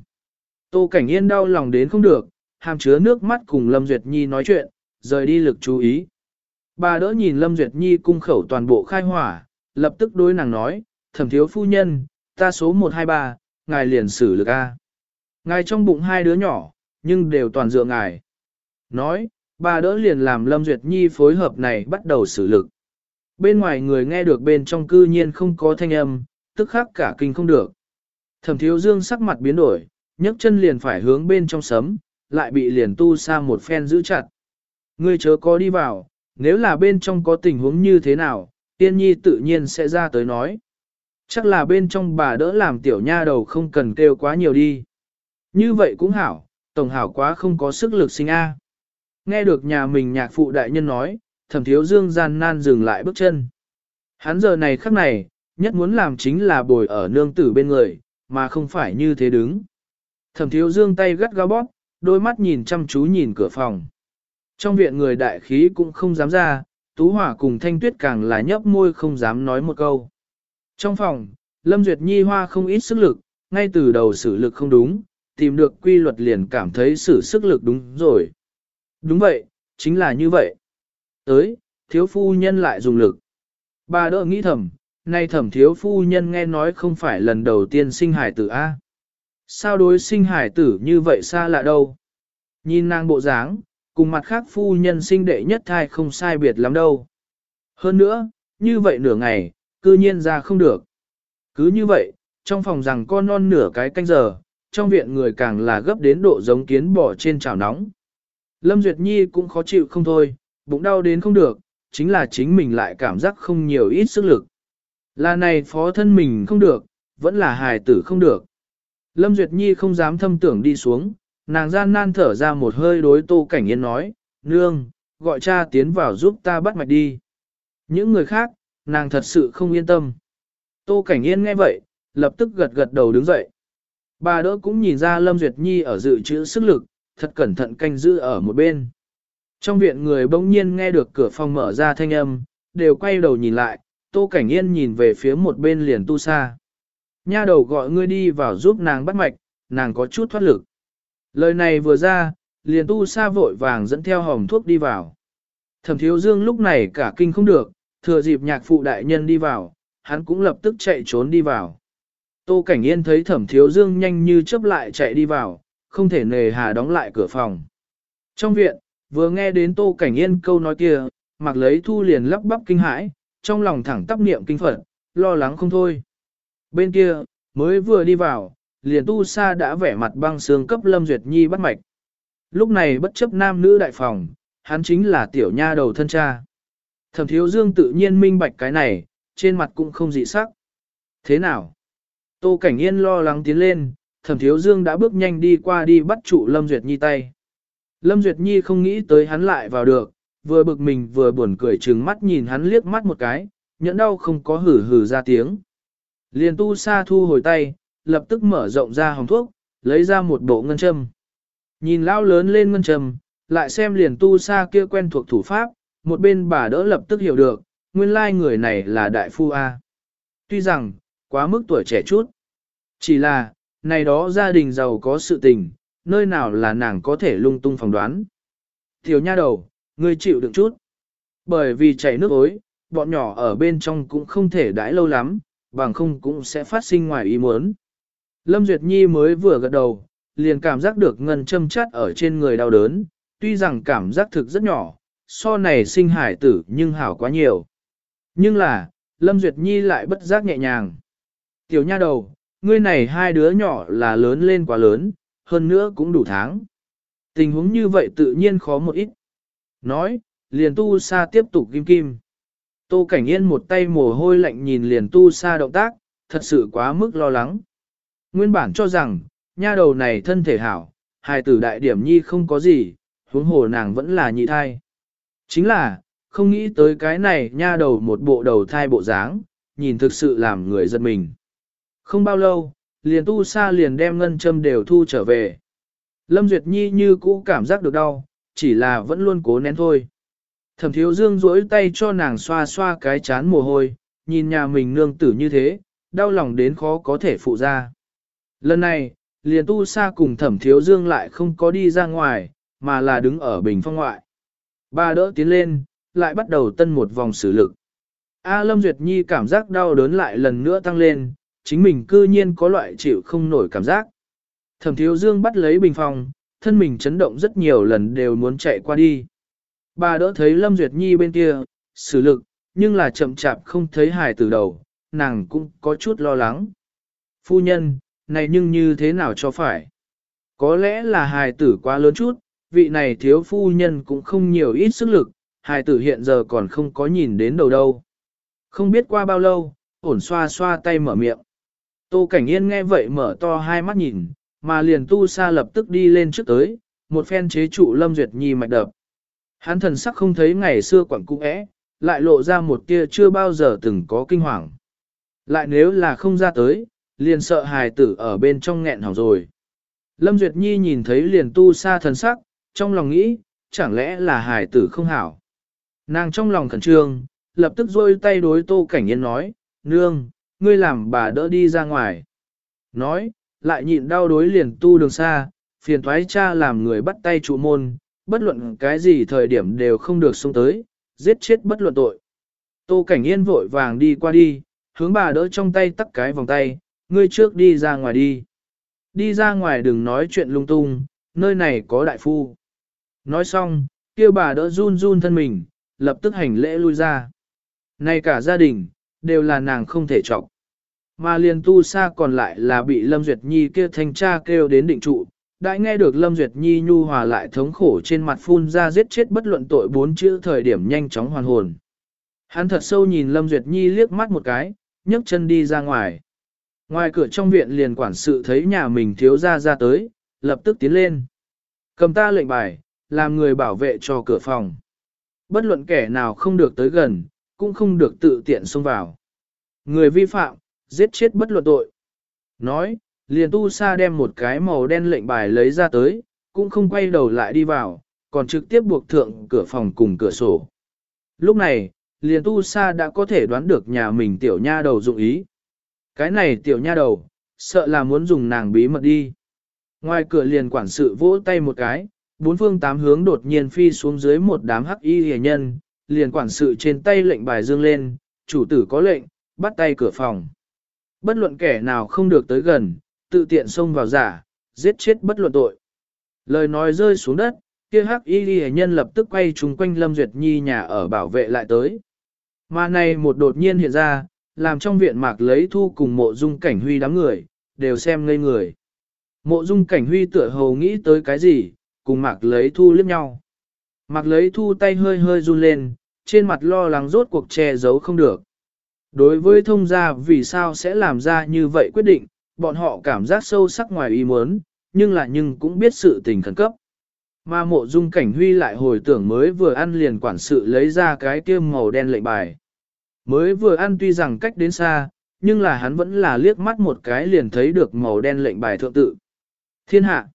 Tô Cảnh Yên đau lòng đến không được, hàm chứa nước mắt cùng Lâm Duyệt Nhi nói chuyện, rời đi lực chú ý. Bà đỡ nhìn Lâm Duyệt Nhi cung khẩu toàn bộ khai hỏa, lập tức đối nàng nói, thẩm thiếu phu nhân, ta số 123, ngài liền xử lực A. Ngài trong bụng hai đứa nhỏ, nhưng đều toàn dựa ngài. Nói, bà đỡ liền làm Lâm Duyệt Nhi phối hợp này bắt đầu xử lực. Bên ngoài người nghe được bên trong cư nhiên không có thanh âm, tức khắc cả kinh không được. Thẩm thiếu dương sắc mặt biến đổi, nhấc chân liền phải hướng bên trong sấm, lại bị liền tu sa một phen giữ chặt. Ngươi chớ có đi vào, nếu là bên trong có tình huống như thế nào, tiên nhi tự nhiên sẽ ra tới nói. Chắc là bên trong bà đỡ làm tiểu nha đầu không cần kêu quá nhiều đi. Như vậy cũng hảo, tổng hảo quá không có sức lực sinh A. Nghe được nhà mình nhạc phụ đại nhân nói, thẩm thiếu dương gian nan dừng lại bước chân. Hắn giờ này khắc này, nhất muốn làm chính là bồi ở nương tử bên người, mà không phải như thế đứng. Thẩm thiếu dương tay gắt gao bóp, đôi mắt nhìn chăm chú nhìn cửa phòng. Trong viện người đại khí cũng không dám ra, Tú Hỏa cùng Thanh Tuyết càng là nhấp môi không dám nói một câu. Trong phòng, Lâm Duyệt Nhi hoa không ít sức lực, ngay từ đầu sử lực không đúng, tìm được quy luật liền cảm thấy sử sức lực đúng rồi. Đúng vậy, chính là như vậy. Tới, thiếu phu nhân lại dùng lực. Bà đỡ nghĩ thầm, nay thẩm thiếu phu nhân nghe nói không phải lần đầu tiên sinh hải tử A. Sao đối sinh hải tử như vậy xa lạ đâu? Nhìn nàng bộ dáng, cùng mặt khác phu nhân sinh đệ nhất thai không sai biệt lắm đâu. Hơn nữa, như vậy nửa ngày, cư nhiên ra không được. Cứ như vậy, trong phòng rằng con non nửa cái canh giờ, trong viện người càng là gấp đến độ giống kiến bỏ trên chảo nóng. Lâm Duyệt Nhi cũng khó chịu không thôi, bụng đau đến không được, chính là chính mình lại cảm giác không nhiều ít sức lực. Là này phó thân mình không được, vẫn là hài tử không được. Lâm Duyệt Nhi không dám thâm tưởng đi xuống, nàng gian nan thở ra một hơi đối Tô Cảnh Yên nói, Nương, gọi cha tiến vào giúp ta bắt mạch đi. Những người khác, nàng thật sự không yên tâm. Tô Cảnh Yên nghe vậy, lập tức gật gật đầu đứng dậy. Bà đỡ cũng nhìn ra Lâm Duyệt Nhi ở dự trữ sức lực, thật cẩn thận canh giữ ở một bên. Trong viện người bỗng nhiên nghe được cửa phòng mở ra thanh âm, đều quay đầu nhìn lại, Tô Cảnh Yên nhìn về phía một bên liền tu xa. Nha đầu gọi ngươi đi vào giúp nàng bắt mạch, nàng có chút thoát lực. Lời này vừa ra, liền tu sa vội vàng dẫn theo hòm thuốc đi vào. Thẩm thiếu dương lúc này cả kinh không được, thừa dịp nhạc phụ đại nhân đi vào, hắn cũng lập tức chạy trốn đi vào. Tô Cảnh Yên thấy thẩm thiếu dương nhanh như chớp lại chạy đi vào, không thể nề hà đóng lại cửa phòng. Trong viện, vừa nghe đến Tô Cảnh Yên câu nói kia, mặc lấy thu liền lắp bắp kinh hãi, trong lòng thẳng tắp niệm kinh Phật, lo lắng không thôi. Bên kia, mới vừa đi vào, liền tu sa đã vẻ mặt băng sương cấp Lâm Duyệt Nhi bắt mạch. Lúc này bất chấp nam nữ đại phòng, hắn chính là tiểu nha đầu thân cha. Thẩm thiếu dương tự nhiên minh bạch cái này, trên mặt cũng không dị sắc. Thế nào? Tô Cảnh Yên lo lắng tiến lên, thẩm thiếu dương đã bước nhanh đi qua đi bắt trụ Lâm Duyệt Nhi tay. Lâm Duyệt Nhi không nghĩ tới hắn lại vào được, vừa bực mình vừa buồn cười trừng mắt nhìn hắn liếc mắt một cái, nhẫn đau không có hử hử ra tiếng. Liền tu sa thu hồi tay, lập tức mở rộng ra hồng thuốc, lấy ra một bộ ngân châm. Nhìn lao lớn lên ngân châm, lại xem liền tu sa kia quen thuộc thủ pháp, một bên bà đỡ lập tức hiểu được, nguyên lai người này là đại phu A. Tuy rằng, quá mức tuổi trẻ chút, chỉ là, này đó gia đình giàu có sự tình, nơi nào là nàng có thể lung tung phỏng đoán. Tiểu nha đầu, ngươi chịu đựng chút. Bởi vì chảy nước ối, bọn nhỏ ở bên trong cũng không thể đãi lâu lắm, bằng không cũng sẽ phát sinh ngoài ý muốn. Lâm Duyệt Nhi mới vừa gật đầu, liền cảm giác được ngân châm chắt ở trên người đau đớn, tuy rằng cảm giác thực rất nhỏ, so này sinh hải tử nhưng hảo quá nhiều. Nhưng là, Lâm Duyệt Nhi lại bất giác nhẹ nhàng. Tiểu nha đầu, ngươi này hai đứa nhỏ là lớn lên quá lớn, hơn nữa cũng đủ tháng. Tình huống như vậy tự nhiên khó một ít. Nói, liền tu sa tiếp tục kim kim. Tô Cảnh Yên một tay mồ hôi lạnh nhìn liền tu sa động tác, thật sự quá mức lo lắng. Nguyên bản cho rằng, nha đầu này thân thể hảo, hài tử đại điểm nhi không có gì, huống hồ nàng vẫn là nhị thai. Chính là, không nghĩ tới cái này nha đầu một bộ đầu thai bộ dáng, nhìn thực sự làm người giật mình. Không bao lâu, liền tu sa liền đem ngân châm đều thu trở về. Lâm Duyệt Nhi như cũ cảm giác được đau, chỉ là vẫn luôn cố nén thôi. Thẩm thiếu dương duỗi tay cho nàng xoa xoa cái chán mồ hôi, nhìn nhà mình nương tử như thế, đau lòng đến khó có thể phụ ra. Lần này, liền tu sa cùng thẩm thiếu dương lại không có đi ra ngoài, mà là đứng ở bình phong ngoại. Ba đỡ tiến lên, lại bắt đầu tân một vòng xử lực. A Lâm Duyệt Nhi cảm giác đau đớn lại lần nữa tăng lên, chính mình cư nhiên có loại chịu không nổi cảm giác. Thẩm thiếu dương bắt lấy bình phong, thân mình chấn động rất nhiều lần đều muốn chạy qua đi. Bà đỡ thấy Lâm Duyệt Nhi bên kia, xử lực, nhưng là chậm chạp không thấy hài từ đầu, nàng cũng có chút lo lắng. Phu nhân, này nhưng như thế nào cho phải? Có lẽ là hài tử quá lớn chút, vị này thiếu phu nhân cũng không nhiều ít sức lực, hài tử hiện giờ còn không có nhìn đến đầu đâu. Không biết qua bao lâu, ổn xoa xoa tay mở miệng. Tô Cảnh Yên nghe vậy mở to hai mắt nhìn, mà liền tu sa lập tức đi lên trước tới, một phen chế trụ Lâm Duyệt Nhi mạch đập. Hắn thần sắc không thấy ngày xưa quẳng cung ẽ, lại lộ ra một tia chưa bao giờ từng có kinh hoàng. Lại nếu là không ra tới, liền sợ hài tử ở bên trong nghẹn hỏng rồi. Lâm Duyệt Nhi nhìn thấy liền tu sa thần sắc, trong lòng nghĩ, chẳng lẽ là hài tử không hảo. Nàng trong lòng khẩn trương, lập tức rôi tay đối tô cảnh yên nói, nương, ngươi làm bà đỡ đi ra ngoài. Nói, lại nhịn đau đối liền tu đường xa, phiền thoái cha làm người bắt tay trụ môn, bất luận cái gì thời điểm đều không được xuống tới, giết chết bất luận tội. Tô Cảnh Yên vội vàng đi qua đi, hướng bà đỡ trong tay tắt cái vòng tay, ngươi trước đi ra ngoài đi. Đi ra ngoài đừng nói chuyện lung tung, nơi này có đại phu. Nói xong, kêu bà đỡ run run thân mình, lập tức hành lễ lui ra. Này cả gia đình, đều là nàng không thể trọng. Mà liền tu sa còn lại là bị Lâm Duyệt Nhi kia thanh tra kêu đến định trụ, đã nghe được Lâm Duyệt Nhi nhu hòa lại thống khổ trên mặt phun ra giết chết bất luận tội bốn chữ thời điểm nhanh chóng hoàn hồn. Hắn thật sâu nhìn Lâm Duyệt Nhi liếc mắt một cái, nhấc chân đi ra ngoài. Ngoài cửa trong viện liền quản sự thấy nhà mình thiếu ra ra tới, lập tức tiến lên. Cầm ta lệnh bài, làm người bảo vệ cho cửa phòng. Bất luận kẻ nào không được tới gần, cũng không được tự tiện xông vào. Người vi phạm, giết chết bất luận tội. Nói, liền tu sa đem một cái màu đen lệnh bài lấy ra tới, cũng không quay đầu lại đi vào, còn trực tiếp buộc thượng cửa phòng cùng cửa sổ. Lúc này, liền tu sa đã có thể đoán được nhà mình tiểu nha đầu dụng ý. Cái này tiểu nha đầu, sợ là muốn dùng nàng bí mật đi. Ngoài cửa liền quản sự vỗ tay một cái, bốn phương tám hướng đột nhiên phi xuống dưới một đám hắc y hề nhân, liền quản sự trên tay lệnh bài dương lên, chủ tử có lệnh, bắt tay cửa phòng. Bất luận kẻ nào không được tới gần, tự tiện xông vào giả, giết chết bất luận tội. Lời nói rơi xuống đất, kia hắc y ghi nhân lập tức quay chung quanh Lâm Duyệt Nhi nhà ở bảo vệ lại tới. Mà này một đột nhiên hiện ra, làm trong viện mạc lấy thu cùng mộ dung cảnh huy đám người, đều xem ngây người. Mộ dung cảnh huy tựa hồ nghĩ tới cái gì, cùng mạc lấy thu liếc nhau. Mạc lấy thu tay hơi hơi run lên, trên mặt lo lắng rốt cuộc che giấu không được. Đối với thông gia vì sao sẽ làm ra như vậy quyết định, bọn họ cảm giác sâu sắc ngoài ý muốn, nhưng là nhưng cũng biết sự tình khẩn cấp. Mà mộ dung cảnh huy lại hồi tưởng mới vừa ăn liền quản sự lấy ra cái kia màu đen lệnh bài. Mới vừa ăn tuy rằng cách đến xa, nhưng là hắn vẫn là liếc mắt một cái liền thấy được màu đen lệnh bài thượng tự. Thiên hạ.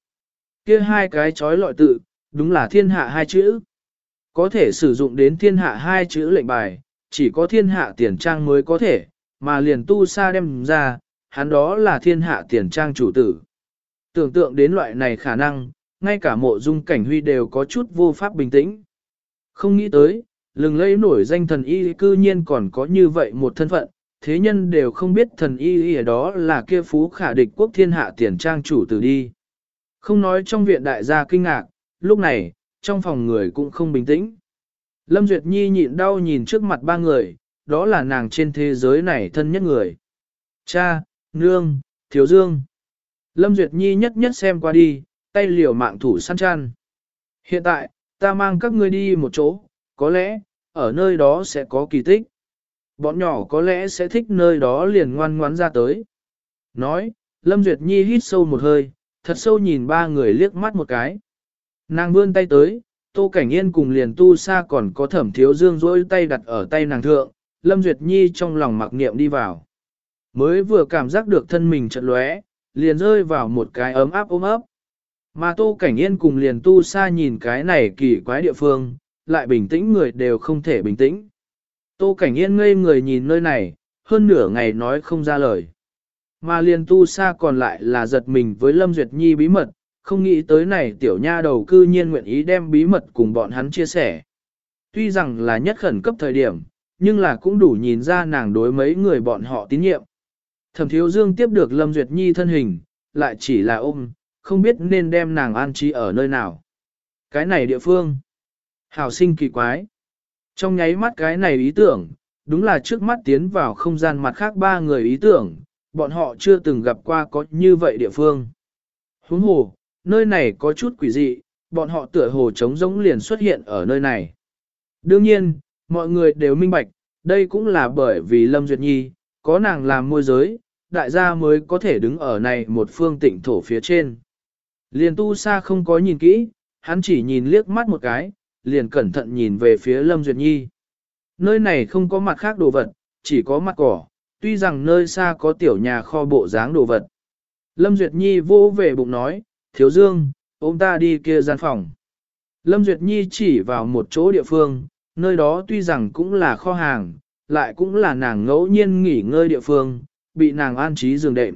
Kia hai cái chói lọi tự, đúng là thiên hạ hai chữ. Có thể sử dụng đến thiên hạ hai chữ lệnh bài, chỉ có thiên hạ tiền trang mới có thể, mà liền tu sa đem ra, hắn đó là thiên hạ tiền trang chủ tử. Tưởng tượng đến loại này khả năng, ngay cả mộ dung cảnh huy đều có chút vô pháp bình tĩnh. Không nghĩ tới, lừng lấy nổi danh thần y cư nhiên còn có như vậy một thân phận, thế nhân đều không biết thần y y ở đó là kia phú khả địch quốc thiên hạ tiền trang chủ tử đi. Không nói trong viện đại gia kinh ngạc, lúc này, trong phòng người cũng không bình tĩnh. Lâm Duyệt Nhi nhịn đau nhìn trước mặt ba người, đó là nàng trên thế giới này thân nhất người. Cha, Nương, Thiếu Dương. Lâm Duyệt Nhi nhất nhất xem qua đi, tay liều mạng thủ săn chăn. Hiện tại, ta mang các ngươi đi một chỗ, có lẽ, ở nơi đó sẽ có kỳ tích. Bọn nhỏ có lẽ sẽ thích nơi đó liền ngoan ngoãn ra tới. Nói, Lâm Duyệt Nhi hít sâu một hơi, thật sâu nhìn ba người liếc mắt một cái. Nàng vươn tay tới, Tô Cảnh Yên cùng liền tu xa còn có thẩm thiếu dương rỗi tay đặt ở tay nàng thượng, Lâm Duyệt Nhi trong lòng mặc niệm đi vào. Mới vừa cảm giác được thân mình trận lóe, liền rơi vào một cái ấm áp ôm ấp. Mà Tô Cảnh Yên cùng liền tu xa nhìn cái này kỳ quái địa phương, lại bình tĩnh người đều không thể bình tĩnh. Tô Cảnh Yên ngây người nhìn nơi này, hơn nửa ngày nói không ra lời. Mà liền tu xa còn lại là giật mình với Lâm Duyệt Nhi bí mật, không nghĩ tới này tiểu nha đầu cư nhiên nguyện ý đem bí mật cùng bọn hắn chia sẻ. Tuy rằng là nhất khẩn cấp thời điểm, nhưng là cũng đủ nhìn ra nàng đối mấy người bọn họ tín nhiệm. Thẩm thiếu dương tiếp được Lâm Duyệt Nhi thân hình, lại chỉ là ôm, không biết nên đem nàng an trí ở nơi nào. Cái này địa phương. Hảo sinh kỳ quái. Trong nháy mắt cái này ý tưởng, đúng là trước mắt tiến vào không gian mặt khác ba người ý tưởng, bọn họ chưa từng gặp qua có như vậy địa phương. Huống hồ, nơi này có chút quỷ dị, bọn họ tựa hồ trống rỗng liền xuất hiện ở nơi này. Đương nhiên, mọi người đều minh bạch, đây cũng là bởi vì Lâm Duyệt Nhi, có nàng làm môi giới, đại gia mới có thể đứng ở này một phương tịnh thổ phía trên. Liền tu sa không có nhìn kỹ, hắn chỉ nhìn liếc mắt một cái, liền cẩn thận nhìn về phía Lâm Duyệt Nhi. Nơi này không có mặt khác đồ vật, chỉ có mặt cỏ, tuy rằng nơi xa có tiểu nhà kho bộ dáng đồ vật. Lâm Duyệt Nhi vô về bụng nói, thiếu dương, ôm ta đi kia gian phòng. Lâm Duyệt Nhi chỉ vào một chỗ địa phương, nơi đó tuy rằng cũng là kho hàng, lại cũng là nàng ngẫu nhiên nghỉ ngơi địa phương, bị nàng an trí giường đệm.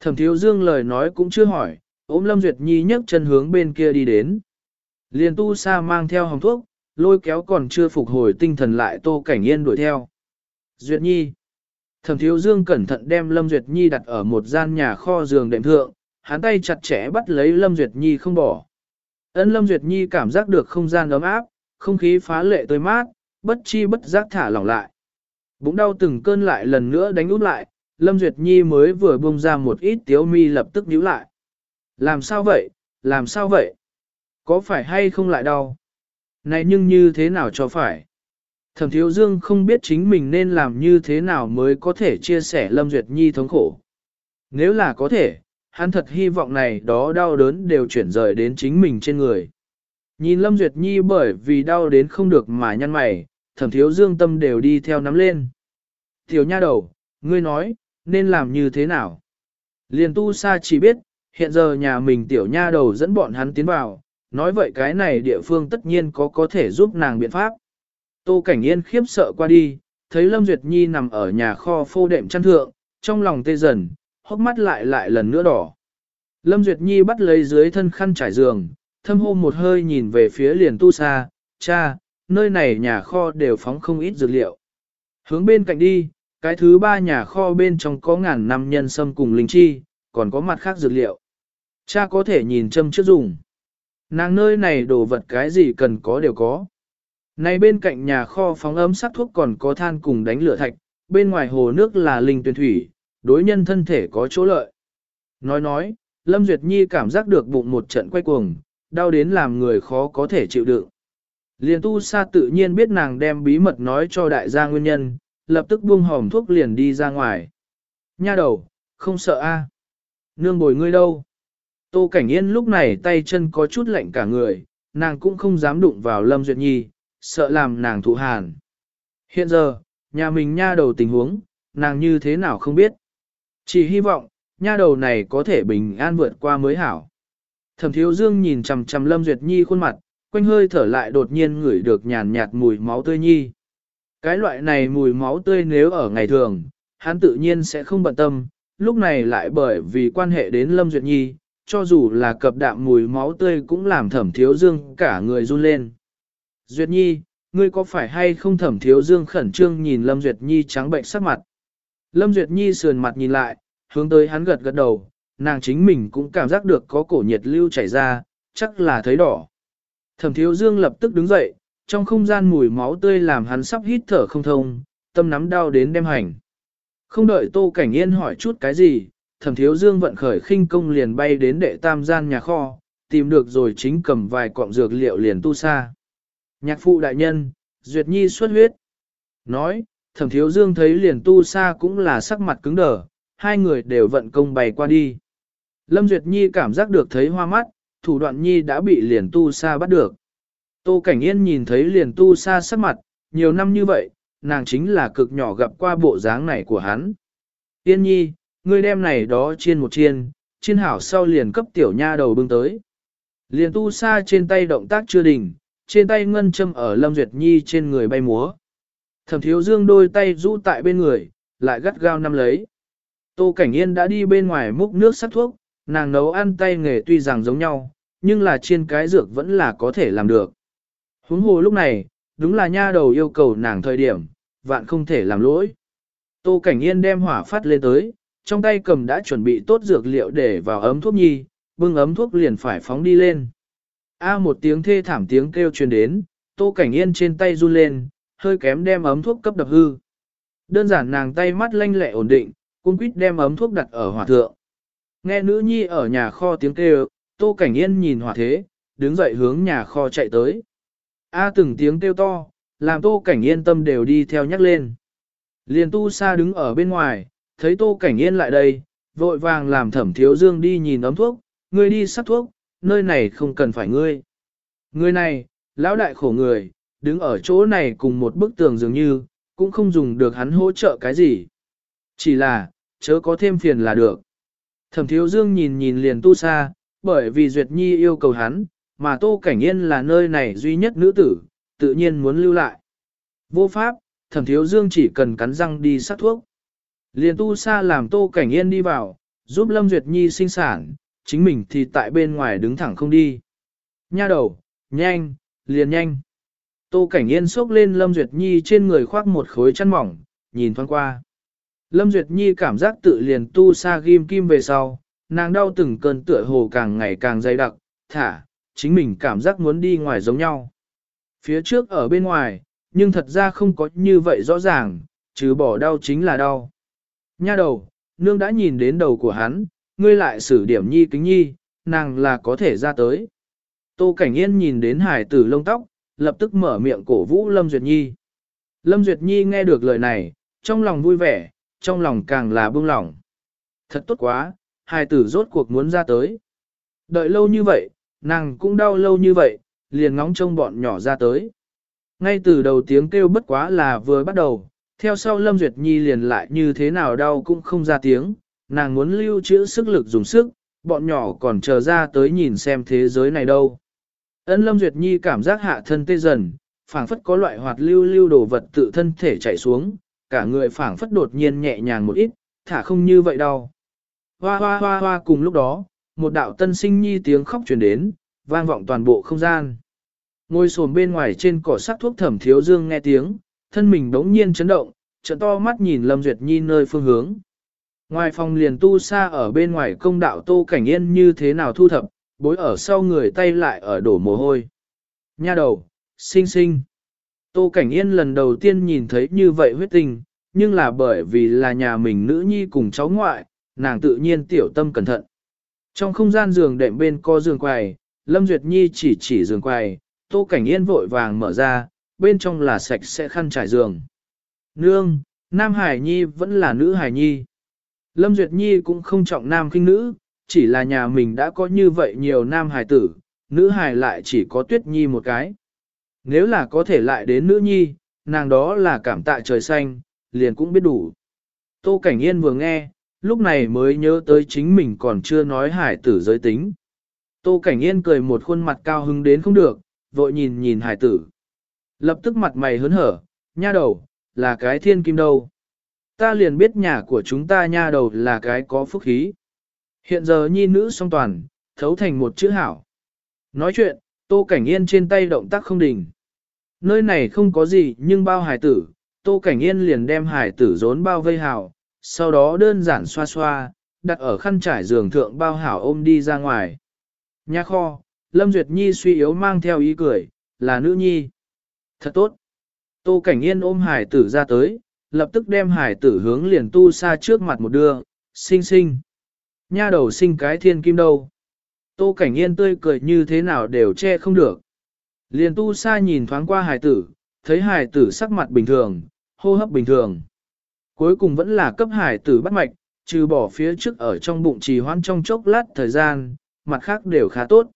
Thẩm thiếu dương lời nói cũng chưa hỏi, ôm Lâm Duyệt Nhi nhấc chân hướng bên kia đi đến. Liền tu sa mang theo hồng thuốc, lôi kéo còn chưa phục hồi tinh thần lại tô cảnh yên đuổi theo. Duyệt Nhi. Thẩm thiếu dương cẩn thận đem Lâm Duyệt Nhi đặt ở một gian nhà kho giường đệm thượng, hắn tay chặt chẽ bắt lấy Lâm Duyệt Nhi không bỏ. ấn Lâm Duyệt Nhi cảm giác được không gian ấm áp, không khí phá lệ tươi mát, bất chi bất giác thả lỏng lại. Bụng đau từng cơn lại lần nữa đánh út lại, Lâm Duyệt Nhi mới vừa buông ra một ít tiếu mi lập tức nhíu lại. Làm sao vậy, làm sao vậy? Có phải hay không lại đau? Này nhưng như thế nào cho phải? Thẩm Thiếu Dương không biết chính mình nên làm như thế nào mới có thể chia sẻ Lâm Duyệt Nhi thống khổ. Nếu là có thể, hắn thật hy vọng này đó đau đớn đều chuyển rời đến chính mình trên người. Nhìn Lâm Duyệt Nhi bởi vì đau đến không được mà nhăn mày, thẩm thiếu dương tâm đều đi theo nắm lên. Tiểu nha đầu, ngươi nói, nên làm như thế nào? Liền tu sa chỉ biết, hiện giờ nhà mình tiểu nha đầu dẫn bọn hắn tiến vào, nói vậy cái này địa phương tất nhiên có có thể giúp nàng biện pháp. Tô Cảnh Yên khiếp sợ qua đi, thấy Lâm Duyệt Nhi nằm ở nhà kho phô đệm chăn thượng, trong lòng tê dần, hốc mắt lại lại lần nữa đỏ. Lâm Duyệt Nhi bắt lấy dưới thân khăn trải giường, thâm hô một hơi nhìn về phía liền tu sa, cha, nơi này nhà kho đều phóng không ít dược liệu. Hướng bên cạnh đi, cái thứ ba nhà kho bên trong có ngàn năm nhân sâm cùng linh chi, còn có mặt khác dược liệu. Cha có thể nhìn châm trước dùng. Nàng nơi này đồ vật cái gì cần có đều có. Này bên cạnh nhà kho phóng ấm sắc thuốc còn có than cùng đánh lửa thạch, bên ngoài hồ nước là linh tuyển thủy, đối nhân thân thể có chỗ lợi. Nói nói, Lâm Duyệt Nhi cảm giác được bụng một trận quay cuồng, đau đến làm người khó có thể chịu đựng. Liên tu sa tự nhiên biết nàng đem bí mật nói cho đại gia nguyên nhân, lập tức buông hòm thuốc liền đi ra ngoài. Nha đầu, không sợ a? Nương bồi ngươi đâu? Tô Cảnh Yên lúc này tay chân có chút lạnh cả người, nàng cũng không dám đụng vào Lâm Duyệt Nhi, sợ làm nàng thụ hàn. Hiện giờ, nhà mình nha đầu tình huống, nàng như thế nào không biết. Chỉ hy vọng, nha đầu này có thể bình an vượt qua mới hảo. Thẩm thiếu dương nhìn chằm chằm Lâm Duyệt Nhi khuôn mặt, quanh hơi thở lại đột nhiên ngửi được nhàn nhạt mùi máu tươi nhi. Cái loại này mùi máu tươi nếu ở ngày thường, hắn tự nhiên sẽ không bận tâm, lúc này lại bởi vì quan hệ đến Lâm Duyệt Nhi, cho dù là cập đạm mùi máu tươi cũng làm thẩm thiếu dương cả người run lên. Duyệt Nhi, ngươi có phải hay không thẩm thiếu dương khẩn trương nhìn Lâm Duyệt Nhi trắng bệnh sắc mặt. Lâm Duyệt Nhi sườn mặt nhìn lại, hướng tới hắn gật gật đầu, nàng chính mình cũng cảm giác được có cổ nhiệt lưu chảy ra, chắc là thấy đỏ. Thẩm thiếu dương lập tức đứng dậy, trong không gian mùi máu tươi làm hắn sắp hít thở không thông, tâm nắm đau đến đem hành. Không đợi Tô Cảnh Yên hỏi chút cái gì, thẩm thiếu dương vận khởi khinh công liền bay đến đệ tam gian nhà kho, tìm được rồi chính cầm vài cọng dược liệu liền tu xa. Nhạc phụ đại nhân, Duyệt Nhi xuất huyết. Nói, thẩm thiếu dương thấy liền tu xa cũng là sắc mặt cứng đờ, hai người đều vận công bày qua đi. Lâm Duyệt Nhi cảm giác được thấy hoa mắt, thủ đoạn Nhi đã bị liền tu xa bắt được. Tô Cảnh Yên nhìn thấy liền tu Sa sắc mặt, nhiều năm như vậy, nàng chính là cực nhỏ gặp qua bộ dáng này của hắn. Yên Nhi, ngươi đem này đó chiên một chiên, chiên hảo sau liền cấp tiểu nha đầu bưng tới. Liền tu Sa trên tay động tác chưa đỉnh, trên tay ngân châm ở Lâm Duyệt Nhi trên người bay múa. Thẩm thiếu dương đôi tay rũ tại bên người, lại gắt gao nắm lấy. Tô Cảnh Yên đã đi bên ngoài múc nước sắc thuốc, nàng nấu ăn tay nghề tuy rằng giống nhau, nhưng là chiên cái dược vẫn là có thể làm được. Huống hồ lúc này, đúng là nha đầu yêu cầu nàng thời điểm, vạn không thể làm lỗi. Tô Cảnh Yên đem hỏa phát lên tới, trong tay cầm đã chuẩn bị tốt dược liệu để vào ấm thuốc nhi, bưng ấm thuốc liền phải phóng đi lên. A một tiếng thê thảm tiếng kêu truyền đến, Tô Cảnh Yên trên tay run lên, hơi kém đem ấm thuốc cấp đập hư. Đơn giản nàng tay mắt lanh lẹ ổn định, cung quýt đem ấm thuốc đặt ở hỏa thượng. Nghe nữ nhi ở nhà kho tiếng kêu, Tô Cảnh Yên nhìn hỏa thế, đứng dậy hướng nhà kho chạy tới. A từng tiếng kêu to, làm Tô Cảnh Yên tâm đều đi theo nhắc lên. Liền tu sa đứng ở bên ngoài, thấy Tô Cảnh Yên lại đây, vội vàng làm thẩm thiếu dương đi nhìn ấm thuốc, ngươi đi sắc thuốc, nơi này không cần phải ngươi. Người này, lão đại khổ người, đứng ở chỗ này cùng một bức tường dường như, cũng không dùng được hắn hỗ trợ cái gì. Chỉ là, chớ có thêm phiền là được. Thẩm thiếu dương nhìn nhìn liền tu sa, bởi vì Duyệt Nhi yêu cầu hắn, mà Tô Cảnh Yên là nơi này duy nhất nữ tử, tự nhiên muốn lưu lại. Vô pháp, thẩm thiếu dương chỉ cần cắn răng đi sát thuốc. Liền tu sa làm Tô Cảnh Yên đi vào, giúp Lâm Duyệt Nhi sinh sản, chính mình thì tại bên ngoài đứng thẳng không đi. Nha đầu, nhanh, liền nhanh. Tô Cảnh Yên xốc lên Lâm Duyệt Nhi trên người khoác một khối chăn mỏng, nhìn thoáng qua. Lâm Duyệt Nhi cảm giác tự liền tu sa ghim kim về sau, nàng đau từng cơn tựa hồ càng ngày càng dày đặc, thả, chính mình cảm giác muốn đi ngoài giống nhau. Phía trước ở bên ngoài, nhưng thật ra không có như vậy rõ ràng, chứ bỏ đau chính là đau. Nha đầu, nương đã nhìn đến đầu của hắn, ngươi lại xử điểm nhi kính nhi, nàng là có thể ra tới. Tô Cảnh Yên nhìn đến hải tử lông tóc, lập tức mở miệng cổ vũ Lâm Duyệt Nhi. Lâm Duyệt Nhi nghe được lời này, trong lòng vui vẻ, trong lòng càng là bưng lỏng. Thật tốt quá, hải tử rốt cuộc muốn ra tới. Đợi lâu như vậy, nàng cũng đau lâu như vậy, liền ngóng trông bọn nhỏ ra tới. Ngay từ đầu tiếng kêu bất quá là vừa bắt đầu, theo sau Lâm Duyệt Nhi liền lại như thế nào đau cũng không ra tiếng, nàng muốn lưu trữ sức lực dùng sức, bọn nhỏ còn chờ ra tới nhìn xem thế giới này đâu. Ân Lâm Duyệt Nhi cảm giác hạ thân tê dần, phảng phất có loại hoạt lưu lưu đồ vật tự thân thể chạy xuống, cả người phảng phất đột nhiên nhẹ nhàng một ít, thả không như vậy đâu. Hoa hoa hoa hoa cùng lúc đó, một đạo tân sinh nhi tiếng khóc truyền đến, vang vọng toàn bộ không gian. Ngồi sồn bên ngoài trên cỏ sắc thuốc thẩm thiếu dương nghe tiếng, thân mình đống nhiên chấn động, trận to mắt nhìn Lâm Duyệt Nhi nơi phương hướng. Ngoài phòng liền tu xa ở bên ngoài công đạo tô cảnh yên như thế nào thu thập, bối ở sau người tay lại ở đổ mồ hôi. Nha đầu, sinh sinh. Tô Cảnh Yên lần đầu tiên nhìn thấy như vậy huyết tình, nhưng là bởi vì là nhà mình nữ nhi cùng cháu ngoại, nàng tự nhiên tiểu tâm cẩn thận. Trong không gian giường đệm bên có giường quầy, Lâm Duyệt Nhi chỉ chỉ giường quầy, Tô Cảnh Yên vội vàng mở ra, bên trong là sạch sẽ khăn trải giường. Nương, Nam Hải Nhi vẫn là nữ Hải Nhi. Lâm Duyệt Nhi cũng không trọng nam khinh nữ, chỉ là nhà mình đã có như vậy nhiều nam hải tử, nữ hải lại chỉ có Tuyết Nhi một cái. Nếu là có thể lại đến nữ nhi, nàng đó là cảm tạ trời xanh, liền cũng biết đủ. Tô Cảnh Yên vừa nghe, lúc này mới nhớ tới chính mình còn chưa nói hải tử giới tính. Tô Cảnh Yên cười một khuôn mặt cao hứng đến không được, vội nhìn nhìn hải tử. Lập tức mặt mày hớn hở, nha đầu, là cái thiên kim đâu. Ta liền biết nhà của chúng ta nha đầu là cái có phúc khí. Hiện giờ nhi nữ song toàn, thấu thành một chữ hảo. Nói chuyện, Tô Cảnh Yên trên tay động tác không đình. Nơi này không có gì nhưng bao hải tử, Tô Cảnh Yên liền đem hải tử rốn bao vây hảo, sau đó đơn giản xoa xoa, đặt ở khăn trải giường thượng bao hảo ôm đi ra ngoài. Nhà kho, Lâm Duyệt Nhi suy yếu mang theo ý cười, là nữ nhi. Thật tốt. Tô Cảnh Yên ôm hải tử ra tới, lập tức đem hải tử hướng liền tu xa trước mặt một đưa, sinh sinh. Nha đầu sinh cái thiên kim đâu. Tô Cảnh Yên tươi cười như thế nào đều che không được. Liền tu sa nhìn thoáng qua hải tử, thấy hải tử sắc mặt bình thường, hô hấp bình thường. Cuối cùng vẫn là cấp hải tử bắt mạch, trừ bỏ phía trước ở trong bụng trì hoãn trong chốc lát thời gian, mặt khác đều khá tốt.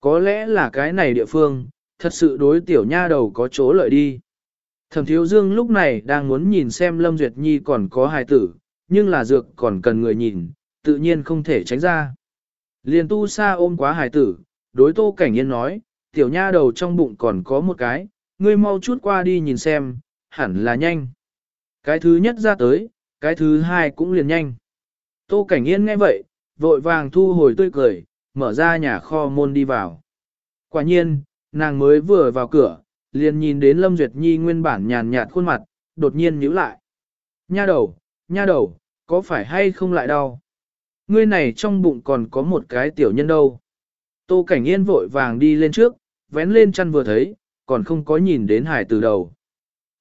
Có lẽ là cái này địa phương, thật sự đối tiểu nha đầu có chỗ lợi đi. Thẩm thiếu dương lúc này đang muốn nhìn xem Lâm Duyệt Nhi còn có hài tử, nhưng là dược còn cần người nhìn, tự nhiên không thể tránh ra. Liền tu sa ôm quá hài tử, đối tô cảnh yên nói, tiểu nha đầu trong bụng còn có một cái, ngươi mau chút qua đi nhìn xem, hẳn là nhanh. Cái thứ nhất ra tới, cái thứ hai cũng liền nhanh. Tô cảnh yên nghe vậy, vội vàng thu hồi tươi cười, mở ra nhà kho môn đi vào. Quả nhiên, nàng mới vừa vào cửa, liền nhìn đến Lâm Duyệt Nhi nguyên bản nhàn nhạt khuôn mặt, đột nhiên nhíu lại. Nha đầu, nha đầu, có phải hay không lại đau? Ngươi này trong bụng còn có một cái tiểu nhân đâu. Tô Cảnh Yên vội vàng đi lên trước, vén lên chăn vừa thấy, còn không có nhìn đến hải từ đầu.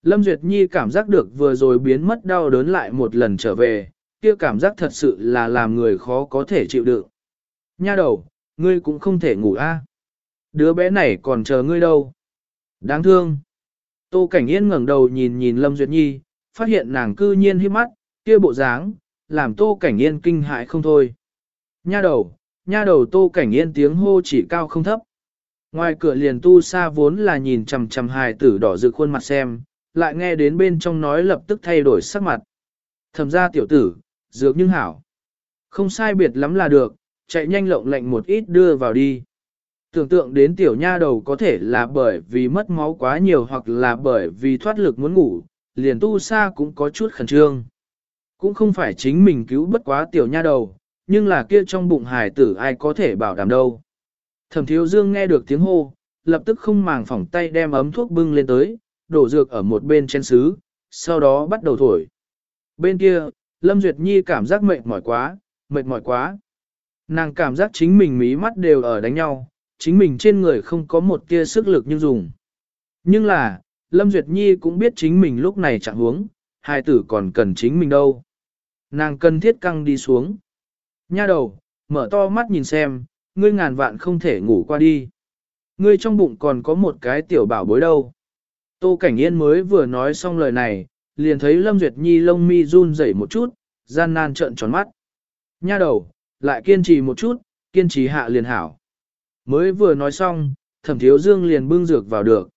Lâm Duyệt Nhi cảm giác được vừa rồi biến mất đau đớn lại một lần trở về, kia cảm giác thật sự là làm người khó có thể chịu đựng. Nha đầu, ngươi cũng không thể ngủ a. Đứa bé này còn chờ ngươi đâu. Đáng thương. Tô Cảnh Yên ngẩng đầu nhìn nhìn Lâm Duyệt Nhi, phát hiện nàng cư nhiên hiếp mắt, kia bộ dáng, làm Tô Cảnh Yên kinh hại không thôi. Nha đầu, nha đầu Tô Cảnh Yên tiếng hô chỉ cao không thấp. Ngoài cửa liền tu sa vốn là nhìn chằm chằm hài tử đỏ rực khuôn mặt xem, lại nghe đến bên trong nói lập tức thay đổi sắc mặt. Thầm ra tiểu tử, dược nhưng hảo. Không sai biệt lắm là được, chạy nhanh lộng lệnh một ít đưa vào đi. Tưởng tượng đến tiểu nha đầu có thể là bởi vì mất máu quá nhiều hoặc là bởi vì thoát lực muốn ngủ, liền tu sa cũng có chút khẩn trương. Cũng không phải chính mình cứu bất quá tiểu nha đầu, nhưng là kia trong bụng hài tử ai có thể bảo đảm đâu. Thẩm thiếu dương nghe được tiếng hô, lập tức không màng phỏng tay đem ấm thuốc bưng lên tới, đổ dược ở một bên chén xứ, sau đó bắt đầu thổi. Bên kia, Lâm Duyệt Nhi cảm giác mệt mỏi quá, mệt mỏi quá. Nàng cảm giác chính mình mí mắt đều ở đánh nhau, chính mình trên người không có một tia sức lực nhưng dùng. Nhưng là, Lâm Duyệt Nhi cũng biết chính mình lúc này chẳng huống, hai tử còn cần chính mình đâu. Nàng cần thiết căng đi xuống. Nha đầu, mở to mắt nhìn xem, ngươi ngàn vạn không thể ngủ qua đi. Ngươi trong bụng còn có một cái tiểu bảo bối đâu. Tô Cảnh Yên mới vừa nói xong lời này, liền thấy Lâm Duyệt Nhi lông mi run rẩy một chút, gian nan trợn tròn mắt. Nha đầu, lại kiên trì một chút, kiên trì hạ liền hảo. Mới vừa nói xong, thẩm thiếu dương liền bưng dược vào được.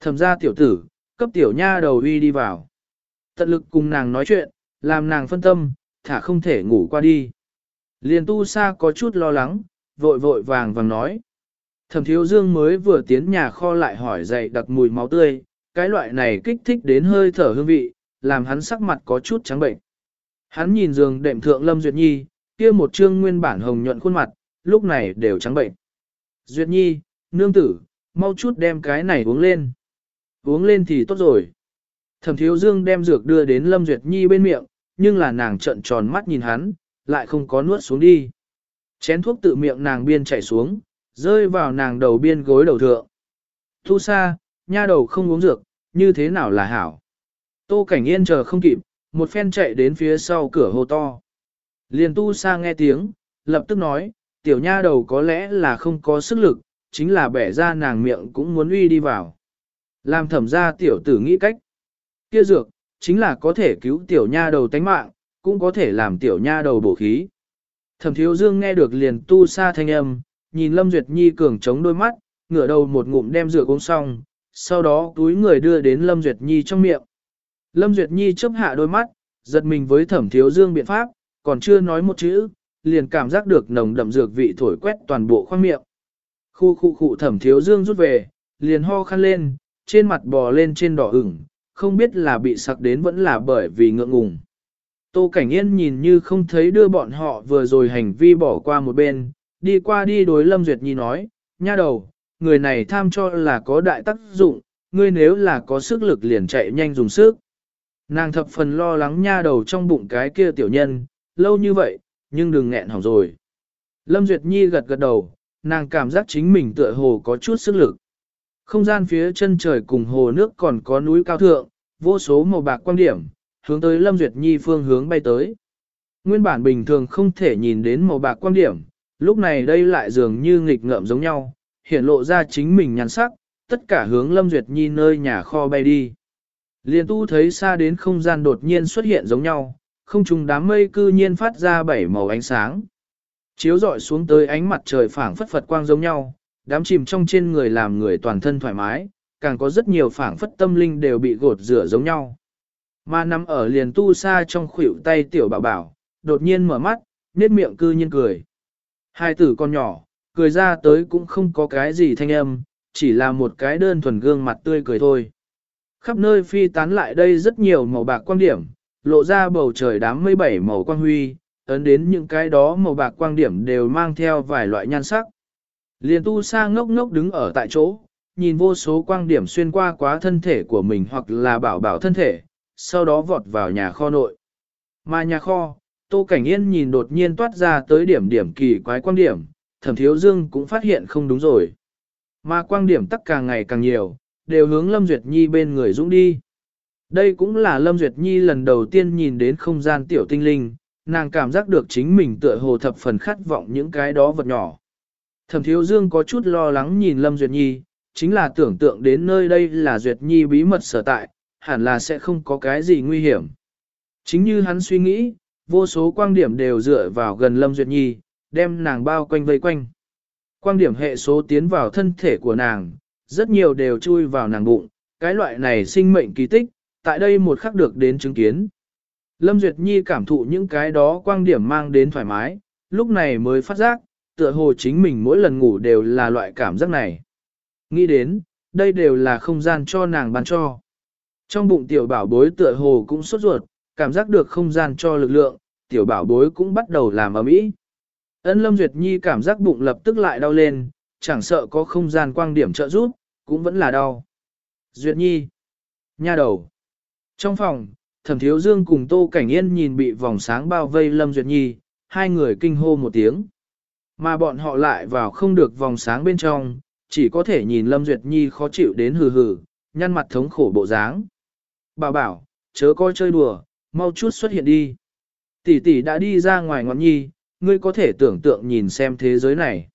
Thẩm ra tiểu tử, cấp tiểu nha đầu uy đi vào. Tận lực cùng nàng nói chuyện, làm nàng phân tâm, thả không thể ngủ qua đi. Liền tu sa có chút lo lắng, vội vội vàng vàng nói. Thẩm thiếu dương mới vừa tiến nhà kho lại hỏi dậy đặc mùi máu tươi, cái loại này kích thích đến hơi thở hương vị, làm hắn sắc mặt có chút trắng bệnh. Hắn nhìn giường đệm thượng Lâm Duyệt Nhi, kia một trương nguyên bản hồng nhuận khuôn mặt, lúc này đều trắng bệnh. Duyệt Nhi, nương tử, mau chút đem cái này uống lên. Uống lên thì tốt rồi. Thẩm thiếu dương đem dược đưa đến Lâm Duyệt Nhi bên miệng, nhưng là nàng trợn tròn mắt nhìn hắn, lại không có nuốt xuống đi. Chén thuốc tự miệng nàng biên chảy xuống, rơi vào nàng đầu biên gối đầu thượng. Thu xa, nha đầu không uống dược, như thế nào là hảo. Tô Cảnh Yên chờ không kịp, một phen chạy đến phía sau cửa hô to. Liền tu sa nghe tiếng, lập tức nói, tiểu nha đầu có lẽ là không có sức lực, chính là bẻ ra nàng miệng cũng muốn uy đi vào. Làm thẩm ra tiểu tử nghĩ cách. Kia dược, chính là có thể cứu tiểu nha đầu tánh mạng, cũng có thể làm tiểu nha đầu bổ khí. Thẩm thiếu dương nghe được liền tu sa thanh âm, nhìn Lâm Duyệt Nhi cường chống đôi mắt, ngửa đầu một ngụm đem dược uống xong, sau đó túi người đưa đến Lâm Duyệt Nhi trong miệng. Lâm Duyệt Nhi chớp hạ đôi mắt, giật mình với thẩm thiếu dương biện pháp, còn chưa nói một chữ, liền cảm giác được nồng đậm dược vị thổi quét toàn bộ khoang miệng. Khu khu khu thẩm thiếu dương rút về, liền ho khăn lên, trên mặt bò lên trên đỏ ửng, không biết là bị sặc đến vẫn là bởi vì ngượng ngùng. Tô Cảnh Yên nhìn như không thấy đưa bọn họ vừa rồi hành vi bỏ qua một bên, đi qua đi đối Lâm Duyệt Nhi nói, nha đầu, người này tham cho là có đại tác dụng, ngươi nếu là có sức lực liền chạy nhanh dùng sức. Nàng thập phần lo lắng nha đầu trong bụng cái kia tiểu nhân, lâu như vậy, nhưng đừng nghẹn hỏng rồi. Lâm Duyệt Nhi gật gật đầu, nàng cảm giác chính mình tựa hồ có chút sức lực. Không gian phía chân trời cùng hồ nước còn có núi cao thượng, vô số màu bạc quan điểm, hướng tới Lâm Duyệt Nhi phương hướng bay tới. Nguyên bản bình thường không thể nhìn đến màu bạc quan điểm, lúc này đây lại dường như nghịch ngợm giống nhau, hiện lộ ra chính mình nhàn sắc, tất cả hướng Lâm Duyệt Nhi nơi nhà kho bay đi. Liên tu thấy xa đến không gian đột nhiên xuất hiện giống nhau, không trùng đám mây cư nhiên phát ra bảy màu ánh sáng. Chiếu rọi xuống tới ánh mặt trời phảng phất phật quang giống nhau, đám chìm trong trên người làm người toàn thân thoải mái, càng có rất nhiều phảng phất tâm linh đều bị gột rửa giống nhau. Mà nằm ở liền tu xa trong khuỷu tay tiểu bảo bảo, đột nhiên mở mắt, nét miệng cư nhiên cười. Hai tử con nhỏ, cười ra tới cũng không có cái gì thanh âm, chỉ là một cái đơn thuần gương mặt tươi cười thôi. Khắp nơi phi tán lại đây rất nhiều màu bạc quang điểm, lộ ra bầu trời đám mây bảy màu quang huy, ấn đến những cái đó màu bạc quang điểm đều mang theo vài loại nhan sắc. Liền tu sa ngốc ngốc đứng ở tại chỗ, nhìn vô số quang điểm xuyên qua quá thân thể của mình hoặc là bảo bảo thân thể, sau đó vọt vào nhà kho nội. Mà nhà kho, Tô Cảnh Yên nhìn đột nhiên toát ra tới điểm điểm kỳ quái quang điểm, thẩm thiếu dương cũng phát hiện không đúng rồi. Mà quang điểm tắc càng ngày càng nhiều, đều hướng Lâm Duyệt Nhi bên người dũng đi. Đây cũng là Lâm Duyệt Nhi lần đầu tiên nhìn đến không gian tiểu tinh linh, nàng cảm giác được chính mình tựa hồ thập phần khát vọng những cái đó vật nhỏ. Thẩm Thiếu Dương có chút lo lắng nhìn Lâm Duyệt Nhi, chính là tưởng tượng đến nơi đây là Duyệt Nhi bí mật sở tại, hẳn là sẽ không có cái gì nguy hiểm. Chính như hắn suy nghĩ, vô số quang điểm đều dựa vào gần Lâm Duyệt Nhi, đem nàng bao quanh vây quanh. Quang điểm hệ số tiến vào thân thể của nàng, rất nhiều đều chui vào nàng bụng, cái loại này sinh mệnh kỳ tích, tại đây một khắc được đến chứng kiến. Lâm Duyệt Nhi cảm thụ những cái đó quang điểm mang đến thoải mái, lúc này mới phát giác, tựa hồ chính mình mỗi lần ngủ đều là loại cảm giác này. Nghĩ đến, đây đều là không gian cho nàng ban cho. Trong bụng tiểu bảo bối tựa hồ cũng sốt ruột, cảm giác được không gian cho lực lượng, tiểu bảo bối cũng bắt đầu làm ấm ý. Ân Lâm Duyệt Nhi cảm giác bụng lập tức lại đau lên, chẳng sợ có không gian quang điểm trợ giúp, cũng vẫn là đau. Duyệt Nhi, nha đầu. Trong phòng, Thẩm Thiếu Dương cùng Tô Cảnh Yên nhìn bị vòng sáng bao vây Lâm Duyệt Nhi, hai người kinh hô một tiếng. Mà bọn họ lại vào không được vòng sáng bên trong, chỉ có thể nhìn Lâm Duyệt Nhi khó chịu đến hừ hừ, nhăn mặt thống khổ bộ dáng. Bảo bảo, chớ coi chơi đùa, mau chút xuất hiện đi. Tỷ tỷ đã đi ra ngoài ngọn nhi, ngươi có thể tưởng tượng nhìn xem thế giới này.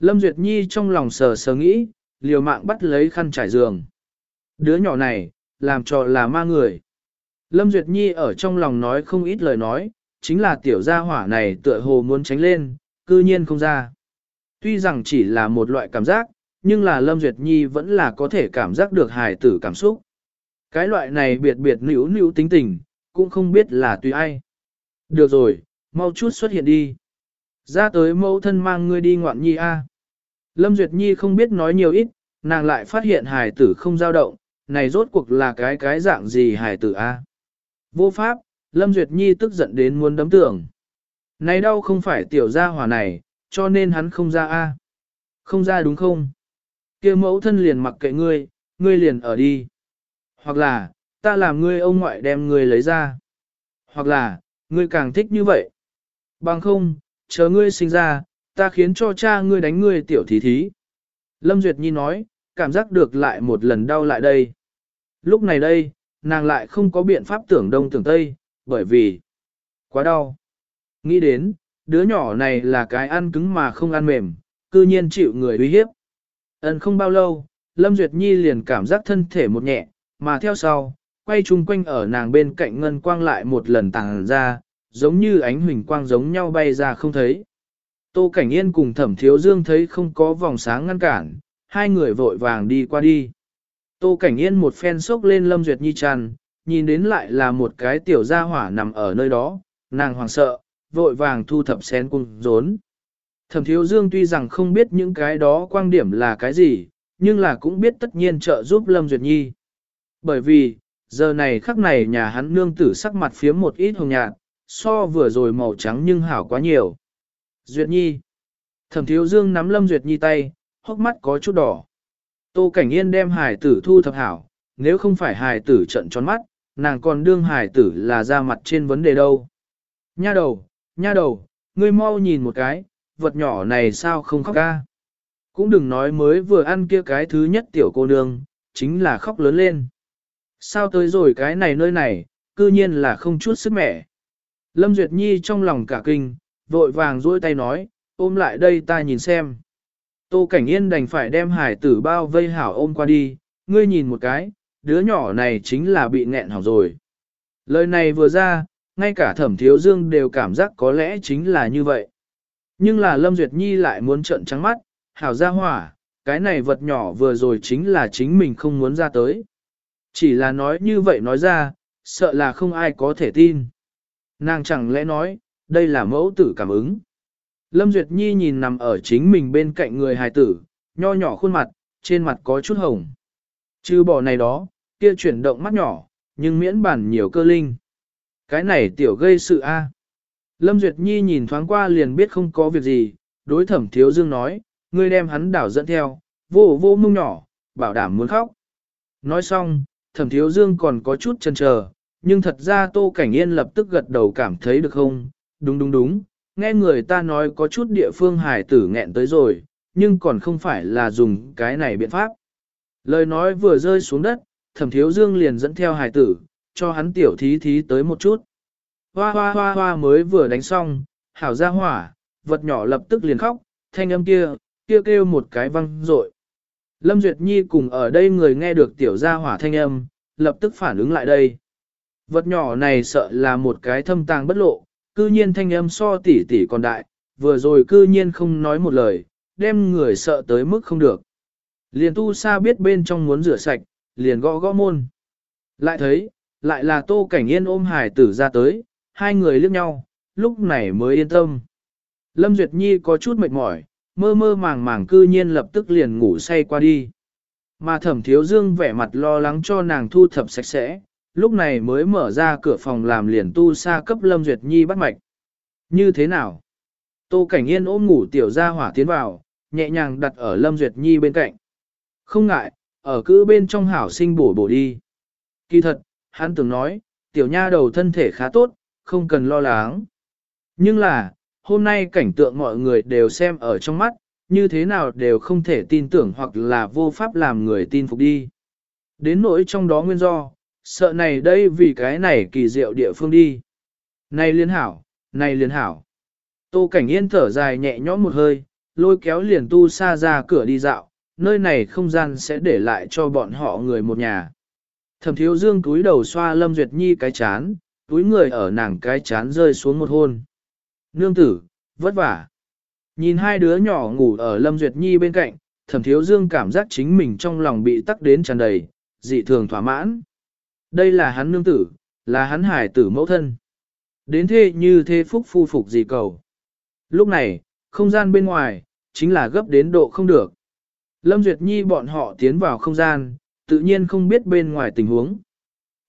Lâm Duyệt Nhi trong lòng sờ sờ nghĩ, liều mạng bắt lấy khăn trải giường. Đứa nhỏ này, làm cho là ma người. Lâm Duyệt Nhi ở trong lòng nói không ít lời nói, chính là tiểu gia hỏa này tựa hồ muốn tránh lên, cư nhiên không ra. Tuy rằng chỉ là một loại cảm giác, nhưng là Lâm Duyệt Nhi vẫn là có thể cảm giác được hài tử cảm xúc. Cái loại này biệt biệt nữ nữ tính tình, cũng không biết là tùy ai. Được rồi, mau chút xuất hiện đi. Ra tới mẫu thân mang ngươi đi ngoạn nhi a. Lâm Duyệt Nhi không biết nói nhiều ít, nàng lại phát hiện hài tử không dao động, này rốt cuộc là cái cái dạng gì hài tử a? Vô pháp, Lâm Duyệt Nhi tức giận đến muốn đấm tưởng. Này đâu không phải tiểu gia hỏa này, cho nên hắn không ra a. Không ra đúng không? kia mẫu thân liền mặc kệ ngươi, ngươi liền ở đi. Hoặc là, ta làm ngươi ông ngoại đem ngươi lấy ra. Hoặc là, ngươi càng thích như vậy. Bằng không, chờ ngươi sinh ra, ta khiến cho cha ngươi đánh ngươi tiểu thí thí. Lâm Duyệt Nhi nói, cảm giác được lại một lần đau lại đây. Lúc này đây, nàng lại không có biện pháp tưởng đông tưởng tây, bởi vì quá đau. Nghĩ đến, đứa nhỏ này là cái ăn cứng mà không ăn mềm, cư nhiên chịu người uy hiếp. Ấn không bao lâu, Lâm Duyệt Nhi liền cảm giác thân thể một nhẹ, mà theo sau, quay chung quanh ở nàng bên cạnh ngân quang lại một lần tàng ra, giống như ánh huỳnh quang giống nhau bay ra không thấy. Tô Cảnh Yên cùng Thẩm Thiếu Dương thấy không có vòng sáng ngăn cản, hai người vội vàng đi qua đi. Tô Cảnh Yên một phen sốc lên Lâm Duyệt Nhi tràn, nhìn đến lại là một cái tiểu gia hỏa nằm ở nơi đó, nàng hoàng sợ, vội vàng thu thập xén cung rốn. Thẩm Thiếu Dương tuy rằng không biết những cái đó quan điểm là cái gì, nhưng là cũng biết tất nhiên trợ giúp Lâm Duyệt Nhi. Bởi vì, giờ này khắc này nhà hắn nương tử sắc mặt phía một ít hồng nhạt, so vừa rồi màu trắng nhưng hảo quá nhiều. Duyệt Nhi. Thẩm Thiếu Dương nắm Lâm Duyệt Nhi tay, hốc mắt có chút đỏ. Tô Cảnh Yên đem hài tử thu thập hảo, nếu không phải hài tử trận tròn mắt, nàng còn đương hài tử là ra mặt trên vấn đề đâu. Nha đầu, nha đầu, ngươi mau nhìn một cái, vật nhỏ này sao không khóc ca. Cũng đừng nói mới vừa ăn kia cái thứ nhất tiểu cô nương, chính là khóc lớn lên. Sao tới rồi cái này nơi này, cư nhiên là không chút sức mẻ. Lâm Duyệt Nhi trong lòng cả kinh, vội vàng duỗi tay nói, ôm lại đây ta nhìn xem. Tô Cảnh Yên đành phải đem hải tử bao vây hảo ôm qua đi, ngươi nhìn một cái, đứa nhỏ này chính là bị nghẹn hỏng rồi. Lời này vừa ra, ngay cả thẩm thiếu dương đều cảm giác có lẽ chính là như vậy. Nhưng là Lâm Duyệt Nhi lại muốn trợn trắng mắt, hảo ra hỏa, cái này vật nhỏ vừa rồi chính là chính mình không muốn ra tới. Chỉ là nói như vậy nói ra, sợ là không ai có thể tin. Nàng chẳng lẽ nói, đây là mẫu tử cảm ứng. Lâm Duyệt Nhi nhìn nằm ở chính mình bên cạnh người hài tử, nho nhỏ khuôn mặt, trên mặt có chút hồng. Chứ bỏ này đó, kia chuyển động mắt nhỏ, nhưng miễn bản nhiều cơ linh. Cái này tiểu gây sự a. Lâm Duyệt Nhi nhìn thoáng qua liền biết không có việc gì, đối thẩm thiếu dương nói, ngươi đem hắn đảo dẫn theo, vô vô mông nhỏ, bảo đảm muốn khóc. Nói xong, thẩm thiếu dương còn có chút chần chờ, nhưng thật ra Tô Cảnh Yên lập tức gật đầu cảm thấy được không, đúng đúng đúng, nghe người ta nói có chút địa phương hải tử nghẹn tới rồi, nhưng còn không phải là dùng cái này biện pháp. Lời nói vừa rơi xuống đất, thẩm thiếu dương liền dẫn theo hải tử, cho hắn tiểu thí thí tới một chút. Hoa hoa hoa hoa mới vừa đánh xong, hảo ra hỏa, vật nhỏ lập tức liền khóc, thanh âm kia, kia kêu một cái văng rội. Lâm Duyệt Nhi cùng ở đây người nghe được tiểu gia hỏa thanh âm, lập tức phản ứng lại đây. Vật nhỏ này sợ là một cái thâm tàng bất lộ, cư nhiên thanh âm so tỉ tỉ còn đại, vừa rồi cư nhiên không nói một lời, đem người sợ tới mức không được. Liền tu sa biết bên trong muốn rửa sạch, liền gõ gõ môn. Lại thấy, lại là tô cảnh yên ôm hải tử ra tới, hai người liếc nhau, lúc này mới yên tâm. Lâm Duyệt Nhi có chút mệt mỏi, mơ mơ màng màng cư nhiên lập tức liền ngủ say qua đi. Mà thẩm thiếu dương vẻ mặt lo lắng cho nàng thu thập sạch sẽ, lúc này mới mở ra cửa phòng làm liền tu sa cấp Lâm Duyệt Nhi bắt mạch. Như thế nào? Tô Cảnh Yên ôm ngủ tiểu gia hỏa tiến vào, nhẹ nhàng đặt ở Lâm Duyệt Nhi bên cạnh. Không ngại, ở cữ bên trong hảo sinh bổ bổ đi. Kỳ thật, hắn từng nói, tiểu nha đầu thân thể khá tốt, không cần lo lắng. Nhưng là, hôm nay cảnh tượng mọi người đều xem ở trong mắt, như thế nào đều không thể tin tưởng hoặc là vô pháp làm người tin phục đi. Đến nỗi trong đó nguyên do, sợ này đây vì cái này kỳ diệu địa phương đi. Này liên hảo, này liên hảo. Tô Cảnh Yên thở dài nhẹ nhõm một hơi, lôi kéo liền tu xa ra cửa đi dạo, nơi này không gian sẽ để lại cho bọn họ người một nhà. Thẩm thiếu dương túi đầu xoa Lâm Duyệt Nhi cái chán, túi người ở nàng cái chán rơi xuống một hôn. Nương tử, vất vả. Nhìn hai đứa nhỏ ngủ ở Lâm Duyệt Nhi bên cạnh, thẩm thiếu dương cảm giác chính mình trong lòng bị tắc đến tràn đầy, dị thường thỏa mãn. Đây là hắn nương tử, là hắn hải tử mẫu thân. Đến thế như thế phúc phu phục gì cầu. Lúc này, không gian bên ngoài, chính là gấp đến độ không được. Lâm Duyệt Nhi bọn họ tiến vào không gian, tự nhiên không biết bên ngoài tình huống.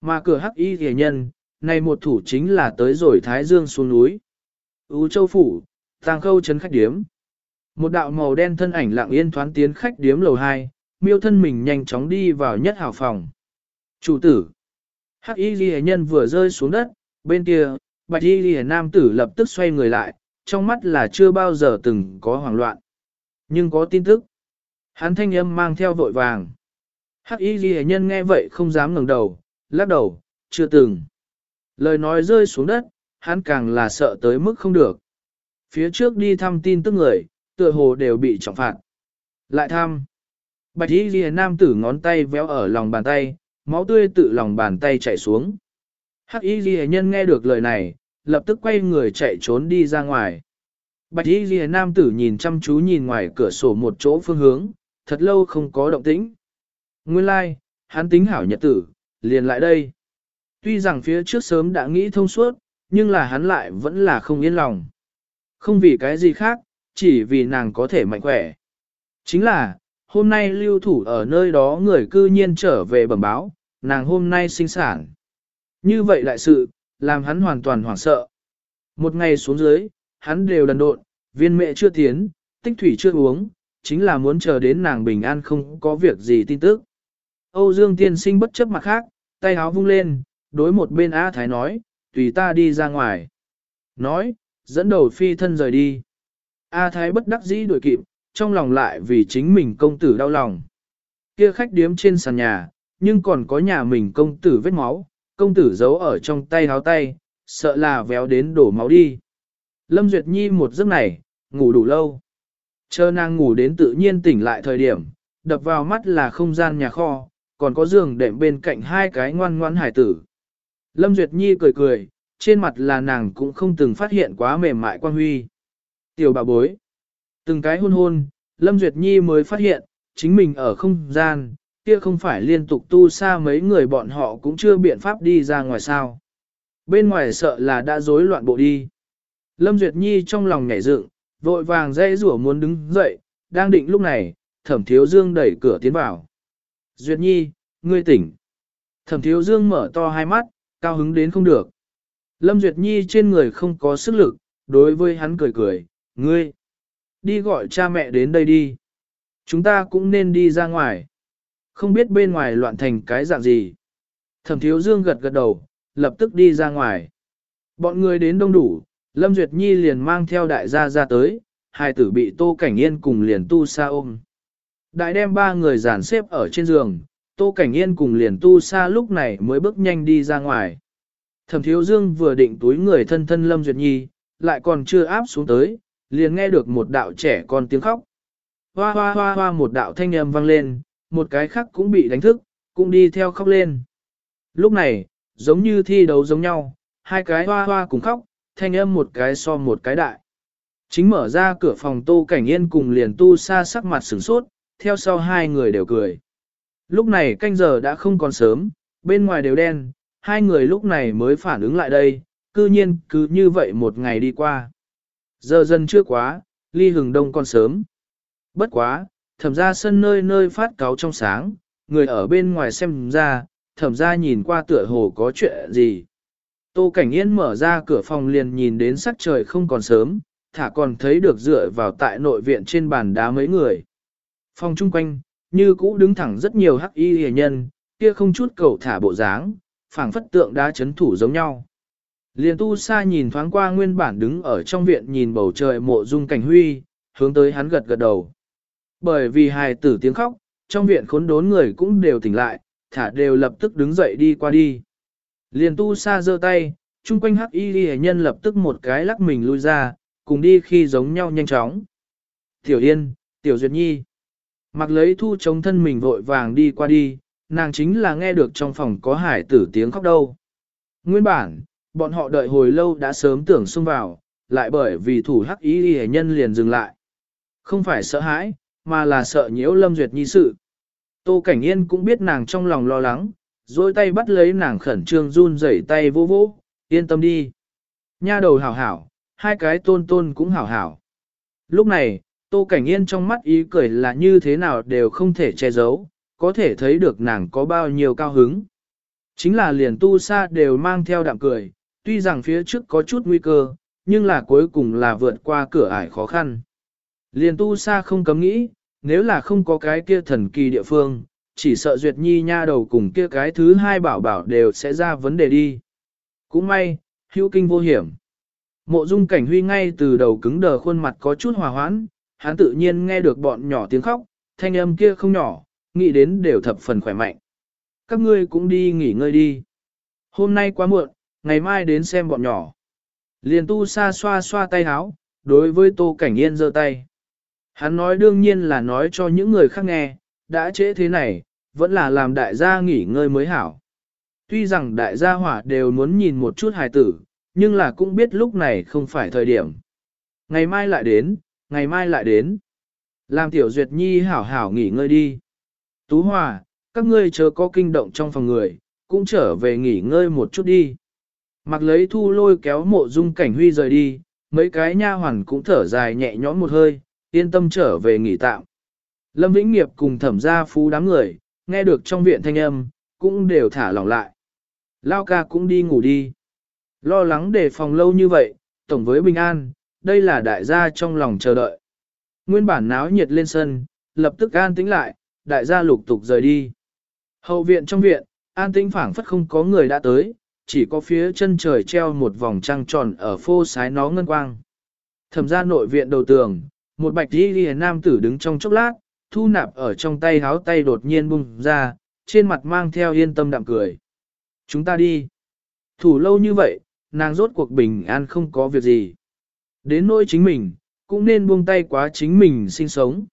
Mà cửa hắc y thề nhân, này một thủ chính là tới rồi Thái Dương xuống núi. Ú Châu Phủ, tàng khâu Trấn khách điếm. Một đạo màu đen thân ảnh lặng yên thoán tiến khách điếm lầu 2, miêu thân mình nhanh chóng đi vào nhất hào phòng. Chủ tử. Hắc y ghi nhân vừa rơi xuống đất, bên kia, bạch y ghi nam tử lập tức xoay người lại, trong mắt là chưa bao giờ từng có hoảng loạn. Nhưng có tin tức. Hắn thanh âm mang theo vội vàng. Hắc y ghi nhân nghe vậy không dám ngẩng đầu, lắc đầu, chưa từng. Lời nói rơi xuống đất, hắn càng là sợ tới mức không được. Phía trước đi thăm tin tức người, tựa hồ đều bị trọng phạt. Lại thăm. Bạch y ghi nam tử ngón tay véo ở lòng bàn tay, máu tươi tự lòng bàn tay chảy xuống. Hắc y ghi nhân nghe được lời này, lập tức quay người chạy trốn đi ra ngoài. Bạch y ghi nam tử nhìn chăm chú nhìn ngoài cửa sổ một chỗ phương hướng, thật lâu không có động tĩnh. Nguyên lai, like, hắn tính hảo nhật tử, liền lại đây. Tuy rằng phía trước sớm đã nghĩ thông suốt, nhưng là hắn lại vẫn là không yên lòng. Không vì cái gì khác, chỉ vì nàng có thể mạnh khỏe. Chính là, hôm nay lưu thủ ở nơi đó người cư nhiên trở về bẩm báo, nàng hôm nay sinh sản. Như vậy đại sự, làm hắn hoàn toàn hoảng sợ. Một ngày xuống dưới, hắn đều đần độn, viên mẹ chưa tiến, tích thủy chưa uống, chính là muốn chờ đến nàng bình an không có việc gì tin tức. Âu Dương tiên sinh bất chấp mặt khác, tay áo vung lên, đối một bên A Thái nói, tùy ta đi ra ngoài. Nói, dẫn đầu phi thân rời đi. A Thái bất đắc dĩ đuổi kịp, trong lòng lại vì chính mình công tử đau lòng. Kia khách điếm trên sàn nhà, nhưng còn có nhà mình công tử vết máu, công tử giấu ở trong tay háo tay, sợ là véo đến đổ máu đi. Lâm Duyệt Nhi một giấc này, ngủ đủ lâu. Chờ nàng ngủ đến tự nhiên tỉnh lại thời điểm, đập vào mắt là không gian nhà kho, còn có giường đệm bên cạnh hai cái ngoan ngoan hải tử. Lâm Duyệt Nhi cười cười, trên mặt là nàng cũng không từng phát hiện quá mềm mại quan huy. Tiểu bà bối. Từng cái hôn hôn, Lâm Duyệt Nhi mới phát hiện, chính mình ở không gian, kia không phải liên tục tu xa mấy người bọn họ cũng chưa biện pháp đi ra ngoài sao. Bên ngoài sợ là đã rối loạn bộ đi. Lâm Duyệt Nhi trong lòng nhảy dựng, vội vàng dây rủa muốn đứng dậy, đang định lúc này, thẩm thiếu dương đẩy cửa tiến vào. Duyệt Nhi, ngươi tỉnh. Thẩm thiếu dương mở to hai mắt, cao hứng đến không được. Lâm Duyệt Nhi trên người không có sức lực, đối với hắn cười cười, ngươi. Đi gọi cha mẹ đến đây đi. Chúng ta cũng nên đi ra ngoài. Không biết bên ngoài loạn thành cái dạng gì. Thẩm thiếu dương gật gật đầu, lập tức đi ra ngoài. Bọn người đến đông đủ, Lâm Duyệt Nhi liền mang theo đại gia ra tới, hai tử bị Tô Cảnh Yên cùng liền tu sa ôm. Đại đem ba người dàn xếp ở trên giường, Tô Cảnh Yên cùng liền tu sa lúc này mới bước nhanh đi ra ngoài. Thẩm Thiếu Dương vừa định túi người thân thân Lâm Duyệt Nhi, lại còn chưa áp xuống tới, liền nghe được một đạo trẻ con tiếng khóc. Hoa hoa hoa hoa một đạo thanh âm vang lên, một cái khác cũng bị đánh thức, cũng đi theo khóc lên. Lúc này, giống như thi đấu giống nhau, hai cái hoa hoa cùng khóc, thanh âm một cái so một cái đại. Chính mở ra cửa phòng tô cảnh yên cùng liền tu xa sắc mặt sửng sốt, theo sau hai người đều cười. Lúc này canh giờ đã không còn sớm, bên ngoài đều đen, hai người lúc này mới phản ứng lại đây, cư nhiên cứ như vậy một ngày đi qua. Giờ dần chưa quá, ly hừng đông còn sớm. Bất quá, thẩm ra sân nơi nơi phát cáo trong sáng, người ở bên ngoài xem ra, thẩm ra nhìn qua tựa hồ có chuyện gì. Tô Cảnh Yên mở ra cửa phòng liền nhìn đến sắc trời không còn sớm, thả còn thấy được dựa vào tại nội viện trên bàn đá mấy người. Phòng chung quanh, như cũ đứng thẳng rất nhiều hắc y hề nhân, kia không chút cầu thả bộ dáng, phảng phất tượng đá chấn thủ giống nhau. Liền tu sa nhìn thoáng qua nguyên bản đứng ở trong viện nhìn bầu trời mộ dung cảnh huy, hướng tới hắn gật gật đầu. Bởi vì hài tử tiếng khóc, trong viện khốn đốn người cũng đều tỉnh lại, thả đều lập tức đứng dậy đi qua đi. Liền tu sa giơ tay, chung quanh hắc y ghi nhân lập tức một cái lắc mình lui ra, cùng đi khi giống nhau nhanh chóng. Tiểu Yên, Tiểu Duyệt Nhi. Mặc lấy thu chống thân mình vội vàng đi qua đi, nàng chính là nghe được trong phòng có hải tử tiếng khóc đâu. Nguyên bản, bọn họ đợi hồi lâu đã sớm tưởng xông vào, lại bởi vì thủ hắc y nhân liền dừng lại. Không phải sợ hãi, mà là sợ nhiễu Lâm Duyệt Nhi sự. Tô Cảnh Yên cũng biết nàng trong lòng lo lắng, dôi tay bắt lấy nàng khẩn trương run rẩy tay vô vô, yên tâm đi. Nha đầu hảo hảo, hai cái tôn tôn cũng hảo hảo. Lúc này, Tô Cảnh Yên trong mắt ý cười là như thế nào đều không thể che giấu, có thể thấy được nàng có bao nhiêu cao hứng. Chính là liền tu sa đều mang theo đạm cười, tuy rằng phía trước có chút nguy cơ, nhưng là cuối cùng là vượt qua cửa ải khó khăn. Liền tu sa không cấm nghĩ, nếu là không có cái kia thần kỳ địa phương, chỉ sợ Duyệt Nhi nha đầu cùng kia cái thứ hai bảo bảo đều sẽ ra vấn đề đi. Cũng may, hữu kinh vô hiểm. Mộ dung cảnh huy ngay từ đầu cứng đờ khuôn mặt có chút hòa hoãn, hắn tự nhiên nghe được bọn nhỏ tiếng khóc, thanh âm kia không nhỏ, nghĩ đến đều thập phần khỏe mạnh. Các ngươi cũng đi nghỉ ngơi đi. Hôm nay quá muộn, ngày mai đến xem bọn nhỏ. Liền tu sa xoa xoa tay háo, đối với tô cảnh yên giơ tay. Hắn nói đương nhiên là nói cho những người khác nghe, đã trễ thế này, vẫn là làm đại gia nghỉ ngơi mới hảo. Tuy rằng đại gia hỏa đều muốn nhìn một chút hài tử, nhưng là cũng biết lúc này không phải thời điểm. Ngày mai lại đến, ngày mai lại đến. Làm tiểu duyệt nhi hảo hảo nghỉ ngơi đi. Tú Hòa, các ngươi chờ có kinh động trong phòng người, cũng trở về nghỉ ngơi một chút đi. Mặc lấy thu lôi kéo mộ dung cảnh huy rời đi, mấy cái nha hoàn cũng thở dài nhẹ nhõm một hơi, yên tâm trở về nghỉ tạm. Lâm Vĩnh Nghiệp cùng thẩm gia phú đám người, nghe được trong viện thanh âm, cũng đều thả lỏng lại. Lao ca cũng đi ngủ đi. Lo lắng để phòng lâu như vậy, tổng với bình an, đây là đại gia trong lòng chờ đợi. Nguyên bản náo nhiệt lên sân, lập tức an tĩnh lại, đại gia lục tục rời đi. Hậu viện trong viện, an tĩnh phảng phất không có người đã tới, chỉ có phía chân trời treo một vòng trăng tròn ở phô sái nó ngân quang. Thẩm ra nội viện đầu tường, một bạch đi đi nam tử đứng trong chốc lát, thu nạp ở trong tay háo tay đột nhiên bung ra, trên mặt mang theo yên tâm đạm cười. Chúng ta đi. Thủ lâu như vậy, nàng rốt cuộc bình an không có việc gì. Đến nỗi chính mình, cũng nên buông tay quá chính mình sinh sống.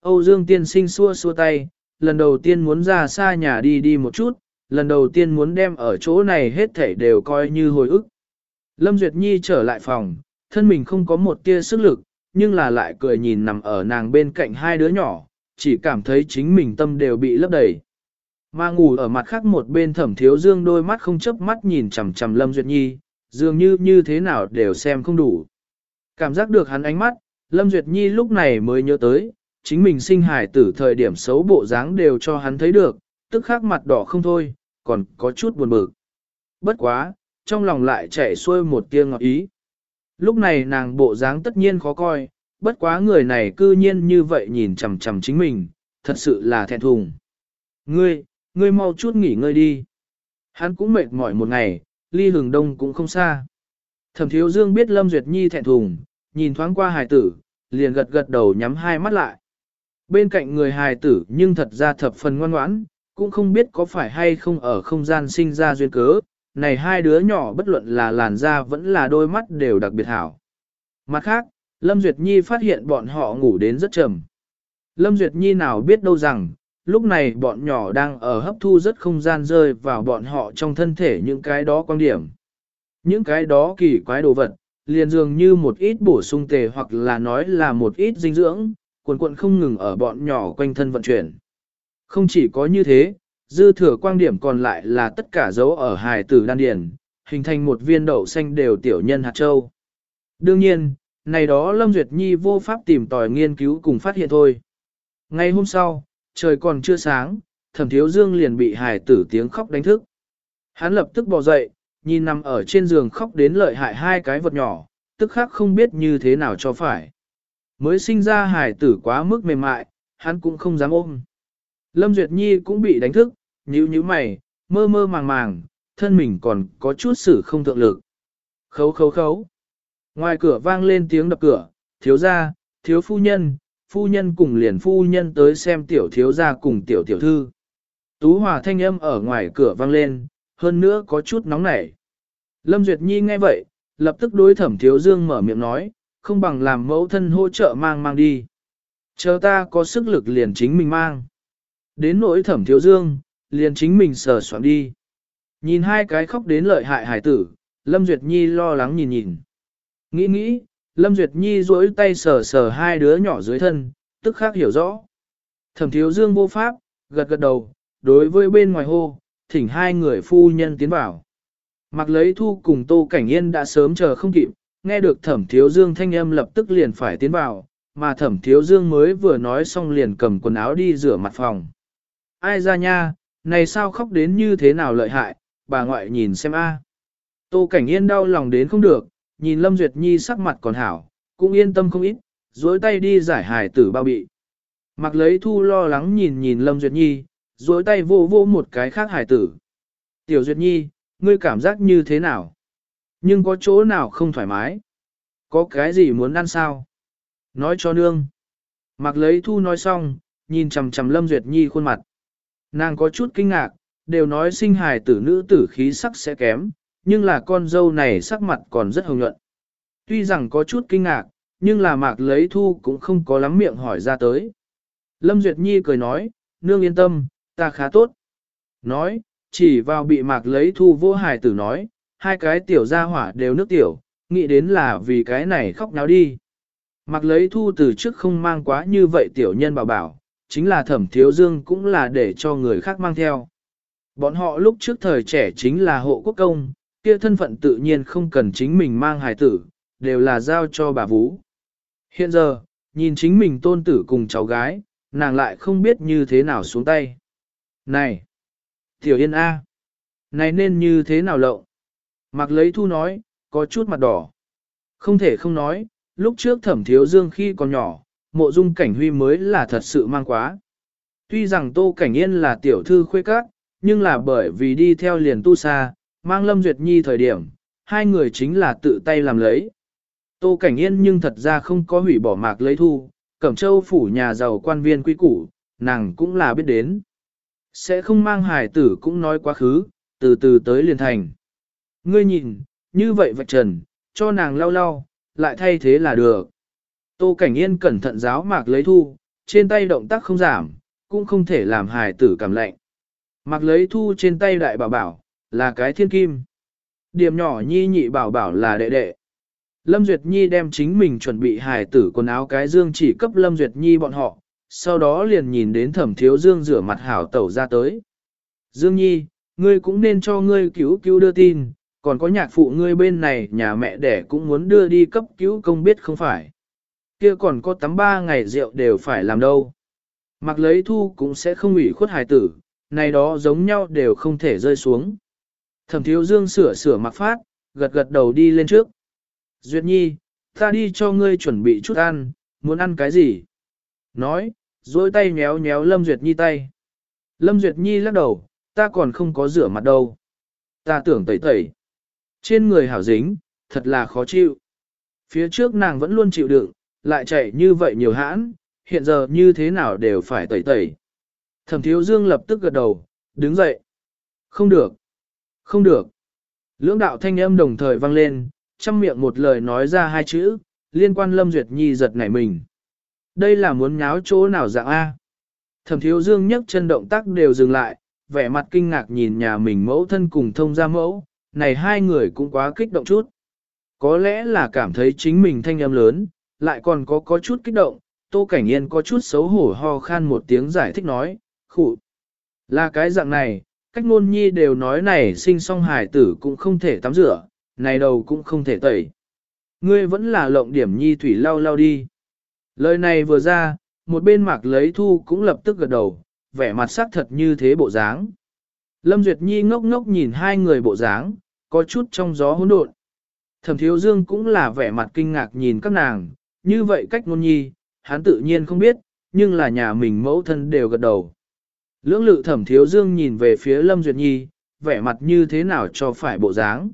Âu Dương tiên sinh xua xua tay, lần đầu tiên muốn ra xa nhà đi đi một chút, lần đầu tiên muốn đem ở chỗ này hết thảy đều coi như hồi ức. Lâm Duyệt Nhi trở lại phòng, thân mình không có một tia sức lực, nhưng là lại cười nhìn nằm ở nàng bên cạnh hai đứa nhỏ, chỉ cảm thấy chính mình tâm đều bị lấp đầy. Mà ngủ ở mặt khác một bên thẩm thiếu dương đôi mắt không chớp mắt nhìn chằm chằm Lâm Duyệt Nhi, dường như như thế nào đều xem không đủ. Cảm giác được hắn ánh mắt, Lâm Duyệt Nhi lúc này mới nhớ tới, chính mình sinh hải tử thời điểm xấu bộ dáng đều cho hắn thấy được, tức khắc mặt đỏ không thôi, còn có chút buồn bực. Bất quá, trong lòng lại chảy xuôi một tia ngọt ý. Lúc này nàng bộ dáng tất nhiên khó coi, bất quá người này cư nhiên như vậy nhìn chằm chằm chính mình, thật sự là thẹn thùng. Ngươi, ngươi mau chút nghỉ ngơi đi. Hắn cũng mệt mỏi một ngày, ly hừng đông cũng không xa. Thẩm thiếu dương biết Lâm Duyệt Nhi thẹn thùng, nhìn thoáng qua hài tử, liền gật gật đầu nhắm hai mắt lại. Bên cạnh người hài tử nhưng thật ra thập phần ngoan ngoãn, cũng không biết có phải hay không ở không gian sinh ra duyên cớ, này hai đứa nhỏ bất luận là làn da vẫn là đôi mắt đều đặc biệt hảo. Mặt khác, Lâm Duyệt Nhi phát hiện bọn họ ngủ đến rất trầm. Lâm Duyệt Nhi nào biết đâu rằng, lúc này bọn nhỏ đang ở hấp thu rất không gian rơi vào bọn họ trong thân thể những cái đó quan điểm. Những cái đó kỳ quái đồ vật, liền dường như một ít bổ sung tề hoặc là nói là một ít dinh dưỡng, cuộn cuộn không ngừng ở bọn nhỏ quanh thân vận chuyển. Không chỉ có như thế, dư thừa quang điểm còn lại là tất cả dấu ở hài tử đan điển, hình thành một viên đậu xanh đều tiểu nhân hạt châu. Đương nhiên, này đó Lâm Duyệt Nhi vô pháp tìm tòi nghiên cứu cùng phát hiện thôi. Ngay hôm sau, trời còn chưa sáng, thẩm thiếu dương liền bị hài tử tiếng khóc đánh thức. Hắn lập tức bò dậy, nhìn nằm ở trên giường khóc đến lợi hại hai cái vật nhỏ, tức khắc không biết như thế nào cho phải. Mới sinh ra hài tử quá mức mềm mại, hắn cũng không dám ôm. Lâm Duyệt Nhi cũng bị đánh thức, nhíu nhíu mày, mơ mơ màng màng, thân mình còn có chút sự không thượng lực. Khấu khấu khấu. Ngoài cửa vang lên tiếng đập cửa, thiếu gia, thiếu phu nhân, phu nhân cùng liền phu nhân tới xem tiểu thiếu gia cùng tiểu tiểu thư. Tú hòa thanh âm ở ngoài cửa vang lên, hơn nữa có chút nóng nảy. Lâm Duyệt Nhi nghe vậy, lập tức đối thẩm thiếu dương mở miệng nói, không bằng làm mẫu thân hỗ trợ mang mang đi. Chờ ta có sức lực liền chính mình mang. Đến nỗi thẩm thiếu dương, liền chính mình sờ soạn đi. Nhìn hai cái khóc đến lợi hại hải tử, Lâm Duyệt Nhi lo lắng nhìn nhìn. Nghĩ nghĩ, Lâm Duyệt Nhi duỗi tay sờ sờ hai đứa nhỏ dưới thân, tức khác hiểu rõ. Thẩm thiếu dương vô pháp, gật gật đầu, đối với bên ngoài hô, thỉnh hai người phu nhân tiến vào. Mặc lấy thu cùng Tô Cảnh Yên đã sớm chờ không kịp, nghe được thẩm thiếu dương thanh âm lập tức liền phải tiến vào, mà thẩm thiếu dương mới vừa nói xong liền cầm quần áo đi rửa mặt phòng. Ai ra nha, này sao khóc đến như thế nào lợi hại, bà ngoại nhìn xem a. Tô Cảnh Yên đau lòng đến không được, nhìn Lâm Duyệt Nhi sắc mặt còn hảo, cũng yên tâm không ít, duỗi tay đi giải hài tử bao bị. Mặc lấy thu lo lắng nhìn nhìn Lâm Duyệt Nhi, duỗi tay vô vô một cái khác hài tử. Tiểu Duyệt Nhi, ngươi cảm giác như thế nào? Nhưng có chỗ nào không thoải mái? Có cái gì muốn ăn sao? Nói cho nương. Mặc lấy thu nói xong, nhìn chằm chằm Lâm Duyệt Nhi khuôn mặt. Nàng có chút kinh ngạc, đều nói sinh hài tử nữ tử khí sắc sẽ kém, nhưng là con dâu này sắc mặt còn rất hồng nhuận. Tuy rằng có chút kinh ngạc, nhưng là mạc lấy thu cũng không có lắm miệng hỏi ra tới. Lâm Duyệt Nhi cười nói, nương yên tâm, ta khá tốt. Nói, chỉ vào bị mạc lấy thu vô hài tử nói, hai cái tiểu gia hỏa đều nước tiểu, nghĩ đến là vì cái này khóc náo đi. Mạc lấy thu từ trước không mang quá như vậy tiểu nhân bảo bảo, chính là thẩm thiếu dương cũng là để cho người khác mang theo. Bọn họ lúc trước thời trẻ chính là hộ quốc công, kia thân phận tự nhiên không cần chính mình mang hài tử, đều là giao cho bà Vũ. Hiện giờ, nhìn chính mình tôn tử cùng cháu gái, nàng lại không biết như thế nào xuống tay. Này! Tiểu Yên A! Này nên như thế nào lộng? Mặc lấy thu nói, có chút mặt đỏ. Không thể không nói, lúc trước thẩm thiếu dương khi còn nhỏ, mộ dung cảnh huy mới là thật sự mang quá. Tuy rằng tô cảnh yên là tiểu thư khuê các, nhưng là bởi vì đi theo liền tu xa, mang lâm duyệt nhi thời điểm, hai người chính là tự tay làm lấy. Tô cảnh yên nhưng thật ra không có hủy bỏ mạc lấy thu, cẩm châu phủ nhà giàu quan viên quý củ, nàng cũng là biết đến. Sẽ không mang hài tử cũng nói quá khứ, từ từ tới liền thành. Ngươi nhìn, như vậy vạch trần, cho nàng lau lau, lại thay thế là được. Tô Cảnh Yên cẩn thận giáo mạc lấy thu, trên tay động tác không giảm, cũng không thể làm hài tử cảm lạnh. Mạc lấy thu trên tay đại bảo bảo, là cái thiên kim. Điểm nhỏ nhi nhị bảo bảo là đệ đệ. Lâm Duyệt Nhi đem chính mình chuẩn bị hài tử quần áo cái dương chỉ cấp Lâm Duyệt Nhi bọn họ, sau đó liền nhìn đến thẩm thiếu dương rửa mặt hảo tẩu ra tới. Dương Nhi, ngươi cũng nên cho ngươi cứu cứu đưa tin, còn có nhạc phụ ngươi bên này nhà mẹ đẻ cũng muốn đưa đi cấp cứu công biết không phải. Kia còn có tắm ba ngày rượu đều phải làm đâu. Mặc lấy thu cũng sẽ không ủy khuất hài tử, này đó giống nhau đều không thể rơi xuống. Thẩm thiếu dương sửa sửa mặc phát, gật gật đầu đi lên trước. Duyệt nhi, ta đi cho ngươi chuẩn bị chút ăn, muốn ăn cái gì? Nói, dối tay nhéo nhéo Lâm Duyệt Nhi tay. Lâm Duyệt Nhi lắc đầu, ta còn không có rửa mặt đâu. Ta tưởng tẩy tẩy. Trên người hảo dính, thật là khó chịu. Phía trước nàng vẫn luôn chịu đựng, lại chạy như vậy nhiều hãn, hiện giờ như thế nào đều phải tẩy tẩy. Thẩm thiếu dương lập tức gật đầu, đứng dậy. Không được. Không được. Lưỡng đạo thanh âm đồng thời vang lên, chăm miệng một lời nói ra hai chữ, liên quan Lâm Duyệt Nhi giật nảy mình. Đây là muốn nháo chỗ nào dạng A. Thẩm thiếu dương nhấc chân động tác đều dừng lại, vẻ mặt kinh ngạc nhìn nhà mình mẫu thân cùng thông gia mẫu, này hai người cũng quá kích động chút. Có lẽ là cảm thấy chính mình thanh âm lớn, lại còn có có chút kích động, Tô Cảnh Yên có chút xấu hổ ho khan một tiếng giải thích nói, khụ. Là cái dạng này, cách ngôn nhi đều nói này sinh song hài tử cũng không thể tắm rửa, này đầu cũng không thể tẩy. Ngươi vẫn là lộng điểm nhi thủy lau lau đi. Lời này vừa ra, một bên mạc lấy thu cũng lập tức gật đầu, vẻ mặt sắc thật như thế bộ dáng. Lâm Duyệt Nhi ngốc ngốc nhìn hai người bộ dáng, có chút trong gió hỗn độn. Thẩm Thiếu Dương cũng là vẻ mặt kinh ngạc nhìn các nàng, như vậy cách ngôn nhi, hắn tự nhiên không biết, nhưng là nhà mình mẫu thân đều gật đầu. Lưỡng lự Thẩm Thiếu Dương nhìn về phía Lâm Duyệt Nhi, vẻ mặt như thế nào cho phải bộ dáng.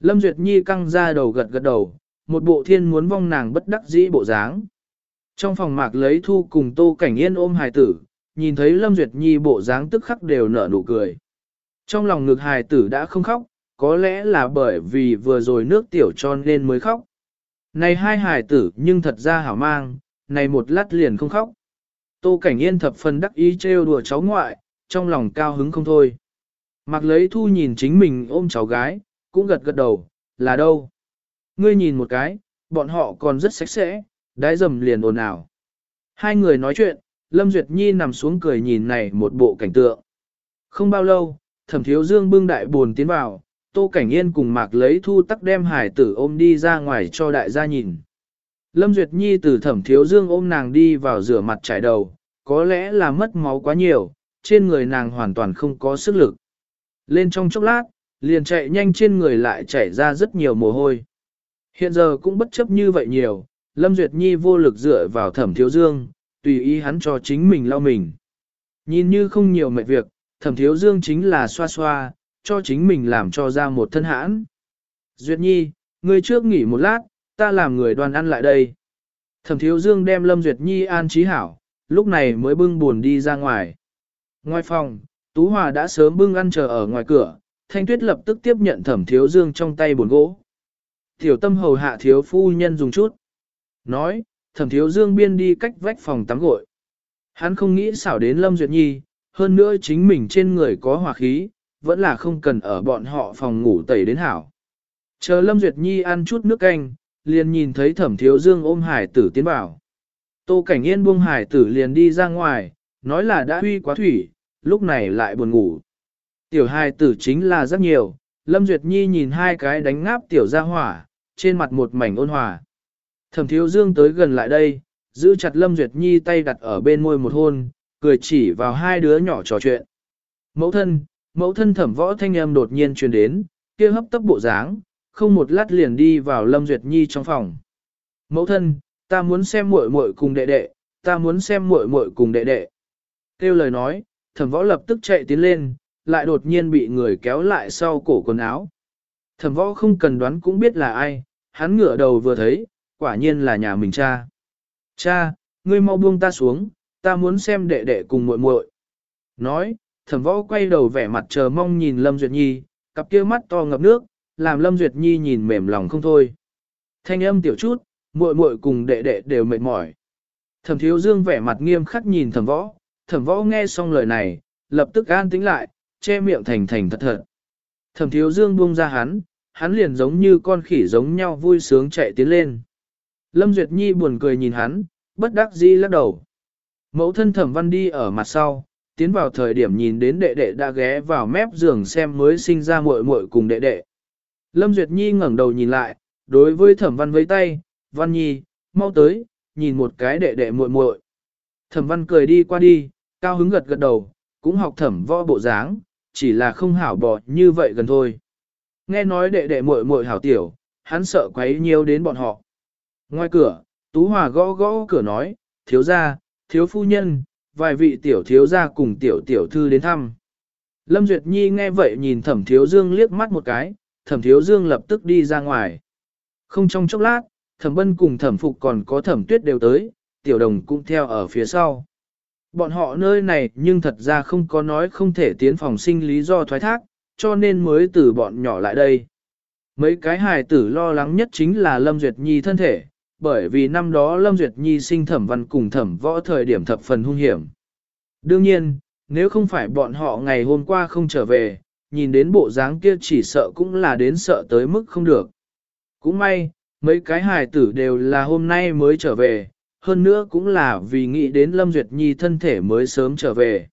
Lâm Duyệt Nhi căng ra đầu gật gật đầu, một bộ thiên muốn vong nàng bất đắc dĩ bộ dáng. Trong phòng mạc lấy thu cùng tô cảnh yên ôm hài tử, nhìn thấy Lâm Duyệt Nhi bộ dáng tức khắc đều nở nụ cười. Trong lòng ngực hài tử đã không khóc, có lẽ là bởi vì vừa rồi nước tiểu cho nên mới khóc. Này hai hài tử nhưng thật ra hảo mang, này một lát liền không khóc. Tô Cảnh Yên thập phần đắc ý trêu đùa cháu ngoại, trong lòng cao hứng không thôi. Mặc lấy thu nhìn chính mình ôm cháu gái, cũng gật gật đầu, là đâu? Ngươi nhìn một cái, bọn họ còn rất sạch sẽ, đái dầm liền ồn ào. Hai người nói chuyện, Lâm Duyệt Nhi nằm xuống cười nhìn này một bộ cảnh tượng. Không bao lâu, thẩm thiếu dương bưng đại buồn tiến vào, tô cảnh yên cùng mạc lấy thu tắc đem hải tử ôm đi ra ngoài cho đại gia nhìn. Lâm Duyệt Nhi từ thẩm thiếu dương ôm nàng đi vào rửa mặt trải đầu, có lẽ là mất máu quá nhiều, trên người nàng hoàn toàn không có sức lực. Lên trong chốc lát, liền chạy nhanh trên người lại chảy ra rất nhiều mồ hôi. Hiện giờ cũng bất chấp như vậy nhiều, Lâm Duyệt Nhi vô lực dựa vào thẩm thiếu dương, tùy ý hắn cho chính mình lau mình. Nhìn như không nhiều mệt việc, thẩm thiếu dương chính là xoa xoa, cho chính mình làm cho ra một thân hãn. Duyệt Nhi, ngươi trước nghỉ một lát, ta làm người đoàn ăn lại đây. Thẩm thiếu dương đem Lâm Duyệt Nhi an trí hảo, lúc này mới bưng buồn đi ra ngoài. Ngoài phòng, Tú Hòa đã sớm bưng ăn chờ ở ngoài cửa, Thanh Tuyết lập tức tiếp nhận thẩm thiếu dương trong tay buồn gỗ. Tiểu tâm hầu hạ thiếu phu nhân dùng chút. Nói, thẩm thiếu dương biên đi cách vách phòng tắm gội. Hắn không nghĩ xảo đến Lâm Duyệt Nhi, hơn nữa chính mình trên người có hỏa khí, vẫn là không cần ở bọn họ phòng ngủ tẩy đến hảo. Chờ Lâm Duyệt Nhi ăn chút nước canh, liền nhìn thấy thẩm thiếu dương ôm hải tử tiến vào. Tô Cảnh Yên buông hải tử liền đi ra ngoài, nói là đã huy quá thủy, lúc này lại buồn ngủ. Tiểu hải tử chính là rất nhiều, Lâm Duyệt Nhi nhìn hai cái đánh ngáp tiểu ra hỏa, trên mặt một mảnh ôn hòa. Thẩm thiếu dương tới gần lại đây, giữ chặt Lâm Duyệt Nhi tay đặt ở bên môi một hôn, cười chỉ vào hai đứa nhỏ trò chuyện. Mẫu thân, mẫu thân thẩm võ thanh âm đột nhiên truyền đến, kia hấp tấp bộ dáng, không một lát liền đi vào Lâm Duyệt Nhi trong phòng. Mẫu thân, ta muốn xem muội muội cùng đệ đệ, ta muốn xem muội muội cùng đệ đệ. Kêu lời nói, thẩm võ lập tức chạy tiến lên, lại đột nhiên bị người kéo lại sau cổ quần áo. Thẩm võ không cần đoán cũng biết là ai, hắn ngửa đầu vừa thấy, quả nhiên là nhà mình cha. Cha, ngươi mau buông ta xuống, ta muốn xem đệ đệ cùng muội muội. Nói, thẩm võ quay đầu vẻ mặt chờ mong nhìn Lâm Duyệt Nhi, cặp kia mắt to ngập nước, làm Lâm Duyệt Nhi nhìn mềm lòng không thôi. Thanh âm tiểu chút, muội muội cùng đệ đệ đều mệt mỏi. Thẩm thiếu dương vẻ mặt nghiêm khắc nhìn thẩm võ, thẩm võ nghe xong lời này, lập tức an tĩnh lại, che miệng thành thành thật thật. Thẩm thiếu dương buông ra hắn, hắn liền giống như con khỉ giống nhau vui sướng chạy tiến lên. Lâm Duyệt Nhi buồn cười nhìn hắn, bất đắc dĩ lắc đầu. Mẫu thân thẩm văn đi ở mặt sau, tiến vào thời điểm nhìn đến đệ đệ đã ghé vào mép giường xem mới sinh ra muội muội cùng đệ đệ. Lâm Duyệt Nhi ngẩng đầu nhìn lại, đối với thẩm văn với tay, văn nhi, mau tới, nhìn một cái đệ đệ muội muội. Thẩm văn cười đi qua đi, cao hứng gật gật đầu, cũng học thẩm võ bộ dáng, chỉ là không hảo bỏ như vậy gần thôi. Nghe nói đệ đệ muội muội hảo tiểu, hắn sợ quấy nhiều đến bọn họ. Ngoài cửa, Tú Hòa gõ gõ cửa nói, thiếu gia, thiếu phu nhân, vài vị tiểu thiếu gia cùng tiểu tiểu thư đến thăm. Lâm Duyệt Nhi nghe vậy nhìn thẩm thiếu dương liếc mắt một cái, thẩm thiếu dương lập tức đi ra ngoài. Không trong chốc lát, thẩm bân cùng thẩm phục còn có thẩm tuyết đều tới, tiểu đồng cũng theo ở phía sau. Bọn họ nơi này nhưng thật ra không có nói không thể tiến phòng sinh lý do thoái thác, cho nên mới từ bọn nhỏ lại đây. Mấy cái hài tử lo lắng nhất chính là Lâm Duyệt Nhi thân thể, bởi vì năm đó Lâm Duyệt Nhi sinh thẩm văn cùng thẩm võ thời điểm thập phần hung hiểm. Đương nhiên, nếu không phải bọn họ ngày hôm qua không trở về, nhìn đến bộ dáng kia chỉ sợ cũng là đến sợ tới mức không được. Cũng may, mấy cái hài tử đều là hôm nay mới trở về, hơn nữa cũng là vì nghĩ đến Lâm Duyệt Nhi thân thể mới sớm trở về.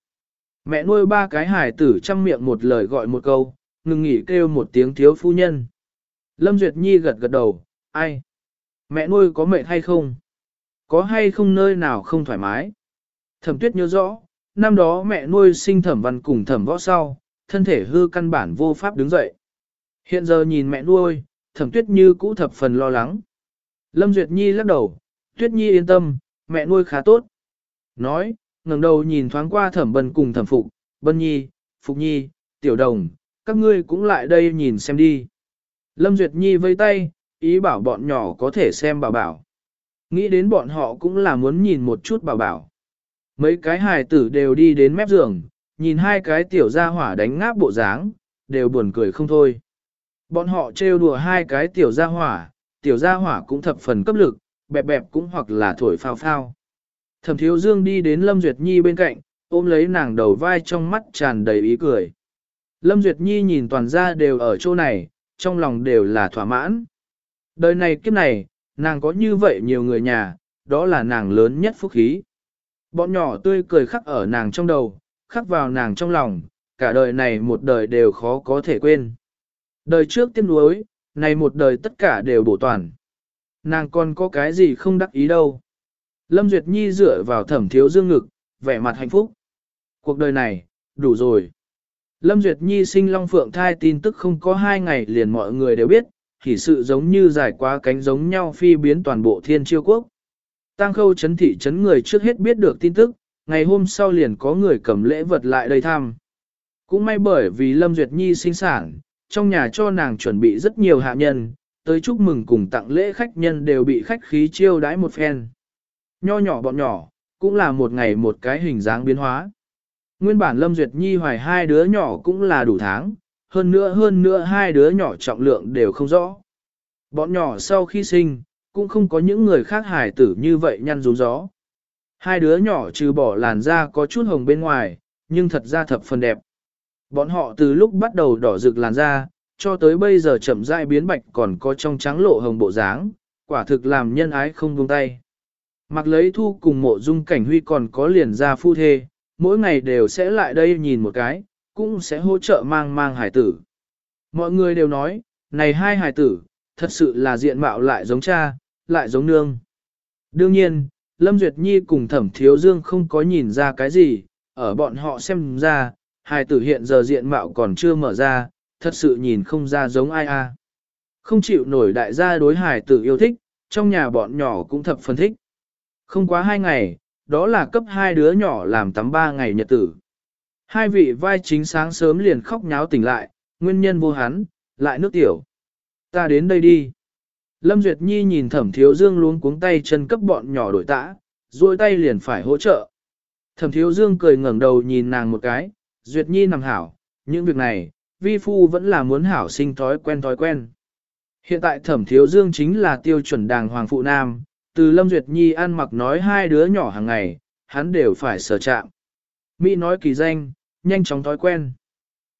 Mẹ nuôi ba cái hài tử chăm miệng một lời gọi một câu, ngừng nghỉ kêu một tiếng thiếu phu nhân. Lâm Duyệt Nhi gật gật đầu, ai? Mẹ nuôi có mệt hay không? Có hay không nơi nào không thoải mái? Thẩm tuyết nhớ rõ, năm đó mẹ nuôi sinh thẩm văn cùng thẩm võ sau, thân thể hư căn bản vô pháp đứng dậy. Hiện giờ nhìn mẹ nuôi, thẩm tuyết như cũ thập phần lo lắng. Lâm Duyệt Nhi lắc đầu, tuyết nhi yên tâm, mẹ nuôi khá tốt. Nói, ngẩng đầu nhìn thoáng qua thẩm bần cùng thẩm phục, bân nhi, phục nhi, tiểu đồng, các ngươi cũng lại đây nhìn xem đi. Lâm Duyệt Nhi vây tay, ý bảo bọn nhỏ có thể xem bảo bảo. Nghĩ đến bọn họ cũng là muốn nhìn một chút bảo bảo. Mấy cái hài tử đều đi đến mép giường, nhìn hai cái tiểu gia hỏa đánh ngáp bộ dáng, đều buồn cười không thôi. Bọn họ trêu đùa hai cái tiểu gia hỏa, tiểu gia hỏa cũng thập phần cấp lực, bẹp bẹp cũng hoặc là thổi phao phao. Thẩm thiếu dương đi đến Lâm Duyệt Nhi bên cạnh, ôm lấy nàng đầu vai trong mắt tràn đầy ý cười. Lâm Duyệt Nhi nhìn toàn gia đều ở chỗ này, trong lòng đều là thỏa mãn. Đời này kiếp này, nàng có như vậy nhiều người nhà, đó là nàng lớn nhất phúc khí. Bọn nhỏ tươi cười khắc ở nàng trong đầu, khắc vào nàng trong lòng, cả đời này một đời đều khó có thể quên. Đời trước tiếc nuối, này một đời tất cả đều bổ toàn. Nàng còn có cái gì không đắc ý đâu. Lâm Duyệt Nhi dựa vào thẩm thiếu dương ngực, vẻ mặt hạnh phúc. Cuộc đời này, đủ rồi. Lâm Duyệt Nhi sinh Long Phượng thai tin tức không có hai ngày liền mọi người đều biết, thì sự giống như dài quá cánh giống nhau phi biến toàn bộ thiên chiêu quốc. Tăng khâu chấn thị chấn người trước hết biết được tin tức, ngày hôm sau liền có người cầm lễ vật lại đây thăm. Cũng may bởi vì Lâm Duyệt Nhi sinh sản, trong nhà cho nàng chuẩn bị rất nhiều hạ nhân, tới chúc mừng cùng tặng lễ khách nhân đều bị khách khí chiêu đãi một phen. Nho nhỏ bọn nhỏ, cũng là một ngày một cái hình dáng biến hóa. Nguyên bản Lâm Duyệt Nhi hoài hai đứa nhỏ cũng là đủ tháng, hơn nữa hơn nữa hai đứa nhỏ trọng lượng đều không rõ. Bọn nhỏ sau khi sinh, cũng không có những người khác hài tử như vậy nhăn rú gió. Hai đứa nhỏ trừ bỏ làn da có chút hồng bên ngoài, nhưng thật ra thập phần đẹp. Bọn họ từ lúc bắt đầu đỏ rực làn da, cho tới bây giờ chậm rãi biến bạch còn có trong trắng lộ hồng bộ dáng, quả thực làm nhân ái không buông tay. Mặc lấy thu cùng mộ dung cảnh huy còn có liền ra phu thê, mỗi ngày đều sẽ lại đây nhìn một cái, cũng sẽ hỗ trợ mang mang hải tử. Mọi người đều nói, này hai hải tử, thật sự là diện mạo lại giống cha, lại giống nương. Đương nhiên, Lâm Duyệt Nhi cùng thẩm thiếu dương không có nhìn ra cái gì, ở bọn họ xem ra, hải tử hiện giờ diện mạo còn chưa mở ra, thật sự nhìn không ra giống ai a. Không chịu nổi đại gia đối hải tử yêu thích, trong nhà bọn nhỏ cũng thập phân thích. Không quá hai ngày, đó là cấp hai đứa nhỏ làm tắm ba ngày nhật tử. Hai vị vai chính sáng sớm liền khóc nháo tỉnh lại, nguyên nhân vô hắn, lại nước tiểu. Ta đến đây đi. Lâm Duyệt Nhi nhìn thẩm thiếu dương luống cuống tay chân cấp bọn nhỏ đổi tã, duỗi tay liền phải hỗ trợ. Thẩm thiếu dương cười ngẩng đầu nhìn nàng một cái, Duyệt Nhi nằm hảo, những việc này, vi phu vẫn là muốn hảo sinh thói quen thói quen. Hiện tại thẩm thiếu dương chính là tiêu chuẩn đàng hoàng phụ nam, từ Lâm Duyệt Nhi ăn mặc nói hai đứa nhỏ hàng ngày, hắn đều phải sở chạm. Mỹ nói kỳ danh, nhanh chóng thói quen.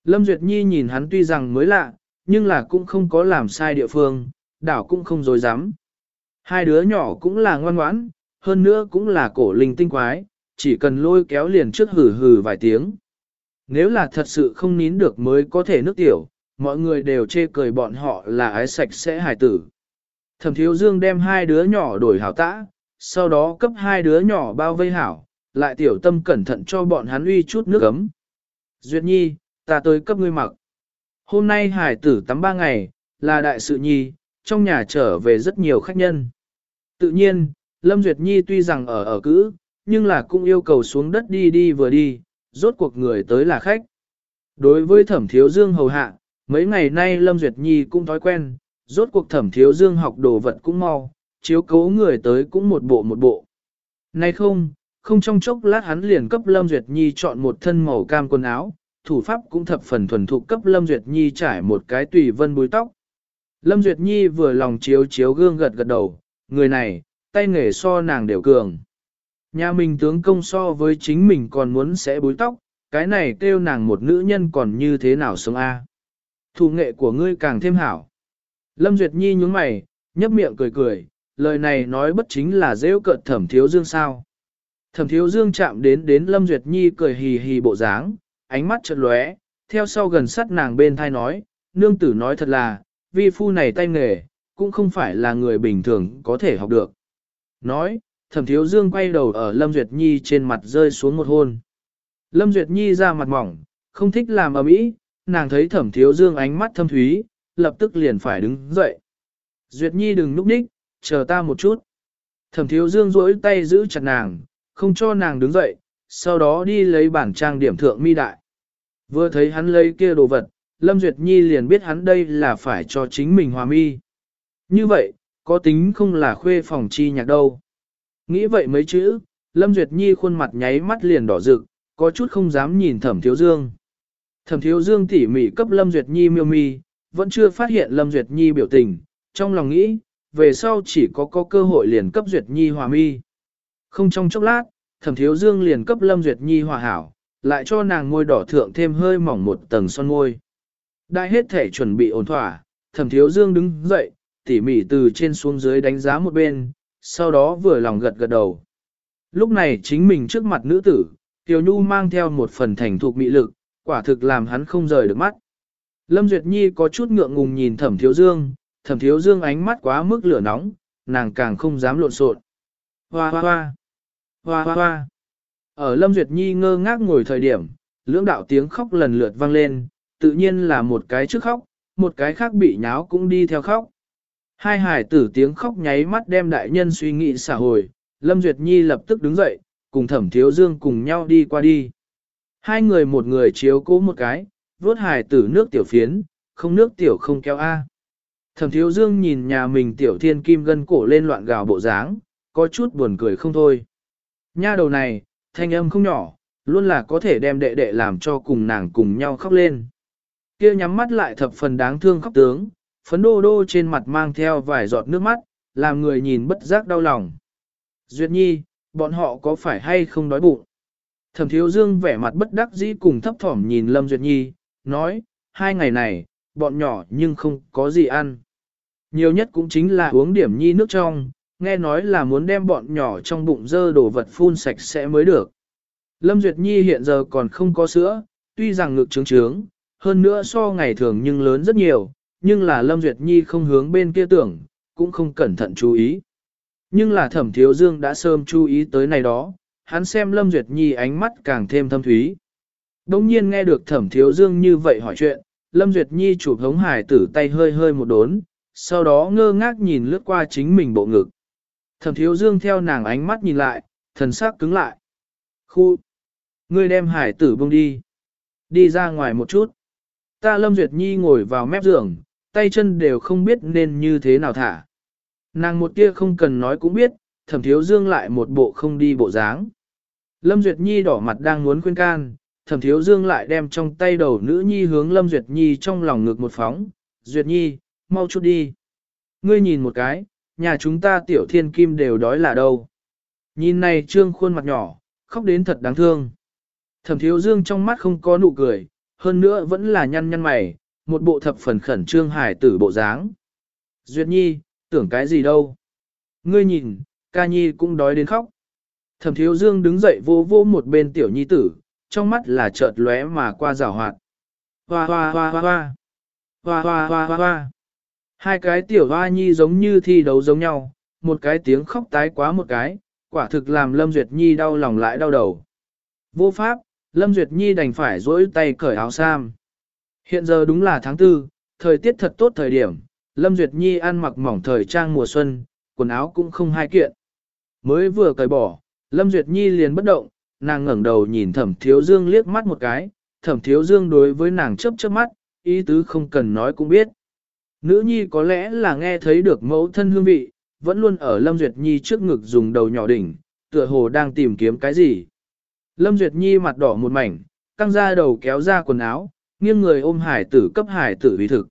Lâm Duyệt Nhi nhìn hắn tuy rằng mới lạ, nhưng là cũng không có làm sai địa phương, đảo cũng không dối dám. Hai đứa nhỏ cũng là ngoan ngoãn, hơn nữa cũng là cổ linh tinh quái, chỉ cần lôi kéo liền trước hử hử vài tiếng. Nếu là thật sự không nín được mới có thể nước tiểu, mọi người đều chê cười bọn họ là ái sạch sẽ hài tử. Thẩm thiếu dương đem hai đứa nhỏ đổi hảo tã, sau đó cấp hai đứa nhỏ bao vây hảo, lại tiểu tâm cẩn thận cho bọn hắn uy chút nước ấm. Duyệt nhi, ta tới cấp ngươi mặc. Hôm nay hải tử tắm ba ngày, là đại sự nhi, trong nhà trở về rất nhiều khách nhân. Tự nhiên, Lâm Duyệt Nhi tuy rằng ở ở cữ, nhưng là cũng yêu cầu xuống đất đi đi vừa đi, rốt cuộc người tới là khách. Đối với thẩm thiếu dương hầu hạ, mấy ngày nay Lâm Duyệt Nhi cũng thói quen, rốt cuộc thẩm thiếu dương học đồ vật cũng mau, chiếu cố người tới cũng một bộ một bộ. Nay không, không trong chốc lát hắn liền cấp Lâm Duyệt Nhi chọn một thân màu cam quần áo, thủ pháp cũng thập phần thuần thục cấp Lâm Duyệt Nhi trải một cái tùy vân búi tóc. Lâm Duyệt Nhi vừa lòng chiếu chiếu gương gật gật đầu, người này, tay nghề so nàng đều cường. Nhà mình tướng công so với chính mình còn muốn sẽ búi tóc, cái này kêu nàng một nữ nhân còn như thế nào sống a? Thủ nghệ của ngươi càng thêm hảo. Lâm Duyệt Nhi nhướng mày, nhấp miệng cười cười, lời này nói bất chính là dễ cợt thẩm thiếu dương sao. Thẩm thiếu dương chạm đến đến Lâm Duyệt Nhi cười hì hì bộ dáng, ánh mắt chợt lóe, theo sau gần sát nàng bên thai nói, nương tử nói thật là, vi phu này tay nghề, cũng không phải là người bình thường có thể học được. Nói, thẩm thiếu dương quay đầu ở Lâm Duyệt Nhi trên mặt rơi xuống một hôn. Lâm Duyệt Nhi ra mặt mỏng, không thích làm ầm ĩ, nàng thấy thẩm thiếu dương ánh mắt thâm thúy, lập tức liền phải đứng dậy. Duyệt Nhi đừng núp ních, chờ ta một chút. Thẩm thiếu dương duỗi tay giữ chặt nàng, không cho nàng đứng dậy, sau đó đi lấy bản trang điểm thượng mi đại. Vừa thấy hắn lấy kia đồ vật, Lâm Duyệt Nhi liền biết hắn đây là phải cho chính mình hòa mi. Như vậy, có tính không là khuê phòng chi nhạc đâu. Nghĩ vậy mấy chữ, Lâm Duyệt Nhi khuôn mặt nháy mắt liền đỏ rực, có chút không dám nhìn Thẩm Thiếu Dương. Thẩm Thiếu Dương tỉ mỉ cấp Lâm Duyệt Nhi miêu mi, vẫn chưa phát hiện Lâm Duyệt Nhi biểu tình, trong lòng nghĩ, về sau chỉ có có cơ hội liền cấp Duyệt Nhi hòa mi. Không trong chốc lát, Thẩm Thiếu Dương liền cấp Lâm Duyệt Nhi hòa hảo, lại cho nàng môi đỏ thượng thêm hơi mỏng một tầng son môi. Đại hết thể chuẩn bị ổn thỏa, Thẩm Thiếu Dương đứng dậy, tỉ mỉ từ trên xuống dưới đánh giá một bên, sau đó vừa lòng gật gật đầu. Lúc này chính mình trước mặt nữ tử, Tiểu Nhu mang theo một phần thành thục mị lực, quả thực làm hắn không rời được mắt. Lâm Duyệt Nhi có chút ngượng ngùng nhìn Thẩm Thiếu Dương, Thẩm Thiếu Dương ánh mắt quá mức lửa nóng, nàng càng không dám lộn xộn. Hoa hoa hoa, hoa hoa hoa. Ở Lâm Duyệt Nhi ngơ ngác ngồi thời điểm, lưỡng đạo tiếng khóc lần lượt vang lên, tự nhiên là một cái trước khóc, một cái khác bị nháo cũng đi theo khóc. Hai hải tử tiếng khóc nháy mắt đem đại nhân suy nghĩ xả hồi, Lâm Duyệt Nhi lập tức đứng dậy, cùng thẩm thiếu dương cùng nhau đi qua đi. Hai người một người chiếu cố một cái, vốt hải tử nước tiểu phiến, không nước tiểu không kéo A. Thẩm thiếu dương nhìn nhà mình tiểu thiên kim gân cổ lên loạn gào bộ dáng, có chút buồn cười không thôi. Nha đầu này, thanh âm không nhỏ, luôn là có thể đem đệ đệ làm cho cùng nàng cùng nhau khóc lên. Kia nhắm mắt lại thập phần đáng thương khóc tướng, phấn đô đô trên mặt mang theo vài giọt nước mắt, làm người nhìn bất giác đau lòng. Duyệt nhi, bọn họ có phải hay không đói bụng? Thẩm thiếu dương vẻ mặt bất đắc dĩ cùng thấp thỏm nhìn Lâm Duyệt nhi, nói, hai ngày này, bọn nhỏ nhưng không có gì ăn. Nhiều nhất cũng chính là uống điểm nhi nước trong, nghe nói là muốn đem bọn nhỏ trong bụng dơ đồ vật phun sạch sẽ mới được. Lâm Duyệt Nhi hiện giờ còn không có sữa, tuy rằng ngực trướng trướng, hơn nữa so ngày thường nhưng lớn rất nhiều, nhưng là Lâm Duyệt Nhi không hướng bên kia tưởng, cũng không cẩn thận chú ý. Nhưng là thẩm thiếu dương đã sớm chú ý tới này đó, hắn xem Lâm Duyệt Nhi ánh mắt càng thêm thâm thúy. Đông nhiên nghe được thẩm thiếu dương như vậy hỏi chuyện, Lâm Duyệt Nhi chụp hống hải tử tay hơi hơi một đốn, sau đó ngơ ngác nhìn lướt qua chính mình bộ ngực. Thẩm thiếu dương theo nàng ánh mắt nhìn lại, thần sắc cứng lại. Khu! Ngươi đem hải tử bông đi. Đi ra ngoài một chút. Ta Lâm Duyệt Nhi ngồi vào mép giường, tay chân đều không biết nên như thế nào thả. Nàng một tia không cần nói cũng biết, thẩm thiếu dương lại một bộ không đi bộ dáng. Lâm Duyệt Nhi đỏ mặt đang muốn khuyên can, thẩm thiếu dương lại đem trong tay đầu nữ nhi hướng Lâm Duyệt Nhi trong lòng ngực một phóng. Duyệt Nhi, mau chút đi. Ngươi nhìn một cái, nhà chúng ta tiểu thiên kim đều đói là đâu. Nhìn này trương khuôn mặt nhỏ, khóc đến thật đáng thương. Thẩm thiếu dương trong mắt không có nụ cười, hơn nữa vẫn là nhăn nhăn mày, một bộ thập phần khẩn trương hải tử bộ dáng. Duyệt nhi, tưởng cái gì đâu. Ngươi nhìn, ca nhi cũng đói đến khóc. Thẩm thiếu dương đứng dậy vô vô một bên tiểu nhi tử, trong mắt là chợt lóe mà qua rào hoạt. Hoa hoa hoa hoa hoa. Hoa hoa hoa hoa hoa. Hai cái tiểu hoa nhi giống như thi đấu giống nhau, một cái tiếng khóc tái quá một cái, quả thực làm Lâm Duyệt Nhi đau lòng lại đau đầu. Vô pháp, Lâm Duyệt Nhi đành phải dỗi tay cởi áo sam. Hiện giờ đúng là tháng tư, thời tiết thật tốt thời điểm, Lâm Duyệt Nhi ăn mặc mỏng thời trang mùa xuân, quần áo cũng không hai kiện. Mới vừa cởi bỏ, Lâm Duyệt Nhi liền bất động, nàng ngẩng đầu nhìn Thẩm Thiếu Dương liếc mắt một cái, Thẩm Thiếu Dương đối với nàng chớp chớp mắt, ý tứ không cần nói cũng biết. Nữ Nhi có lẽ là nghe thấy được mẫu thân hương vị, vẫn luôn ở Lâm Duyệt Nhi trước ngực dùng đầu nhỏ đỉnh, tựa hồ đang tìm kiếm cái gì. Lâm Duyệt Nhi mặt đỏ một mảnh, căng ra đầu kéo ra quần áo, nghiêng người ôm hải tử cấp hải tử vi thực.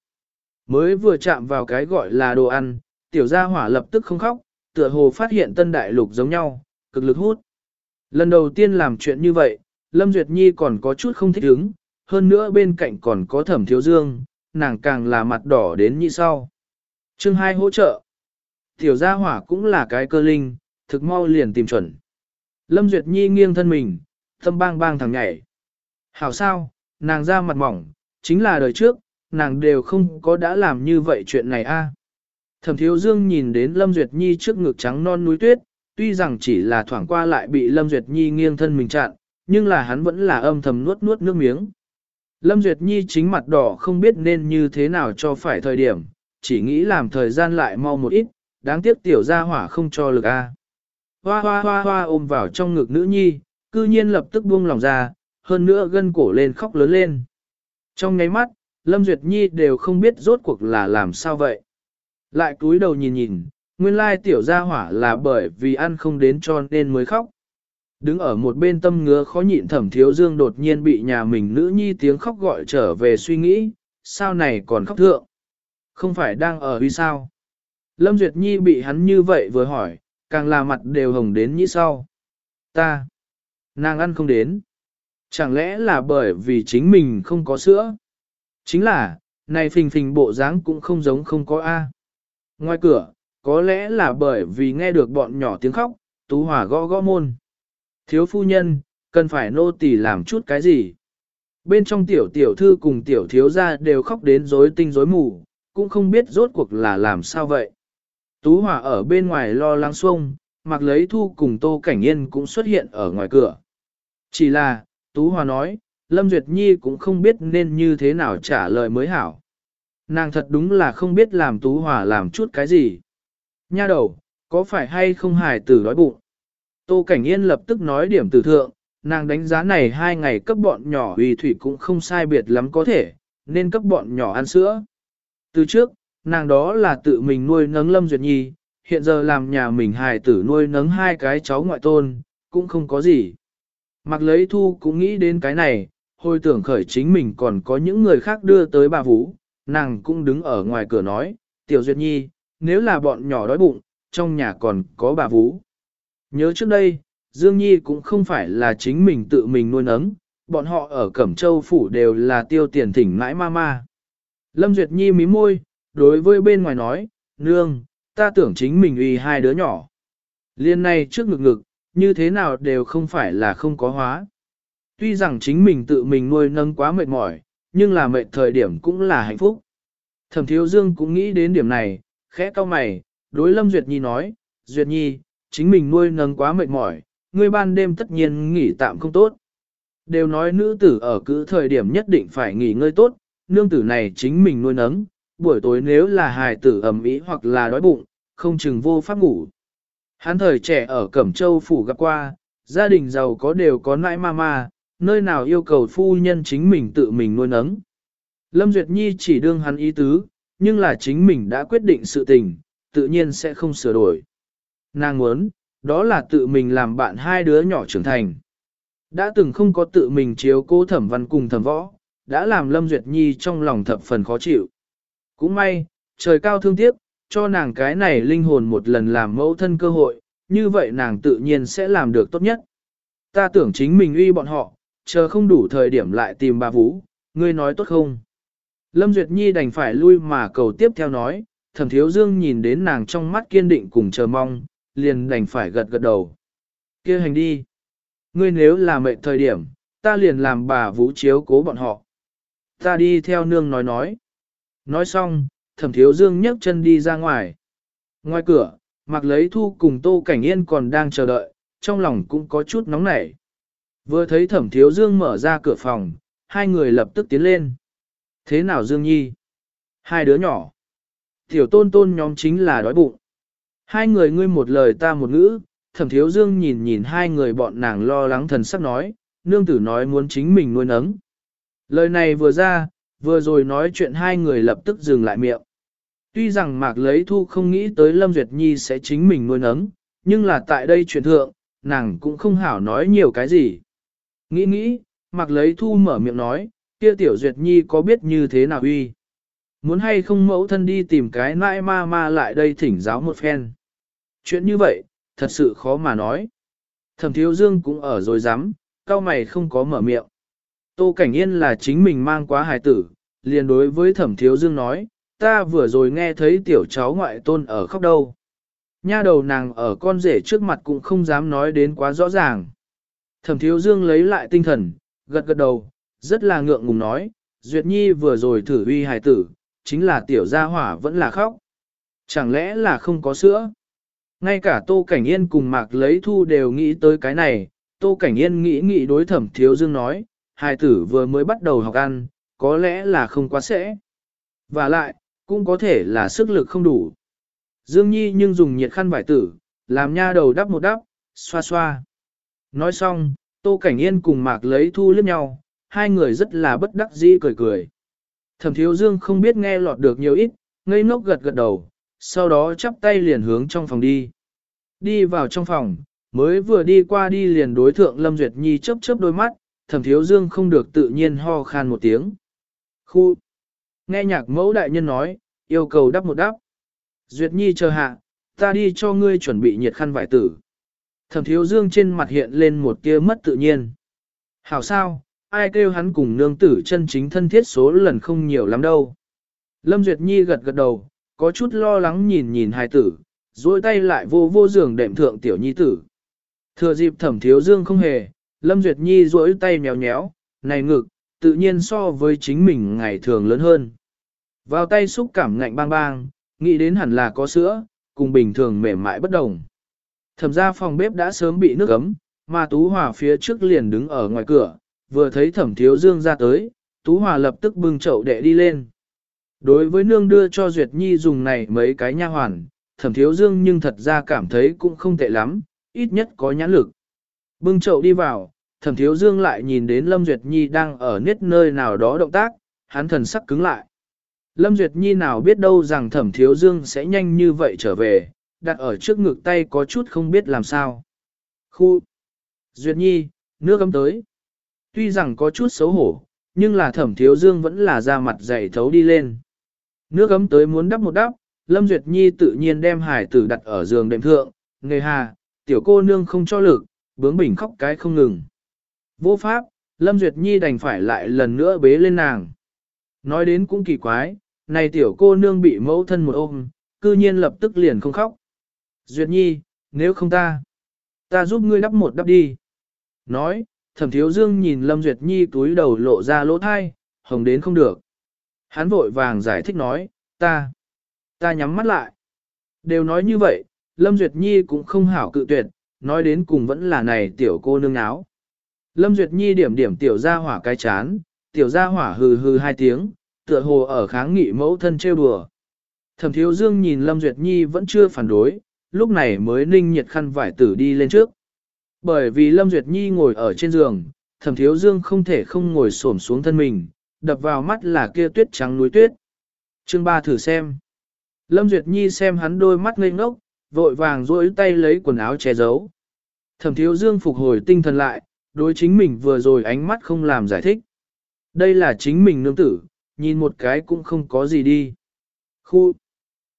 Mới vừa chạm vào cái gọi là đồ ăn, tiểu gia hỏa lập tức không khóc, tựa hồ phát hiện tân đại lục giống nhau, cực lực hút. Lần đầu tiên làm chuyện như vậy, Lâm Duyệt Nhi còn có chút không thích ứng, hơn nữa bên cạnh còn có thẩm thiếu dương, nàng càng là mặt đỏ đến như sau. Chương 2 hỗ trợ. Tiểu gia hỏa cũng là cái cơ linh, thực mau liền tìm chuẩn. Lâm Duyệt Nhi nghiêng thân mình, tâm bang bang thẳng nhảy. Hảo sao, nàng ra mặt mỏng, chính là đời trước, nàng đều không có đã làm như vậy chuyện này a. Thẩm thiếu dương nhìn đến Lâm Duyệt Nhi trước ngực trắng non núi tuyết, tuy rằng chỉ là thoảng qua lại bị Lâm Duyệt Nhi nghiêng thân mình chặn, nhưng là hắn vẫn là âm thầm nuốt nuốt nước miếng. Lâm Duyệt Nhi chính mặt đỏ không biết nên như thế nào cho phải thời điểm, chỉ nghĩ làm thời gian lại mau một ít, đáng tiếc tiểu gia hỏa không cho lực a. Hoa hoa hoa hoa ôm vào trong ngực nữ nhi, cư nhiên lập tức buông lòng ra, hơn nữa gân cổ lên khóc lớn lên. Trong ngáy mắt, Lâm Duyệt Nhi đều không biết rốt cuộc là làm sao vậy. Lại cúi đầu nhìn nhìn, nguyên lai tiểu gia hỏa là bởi vì ăn không đến cho nên mới khóc. Đứng ở một bên tâm ngứa khó nhịn thẩm thiếu dương đột nhiên bị nhà mình nữ nhi tiếng khóc gọi trở về suy nghĩ, sao này còn khóc thượng? Không phải đang ở vì sao? Lâm Duyệt Nhi bị hắn như vậy vừa hỏi, càng là mặt đều hồng đến như sau. Ta, nàng ăn không đến. Chẳng lẽ là bởi vì chính mình không có sữa? Chính là, này phình phình bộ dáng cũng không giống không có A. Ngoài cửa, có lẽ là bởi vì nghe được bọn nhỏ tiếng khóc, tú hỏa gõ gõ môn. Thiếu phu nhân, cần phải nô tỳ làm chút cái gì? Bên trong tiểu tiểu thư cùng tiểu thiếu gia đều khóc đến rối tinh rối mù, cũng không biết rốt cuộc là làm sao vậy. Tú hỏa ở bên ngoài lo lắng xuông, mặc lấy thu cùng tô cảnh yên cũng xuất hiện ở ngoài cửa. Chỉ là, Tú Hòa nói, Lâm Duyệt Nhi cũng không biết nên như thế nào trả lời mới hảo. Nàng thật đúng là không biết làm Tú Hòa làm chút cái gì. Nha đầu, có phải hay không hài tử đói bụng? Tô Cảnh Yên lập tức nói điểm từ thượng, nàng đánh giá này hai ngày cấp bọn nhỏ vì thủy cũng không sai biệt lắm có thể, nên cấp bọn nhỏ ăn sữa. Từ trước, nàng đó là tự mình nuôi nấng Lâm Duyệt Nhi, hiện giờ làm nhà mình hài tử nuôi nấng hai cái cháu ngoại tôn, cũng không có gì. Mặc lấy thu cũng nghĩ đến cái này, hồi tưởng khởi chính mình còn có những người khác đưa tới bà Vũ, nàng cũng đứng ở ngoài cửa nói, Tiểu Duyệt Nhi, nếu là bọn nhỏ đói bụng, trong nhà còn có bà Vũ. Nhớ trước đây, Dương Nhi cũng không phải là chính mình tự mình nuôi nấng, bọn họ ở Cẩm Châu Phủ đều là tiêu tiền thỉnh mãi ma ma. Lâm Duyệt Nhi mí môi, đối với bên ngoài nói, nương, ta tưởng chính mình uy hai đứa nhỏ. Liên này trước ngực ngực, như thế nào đều không phải là không có hóa. Tuy rằng chính mình tự mình nuôi nâng quá mệt mỏi, nhưng là mệt thời điểm cũng là hạnh phúc. Thẩm Thiếu Dương cũng nghĩ đến điểm này, khẽ cau mày, đối Lâm Duyệt Nhi nói, Duyệt Nhi, chính mình nuôi nâng quá mệt mỏi, ngươi ban đêm tất nhiên nghỉ tạm không tốt. Đều nói nữ tử ở cứ thời điểm nhất định phải nghỉ ngơi tốt, nương tử này chính mình nuôi nấng, buổi tối nếu là hài tử ẩm ý hoặc là đói bụng, không chừng vô pháp ngủ. Hắn thời trẻ ở Cẩm Châu Phủ gặp qua, gia đình giàu có đều có nãi ma nơi nào yêu cầu phu nhân chính mình tự mình nuôi nấng. Lâm Duyệt Nhi chỉ đương hắn ý tứ, nhưng là chính mình đã quyết định sự tình, tự nhiên sẽ không sửa đổi. Nàng muốn, đó là tự mình làm bạn hai đứa nhỏ trưởng thành. Đã từng không có tự mình chiếu cố thẩm văn cùng thẩm võ, đã làm Lâm Duyệt Nhi trong lòng thập phần khó chịu. Cũng may, trời cao thương tiếc, cho nàng cái này linh hồn một lần làm mẫu thân cơ hội, như vậy nàng tự nhiên sẽ làm được tốt nhất. Ta tưởng chính mình uy bọn họ, chờ không đủ thời điểm lại tìm bà Vũ, ngươi nói tốt không? Lâm Duyệt Nhi đành phải lui mà cầu tiếp theo nói, thẩm thiếu dương nhìn đến nàng trong mắt kiên định cùng chờ mong, liền đành phải gật gật đầu. kia hành đi. Ngươi nếu là mệnh thời điểm, ta liền làm bà Vũ chiếu cố bọn họ. Ta đi theo nương nói nói. Nói xong, thẩm thiếu dương nhấc chân đi ra ngoài. Ngoài cửa, mặc lấy thu cùng tô cảnh yên còn đang chờ đợi, trong lòng cũng có chút nóng nảy. Vừa thấy thẩm thiếu dương mở ra cửa phòng, hai người lập tức tiến lên. Thế nào Dương Nhi? Hai đứa nhỏ. Tiểu tôn tôn nhóm chính là đói bụng. Hai người ngươi một lời ta một ngữ, thẩm thiếu Dương nhìn nhìn hai người bọn nàng lo lắng thần sắc nói, nương tử nói muốn chính mình nuôi nấng. Lời này vừa ra, vừa rồi nói chuyện hai người lập tức dừng lại miệng. Tuy rằng Mạc Lấy Thu không nghĩ tới Lâm Duyệt Nhi sẽ chính mình nuôi nấng, nhưng là tại đây chuyện thượng, nàng cũng không hảo nói nhiều cái gì. Nghĩ nghĩ, Mạc Lấy Thu mở miệng nói, kia Tiểu Duyệt Nhi có biết như thế nào uy. Muốn hay không mẫu thân đi tìm cái nãi ma ma lại đây thỉnh giáo một phen. Chuyện như vậy, thật sự khó mà nói. Thẩm Thiếu Dương cũng ở rồi dám, cao mày không có mở miệng. Tô Cảnh Yên là chính mình mang quá hài tử, liền đối với Thẩm Thiếu Dương nói, ta vừa rồi nghe thấy tiểu cháu ngoại tôn ở khóc đâu. Nha đầu nàng ở con rể trước mặt cũng không dám nói đến quá rõ ràng. Thẩm Thiếu Dương lấy lại tinh thần, gật gật đầu, rất là ngượng ngùng nói, Duyệt Nhi vừa rồi thử uy hài tử, chính là tiểu gia hỏa vẫn là khóc. Chẳng lẽ là không có sữa? Ngay cả Tô Cảnh Yên cùng Mạc Lấy Thu đều nghĩ tới cái này, Tô Cảnh Yên nghĩ nghĩ đối thẩm thiếu dương nói, hài tử vừa mới bắt đầu học ăn, có lẽ là không quá sẽ. Và lại, cũng có thể là sức lực không đủ. Dương Nhi nhưng dùng nhiệt khăn vải tử, làm nha đầu đắp một đắp, xoa xoa. Nói xong, Tô Cảnh Yên cùng Mạc Lấy Thu liếc nhau, hai người rất là bất đắc dĩ cười cười. Thẩm Thiếu Dương không biết nghe lọt được nhiều ít, ngây ngốc gật gật đầu, sau đó chắp tay liền hướng trong phòng đi. Đi vào trong phòng, mới vừa đi qua đi liền đối thượng Lâm Duyệt Nhi chớp chớp đôi mắt, thẩm thiếu dương không được tự nhiên ho khan một tiếng. Khu! Nghe nhạc mẫu đại nhân nói, yêu cầu đắp một đắp. Duyệt Nhi chờ hạ, ta đi cho ngươi chuẩn bị nhiệt khăn vải tử. Thẩm thiếu dương trên mặt hiện lên một tia mất tự nhiên. Hảo sao, ai kêu hắn cùng nương tử chân chính thân thiết số lần không nhiều lắm đâu. Lâm Duyệt Nhi gật gật đầu, có chút lo lắng nhìn nhìn hài tử, duỗi tay lại vô vô giường đệm thượng tiểu nhi tử. Thừa dịp thẩm thiếu dương không hề, Lâm Duyệt Nhi duỗi tay nhéo nhéo, này ngực, tự nhiên so với chính mình ngày thường lớn hơn. Vào tay xúc cảm ngạnh bang bang, nghĩ đến hẳn là có sữa, cùng bình thường mềm mại bất đồng. Thẩm ra phòng bếp đã sớm bị nước ấm, mà Tú Hòa phía trước liền đứng ở ngoài cửa, vừa thấy thẩm thiếu dương ra tới, Tú Hòa lập tức bưng chậu đệ đi lên. Đối với nương đưa cho Duyệt Nhi dùng này mấy cái nha hoàn, thẩm thiếu dương nhưng thật ra cảm thấy cũng không tệ lắm, ít nhất có nhãn lực. Bưng chậu đi vào, thẩm thiếu dương lại nhìn đến Lâm Duyệt Nhi đang ở nết nơi nào đó động tác, hắn thần sắc cứng lại. Lâm Duyệt Nhi nào biết đâu rằng thẩm thiếu dương sẽ nhanh như vậy trở về, đặt ở trước ngực tay có chút không biết làm sao. Khu! Duyệt Nhi, nước ấm tới. Tuy rằng có chút xấu hổ, nhưng là thẩm thiếu dương vẫn là ra mặt dày thấu đi lên. Nước ấm tới muốn đắp một đắp, Lâm Duyệt Nhi tự nhiên đem hải tử đặt ở giường đệm thượng, nghề hà, tiểu cô nương không cho lực, bướng bỉnh khóc cái không ngừng. Vô pháp, Lâm Duyệt Nhi đành phải lại lần nữa bế lên nàng. Nói đến cũng kỳ quái, này tiểu cô nương bị mẫu thân một ôm, cư nhiên lập tức liền không khóc. Duyệt Nhi, nếu không ta, ta giúp ngươi đắp một đắp đi. Nói, thẩm thiếu dương nhìn Lâm Duyệt Nhi túi đầu lộ ra lỗ thai, hồng đến không được. Hắn vội vàng giải thích nói, ta, ta nhắm mắt lại. Đều nói như vậy, Lâm Duyệt Nhi cũng không hảo cự tuyệt, nói đến cùng vẫn là này tiểu cô nương áo. Lâm Duyệt Nhi điểm điểm tiểu gia hỏa cái chán, tiểu gia hỏa hừ hừ hai tiếng, tựa hồ ở kháng nghị mẫu thân trêu đùa. Thẩm thiếu dương nhìn Lâm Duyệt Nhi vẫn chưa phản đối, lúc này mới ninh nhiệt khăn vải tử đi lên trước. Bởi vì Lâm Duyệt Nhi ngồi ở trên giường, thẩm thiếu dương không thể không ngồi xổm xuống thân mình, đập vào mắt là kia tuyết trắng núi tuyết. Chương ba thử xem. Lâm Duyệt Nhi xem hắn đôi mắt ngây ngốc, vội vàng duỗi tay lấy quần áo che giấu. Thẩm thiếu dương phục hồi tinh thần lại, đối chính mình vừa rồi ánh mắt không làm giải thích. Đây là chính mình nương tử, nhìn một cái cũng không có gì đi. Khu!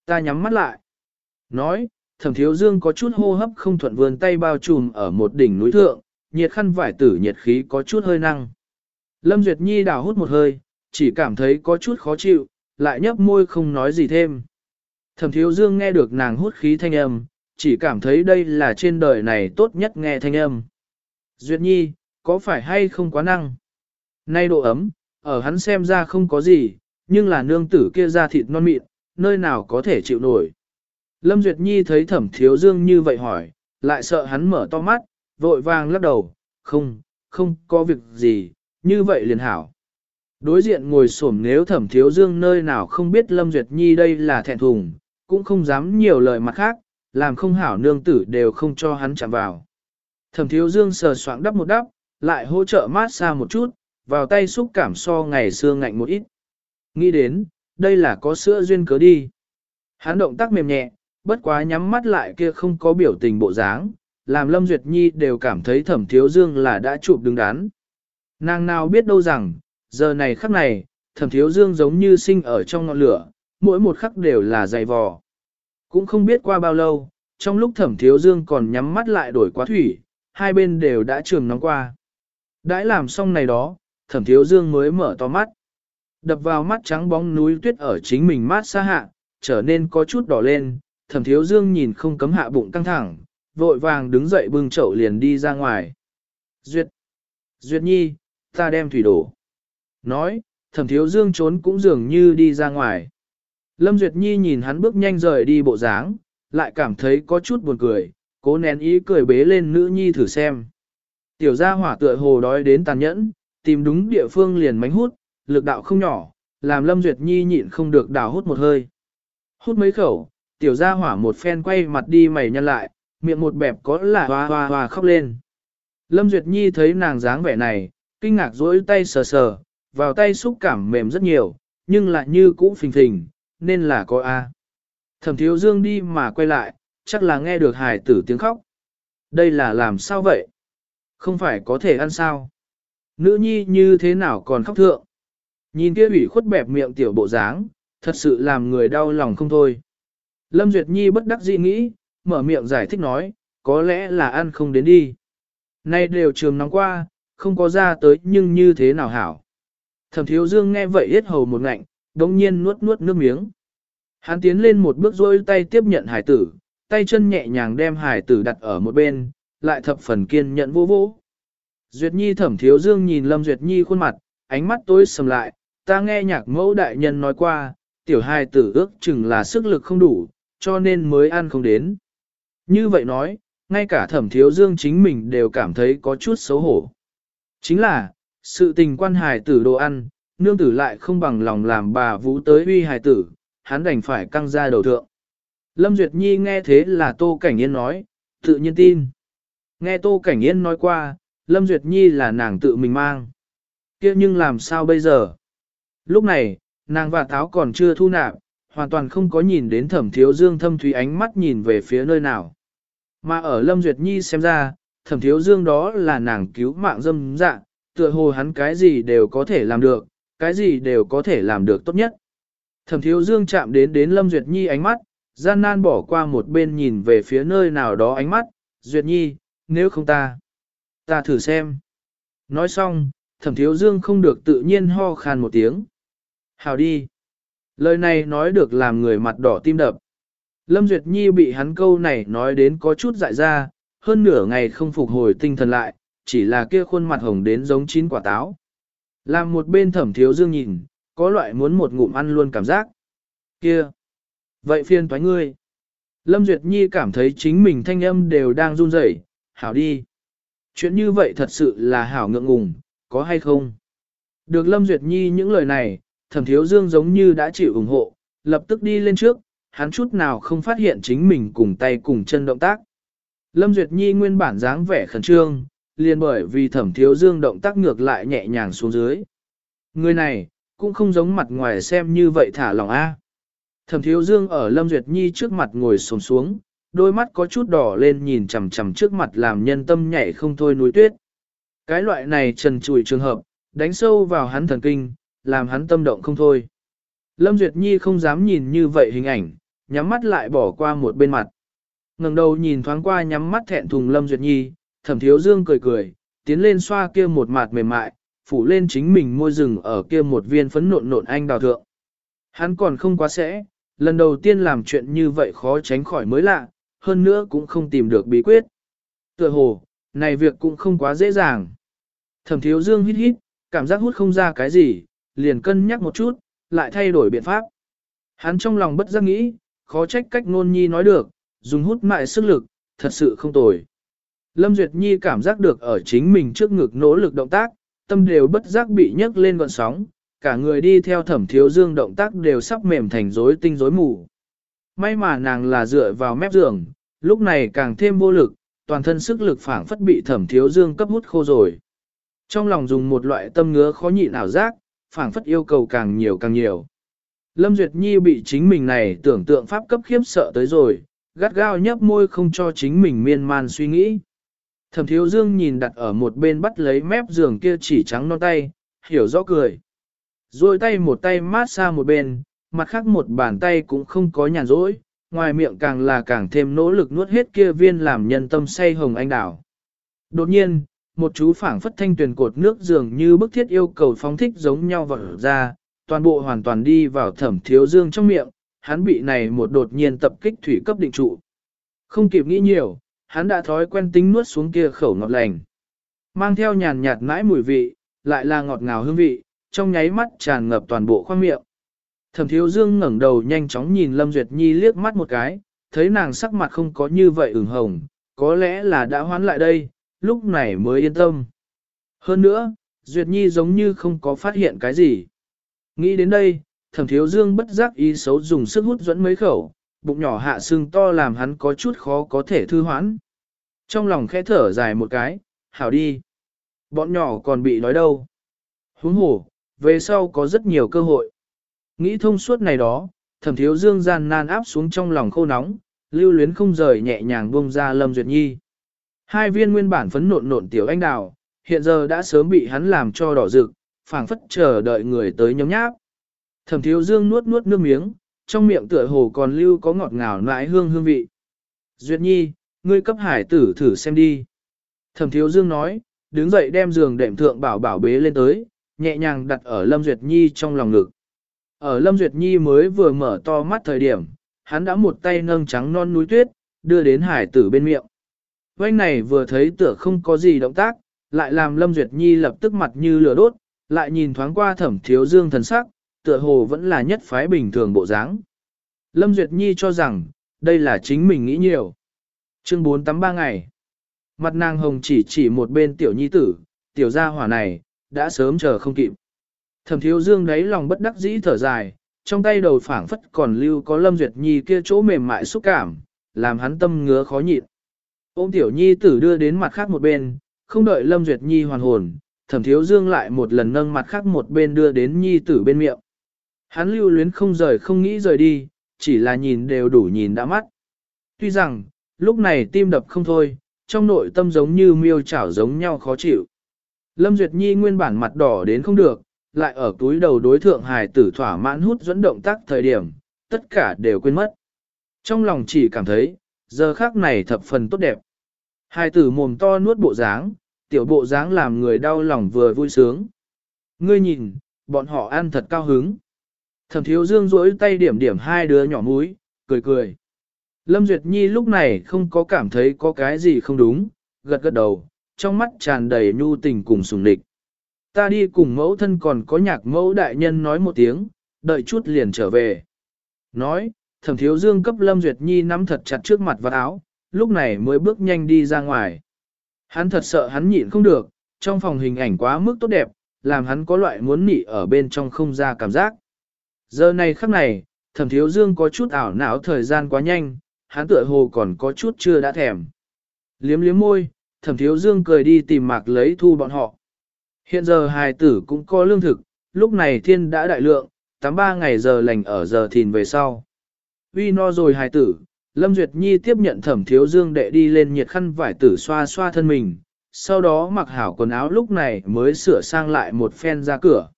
Ta nhắm mắt lại. Nói, thẩm thiếu dương có chút hô hấp không thuận vườn tay bao trùm ở một đỉnh núi thượng, nhiệt khăn vải tử nhiệt khí có chút hơi năng. Lâm Duyệt Nhi đào hút một hơi, chỉ cảm thấy có chút khó chịu, lại nhấp môi không nói gì thêm. Thẩm thiếu dương nghe được nàng hút khí thanh âm, chỉ cảm thấy đây là trên đời này tốt nhất nghe thanh âm. Duyệt Nhi, có phải hay không quá năng? Nay độ ấm, ở hắn xem ra không có gì, nhưng là nương tử kia ra thịt non mịn, nơi nào có thể chịu nổi. Lâm Duyệt Nhi thấy thẩm thiếu dương như vậy hỏi, lại sợ hắn mở to mắt, vội vàng lắc đầu, không, không có việc gì, như vậy liền hảo. Đối diện ngồi xổm nếu thẩm thiếu dương nơi nào không biết Lâm Duyệt Nhi đây là thẹn thùng, cũng không dám nhiều lời mặt khác, làm không hảo nương tử đều không cho hắn chạm vào. Thẩm thiếu dương sờ soạng đắp một đắp, lại hỗ trợ mát xa một chút, vào tay xúc cảm so ngày xưa ngạnh một ít. Nghĩ đến, đây là có sữa duyên cớ đi. Hắn động tác mềm nhẹ, bất quá nhắm mắt lại kia không có biểu tình bộ dáng, làm Lâm Duyệt Nhi đều cảm thấy thẩm thiếu dương là đã chụp đứng đắn. Nàng nào biết đâu rằng, giờ này khắc này, thẩm thiếu dương giống như sinh ở trong ngọn lửa, mỗi một khắc đều là dày vò. Cũng không biết qua bao lâu, trong lúc thẩm thiếu dương còn nhắm mắt lại đổi quá thủy, hai bên đều đã trường nóng qua. Đãi làm xong này đó, thẩm thiếu dương mới mở to mắt. Đập vào mắt trắng bóng núi tuyết ở chính mình mát xa hạ, trở nên có chút đỏ lên, thẩm thiếu dương nhìn không cấm hạ bụng căng thẳng, vội vàng đứng dậy bưng chậu liền đi ra ngoài. Duyệt! Duyệt nhi, ta đem thủy đổ. Nói, thẩm thiếu dương trốn cũng dường như đi ra ngoài. Lâm Duyệt Nhi nhìn hắn bước nhanh rời đi bộ dáng, lại cảm thấy có chút buồn cười, cố nén ý cười bế lên nữ nhi thử xem. Tiểu gia hỏa tựa hồ đói đến tàn nhẫn, tìm đúng địa phương liền mánh hút, lực đạo không nhỏ, làm Lâm Duyệt Nhi nhịn không được đào hút một hơi. Hút mấy khẩu, tiểu gia hỏa một phen quay mặt đi mày nhăn lại, miệng một bẹp có là hoa hoa hoa khóc lên. Lâm Duyệt Nhi thấy nàng dáng vẻ này, kinh ngạc dỗi tay sờ sờ, vào tay xúc cảm mềm rất nhiều, nhưng lại như cũ phình phình, nên là có A. Thẩm thiếu dương đi mà quay lại, chắc là nghe được hài tử tiếng khóc. Đây là làm sao vậy? Không phải có thể ăn sao? Nữ nhi như thế nào còn khóc thượng? Nhìn kia ủy khuất bẹp miệng tiểu bộ dáng, thật sự làm người đau lòng không thôi. Lâm Duyệt Nhi bất đắc dĩ nghĩ, mở miệng giải thích nói, có lẽ là ăn không đến đi. Nay đều trường nóng qua, không có ra tới nhưng như thế nào hảo. Thẩm thiếu dương nghe vậy hết hầu một ngạnh, đống nhiên nuốt nuốt nước miếng. Hắn tiến lên một bước rôi tay tiếp nhận hải tử, tay chân nhẹ nhàng đem hải tử đặt ở một bên, lại thập phần kiên nhận vô vô. Duyệt Nhi thẩm thiếu dương nhìn Lâm Duyệt Nhi khuôn mặt, ánh mắt tối sầm lại, ta nghe nhạc mẫu đại nhân nói qua, tiểu hài tử ước chừng là sức lực không đủ, cho nên mới ăn không đến. Như vậy nói, ngay cả thẩm thiếu dương chính mình đều cảm thấy có chút xấu hổ. Chính là, sự tình quan hài tử đồ ăn, nương tử lại không bằng lòng làm bà vũ tới uy hài tử, hắn đành phải căng ra đầu thượng. Lâm Duyệt Nhi nghe thế là Tô Cảnh Yên nói, tự nhiên tin. Nghe Tô Cảnh Yên nói qua, Lâm Duyệt Nhi là nàng tự mình mang. kia nhưng làm sao bây giờ? Lúc này, nàng và táo còn chưa thu nạp, hoàn toàn không có nhìn đến thẩm thiếu dương thâm thúy ánh mắt nhìn về phía nơi nào. Mà ở Lâm Duyệt Nhi xem ra, thẩm thiếu dương đó là nàng cứu mạng dâm dạ, tựa hồ hắn cái gì đều có thể làm được, cái gì đều có thể làm được tốt nhất. Thẩm thiếu dương chạm đến đến Lâm Duyệt Nhi ánh mắt, gian nan bỏ qua một bên nhìn về phía nơi nào đó ánh mắt, Duyệt Nhi, nếu không ta, ta thử xem. Nói xong, thẩm thiếu dương không được tự nhiên ho khan một tiếng. Hào đi. Lời này nói được làm người mặt đỏ tim đập. Lâm Duyệt Nhi bị hắn câu này nói đến có chút dại ra, hơn nửa ngày không phục hồi tinh thần lại, chỉ là kia khuôn mặt hồng đến giống chín quả táo. Làm một bên thẩm thiếu dương nhìn, có loại muốn một ngụm ăn luôn cảm giác. Kia! Vậy phiên toái ngươi. Lâm Duyệt Nhi cảm thấy chính mình thanh âm đều đang run rẩy, hảo đi. Chuyện như vậy thật sự là hảo ngượng ngùng, có hay không? Được Lâm Duyệt Nhi những lời này, thẩm thiếu dương giống như đã chịu ủng hộ, lập tức đi lên trước, hắn chút nào không phát hiện chính mình cùng tay cùng chân động tác. Lâm Duyệt Nhi nguyên bản dáng vẻ khẩn trương, liền bởi vì thẩm thiếu dương động tác ngược lại nhẹ nhàng xuống dưới. Người này, cũng không giống mặt ngoài xem như vậy thả lòng A. Thẩm thiếu dương ở Lâm Duyệt Nhi trước mặt ngồi sồn xuống, đôi mắt có chút đỏ lên nhìn chằm chằm trước mặt làm nhân tâm nhảy không thôi núi tuyết. Cái loại này trần trụi trường hợp, đánh sâu vào hắn thần kinh, làm hắn tâm động không thôi. Lâm Duyệt Nhi không dám nhìn như vậy hình ảnh, nhắm mắt lại bỏ qua một bên mặt ngẩng đầu nhìn thoáng qua nhắm mắt thẹn thùng Lâm Duyệt Nhi, thẩm thiếu dương cười cười, tiến lên xoa kia một mặt mềm mại, phủ lên chính mình môi rừng ở kia một viên phấn nộn nộn anh đào thượng. Hắn còn không quá sẽ, lần đầu tiên làm chuyện như vậy khó tránh khỏi mới lạ, hơn nữa cũng không tìm được bí quyết. Tựa hồ, này việc cũng không quá dễ dàng. Thẩm thiếu dương hít hít, cảm giác hút không ra cái gì, liền cân nhắc một chút, lại thay đổi biện pháp. Hắn trong lòng bất giác nghĩ, khó trách cách nôn nhi nói được, dùng hút mại sức lực, thật sự không tồi. Lâm Duyệt Nhi cảm giác được ở chính mình trước ngực nỗ lực động tác, tâm đều bất giác bị nhấc lên gọn sóng, cả người đi theo thẩm thiếu dương động tác đều sắp mềm thành rối tinh rối mù. May mà nàng là dựa vào mép giường, lúc này càng thêm vô lực, toàn thân sức lực phảng phất bị thẩm thiếu dương cấp hút khô rồi. Trong lòng dùng một loại tâm ngứa khó nhịn ảo giác, phảng phất yêu cầu càng nhiều càng nhiều. Lâm Duyệt Nhi bị chính mình này tưởng tượng pháp cấp khiếp sợ tới rồi, gắt gao nhấp môi không cho chính mình miên man suy nghĩ. Thẩm thiếu dương nhìn đặt ở một bên bắt lấy mép giường kia chỉ trắng non tay, hiểu rõ cười. Rồi tay một tay mát xa một bên, mặt khác một bàn tay cũng không có nhàn rỗi, ngoài miệng càng là càng thêm nỗ lực nuốt hết kia viên làm nhân tâm say hồng anh đảo. Đột nhiên, một chú phảng phất thanh tuyển cột nước dường như bức thiết yêu cầu phóng thích giống nhau vỡ ra, toàn bộ hoàn toàn đi vào thẩm thiếu dương trong miệng, hắn bị này một đột nhiên tập kích thủy cấp định trụ. Không kịp nghĩ nhiều, hắn đã thói quen tính nuốt xuống kia khẩu ngọt lành. Mang theo nhàn nhạt mãi mùi vị, lại là ngọt ngào hương vị, trong nháy mắt tràn ngập toàn bộ khoang miệng. Thẩm thiếu dương ngẩng đầu nhanh chóng nhìn Lâm Duyệt Nhi liếc mắt một cái, thấy nàng sắc mặt không có như vậy ửng hồng, có lẽ là đã hoán lại đây, lúc này mới yên tâm. Hơn nữa, Duyệt Nhi giống như không có phát hiện cái gì. Nghĩ đến đây, thẩm thiếu dương bất giác ý xấu dùng sức hút dẫn mấy khẩu, bụng nhỏ hạ sưng to làm hắn có chút khó có thể thư hoãn. Trong lòng khẽ thở dài một cái, hảo đi. Bọn nhỏ còn bị nói đâu. Huống hồ, về sau có rất nhiều cơ hội. Nghĩ thông suốt này đó, thẩm thiếu dương gian nan áp xuống trong lòng khô nóng, lưu luyến không rời nhẹ nhàng buông ra Lâm Duyệt Nhi. Hai viên nguyên bản phấn nộn nộn tiểu anh đào, hiện giờ đã sớm bị hắn làm cho đỏ rực, phảng phất chờ đợi người tới nhóm nháp. Thẩm thiếu dương nuốt nuốt nước miếng, trong miệng tựa hồ còn lưu có ngọt ngào nãi hương hương vị. Duyệt Nhi, ngươi cấp hải tử thử xem đi. Thẩm thiếu dương nói, đứng dậy đem giường đệm thượng bảo bảo bế lên tới, nhẹ nhàng đặt ở Lâm Duyệt Nhi trong lòng ngực. Ở Lâm Duyệt Nhi mới vừa mở to mắt thời điểm, hắn đã một tay nâng trắng non núi tuyết, đưa đến hải tử bên miệng. Vanh này vừa thấy tựa không có gì động tác, lại làm Lâm Duyệt Nhi lập tức mặt như lửa đốt, lại nhìn thoáng qua thẩm thiếu dương thần sắc, tựa hồ vẫn là nhất phái bình thường bộ dáng. Lâm Duyệt Nhi cho rằng, đây là chính mình nghĩ nhiều. Chương 483 ngày. Mặt nàng hồng chỉ chỉ một bên tiểu nhi tử, tiểu gia hỏa này, đã sớm chờ không kịp. Thẩm thiếu dương đấy lòng bất đắc dĩ thở dài, trong tay đầu phảng phất còn lưu có Lâm Duyệt Nhi kia chỗ mềm mại xúc cảm, làm hắn tâm ngứa khó nhịn. Ôm tiểu nhi tử đưa đến mặt khác một bên, không đợi Lâm Duyệt Nhi hoàn hồn, thẩm thiếu dương lại một lần nâng mặt khác một bên đưa đến nhi tử bên miệng. Hắn lưu luyến không rời không nghĩ rời đi, chỉ là nhìn đều đủ nhìn đã mắt. Tuy rằng, lúc này tim đập không thôi, trong nội tâm giống như miêu chảo giống nhau khó chịu. Lâm Duyệt Nhi nguyên bản mặt đỏ đến không được, lại ở túi đầu đối thượng hài tử thỏa mãn hút dẫn động tác thời điểm, tất cả đều quên mất. Trong lòng chỉ cảm thấy, giờ khác này thập phần tốt đẹp. Hài tử mồm to nuốt bộ dáng, tiểu bộ dáng làm người đau lòng vừa vui sướng. Ngươi nhìn, bọn họ ăn thật cao hứng. Thẩm thiếu dương rỗi tay điểm điểm hai đứa nhỏ múi, cười cười. Lâm Duyệt Nhi lúc này không có cảm thấy có cái gì không đúng, gật gật đầu, trong mắt tràn đầy nhu tình cùng sùng địch. Ta đi cùng mẫu thân còn có nhạc mẫu đại nhân nói một tiếng, đợi chút liền trở về. Nói, thẩm thiếu dương cấp Lâm Duyệt Nhi nắm thật chặt trước mặt vào áo, lúc này mới bước nhanh đi ra ngoài. Hắn thật sợ hắn nhịn không được, trong phòng hình ảnh quá mức tốt đẹp, làm hắn có loại muốn nị ở bên trong không ra cảm giác. Giờ này khắc này, thẩm thiếu dương có chút ảo não thời gian quá nhanh, hắn tựa hồ còn có chút chưa đã thèm. Liếm liếm môi, thẩm thiếu dương cười đi tìm mạc lấy thu bọn họ. Hiện giờ hài tử cũng có lương thực, lúc này thiên đã đại lượng, 83 ngày giờ lành ở giờ thìn về sau. Vì no rồi hài tử, Lâm Duyệt Nhi tiếp nhận thẩm thiếu dương đệ đi lên nhiệt khăn vải tử xoa xoa thân mình, sau đó mặc hảo quần áo lúc này mới sửa sang lại một phen ra cửa.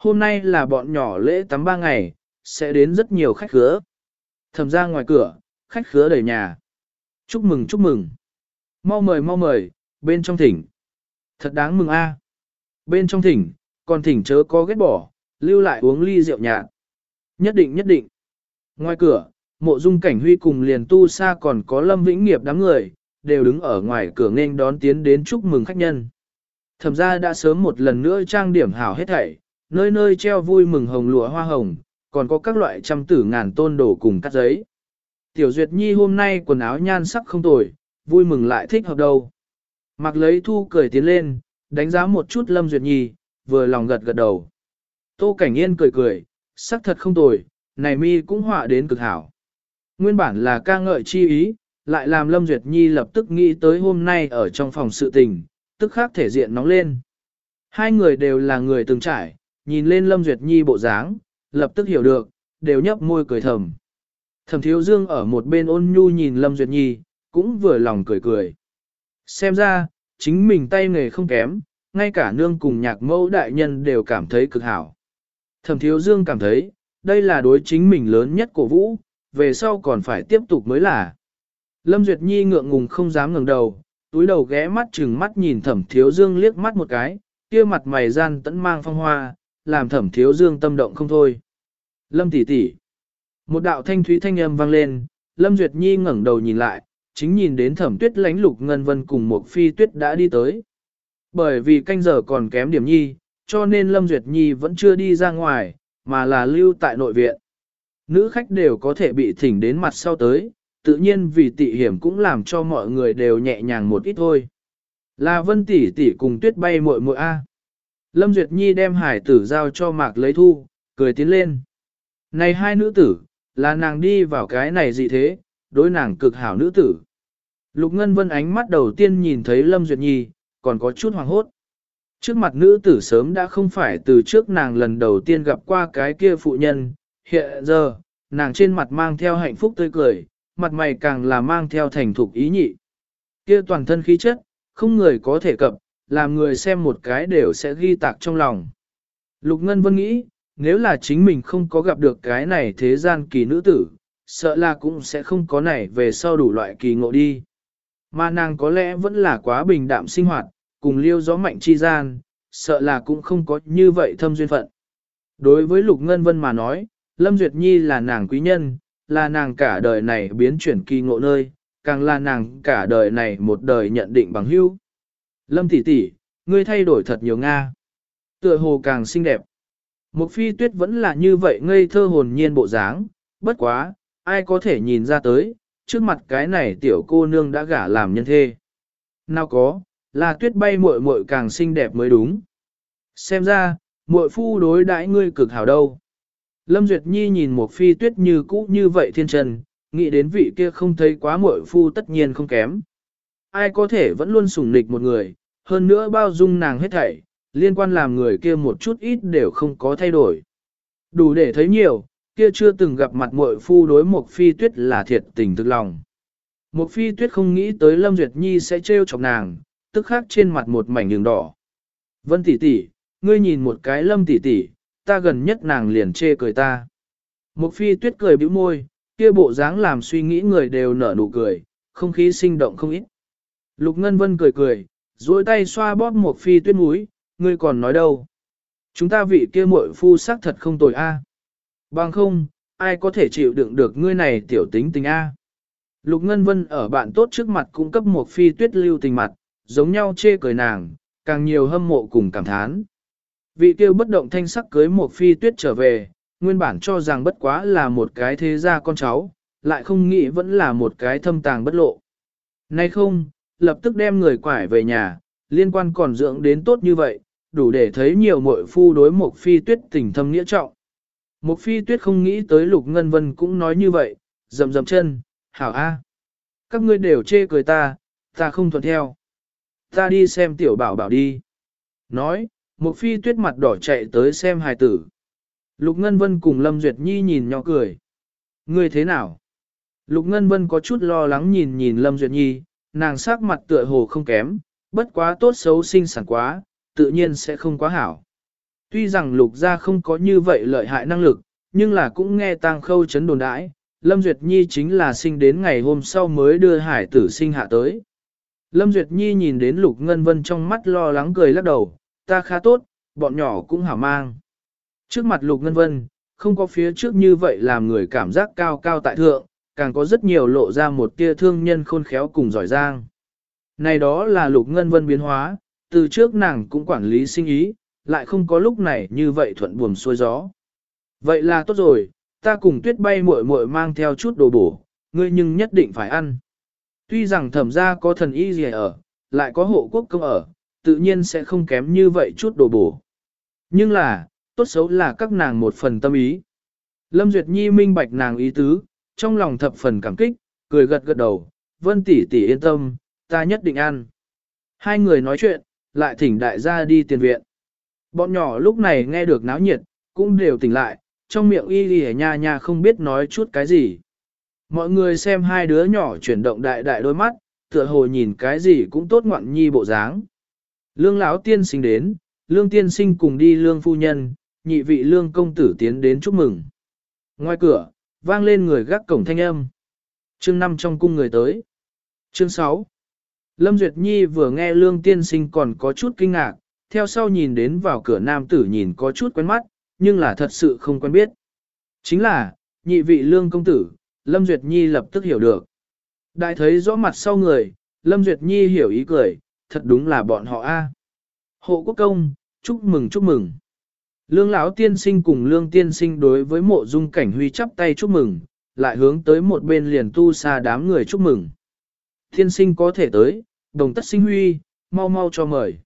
Hôm nay là bọn nhỏ lễ tắm ba ngày, sẽ đến rất nhiều khách khứa. Thẩm ra ngoài cửa, khách khứa đầy nhà. Chúc mừng chúc mừng. Mau mời mau mời, bên trong thỉnh. Thật đáng mừng a. À. Bên trong thỉnh, còn thỉnh chớ có ghét bỏ, lưu lại uống ly rượu nhạt. Nhất định nhất định. Ngoài cửa, mộ dung cảnh huy cùng liền tu xa còn có lâm vĩnh nghiệp đám người, đều đứng ở ngoài cửa nghênh đón tiến đến chúc mừng khách nhân. Thẩm ra đã sớm một lần nữa trang điểm hảo hết thảy, nơi nơi treo vui mừng hồng lụa hoa hồng, còn có các loại trăm tử ngàn tôn đồ cùng cắt giấy. Tiểu Duyệt Nhi hôm nay quần áo nhan sắc không tồi, vui mừng lại thích hợp đâu. Mặc lấy thu cười tiến lên, đánh giá một chút Lâm Duyệt Nhi, vừa lòng gật gật đầu. Tô Cảnh Yên cười cười, sắc thật không tồi, này mi cũng họa đến cực hảo. Nguyên bản là ca ngợi chi ý, lại làm Lâm Duyệt Nhi lập tức nghĩ tới hôm nay ở trong phòng sự tình, tức khác thể diện nóng lên. Hai người đều là người từng trải, nhìn lên Lâm Duyệt Nhi bộ dáng, lập tức hiểu được, đều nhấp môi cười thầm. Thẩm Thiếu Dương ở một bên ôn nhu nhìn Lâm Duyệt Nhi, cũng vừa lòng cười cười. Xem ra, chính mình tay nghề không kém, ngay cả nương cùng nhạc mẫu đại nhân đều cảm thấy cực hảo. Thẩm Thiếu Dương cảm thấy, đây là đối chính mình lớn nhất của vũ, về sau còn phải tiếp tục mới là. Lâm Duyệt Nhi ngượng ngùng không dám ngẩng đầu, túi đầu ghé mắt chừng mắt nhìn Thẩm Thiếu Dương liếc mắt một cái, kia mặt mày gian tẫn mang phong hoa, làm Thẩm Thiếu Dương tâm động không thôi. Lâm tỷ tỷ. Một đạo thanh thúy thanh âm vang lên, Lâm Duyệt Nhi ngẩng đầu nhìn lại, chính nhìn đến Thẩm Tuyết lánh lục ngân vân cùng một phi tuyết đã đi tới. Bởi vì canh giờ còn kém điểm nhi, cho nên Lâm Duyệt Nhi vẫn chưa đi ra ngoài, mà là lưu tại nội viện. Nữ khách đều có thể bị thỉnh đến mặt sau tới, tự nhiên vì tị hiểm cũng làm cho mọi người đều nhẹ nhàng một ít thôi. Là vân tỷ tỷ cùng tuyết bay muội muội A. Lâm Duyệt Nhi đem hải tử giao cho mạc lấy thu, cười tiến lên. Này hai nữ tử, là nàng đi vào cái này gì thế, đối nàng cực hảo nữ tử. Lục Ngân Vân ánh mắt đầu tiên nhìn thấy Lâm Duyệt Nhi, còn có chút hoàng hốt. Trước mặt nữ tử sớm đã không phải từ trước nàng lần đầu tiên gặp qua cái kia phụ nhân, hiện giờ, nàng trên mặt mang theo hạnh phúc tươi cười, mặt mày càng là mang theo thành thục ý nhị. Kia toàn thân khí chất, không người có thể cập, làm người xem một cái đều sẽ ghi tạc trong lòng. Lục Ngân Vân nghĩ, nếu là chính mình không có gặp được cái này thế gian kỳ nữ tử, sợ là cũng sẽ không có này về sau đủ loại kỳ ngộ đi. Mà nàng có lẽ vẫn là quá bình đạm sinh hoạt, cùng liêu gió mạnh chi gian, sợ là cũng không có như vậy thâm duyên phận. Đối với Lục Ngân Vân mà nói, Lâm Duyệt Nhi là nàng quý nhân, là nàng cả đời này biến chuyển kỳ ngộ nơi, càng là nàng cả đời này một đời nhận định bằng hữu. Lâm tỷ tỷ, ngươi thay đổi thật nhiều Nga. Tựa hồ càng xinh đẹp. Một phi tuyết vẫn là như vậy ngây thơ hồn nhiên bộ dáng, bất quá, ai có thể nhìn ra tới, trước mặt cái này tiểu cô nương đã gả làm nhân thê. Nào có, là tuyết bay muội muội càng xinh đẹp mới đúng. Xem ra, muội phu đối đãi ngươi cực hảo đâu. Lâm Duyệt Nhi nhìn một phi tuyết như cũ như vậy thiên trần, nghĩ đến vị kia không thấy quá muội phu tất nhiên không kém. Ai có thể vẫn luôn sủng nịch một người, hơn nữa bao dung nàng hết thảy, liên quan làm người kia một chút ít đều không có thay đổi. Đủ để thấy nhiều, kia chưa từng gặp mặt muội phu đối một phi tuyết là thiệt tình thực lòng. Một phi tuyết không nghĩ tới Lâm Duyệt Nhi sẽ trêu chọc nàng, tức khắc trên mặt một mảnh đường đỏ. Vân tỷ tỷ, ngươi nhìn một cái Lâm tỷ tỷ, ta gần nhất nàng liền chê cười ta. Một phi tuyết cười bĩu môi, kia bộ dáng làm suy nghĩ người đều nở nụ cười, không khí sinh động không ít. Lục Ngân Vân cười cười, duỗi tay xoa bóp một phi tuyết mũi, ngươi còn nói đâu. Chúng ta vị kia muội phu sắc thật không tồi a. Bằng không, ai có thể chịu đựng được ngươi này tiểu tính tình a. Lục Ngân Vân ở bạn tốt trước mặt cung cấp một phi tuyết lưu tình mặt, giống nhau chê cười nàng, càng nhiều hâm mộ cùng cảm thán. Vị tiêu bất động thanh sắc cưới một phi tuyết trở về, nguyên bản cho rằng bất quá là một cái thế gia con cháu, lại không nghĩ vẫn là một cái thâm tàng bất lộ. Nay không, lập tức đem người quải về nhà, liên quan còn dưỡng đến tốt như vậy, đủ để thấy nhiều muội phu đối Mộc phi tuyết tình thâm nghĩa trọng. Mộc phi tuyết không nghĩ tới lục ngân vân cũng nói như vậy, dầm dầm chân, hảo a, Các ngươi đều chê cười ta, ta không thuận theo. Ta đi xem tiểu bảo bảo đi. Nói, Mộc phi tuyết mặt đỏ chạy tới xem hài tử. Lục Ngân Vân cùng Lâm Duyệt Nhi nhìn nhỏ cười. Ngươi thế nào? Lục Ngân Vân có chút lo lắng nhìn nhìn Lâm Duyệt Nhi, nàng sắc mặt tựa hồ không kém, bất quá tốt xấu sinh sản quá, tự nhiên sẽ không quá hảo. Tuy rằng lục gia không có như vậy lợi hại năng lực, nhưng là cũng nghe tang khâu chấn đồn đãi, Lâm Duyệt Nhi chính là sinh đến ngày hôm sau mới đưa hải tử sinh hạ tới. Lâm Duyệt Nhi nhìn đến Lục Ngân Vân trong mắt lo lắng cười lắc đầu, ta khá tốt, bọn nhỏ cũng hảo mang. Trước mặt Lục Ngân Vân, không có phía trước như vậy làm người cảm giác cao cao tại thượng, càng có rất nhiều lộ ra một tia thương nhân khôn khéo cùng giỏi giang. Này đó là Lục Ngân Vân biến hóa, từ trước nàng cũng quản lý sinh ý, lại không có lúc này như vậy thuận buồm xuôi gió. Vậy là tốt rồi, ta cùng tuyết bay muội muội mang theo chút đồ bổ, ngươi nhưng nhất định phải ăn. Tuy rằng thẩm gia có thần y gì ở, lại có hộ quốc công ở, tự nhiên sẽ không kém như vậy chút đồ bổ. Nhưng là, tốt xấu là các nàng một phần tâm ý. Lâm Duyệt Nhi minh bạch nàng ý tứ, trong lòng thập phần cảm kích, cười gật gật đầu, vân tỷ tỷ yên tâm, ta nhất định ăn. Hai người nói chuyện, lại thỉnh đại gia đi tiền viện. Bọn nhỏ lúc này nghe được náo nhiệt, cũng đều tỉnh lại, trong miệng y y nha nha không biết nói chút cái gì. Mọi người xem hai đứa nhỏ chuyển động đại đại đôi mắt, tựa hồ nhìn cái gì cũng tốt ngoạn nhi bộ dáng. Lương lão tiên sinh đến, lương tiên sinh cùng đi lương phu nhân, nhị vị lương công tử tiến đến chúc mừng. Ngoài cửa, vang lên người gác cổng thanh âm. Chương 5 trong cung người tới. Chương 6. Lâm Duyệt Nhi vừa nghe lương tiên sinh còn có chút kinh ngạc, theo sau nhìn đến vào cửa nam tử nhìn có chút quen mắt, nhưng là thật sự không quen biết. Chính là, nhị vị lương công tử, Lâm Duyệt Nhi lập tức hiểu được. Đại thấy rõ mặt sau người, Lâm Duyệt Nhi hiểu ý cười, thật đúng là bọn họ a. Hộ quốc công, chúc mừng chúc mừng. Lương lão tiên sinh cùng lương tiên sinh đối với mộ dung cảnh huy chắp tay chúc mừng, lại hướng tới một bên liền tu xa đám người chúc mừng. Tiên sinh có thể tới, đồng tất sinh huy, mau mau cho mời.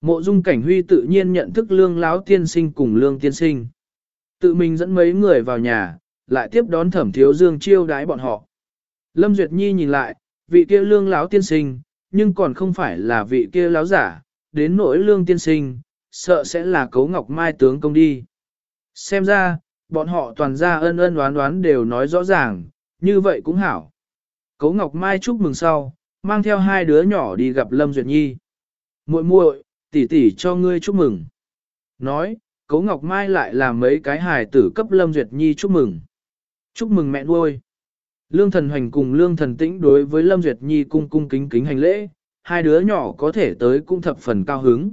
Mộ dung cảnh huy tự nhiên nhận thức lương lão tiên sinh cùng lương tiên sinh. Tự mình dẫn mấy người vào nhà, lại tiếp đón thẩm thiếu dương chiêu đái bọn họ. Lâm Duyệt Nhi nhìn lại, vị kia lương lão tiên sinh, nhưng còn không phải là vị kia lão giả, đến nỗi lương tiên sinh, sợ sẽ là cấu ngọc mai tướng công đi. Xem ra, bọn họ toàn ra ân ân đoán đoán đều nói rõ ràng, như vậy cũng hảo. Cấu ngọc mai chúc mừng sau, mang theo hai đứa nhỏ đi gặp Lâm Duyệt Nhi. muội muội, tỷ tỷ cho ngươi chúc mừng. Nói, Cấu Ngọc Mai lại làm mấy cái hài tử cấp Lâm Duyệt Nhi chúc mừng. Chúc mừng mẹ nuôi. Lương Thần Hoành cùng Lương Thần Tĩnh đối với Lâm Duyệt Nhi cung cung kính kính hành lễ, hai đứa nhỏ có thể tới cũng thập phần cao hứng.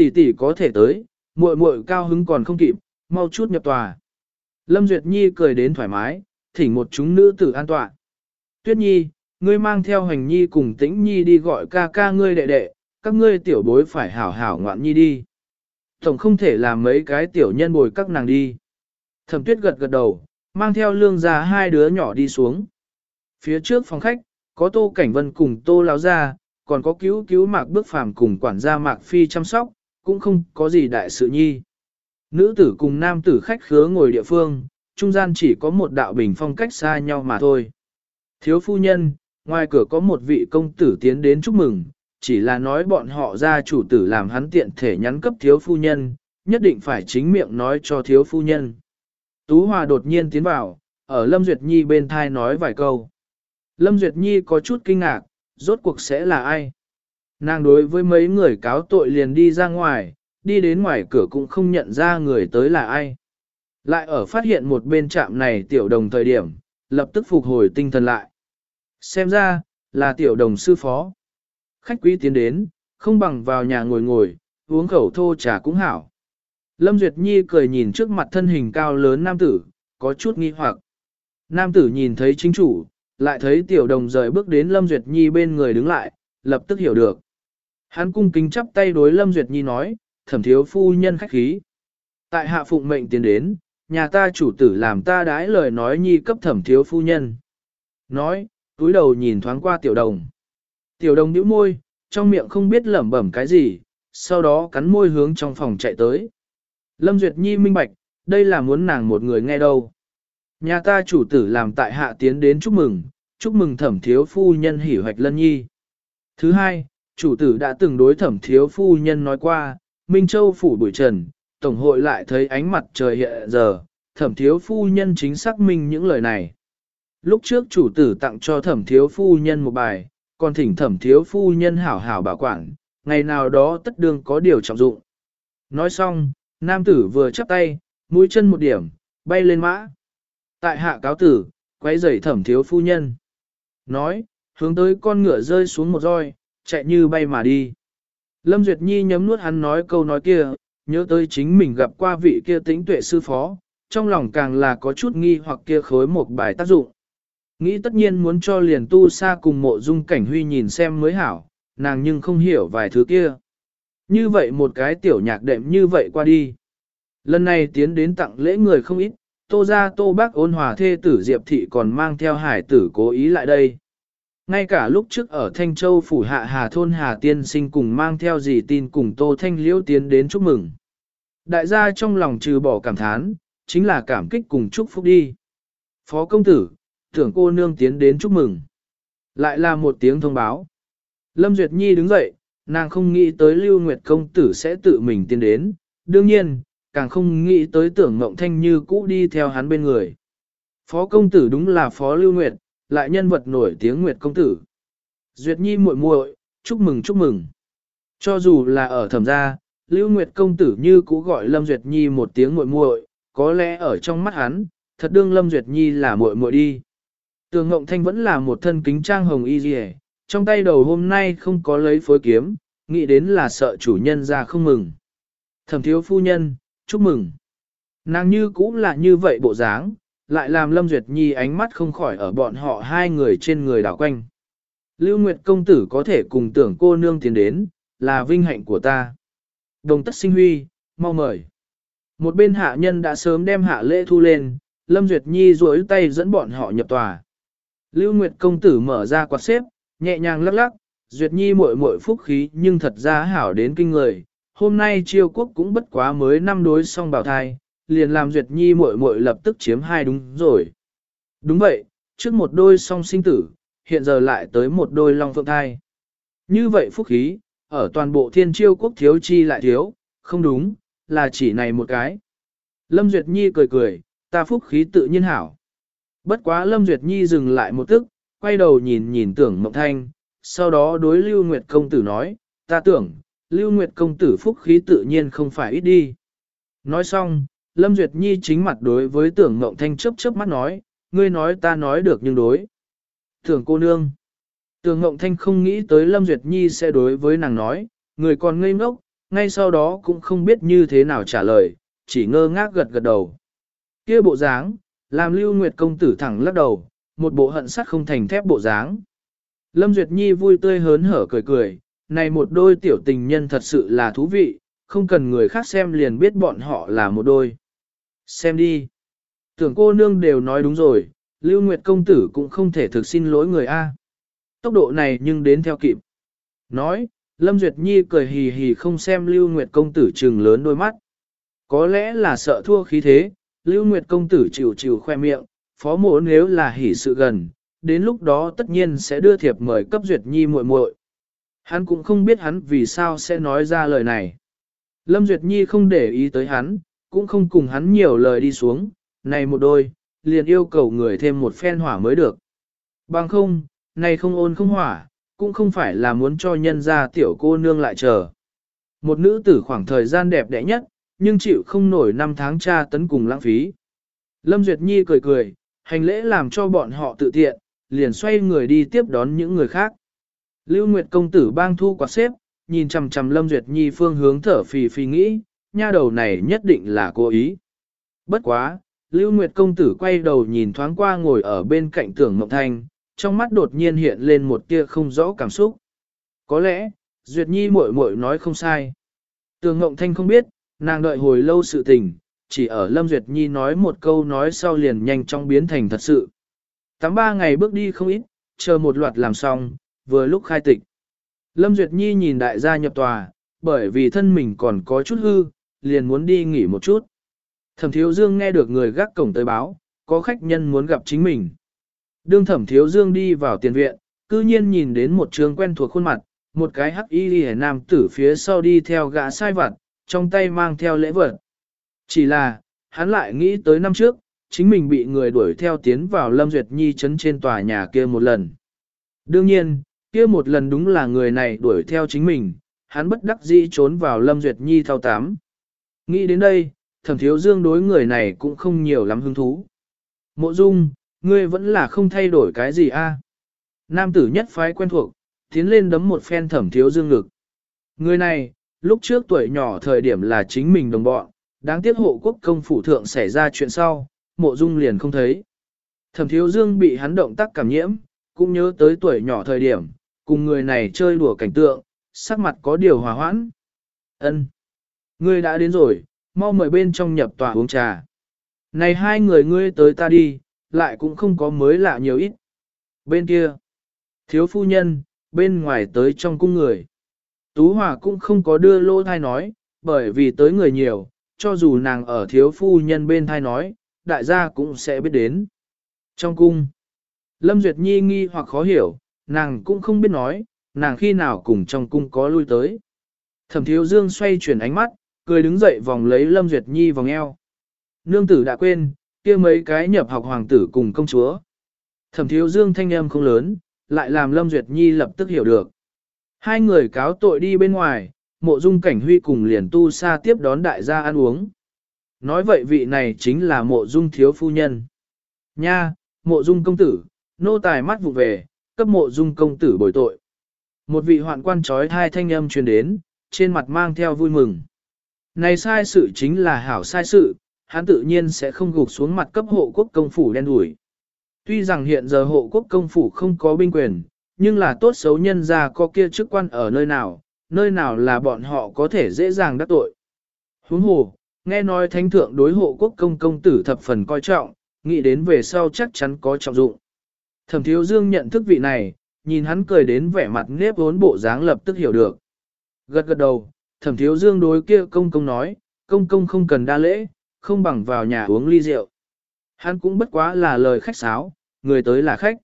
Tỷ tỷ có thể tới, muội muội cao hứng còn không kịp, mau chút nhập tòa. Lâm Duyệt Nhi cười đến thoải mái, thỉnh một chúng nữ tử an tọa. Tuyết Nhi, ngươi mang theo Hoành Nhi cùng Tĩnh Nhi đi gọi ca ca ngươi đệ đệ, các ngươi tiểu bối phải hảo hảo ngoạn nhi đi. Tổng không thể làm mấy cái tiểu nhân bồi các nàng đi. Thẩm tuyết gật gật đầu, mang theo lương ra hai đứa nhỏ đi xuống. Phía trước phòng khách, có tô cảnh vân cùng tô láo ra, còn có cứu cứu mạc bước phàm cùng quản gia mạc phi chăm sóc, cũng không có gì đại sự nhi. Nữ tử cùng nam tử khách khứa ngồi địa phương, trung gian chỉ có một đạo bình phong cách xa nhau mà thôi. Thiếu phu nhân, ngoài cửa có một vị công tử tiến đến chúc mừng, chỉ là nói bọn họ ra chủ tử làm hắn tiện thể nhắn cấp thiếu phu nhân, nhất định phải chính miệng nói cho thiếu phu nhân. Tú Hòa đột nhiên tiến vào, ở Lâm Duyệt Nhi bên thai nói vài câu. Lâm Duyệt Nhi có chút kinh ngạc, rốt cuộc sẽ là ai? Nàng đối với mấy người cáo tội liền đi ra ngoài, đi đến ngoài cửa cũng không nhận ra người tới là ai. Lại ở phát hiện một bên trạm này tiểu đồng thời điểm, lập tức phục hồi tinh thần lại. Xem ra, là tiểu đồng sư phó. Khách quý tiến đến, không bằng vào nhà ngồi ngồi, uống khẩu thô trà cũng hảo. Lâm Duyệt Nhi cười nhìn trước mặt thân hình cao lớn nam tử, có chút nghi hoặc. Nam tử nhìn thấy chính chủ, lại thấy tiểu đồng rời bước đến Lâm Duyệt Nhi bên người đứng lại, lập tức hiểu được. Hắn cung kính chắp tay đối Lâm Duyệt Nhi nói, thẩm thiếu phu nhân khách khí. Tại hạ phụng mệnh tiến đến, nhà ta chủ tử làm ta đái lời nói nhi cấp thẩm thiếu phu nhân. Nói, túi đầu nhìn thoáng qua tiểu đồng. Tiểu đồng nhíu môi, trong miệng không biết lẩm bẩm cái gì, sau đó cắn môi hướng trong phòng chạy tới. Lâm Duyệt Nhi minh bạch, đây là muốn nàng một người nghe đâu. Nhà ta chủ tử làm tại hạ tiến đến chúc mừng, chúc mừng thẩm thiếu phu nhân hỉ hoạch lân nhi. Thứ hai, chủ tử đã từng đối thẩm thiếu phu nhân nói qua, Minh Châu phủ bụi trần, tổng hội lại thấy ánh mặt trời hiện giờ, thẩm thiếu phu nhân chính xác minh những lời này. Lúc trước chủ tử tặng cho thẩm thiếu phu nhân một bài, còn thỉnh thẩm thiếu phu nhân hảo hảo bảo quản, ngày nào đó tất đương có điều trọng dụng. Nói xong, nam tử vừa chắp tay, mũi chân một điểm, bay lên mã. Tại hạ cáo tử, quay dậy thẩm thiếu phu nhân. Nói, hướng tới con ngựa rơi xuống một roi, chạy như bay mà đi. Lâm Duyệt Nhi nhấm nuốt hắn nói câu nói kia, nhớ tới chính mình gặp qua vị kia tính tuệ sư phó, trong lòng càng là có chút nghi hoặc kia khối một bài tác dụng. Nghĩ tất nhiên muốn cho liền tu xa cùng mộ dung cảnh huy nhìn xem mới hảo, nàng nhưng không hiểu vài thứ kia. Như vậy một cái tiểu nhạc đệm như vậy qua đi. Lần này tiến đến tặng lễ người không ít, tô ra tô bác ôn hòa thê tử Diệp Thị còn mang theo hải tử cố ý lại đây. Ngay cả lúc trước ở Thanh Châu phủ hạ Hà thôn Hà Tiên sinh cùng mang theo gì tin cùng Tô Thanh Liễu tiến đến chúc mừng. Đại gia trong lòng trừ bỏ cảm thán, chính là cảm kích cùng chúc phúc đi. Phó công tử, tưởng cô nương tiến đến chúc mừng. Lại là một tiếng thông báo. Lâm Duyệt Nhi đứng dậy, nàng không nghĩ tới Lưu Nguyệt công tử sẽ tự mình tiến đến, đương nhiên, càng không nghĩ tới tưởng Ngộng Thanh như cũ đi theo hắn bên người. Phó công tử đúng là Phó Lưu Nguyệt, lại nhân vật nổi tiếng Nguyệt công tử. Duyệt Nhi muội muội, chúc mừng chúc mừng. Cho dù là ở thẩm gia, Lưu Nguyệt công tử như cũ gọi Lâm Duyệt Nhi một tiếng muội muội, có lẽ ở trong mắt hắn, thật đương Lâm Duyệt Nhi là muội muội đi. Tường Ngộng Thanh vẫn là một thân kính trang hồng y dì trong tay đầu hôm nay không có lấy phối kiếm, nghĩ đến là sợ chủ nhân ra không mừng. Thẩm thiếu phu nhân, chúc mừng. Nàng như cũ là như vậy bộ dáng, lại làm Lâm Duyệt Nhi ánh mắt không khỏi ở bọn họ hai người trên người đảo quanh. Lưu Nguyệt công tử có thể cùng tưởng cô nương tiến đến, là vinh hạnh của ta. Đồng tất sinh huy, mau mời. Một bên hạ nhân đã sớm đem hạ lễ thu lên, Lâm Duyệt Nhi duỗi tay dẫn bọn họ nhập tòa. Lưu Nguyệt công tử mở ra quạt xếp, nhẹ nhàng lắc lắc, Duyệt Nhi muội muội phúc khí nhưng thật ra hảo đến kinh người. Hôm nay triều quốc cũng bất quá mới năm đối song bảo thai, liền làm Duyệt Nhi muội muội lập tức chiếm hai đúng rồi. Đúng vậy, trước một đôi song sinh tử, hiện giờ lại tới một đôi long phượng thai. Như vậy phúc khí, ở toàn bộ thiên chiêu quốc thiếu chi lại thiếu, không đúng, là chỉ này một cái. Lâm Duyệt Nhi cười cười, ta phúc khí tự nhiên hảo. Bất quá Lâm Duyệt Nhi dừng lại một tức, quay đầu nhìn nhìn tưởng Mộng Thanh, sau đó đối Lưu Nguyệt Công Tử nói, ta tưởng, Lưu Nguyệt Công Tử phúc khí tự nhiên không phải ít đi. Nói xong, Lâm Duyệt Nhi chính mặt đối với tưởng Ngộng Thanh chớp chớp mắt nói, ngươi nói ta nói được nhưng đối. Tưởng cô nương. Tưởng Ngộng Thanh không nghĩ tới Lâm Duyệt Nhi sẽ đối với nàng nói, người còn ngây ngốc, ngay sau đó cũng không biết như thế nào trả lời, chỉ ngơ ngác gật gật đầu. kia bộ dáng, làm Lưu Nguyệt công tử thẳng lắc đầu, một bộ hận sắt không thành thép bộ dáng. Lâm Duyệt Nhi vui tươi hớn hở cười cười, này một đôi tiểu tình nhân thật sự là thú vị, không cần người khác xem liền biết bọn họ là một đôi. Xem đi. Tưởng cô nương đều nói đúng rồi, Lưu Nguyệt công tử cũng không thể thực xin lỗi người A. Tốc độ này nhưng đến theo kịp. Nói, Lâm Duyệt Nhi cười hì hì không xem Lưu Nguyệt công tử trừng lớn đôi mắt. Có lẽ là sợ thua khí thế, Lưu Nguyệt công tử chịu chịu khoe miệng, phó mộ nếu là hỉ sự gần, đến lúc đó tất nhiên sẽ đưa thiệp mời cấp Duyệt Nhi muội muội. Hắn cũng không biết hắn vì sao sẽ nói ra lời này. Lâm Duyệt Nhi không để ý tới hắn, cũng không cùng hắn nhiều lời đi xuống, này một đôi, liền yêu cầu người thêm một phen hỏa mới được. Bằng không, này không ôn không hỏa, cũng không phải là muốn cho nhân ra tiểu cô nương lại chờ. Một nữ tử khoảng thời gian đẹp đẽ nhất, nhưng chịu không nổi năm tháng tra tấn cùng lãng phí. Lâm Duyệt Nhi cười cười, hành lễ làm cho bọn họ tự tiện, liền xoay người đi tiếp đón những người khác. Lưu Nguyệt công tử bang thu quạt xếp, nhìn chằm chằm Lâm Duyệt Nhi phương hướng thở phì phì nghĩ, nha đầu này nhất định là cố ý. Bất quá, Lưu Nguyệt công tử quay đầu nhìn thoáng qua ngồi ở bên cạnh tưởng Mộng Thanh, trong mắt đột nhiên hiện lên một tia không rõ cảm xúc. Có lẽ, Duyệt Nhi muội muội nói không sai. Tưởng Mộng Thanh không biết, nàng đợi hồi lâu sự tình, chỉ ở Lâm Duyệt Nhi nói một câu nói sau liền nhanh chóng biến thành thật sự. Tám ba ngày bước đi không ít, chờ một loạt làm xong, vừa lúc khai tịch. Lâm Duyệt Nhi nhìn đại gia nhập tòa, bởi vì thân mình còn có chút hư, liền muốn đi nghỉ một chút. Thẩm Thiếu Dương nghe được người gác cổng tới báo, có khách nhân muốn gặp chính mình. Đương Thẩm Thiếu Dương đi vào tiền viện, cư nhiên nhìn đến một trường quen thuộc khuôn mặt, một cái hắc y liễu nam tử phía sau đi theo gã sai vặt, trong tay mang theo lễ vật. Chỉ là, hắn lại nghĩ tới năm trước, chính mình bị người đuổi theo tiến vào Lâm Duyệt Nhi trấn trên tòa nhà kia một lần. Đương nhiên, kia một lần đúng là người này đuổi theo chính mình, hắn bất đắc dĩ trốn vào Lâm Duyệt Nhi thao tám. Nghĩ đến đây, thẩm thiếu dương đối người này cũng không nhiều lắm hứng thú. Mộ dung, ngươi vẫn là không thay đổi cái gì a? Nam tử nhất phái quen thuộc, tiến lên đấm một phen thẩm thiếu dương ngực. Người này, lúc trước tuổi nhỏ thời điểm là chính mình đồng bọn, đáng tiếc hộ quốc công phủ thượng xảy ra chuyện sau, mộ dung liền không thấy. Thẩm thiếu dương bị hắn động tác cảm nhiễm, cũng nhớ tới tuổi nhỏ thời điểm, cùng người này chơi đùa cảnh tượng, sắc mặt có điều hòa hoãn. Ân, Ngươi đã đến rồi, mau mời bên trong nhập tòa uống trà. Này hai người ngươi tới ta đi, lại cũng không có mới lạ nhiều ít. Bên kia, thiếu phu nhân, bên ngoài tới trong cung người. Tú Hòa cũng không có đưa lô thai nói, bởi vì tới người nhiều, cho dù nàng ở thiếu phu nhân bên thai nói, đại gia cũng sẽ biết đến. Trong cung, Lâm Duyệt Nhi nghi hoặc khó hiểu, nàng cũng không biết nói, nàng khi nào cùng trong cung có lui tới. Thẩm thiếu dương xoay chuyển ánh mắt, cười đứng dậy vòng lấy Lâm Duyệt Nhi vòng eo. Nương tử đã quên, kia mấy cái nhập học hoàng tử cùng công chúa. Thẩm thiếu dương thanh âm không lớn, lại làm Lâm Duyệt Nhi lập tức hiểu được. Hai người cáo tội đi bên ngoài, mộ dung cảnh huy cùng liền tu sa tiếp đón đại gia ăn uống. Nói vậy vị này chính là mộ dung thiếu phu nhân. Nha, mộ dung công tử, nô tài mắt vụ về, cấp mộ dung công tử bồi tội. Một vị hoạn quan trói hai thanh âm truyền đến, trên mặt mang theo vui mừng. Này sai sự chính là hảo sai sự, hắn tự nhiên sẽ không gục xuống mặt cấp hộ quốc công phủ đen đuổi. Tuy rằng hiện giờ hộ quốc công phủ không có binh quyền, nhưng là tốt xấu nhân ra có kia chức quan ở nơi nào, nơi nào là bọn họ có thể dễ dàng đắc tội. Huống hồ, nghe nói thánh thượng đối hộ quốc công công tử thập phần coi trọng, nghĩ đến về sau chắc chắn có trọng dụng. Thẩm thiếu dương nhận thức vị này, nhìn hắn cười đến vẻ mặt nếp vốn bộ dáng lập tức hiểu được. Gật gật đầu, thẩm thiếu dương đối kia công công nói, công công không cần đa lễ, không bằng vào nhà uống ly rượu. Hắn cũng bất quá là lời khách sáo, người tới là khách.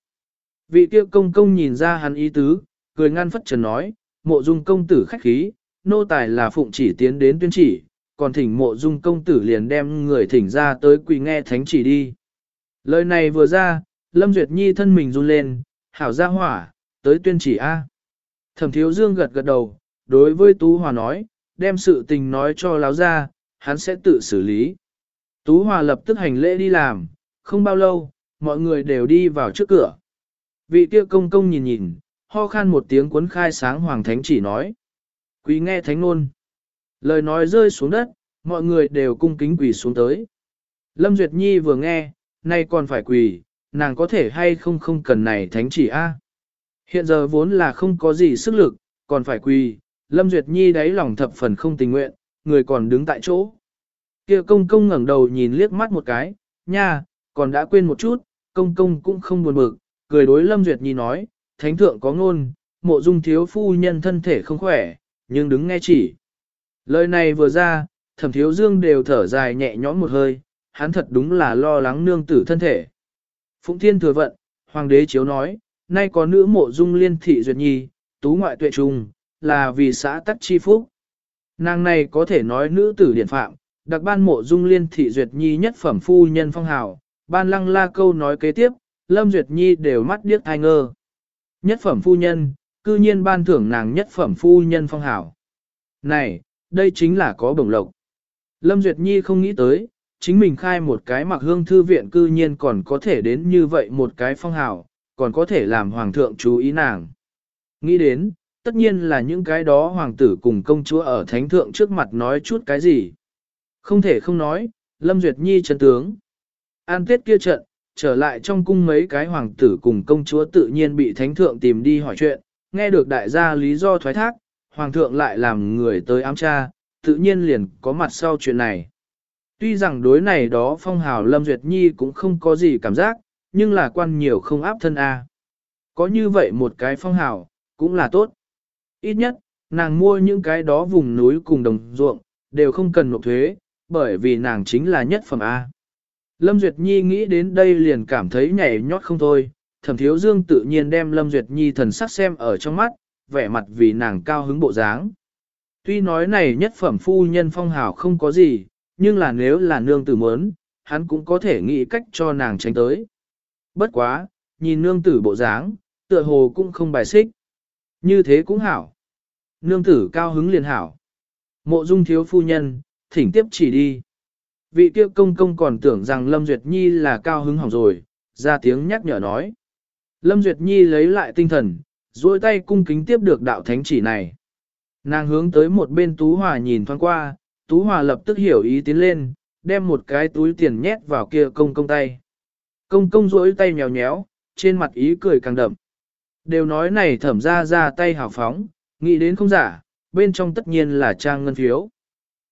Vị kia công công nhìn ra hắn ý tứ, cười ngăn phất trần nói, mộ dung công tử khách khí, nô tài là phụng chỉ tiến đến tuyên chỉ, còn thỉnh mộ dung công tử liền đem người thỉnh ra tới quỳ nghe thánh chỉ đi. Lời này vừa ra, Lâm Duyệt Nhi thân mình run lên, hảo ra hỏa, tới tuyên chỉ A. Thẩm thiếu dương gật gật đầu, đối với Tú Hòa nói, đem sự tình nói cho láo ra, hắn sẽ tự xử lý. Tú Hòa lập tức hành lễ đi làm, không bao lâu, mọi người đều đi vào trước cửa. Vị kia công công nhìn nhìn, ho khan một tiếng cuốn khai sáng hoàng thánh chỉ nói. Quý nghe thánh nôn. Lời nói rơi xuống đất, mọi người đều cung kính quỳ xuống tới. Lâm Duyệt Nhi vừa nghe, nay còn phải quỳ, nàng có thể hay không không cần này thánh chỉ a. Hiện giờ vốn là không có gì sức lực, còn phải quỳ, Lâm Duyệt Nhi đáy lòng thập phần không tình nguyện, người còn đứng tại chỗ. Kia công công ngẩng đầu nhìn liếc mắt một cái, nha, còn đã quên một chút, công công cũng không buồn bực, cười đối Lâm Duyệt Nhi nói, thánh thượng có ngôn, mộ dung thiếu phu nhân thân thể không khỏe, nhưng đứng nghe chỉ. Lời này vừa ra, thẩm thiếu dương đều thở dài nhẹ nhõm một hơi, hắn thật đúng là lo lắng nương tử thân thể. Phụng thiên thừa vận, hoàng đế chiếu nói, nay có nữ mộ dung liên thị duyệt nhi, tú ngoại tuệ trung, là vì xã tắc chi phúc. Nàng này có thể nói nữ tử điển phạm, đặc ban mộ dung liên thị duyệt nhi nhất phẩm phu nhân phong hào, ban lăng la câu nói kế tiếp, lâm duyệt nhi đều mắt điếc thai ngơ. Nhất phẩm phu nhân, cư nhiên ban thưởng nàng nhất phẩm phu nhân phong hảo. Này, đây chính là có bổng lộc. Lâm Duyệt Nhi không nghĩ tới, chính mình khai một cái mặc hương thư viện cư nhiên còn có thể đến như vậy một cái phong hào, còn có thể làm hoàng thượng chú ý nàng. Nghĩ đến, tất nhiên là những cái đó hoàng tử cùng công chúa ở thánh thượng trước mặt nói chút cái gì. Không thể không nói, Lâm Duyệt Nhi chân tướng. An tiết kia trận, trở lại trong cung mấy cái hoàng tử cùng công chúa tự nhiên bị thánh thượng tìm đi hỏi chuyện, nghe được đại gia lý do thoái thác, hoàng thượng lại làm người tới ám tra, tự nhiên liền có mặt sau chuyện này. Tuy rằng đối này đó phong hào Lâm Duyệt Nhi cũng không có gì cảm giác, nhưng là quan nhiều không áp thân A. Có như vậy một cái phong hào, cũng là tốt. Ít nhất, nàng mua những cái đó vùng núi cùng đồng ruộng, đều không cần nộp thuế, bởi vì nàng chính là nhất phẩm A. Lâm Duyệt Nhi nghĩ đến đây liền cảm thấy nhảy nhót không thôi, thẩm thiếu dương tự nhiên đem Lâm Duyệt Nhi thần sắc xem ở trong mắt, vẻ mặt vì nàng cao hứng bộ dáng. Tuy nói này nhất phẩm phu nhân phong hào không có gì, nhưng là nếu là nương tử muốn, hắn cũng có thể nghĩ cách cho nàng tránh tới. Bất quá, nhìn nương tử bộ dáng, tựa hồ cũng không bài xích. Như thế cũng hảo. Nương tử cao hứng liền hảo. Mộ dung thiếu phu nhân, thỉnh tiếp chỉ đi. Vị tiêu công công còn tưởng rằng Lâm Duyệt Nhi là cao hứng hỏng rồi, ra tiếng nhắc nhở nói. Lâm Duyệt Nhi lấy lại tinh thần, duỗi tay cung kính tiếp được đạo thánh chỉ này. Nàng hướng tới một bên Tú Hòa nhìn thoáng qua, Tú Hòa lập tức hiểu ý tiến lên, đem một cái túi tiền nhét vào kia công công tay. Công công duỗi tay nhéo nhéo, trên mặt ý cười càng đậm. Đều nói này thẩm ra ra tay hào phóng, nghĩ đến không giả, bên trong tất nhiên là trang ngân phiếu.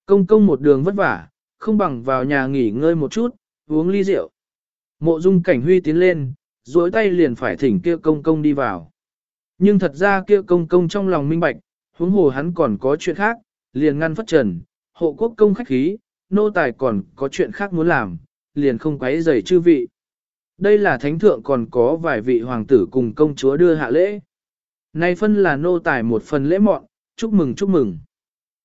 Công công một đường vất vả, không bằng vào nhà nghỉ ngơi một chút, uống ly rượu. Mộ dung cảnh huy tiến lên, duỗi tay liền phải thỉnh kia công công đi vào. Nhưng thật ra kia công công trong lòng minh bạch, huống hồ hắn còn có chuyện khác, liền ngăn phất trần, hộ quốc công khách khí, nô tài còn có chuyện khác muốn làm, liền không quấy rầy chư vị. Đây là thánh thượng còn có vài vị hoàng tử cùng công chúa đưa hạ lễ. Nay phân là nô tài một phần lễ mọn, chúc mừng chúc mừng.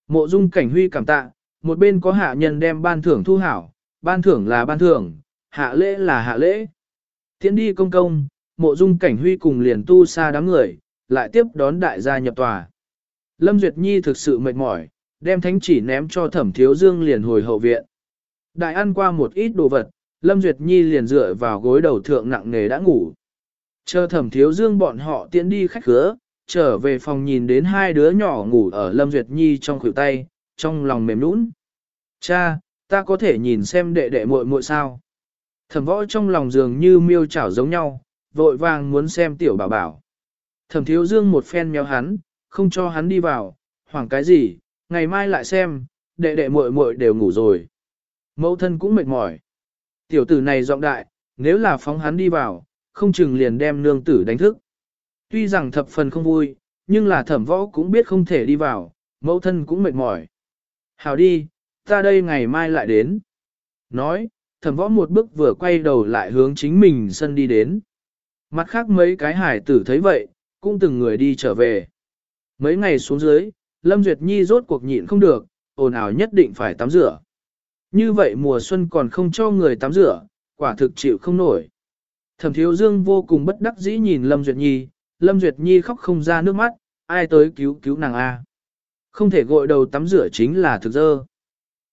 Mộ dung cảnh huy cảm tạ, một bên có hạ nhân đem ban thưởng thu hảo, ban thưởng là ban thưởng, hạ lễ là hạ lễ. Tiến đi công công, mộ dung cảnh huy cùng liền tu xa đám người, lại tiếp đón đại gia nhập tòa. Lâm Duyệt Nhi thực sự mệt mỏi, đem thánh chỉ ném cho thẩm thiếu dương liền hồi hậu viện. Đại ăn qua một ít đồ vật, Lâm Duyệt Nhi liền dựa vào gối đầu thượng nặng nề đã ngủ. Chờ thẩm thiếu dương bọn họ tiễn đi khách khứa, trở về phòng nhìn đến hai đứa nhỏ ngủ ở Lâm Duyệt Nhi trong khuỷu tay, trong lòng mềm nũng. Cha, ta có thể nhìn xem đệ đệ muội muội sao? Thẩm võ trong lòng dường như miêu chảo giống nhau, vội vàng muốn xem tiểu bảo bảo. Thẩm thiếu dương một phen méo hắn, không cho hắn đi vào, hoảng cái gì, ngày mai lại xem, đệ đệ muội muội đều ngủ rồi. Mẫu thân cũng mệt mỏi. Tiểu tử này giọng đại, nếu là phóng hắn đi vào, không chừng liền đem nương tử đánh thức. Tuy rằng thập phần không vui, nhưng là thẩm võ cũng biết không thể đi vào, mẫu thân cũng mệt mỏi. Hào đi, ta đây ngày mai lại đến. Nói, thẩm võ một bước vừa quay đầu lại hướng chính mình sân đi đến. Mặt khác mấy cái hải tử thấy vậy, cũng từng người đi trở về. Mấy ngày xuống dưới, Lâm Duyệt Nhi rốt cuộc nhịn không được, ồn ào nhất định phải tắm rửa. Như vậy mùa xuân còn không cho người tắm rửa, quả thực chịu không nổi. Thẩm Thiếu Dương vô cùng bất đắc dĩ nhìn Lâm Duyệt Nhi, Lâm Duyệt Nhi khóc không ra nước mắt, ai tới cứu cứu nàng A. Không thể gội đầu tắm rửa chính là thực dơ.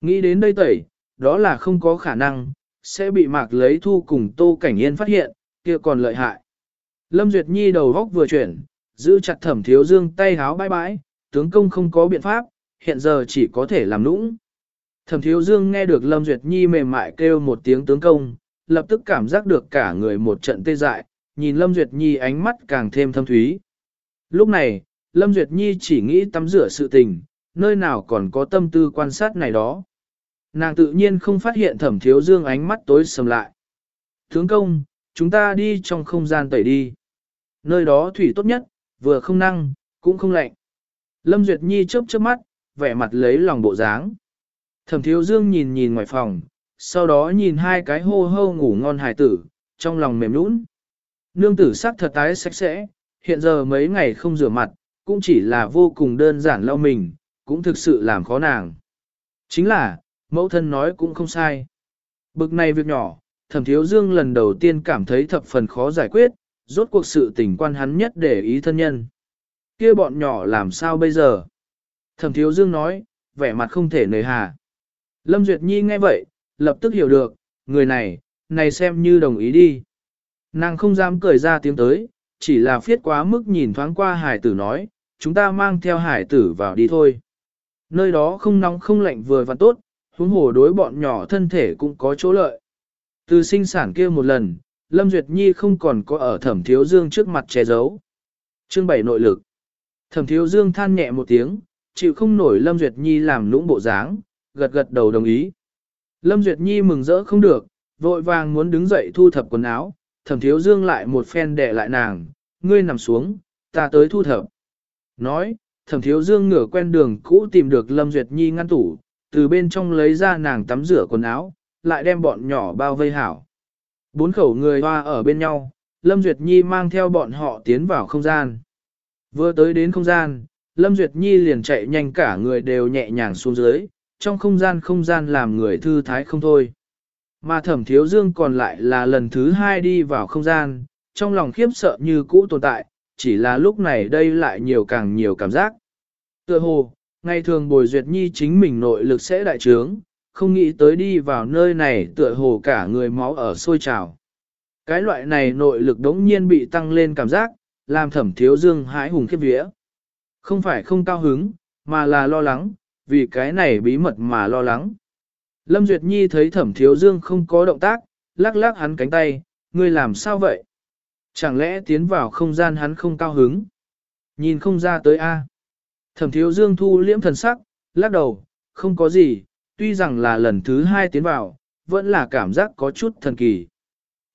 Nghĩ đến đây tẩy, đó là không có khả năng, sẽ bị mạc lấy thu cùng Tô Cảnh Yên phát hiện, kia còn lợi hại. Lâm Duyệt Nhi đầu góc vừa chuyển, giữ chặt thẩm thiếu dương tay háo bãi bãi, tướng công không có biện pháp, hiện giờ chỉ có thể làm nũng. Thẩm thiếu dương nghe được Lâm Duyệt Nhi mềm mại kêu một tiếng tướng công, lập tức cảm giác được cả người một trận tê dại, nhìn Lâm Duyệt Nhi ánh mắt càng thêm thâm thúy. Lúc này, Lâm Duyệt Nhi chỉ nghĩ tắm rửa sự tình, nơi nào còn có tâm tư quan sát này đó. Nàng tự nhiên không phát hiện thẩm thiếu dương ánh mắt tối sầm lại. Thướng công, chúng ta đi trong không gian tẩy đi. Nơi đó thủy tốt nhất, vừa không năng, cũng không lạnh. Lâm Duyệt Nhi chớp chớp mắt, vẻ mặt lấy lòng bộ dáng. Thẩm thiếu dương nhìn nhìn ngoài phòng, sau đó nhìn hai cái hô hô ngủ ngon hài tử, trong lòng mềm nũng. Nương tử sắc thật tái sạch sẽ, hiện giờ mấy ngày không rửa mặt, cũng chỉ là vô cùng đơn giản lau mình, cũng thực sự làm khó nàng. Chính là, mẫu thân nói cũng không sai. Bực này việc nhỏ, thẩm thiếu dương lần đầu tiên cảm thấy thập phần khó giải quyết, rốt cuộc sự tình quan hắn nhất để ý thân nhân. kia bọn nhỏ làm sao bây giờ? Thẩm thiếu dương nói, vẻ mặt không thể nời hà. Lâm Duyệt Nhi nghe vậy, lập tức hiểu được, người này, này xem như đồng ý đi. Nàng không dám cười ra tiếng tới, chỉ là phiết quá mức nhìn thoáng qua hải tử nói, chúng ta mang theo hải tử vào đi thôi. Nơi đó không nóng không lạnh vừa và tốt, huống hồ đối bọn nhỏ thân thể cũng có chỗ lợi. Từ sinh sản kia một lần, Lâm Duyệt Nhi không còn có ở thẩm thiếu dương trước mặt che giấu. Chương 7 nội lực. Thẩm thiếu dương than nhẹ một tiếng, chịu không nổi Lâm Duyệt Nhi làm lũng bộ dáng, gật gật đầu đồng ý. Lâm Duyệt Nhi mừng rỡ không được, vội vàng muốn đứng dậy thu thập quần áo, thẩm thiếu dương lại một phen đè lại nàng, ngươi nằm xuống, ta tới thu thập. Nói, thẩm thiếu dương ngửa quen đường cũ tìm được Lâm Duyệt Nhi ngăn tủ, từ bên trong lấy ra nàng tắm rửa quần áo, lại đem bọn nhỏ bao vây hảo. Bốn khẩu người hoa ở bên nhau, Lâm Duyệt Nhi mang theo bọn họ tiến vào không gian. Vừa tới đến không gian, Lâm Duyệt Nhi liền chạy nhanh cả người đều nhẹ nhàng xuống dưới, trong không gian không gian làm người thư thái không thôi. Mà thẩm thiếu dương còn lại là lần thứ hai đi vào không gian, trong lòng khiếp sợ như cũ tồn tại, chỉ là lúc này đây lại nhiều càng nhiều cảm giác. Tựa hồ, ngày thường bồi duyệt nhi chính mình nội lực sẽ đại trướng, không nghĩ tới đi vào nơi này tựa hồ cả người máu ở sôi trào. Cái loại này nội lực đống nhiên bị tăng lên cảm giác, làm thẩm thiếu dương hái hùng khiếp vía. Không phải không cao hứng, mà là lo lắng, vì cái này bí mật mà lo lắng. Lâm Duyệt Nhi thấy thẩm thiếu dương không có động tác, lắc lắc hắn cánh tay, ngươi làm sao vậy? Chẳng lẽ tiến vào không gian hắn không cao hứng? Nhìn không ra tới A. Thẩm thiếu dương thu liễm thần sắc, lắc đầu, không có gì, tuy rằng là lần thứ hai tiến vào, vẫn là cảm giác có chút thần kỳ.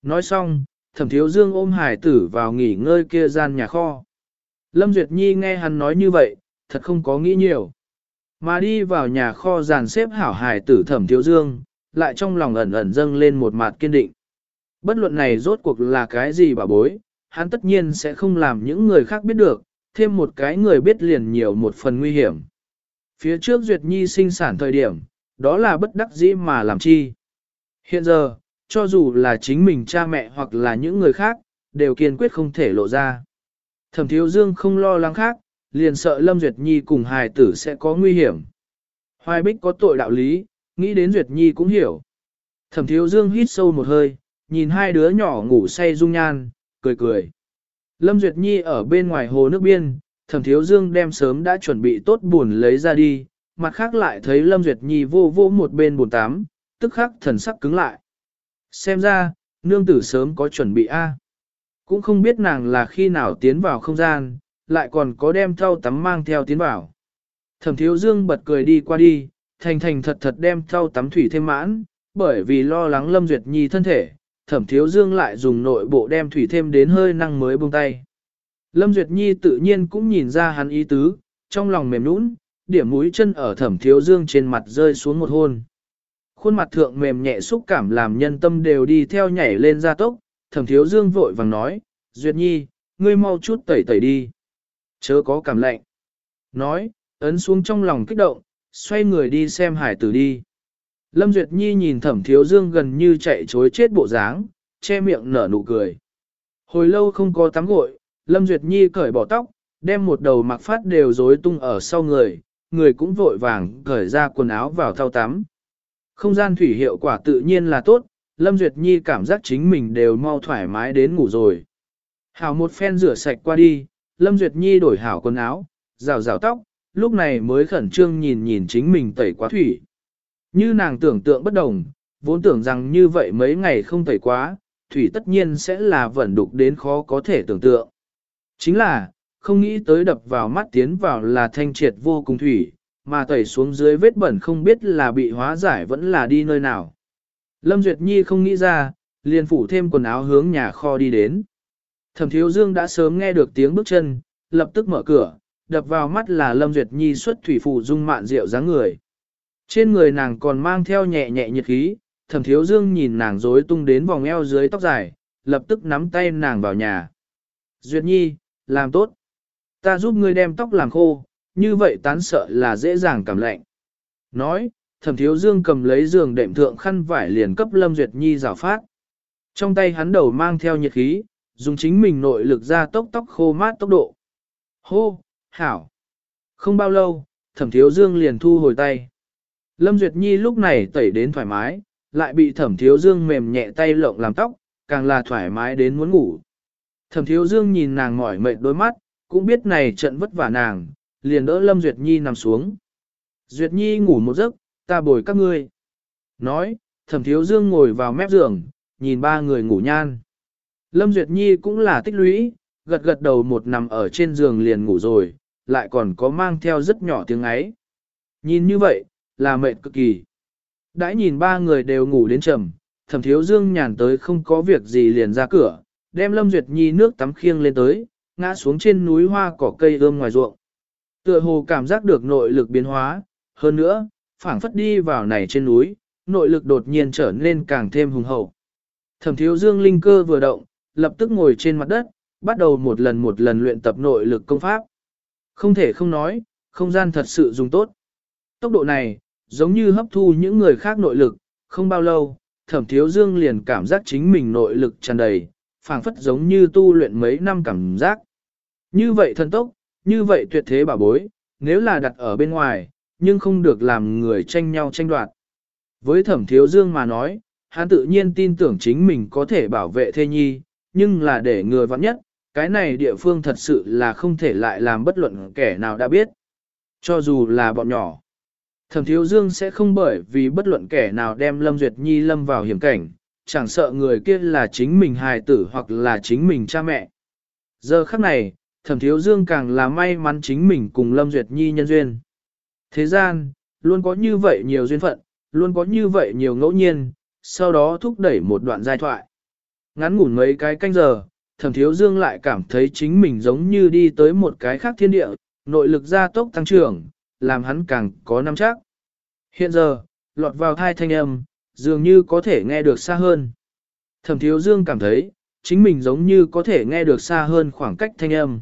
Nói xong, thẩm thiếu dương ôm hải tử vào nghỉ ngơi kia gian nhà kho. Lâm Duyệt Nhi nghe hắn nói như vậy, thật không có nghĩ nhiều. Mà đi vào nhà kho dàn xếp hảo hài tử thẩm thiếu dương, lại trong lòng ẩn ẩn dâng lên một mặt kiên định. Bất luận này rốt cuộc là cái gì bà bối, hắn tất nhiên sẽ không làm những người khác biết được, thêm một cái người biết liền nhiều một phần nguy hiểm. Phía trước Duyệt Nhi sinh sản thời điểm, đó là bất đắc dĩ mà làm chi. Hiện giờ, cho dù là chính mình cha mẹ hoặc là những người khác, đều kiên quyết không thể lộ ra. Thẩm Thiếu Dương không lo lắng khác, liền sợ Lâm Duyệt Nhi cùng hài tử sẽ có nguy hiểm. Hoài Bích có tội đạo lý, nghĩ đến Duyệt Nhi cũng hiểu. Thẩm Thiếu Dương hít sâu một hơi, nhìn hai đứa nhỏ ngủ say dung nhan, cười cười. Lâm Duyệt Nhi ở bên ngoài hồ nước biên, Thẩm Thiếu Dương đem sớm đã chuẩn bị tốt buồn lấy ra đi, mặt khác lại thấy Lâm Duyệt Nhi vô vô một bên buồn tắm, tức khắc thần sắc cứng lại. Xem ra, nương tử sớm có chuẩn bị A. Cũng không biết nàng là khi nào tiến vào không gian, lại còn có đem thau tắm mang theo tiến vào. Thẩm Thiếu Dương bật cười đi qua đi, thành thành thật thật đem thau tắm thủy thêm mãn, bởi vì lo lắng Lâm Duyệt Nhi thân thể, thẩm thiếu dương lại dùng nội bộ đem thủy thêm đến hơi năng mới buông tay. Lâm Duyệt Nhi tự nhiên cũng nhìn ra hắn ý tứ, trong lòng mềm nũng, điểm mũi chân ở thẩm thiếu dương trên mặt rơi xuống một hôn. Khuôn mặt thượng mềm nhẹ xúc cảm làm nhân tâm đều đi theo nhảy lên ra tốc, thẩm thiếu dương vội vàng nói, Duyệt Nhi, ngươi mau chút tẩy tẩy đi. Chớ có cảm lạnh. Nói, ấn xuống trong lòng kích động, xoay người đi xem hải tử đi. Lâm Duyệt Nhi nhìn thẩm thiếu dương gần như chạy chối chết bộ dáng, che miệng nở nụ cười. Hồi lâu không có tắm gội, Lâm Duyệt Nhi cởi bỏ tóc, đem một đầu mặc phát đều rối tung ở sau người, người cũng vội vàng cởi ra quần áo vào thao tắm. Không gian thủy hiệu quả tự nhiên là tốt, Lâm Duyệt Nhi cảm giác chính mình đều mau thoải mái đến ngủ rồi. hào một phen rửa sạch qua đi, Lâm Duyệt Nhi đổi hảo quần áo, rào rào tóc, lúc này mới khẩn trương nhìn nhìn chính mình tẩy quá thủy. Như nàng tưởng tượng bất đồng, vốn tưởng rằng như vậy mấy ngày không tẩy quá, thủy tất nhiên sẽ là vẩn đục đến khó có thể tưởng tượng. Chính là, không nghĩ tới đập vào mắt tiến vào là thanh triệt vô cùng thủy, mà tẩy xuống dưới vết bẩn không biết là bị hóa giải vẫn là đi nơi nào. Lâm Duyệt Nhi không nghĩ ra, liền phủ thêm quần áo hướng nhà kho đi đến. Thẩm Thiếu Dương đã sớm nghe được tiếng bước chân, lập tức mở cửa, đập vào mắt là Lâm Duyệt Nhi xuất thủy phù dung mạn rượu dáng người. Trên người nàng còn mang theo nhẹ nhẹ nhiệt khí, thẩm thiếu dương nhìn nàng rối tung đến vòng eo dưới tóc dài, lập tức nắm tay nàng vào nhà. Duyệt nhi, làm tốt. Ta giúp ngươi đem tóc làm khô, như vậy tán sợ là dễ dàng cảm lạnh. Nói, thẩm thiếu dương cầm lấy giường đệm thượng khăn vải liền cấp lâm Duyệt nhi rào phát. Trong tay hắn đầu mang theo nhiệt khí, dùng chính mình nội lực ra tốc tóc khô mát tốc độ. Hô, hảo. Không bao lâu, thẩm thiếu dương liền thu hồi tay. Lâm Duyệt Nhi lúc này tẩy đến thoải mái, lại bị thẩm thiếu dương mềm nhẹ tay lộng làm tóc, càng là thoải mái đến muốn ngủ. Thẩm thiếu dương nhìn nàng mỏi mệt đôi mắt, cũng biết này trận vất vả nàng, liền đỡ Lâm Duyệt Nhi nằm xuống. Duyệt Nhi ngủ một giấc, ta bồi các ngươi. Nói, thẩm thiếu dương ngồi vào mép giường, nhìn ba người ngủ nhan. Lâm Duyệt Nhi cũng là tích lũy, gật gật đầu một nằm ở trên giường liền ngủ rồi, lại còn có mang theo rất nhỏ tiếng ấy. Nhìn như vậy, là mệt cực kỳ. Đãi nhìn ba người đều ngủ đến trầm, thẩm thiếu dương nhàn tới không có việc gì liền ra cửa, đem Lâm Duyệt Nhi nước tắm khiêng lên tới, ngã xuống trên núi hoa cỏ cây ươm ngoài ruộng. Tựa hồ cảm giác được nội lực biến hóa, hơn nữa, phảng phất đi vào này trên núi, nội lực đột nhiên trở nên càng thêm hùng hậu. Thẩm thiếu dương linh cơ vừa động, lập tức ngồi trên mặt đất, bắt đầu một lần một lần luyện tập nội lực công pháp. Không thể không nói, không gian thật sự dùng tốt. Tốc độ này, giống như hấp thu những người khác nội lực, không bao lâu, thẩm thiếu dương liền cảm giác chính mình nội lực tràn đầy, phảng phất giống như tu luyện mấy năm cảm giác. Như vậy thần tốc, như vậy tuyệt thế bảo bối, nếu là đặt ở bên ngoài, nhưng không được làm người tranh nhau tranh đoạt. Với thẩm thiếu dương mà nói, hắn tự nhiên tin tưởng chính mình có thể bảo vệ thê nhi, nhưng là để người vắng nhất, cái này địa phương thật sự là không thể lại làm bất luận kẻ nào đã biết. Cho dù là bọn nhỏ, thẩm thiếu dương sẽ không bởi vì bất luận kẻ nào đem Lâm Duyệt Nhi lâm vào hiểm cảnh, chẳng sợ người kia là chính mình hài tử hoặc là chính mình cha mẹ. Giờ khắc này, thẩm thiếu dương càng là may mắn chính mình cùng Lâm Duyệt Nhi nhân duyên. Thế gian, luôn có như vậy nhiều duyên phận, luôn có như vậy nhiều ngẫu nhiên, sau đó thúc đẩy một đoạn giai thoại. Ngắn ngủn mấy cái canh giờ, thẩm thiếu dương lại cảm thấy chính mình giống như đi tới một cái khác thiên địa, nội lực gia tốc tăng trưởng, làm hắn càng có năm chắc. Hiện giờ, lọt vào thai thanh âm, dường như có thể nghe được xa hơn. Thẩm thiếu dương cảm thấy, chính mình giống như có thể nghe được xa hơn khoảng cách thanh âm.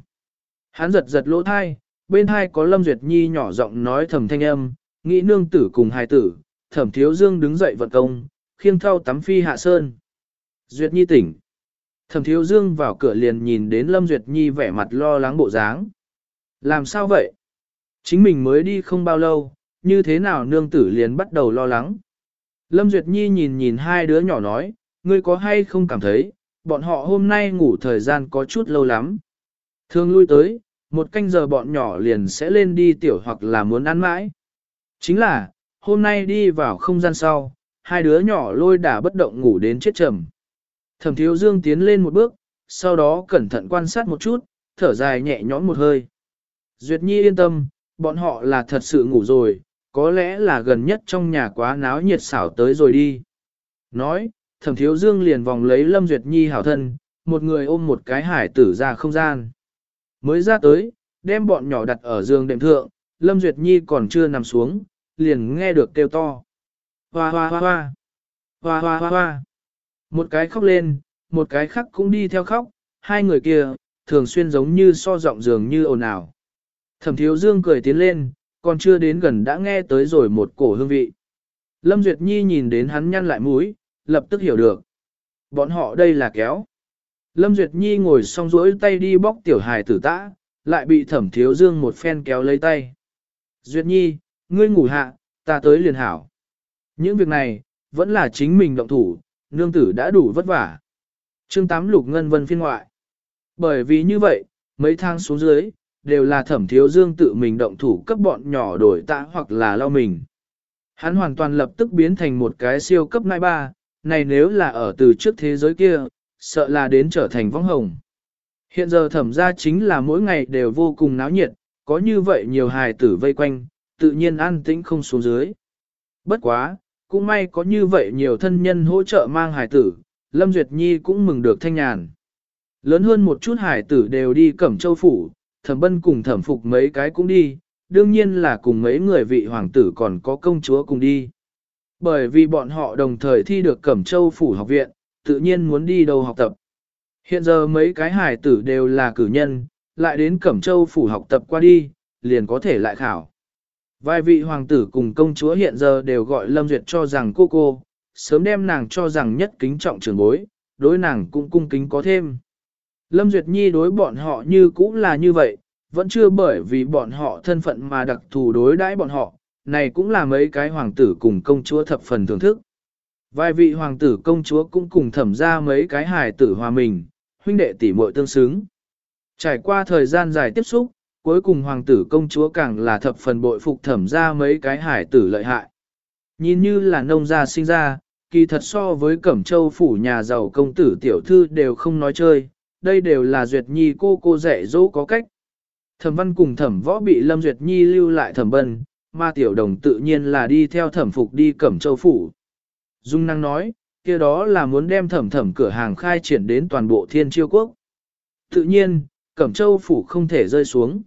Hắn giật giật lỗ thai, bên thai có Lâm Duyệt Nhi nhỏ giọng nói thầm thanh âm, nghĩ nương tử cùng hài tử, thẩm thiếu dương đứng dậy vận công, khiêng thao tắm phi hạ sơn. Duyệt Nhi tỉnh. Thẩm thiếu dương vào cửa liền nhìn đến Lâm Duyệt Nhi vẻ mặt lo lắng bộ dáng. Làm sao vậy? Chính mình mới đi không bao lâu, như thế nào nương tử liền bắt đầu lo lắng. Lâm Duyệt Nhi nhìn nhìn hai đứa nhỏ nói, ngươi có hay không cảm thấy, bọn họ hôm nay ngủ thời gian có chút lâu lắm. Thường lui tới, một canh giờ bọn nhỏ liền sẽ lên đi tiểu hoặc là muốn ăn mãi. Chính là, hôm nay đi vào không gian sau, hai đứa nhỏ lôi đả bất động ngủ đến chết trầm. Thẩm thiếu dương tiến lên một bước, sau đó cẩn thận quan sát một chút, thở dài nhẹ nhõm một hơi. Duyệt Nhi yên tâm, bọn họ là thật sự ngủ rồi, có lẽ là gần nhất trong nhà quá náo nhiệt xảo tới rồi đi. Nói, thẩm thiếu dương liền vòng lấy Lâm Duyệt Nhi hảo thân, một người ôm một cái hải tử ra không gian. Mới ra tới, đem bọn nhỏ đặt ở giường đệm thượng, Lâm Duyệt Nhi còn chưa nằm xuống, liền nghe được kêu to. Hoa hoa hoa hoa, hoa hoa hoa hoa. Một cái khóc lên, một cái khác cũng đi theo khóc, hai người kia, thường xuyên giống như so giọng giường như ồn ào. Thẩm thiếu dương cười tiến lên, còn chưa đến gần đã nghe tới rồi một cổ hương vị. Lâm Duyệt Nhi nhìn đến hắn nhăn lại mũi, lập tức hiểu được. Bọn họ đây là kéo. Lâm Duyệt Nhi ngồi xong rỗi tay đi bóc tiểu hài tử tã, lại bị thẩm thiếu dương một phen kéo lấy tay. Duyệt Nhi, ngươi ngủ hạ, ta tới liền hảo. Những việc này, vẫn là chính mình động thủ, nương tử đã đủ vất vả. Chương 8 Lục Ngân Vân phiên ngoại. Bởi vì như vậy, mấy thang xuống dưới, đều là thẩm thiếu dương tự mình động thủ cấp bọn nhỏ đổi tạ hoặc là lao mình. Hắn hoàn toàn lập tức biến thành một cái siêu cấp nai ba, này nếu là ở từ trước thế giới kia, sợ là đến trở thành vong hồng. Hiện giờ thẩm ra chính là mỗi ngày đều vô cùng náo nhiệt, có như vậy nhiều hài tử vây quanh, tự nhiên an tĩnh không xuống dưới. Bất quá, cũng may có như vậy nhiều thân nhân hỗ trợ mang hải tử, Lâm Duyệt Nhi cũng mừng được thanh nhàn. Lớn hơn một chút hải tử đều đi cẩm châu phủ, thẩm bân cùng thẩm phục mấy cái cũng đi, đương nhiên là cùng mấy người vị hoàng tử còn có công chúa cùng đi. Bởi vì bọn họ đồng thời thi được cẩm châu phủ học viện, tự nhiên muốn đi đâu học tập. Hiện giờ mấy cái hải tử đều là cử nhân, lại đến cẩm châu phủ học tập qua đi, liền có thể lại khảo. Vài vị hoàng tử cùng công chúa hiện giờ đều gọi Lâm Duyệt cho rằng cô cô, sớm đem nàng cho rằng nhất kính trọng trưởng bối, đối nàng cũng cung kính có thêm. Lâm Duyệt Nhi đối bọn họ như cũng là như vậy, vẫn chưa bởi vì bọn họ thân phận mà đặc thù đối đãi bọn họ, này cũng là mấy cái hoàng tử cùng công chúa thập phần thưởng thức. Vài vị hoàng tử công chúa cũng cùng thẩm ra mấy cái hài tử hòa mình, huynh đệ tỷ muội tương xứng. Trải qua thời gian dài tiếp xúc, cuối cùng hoàng tử công chúa càng là thập phần bội phục thẩm ra mấy cái hải tử lợi hại. Nhìn như là nông gia sinh ra, kỳ thật so với Cẩm Châu phủ nhà giàu công tử tiểu thư đều không nói chơi, đây đều là Duyệt Nhi cô cô dạy dỗ có cách. Thẩm văn cùng thẩm võ bị Lâm Duyệt Nhi lưu lại thẩm bân, mà tiểu đồng tự nhiên là đi theo thẩm phục đi Cẩm Châu phủ. Dung năng nói, kia đó là muốn đem thẩm thẩm cửa hàng khai triển đến toàn bộ thiên chiêu quốc. Tự nhiên, Cẩm Châu phủ không thể rơi xuống.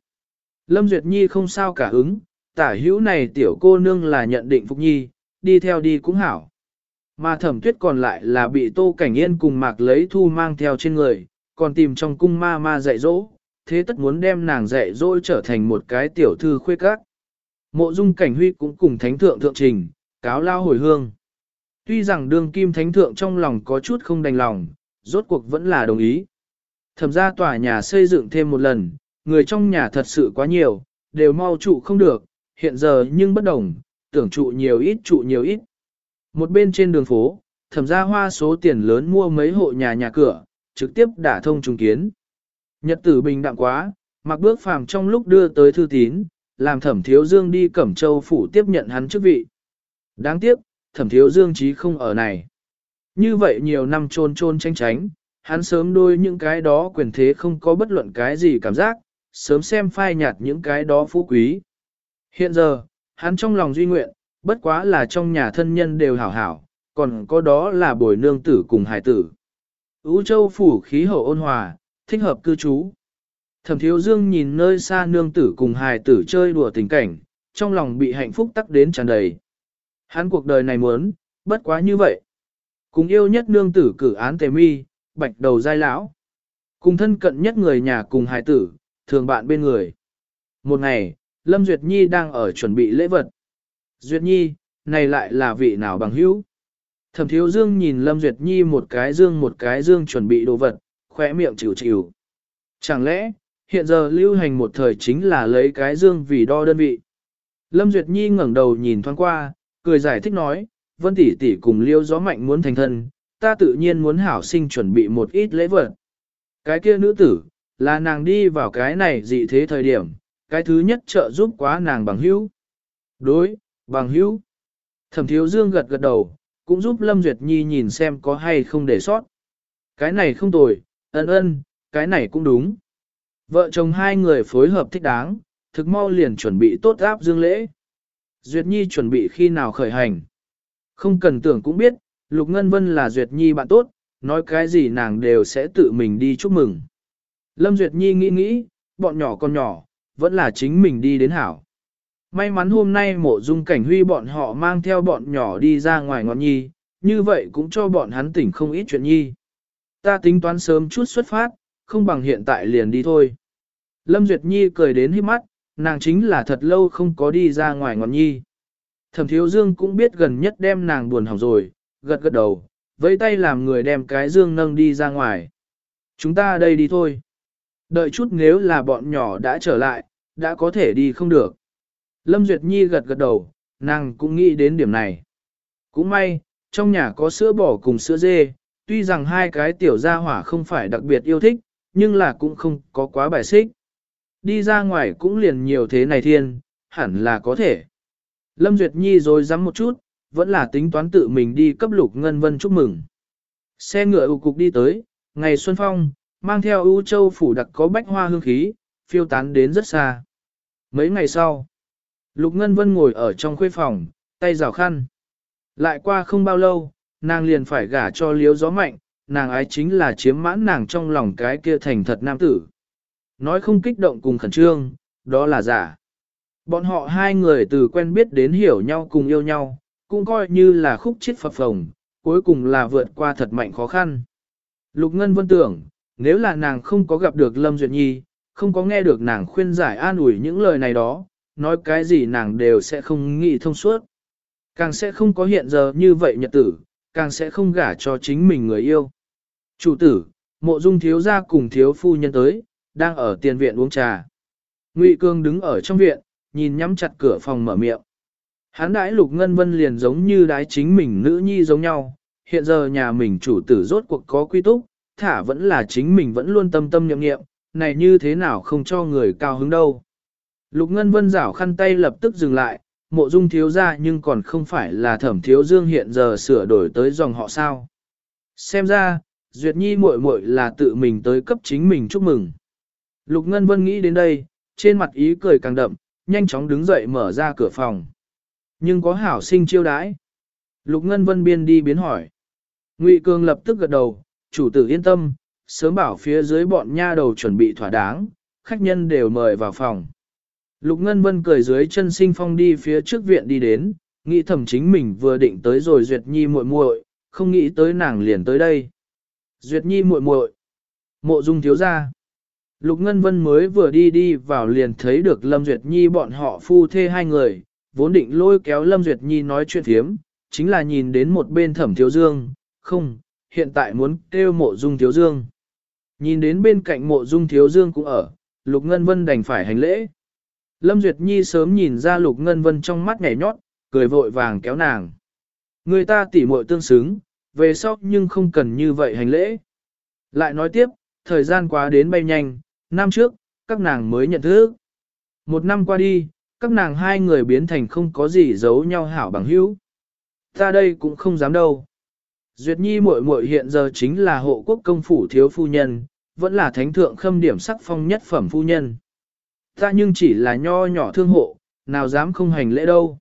Lâm Duyệt Nhi không sao cả ứng, tả hữu này tiểu cô nương là nhận định Phục Nhi, đi theo đi cũng hảo. Mà thẩm tuyết còn lại là bị Tô Cảnh Yên cùng mạc lấy thu mang theo trên người, còn tìm trong cung ma ma dạy dỗ, thế tất muốn đem nàng dạy dỗ trở thành một cái tiểu thư khuê các. Mộ dung cảnh huy cũng cùng thánh thượng thượng trình, cáo lao hồi hương. Tuy rằng đương kim thánh thượng trong lòng có chút không đành lòng, rốt cuộc vẫn là đồng ý. Thẩm ra tòa nhà xây dựng thêm một lần, người trong nhà thật sự quá nhiều, đều mau trụ không được, hiện giờ nhưng bất đồng, tưởng trụ nhiều ít trụ nhiều ít. Một bên trên đường phố, thẩm ra hoa số tiền lớn mua mấy hộ nhà nhà cửa, trực tiếp đả thông trùng kiến. Nhật tử bình đạm quá, mặc bước phàm trong lúc đưa tới thư tín, làm thẩm thiếu dương đi cẩm châu phủ tiếp nhận hắn chức vị. Đáng tiếc, thẩm thiếu dương chí không ở này. Như vậy nhiều năm trôn trôn tranh tránh, hắn sớm đôi những cái đó quyền thế không có bất luận cái gì cảm giác, sớm xem phai nhạt những cái đó phú quý. Hiện giờ, hắn trong lòng duy nguyện, bất quá là trong nhà thân nhân đều hảo hảo, còn có đó là bồi nương tử cùng hải tử. Ú châu phủ khí hậu ôn hòa, thích hợp cư trú. Thẩm thiếu dương nhìn nơi xa nương tử cùng hài tử chơi đùa tình cảnh, trong lòng bị hạnh phúc tắc đến tràn đầy. Hắn cuộc đời này muốn, bất quá như vậy. Cùng yêu nhất nương tử cử án tề mi, bạch đầu giai lão. Cùng thân cận nhất người nhà cùng hài tử, thường bạn bên người. Một ngày, Lâm Duyệt Nhi đang ở chuẩn bị lễ vật. Duyệt Nhi, này lại là vị nào bằng hữu? Thẩm thiếu dương nhìn Lâm Duyệt Nhi một cái dương một cái dương chuẩn bị đồ vật, khỏe miệng chịu chịu. Chẳng lẽ, hiện giờ lưu hành một thời chính là lấy cái dương vì đo đơn vị. Lâm Duyệt Nhi ngẩng đầu nhìn thoáng qua, cười giải thích nói, Vân tỷ tỷ cùng liêu gió mạnh muốn thành thân, ta tự nhiên muốn hảo sinh chuẩn bị một ít lễ vật. Cái kia nữ tử, là nàng đi vào cái này dị thế thời điểm, cái thứ nhất trợ giúp quá nàng bằng hữu. Đối, bằng hữu. Thẩm thiếu dương gật gật đầu, cũng giúp Lâm Duyệt Nhi nhìn xem có hay không để sót. Cái này không tồi, ân ân, cái này cũng đúng. Vợ chồng hai người phối hợp thích đáng, thực mau liền chuẩn bị tốt áp dương lễ. Duyệt Nhi chuẩn bị khi nào khởi hành. Không cần tưởng cũng biết, Lục Ngân Vân là Duyệt Nhi bạn tốt, nói cái gì nàng đều sẽ tự mình đi chúc mừng. Lâm Duyệt Nhi nghĩ nghĩ, bọn nhỏ con nhỏ, vẫn là chính mình đi đến hảo. May mắn hôm nay mộ dung cảnh huy bọn họ mang theo bọn nhỏ đi ra ngoài ngọn nhi, như vậy cũng cho bọn hắn tỉnh không ít chuyện nhi. Ta tính toán sớm chút xuất phát, không bằng hiện tại liền đi thôi. Lâm Duyệt Nhi cười đến hít mắt, nàng chính là thật lâu không có đi ra ngoài ngọn nhi. Thẩm Thiếu Dương cũng biết gần nhất đem nàng buồn hỏng rồi, gật gật đầu, vẫy tay làm người đem cái dương nâng đi ra ngoài. Chúng ta đây đi thôi. Đợi chút nếu là bọn nhỏ đã trở lại, đã có thể đi không được. Lâm Duyệt Nhi gật gật đầu, nàng cũng nghĩ đến điểm này. Cũng may, trong nhà có sữa bò cùng sữa dê, tuy rằng hai cái tiểu gia hỏa không phải đặc biệt yêu thích, nhưng là cũng không có quá bài xích. Đi ra ngoài cũng liền nhiều thế này thiên, hẳn là có thể. Lâm Duyệt Nhi rồi dám một chút, vẫn là tính toán tự mình đi cấp lục ngân vân chúc mừng. Xe ngựa ưu cục đi tới, ngày xuân phong, mang theo ưu châu phủ đặc có bách hoa hương khí, phiêu tán đến rất xa. Mấy ngày sau, Lục Ngân Vân ngồi ở trong khuê phòng, tay rào khăn. Lại qua không bao lâu, nàng liền phải gả cho liếu gió mạnh, nàng ái chính là chiếm mãn nàng trong lòng cái kia thành thật nam tử. Nói không kích động cùng khẩn trương, đó là giả. Bọn họ hai người từ quen biết đến hiểu nhau cùng yêu nhau, cũng coi như là khúc chết phập phồng, cuối cùng là vượt qua thật mạnh khó khăn. Lục Ngân Vân tưởng, nếu là nàng không có gặp được Lâm Duyệt Nhi, không có nghe được nàng khuyên giải an ủi những lời này đó, nói cái gì nàng đều sẽ không nghĩ thông suốt. Càng sẽ không có hiện giờ như vậy nhật tử, càng sẽ không gả cho chính mình người yêu. Chủ tử, Mộ dung thiếu gia cùng thiếu phu nhân tới, đang ở tiền viện uống trà. Ngụy Cương đứng ở trong viện, nhìn nhắm chặt cửa phòng mở miệng. Hắn đãi Lục Ngân Vân liền giống như đái chính mình nữ nhi giống nhau, hiện giờ nhà mình chủ tử rốt cuộc có quy túc, thả vẫn là chính mình vẫn luôn tâm tâm nhậm nghiệm, này như thế nào không cho người cao hứng đâu. Lục Ngân Vân rảo khăn tay lập tức dừng lại, mộ dung thiếu ra nhưng còn không phải là thẩm thiếu dương hiện giờ sửa đổi tới dòng họ sao. Xem ra, Duyệt Nhi muội muội là tự mình tới cấp chính mình chúc mừng. Lục Ngân Vân nghĩ đến đây, trên mặt ý cười càng đậm, nhanh chóng đứng dậy mở ra cửa phòng. Nhưng có hảo sinh chiêu đãi. Lục Ngân Vân biên đi biến hỏi. Ngụy Cường lập tức gật đầu, chủ tử yên tâm, sớm bảo phía dưới bọn nha đầu chuẩn bị thỏa đáng, khách nhân đều mời vào phòng. Lục Ngân Vân cười dưới chân sinh phong đi phía trước viện đi đến, nghĩ thầm chính mình vừa định tới rồi Duyệt Nhi muội muội, không nghĩ tới nàng liền tới đây. Duyệt Nhi muội muội, mộ dung thiếu gia. Lục Ngân Vân mới vừa đi đi vào liền thấy được Lâm Duyệt Nhi bọn họ phu thê hai người, vốn định lôi kéo Lâm Duyệt Nhi nói chuyện thiếm, chính là nhìn đến một bên thẩm thiếu dương, không, hiện tại muốn kêu mộ dung thiếu dương. Nhìn đến bên cạnh mộ dung thiếu dương cũng ở, Lục Ngân Vân đành phải hành lễ. Lâm Duyệt Nhi sớm nhìn ra Lục Ngân Vân trong mắt nhảy nhót, cười vội vàng kéo nàng. Người ta tỉ muội tương xứng, về sau nhưng không cần như vậy hành lễ. Lại nói tiếp, thời gian quá đến bay nhanh, năm trước, các nàng mới nhận thức. Một năm qua đi, các nàng hai người biến thành không có gì giấu nhau hảo bằng hữu. Ta đây cũng không dám đâu. Duyệt Nhi muội muội hiện giờ chính là hộ quốc công phủ thiếu phu nhân, vẫn là thánh thượng khâm điểm sắc phong nhất phẩm phu nhân. Ta nhưng chỉ là nho nhỏ thương hộ, nào dám không hành lễ đâu.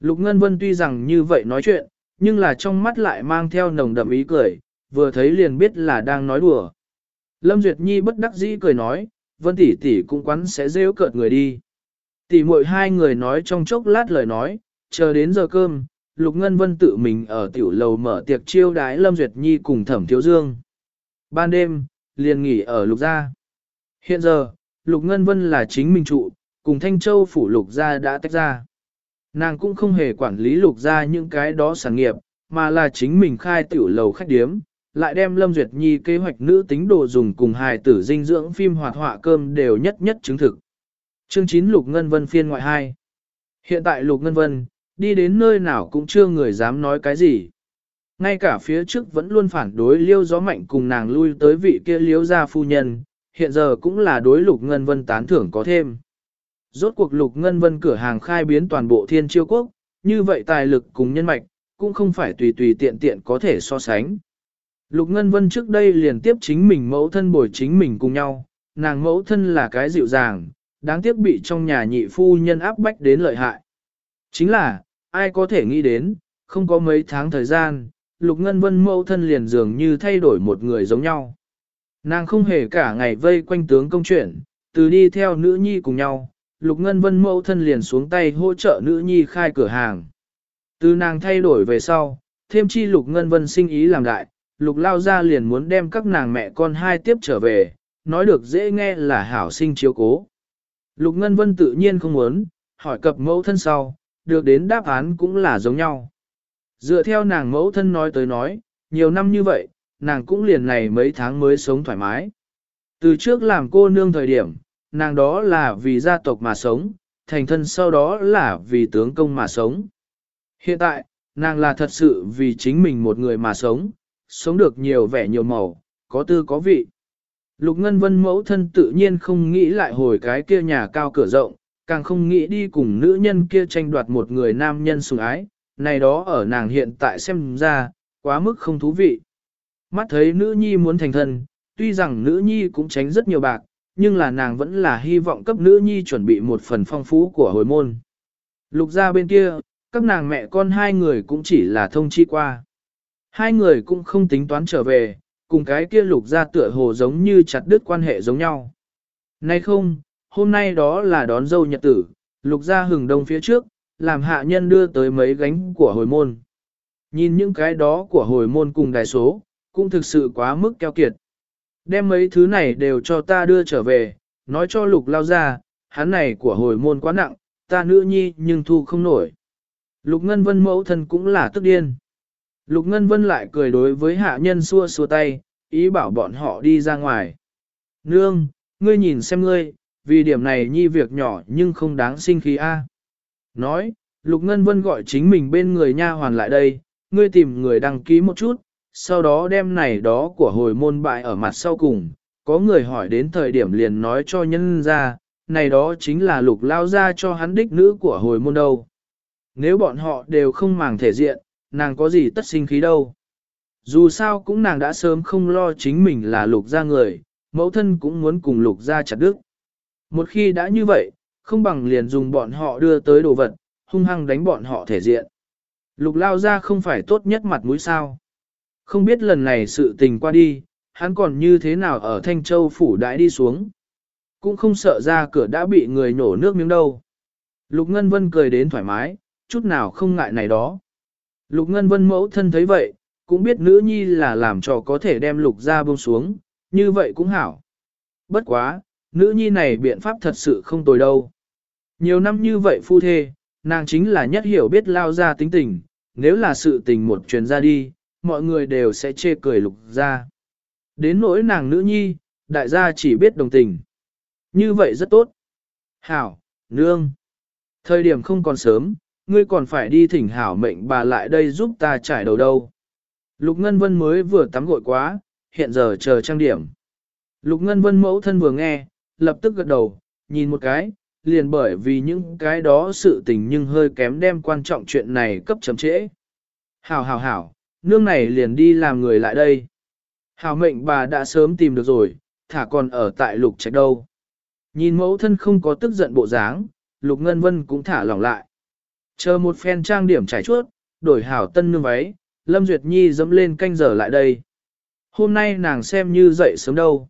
Lục Ngân Vân tuy rằng như vậy nói chuyện, nhưng là trong mắt lại mang theo nồng đậm ý cười, vừa thấy liền biết là đang nói đùa. Lâm Duyệt Nhi bất đắc dĩ cười nói, Vân tỷ tỷ cũng quắn sẽ rêu cợt người đi. Tỷ muội hai người nói trong chốc lát lời nói, chờ đến giờ cơm, Lục Ngân Vân tự mình ở tiểu lầu mở tiệc chiêu đái Lâm Duyệt Nhi cùng Thẩm Thiếu Dương. Ban đêm, liền nghỉ ở Lục Gia. Hiện giờ, Lục Ngân Vân là chính mình trụ, cùng Thanh Châu phủ Lục Gia đã tách ra. Nàng cũng không hề quản lý Lục Gia những cái đó sản nghiệp, mà là chính mình khai tiểu lầu khách điếm, lại đem Lâm Duyệt Nhi kế hoạch nữ tính đồ dùng cùng hài tử dinh dưỡng phim hoạt họa cơm đều nhất nhất chứng thực. Chương 9 Lục Ngân Vân phiên ngoại 2 Hiện tại Lục Ngân Vân, đi đến nơi nào cũng chưa người dám nói cái gì. Ngay cả phía trước vẫn luôn phản đối liêu gió mạnh cùng nàng lui tới vị kia liêu gia phu nhân, hiện giờ cũng là đối Lục Ngân Vân tán thưởng có thêm. Rốt cuộc Lục Ngân Vân cửa hàng khai biến toàn bộ thiên chiêu quốc, như vậy tài lực cùng nhân mạch, cũng không phải tùy tùy tiện tiện có thể so sánh. Lục Ngân Vân trước đây liền tiếp chính mình mẫu thân bồi chính mình cùng nhau, nàng mẫu thân là cái dịu dàng, đáng tiếc bị trong nhà nhị phu nhân áp bách đến lợi hại. Chính là, ai có thể nghĩ đến, không có mấy tháng thời gian, Lục Ngân Vân mẫu thân liền dường như thay đổi một người giống nhau. Nàng không hề cả ngày vây quanh tướng công chuyện, từ đi theo nữ nhi cùng nhau, Lục Ngân Vân mẫu thân liền xuống tay hỗ trợ nữ nhi khai cửa hàng. Từ nàng thay đổi về sau, thêm chi Lục Ngân Vân sinh ý làm đại, Lục lao ra liền muốn đem các nàng mẹ con hai tiếp trở về, nói được dễ nghe là hảo sinh chiếu cố. Lục Ngân Vân tự nhiên không muốn, hỏi cập mẫu thân sau, được đến đáp án cũng là giống nhau. Dựa theo nàng mẫu thân nói tới nói, nhiều năm như vậy, nàng cũng liền này mấy tháng mới sống thoải mái. Từ trước làm cô nương thời điểm, nàng đó là vì gia tộc mà sống, thành thân sau đó là vì tướng công mà sống. Hiện tại, nàng là thật sự vì chính mình một người mà sống, sống được nhiều vẻ nhiều màu, có tư có vị. Lục Ngân Vân mẫu thân tự nhiên không nghĩ lại hồi cái kia nhà cao cửa rộng, càng không nghĩ đi cùng nữ nhân kia tranh đoạt một người nam nhân sủng ái, này đó ở nàng hiện tại xem ra, quá mức không thú vị. Mắt thấy nữ nhi muốn thành thân, tuy rằng nữ nhi cũng tránh rất nhiều bạc, nhưng là nàng vẫn là hy vọng cấp nữ nhi chuẩn bị một phần phong phú của hồi môn. Lục ra bên kia, các nàng mẹ con hai người cũng chỉ là thông chi qua. Hai người cũng không tính toán trở về, cùng cái kia lục ra tựa hồ giống như chặt đứt quan hệ giống nhau. Nay không, hôm nay đó là đón dâu nhật tử, lục ra hừng đông phía trước, làm hạ nhân đưa tới mấy gánh của hồi môn. Nhìn những cái đó của hồi môn cùng đài số, cũng thực sự quá mức keo kiệt. Đem mấy thứ này đều cho ta đưa trở về, nói cho lục lao ra, hắn này của hồi môn quá nặng, ta nữ nhi nhưng thu không nổi. Lục Ngân Vân mẫu thân cũng là tức điên. Lục Ngân Vân lại cười đối với hạ nhân xua xua tay, ý bảo bọn họ đi ra ngoài. Nương, ngươi nhìn xem ngươi, vì điểm này nhi việc nhỏ nhưng không đáng sinh khí a. Nói, Lục Ngân Vân gọi chính mình bên người nha hoàn lại đây, ngươi tìm người đăng ký một chút, sau đó đem này đó của hồi môn bại ở mặt sau cùng, có người hỏi đến thời điểm liền nói cho nhân ra, này đó chính là lục lao ra cho hắn đích nữ của hồi môn đâu. Nếu bọn họ đều không màng thể diện, nàng có gì tất sinh khí đâu. Dù sao cũng nàng đã sớm không lo chính mình là lục gia người, mẫu thân cũng muốn cùng lục gia chặt đức. Một khi đã như vậy, không bằng liền dùng bọn họ đưa tới đồ vật, hung hăng đánh bọn họ thể diện. Lục lao ra không phải tốt nhất mặt mũi sao. Không biết lần này sự tình qua đi, hắn còn như thế nào ở Thanh Châu phủ đãi đi xuống. Cũng không sợ ra cửa đã bị người nổ nước miếng đâu. Lục Ngân Vân cười đến thoải mái, chút nào không ngại này đó. Lục Ngân Vân mẫu thân thấy vậy, cũng biết nữ nhi là làm cho có thể đem lục ra buông xuống, như vậy cũng hảo. Bất quá, nữ nhi này biện pháp thật sự không tồi đâu. Nhiều năm như vậy phu thê, nàng chính là nhất hiểu biết lao ra tính tình, nếu là sự tình một truyền ra đi, mọi người đều sẽ chê cười lục ra. Đến nỗi nàng nữ nhi, đại gia chỉ biết đồng tình. Như vậy rất tốt. Hảo, nương. Thời điểm không còn sớm, ngươi còn phải đi thỉnh hảo mệnh bà lại đây giúp ta trải đầu đâu. Lục Ngân Vân mới vừa tắm gội quá, hiện giờ chờ trang điểm. Lục Ngân Vân mẫu thân vừa nghe, lập tức gật đầu, nhìn một cái, liền bởi vì những cái đó sự tình nhưng hơi kém đem quan trọng chuyện này cấp chấm trễ. Hảo hảo hảo, nương này liền đi làm người lại đây. Hảo mệnh bà đã sớm tìm được rồi, thả còn ở tại lục trạch đâu. Nhìn mẫu thân không có tức giận bộ dáng, lục ngân vân cũng thả lỏng lại. Chờ một phen trang điểm trải chuốt, đổi hảo tân nương váy, Lâm Duyệt Nhi dẫm lên canh giờ lại đây. Hôm nay nàng xem như dậy sớm đâu.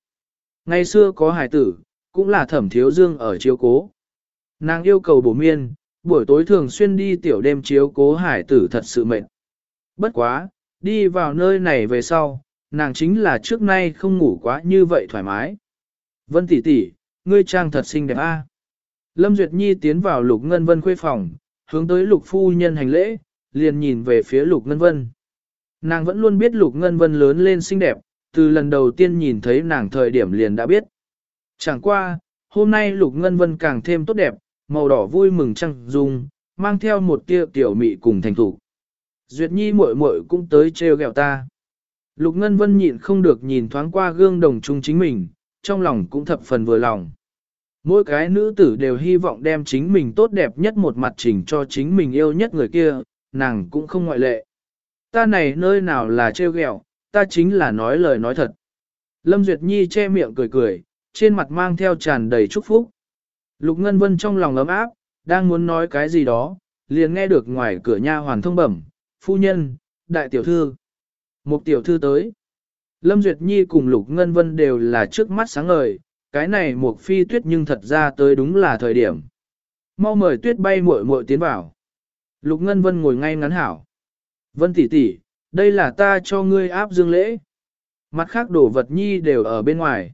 Ngày xưa có hải tử, cũng là thẩm thiếu dương ở chiếu cố. Nàng yêu cầu bổ miên, buổi tối thường xuyên đi tiểu đêm chiếu cố hải tử thật sự mệt. Bất quá, đi vào nơi này về sau, nàng chính là trước nay không ngủ quá như vậy thoải mái. Vân tỷ tỷ, ngươi trang thật xinh đẹp a. Lâm Duyệt Nhi tiến vào Lục Ngân Vân khuê phòng, hướng tới Lục phu nhân hành lễ, liền nhìn về phía Lục Ngân Vân. Nàng vẫn luôn biết Lục Ngân Vân lớn lên xinh đẹp, từ lần đầu tiên nhìn thấy nàng thời điểm liền đã biết. Chẳng qua, hôm nay Lục Ngân Vân càng thêm tốt đẹp, màu đỏ vui mừng trăng dung, mang theo một tia tiểu mị cùng thành thủ. Duyệt Nhi muội muội cũng tới trêu ghẹo ta. Lục Ngân Vân nhịn không được nhìn thoáng qua gương đồng chung chính mình, trong lòng cũng thập phần vừa lòng. Mỗi cái nữ tử đều hy vọng đem chính mình tốt đẹp nhất một mặt chỉnh cho chính mình yêu nhất người kia, nàng cũng không ngoại lệ. Ta này nơi nào là trêu ghẹo, ta chính là nói lời nói thật. Lâm Duyệt Nhi che miệng cười cười, trên mặt mang theo tràn đầy chúc phúc. Lục Ngân Vân trong lòng ấm áp, đang muốn nói cái gì đó, liền nghe được ngoài cửa nha hoàn thông bẩm, phu nhân, đại tiểu thư. Một tiểu thư tới. Lâm Duyệt Nhi cùng Lục Ngân Vân đều là trước mắt sáng ngời, cái này một phi tuyết nhưng thật ra tới đúng là thời điểm. Mau mời tuyết bay muội muội tiến vào. Lục Ngân Vân ngồi ngay ngắn hảo. Vân tỷ tỷ, đây là ta cho ngươi áp dương lễ. Mặt khác đổ vật nhi đều ở bên ngoài.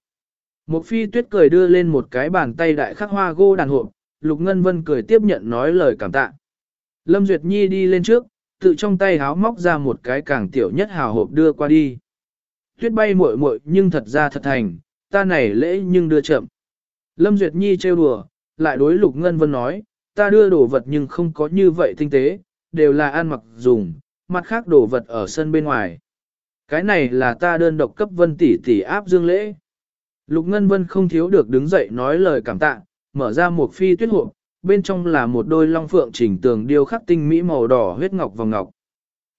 Một phi tuyết cười đưa lên một cái bàn tay đại khắc hoa gô đàn hộp, Lục Ngân Vân cười tiếp nhận nói lời cảm tạ. Lâm Duyệt Nhi đi lên trước, tự trong tay háo móc ra một cái càng tiểu nhất hào hộp đưa qua đi. Tuyết bay muội muội nhưng thật ra thật thành, ta này lễ nhưng đưa chậm. Lâm Duyệt Nhi trêu đùa, lại đối Lục Ngân Vân nói, ta đưa đồ vật nhưng không có như vậy tinh tế, đều là ăn mặc dùng, mặt khác đồ vật ở sân bên ngoài. Cái này là ta đơn độc cấp Vân tỷ tỷ áp dương lễ. Lục Ngân Vân không thiếu được đứng dậy nói lời cảm tạ, mở ra một phi tuyết hộp, bên trong là một đôi long phượng chỉnh tường điêu khắc tinh mỹ màu đỏ huyết ngọc vòng ngọc.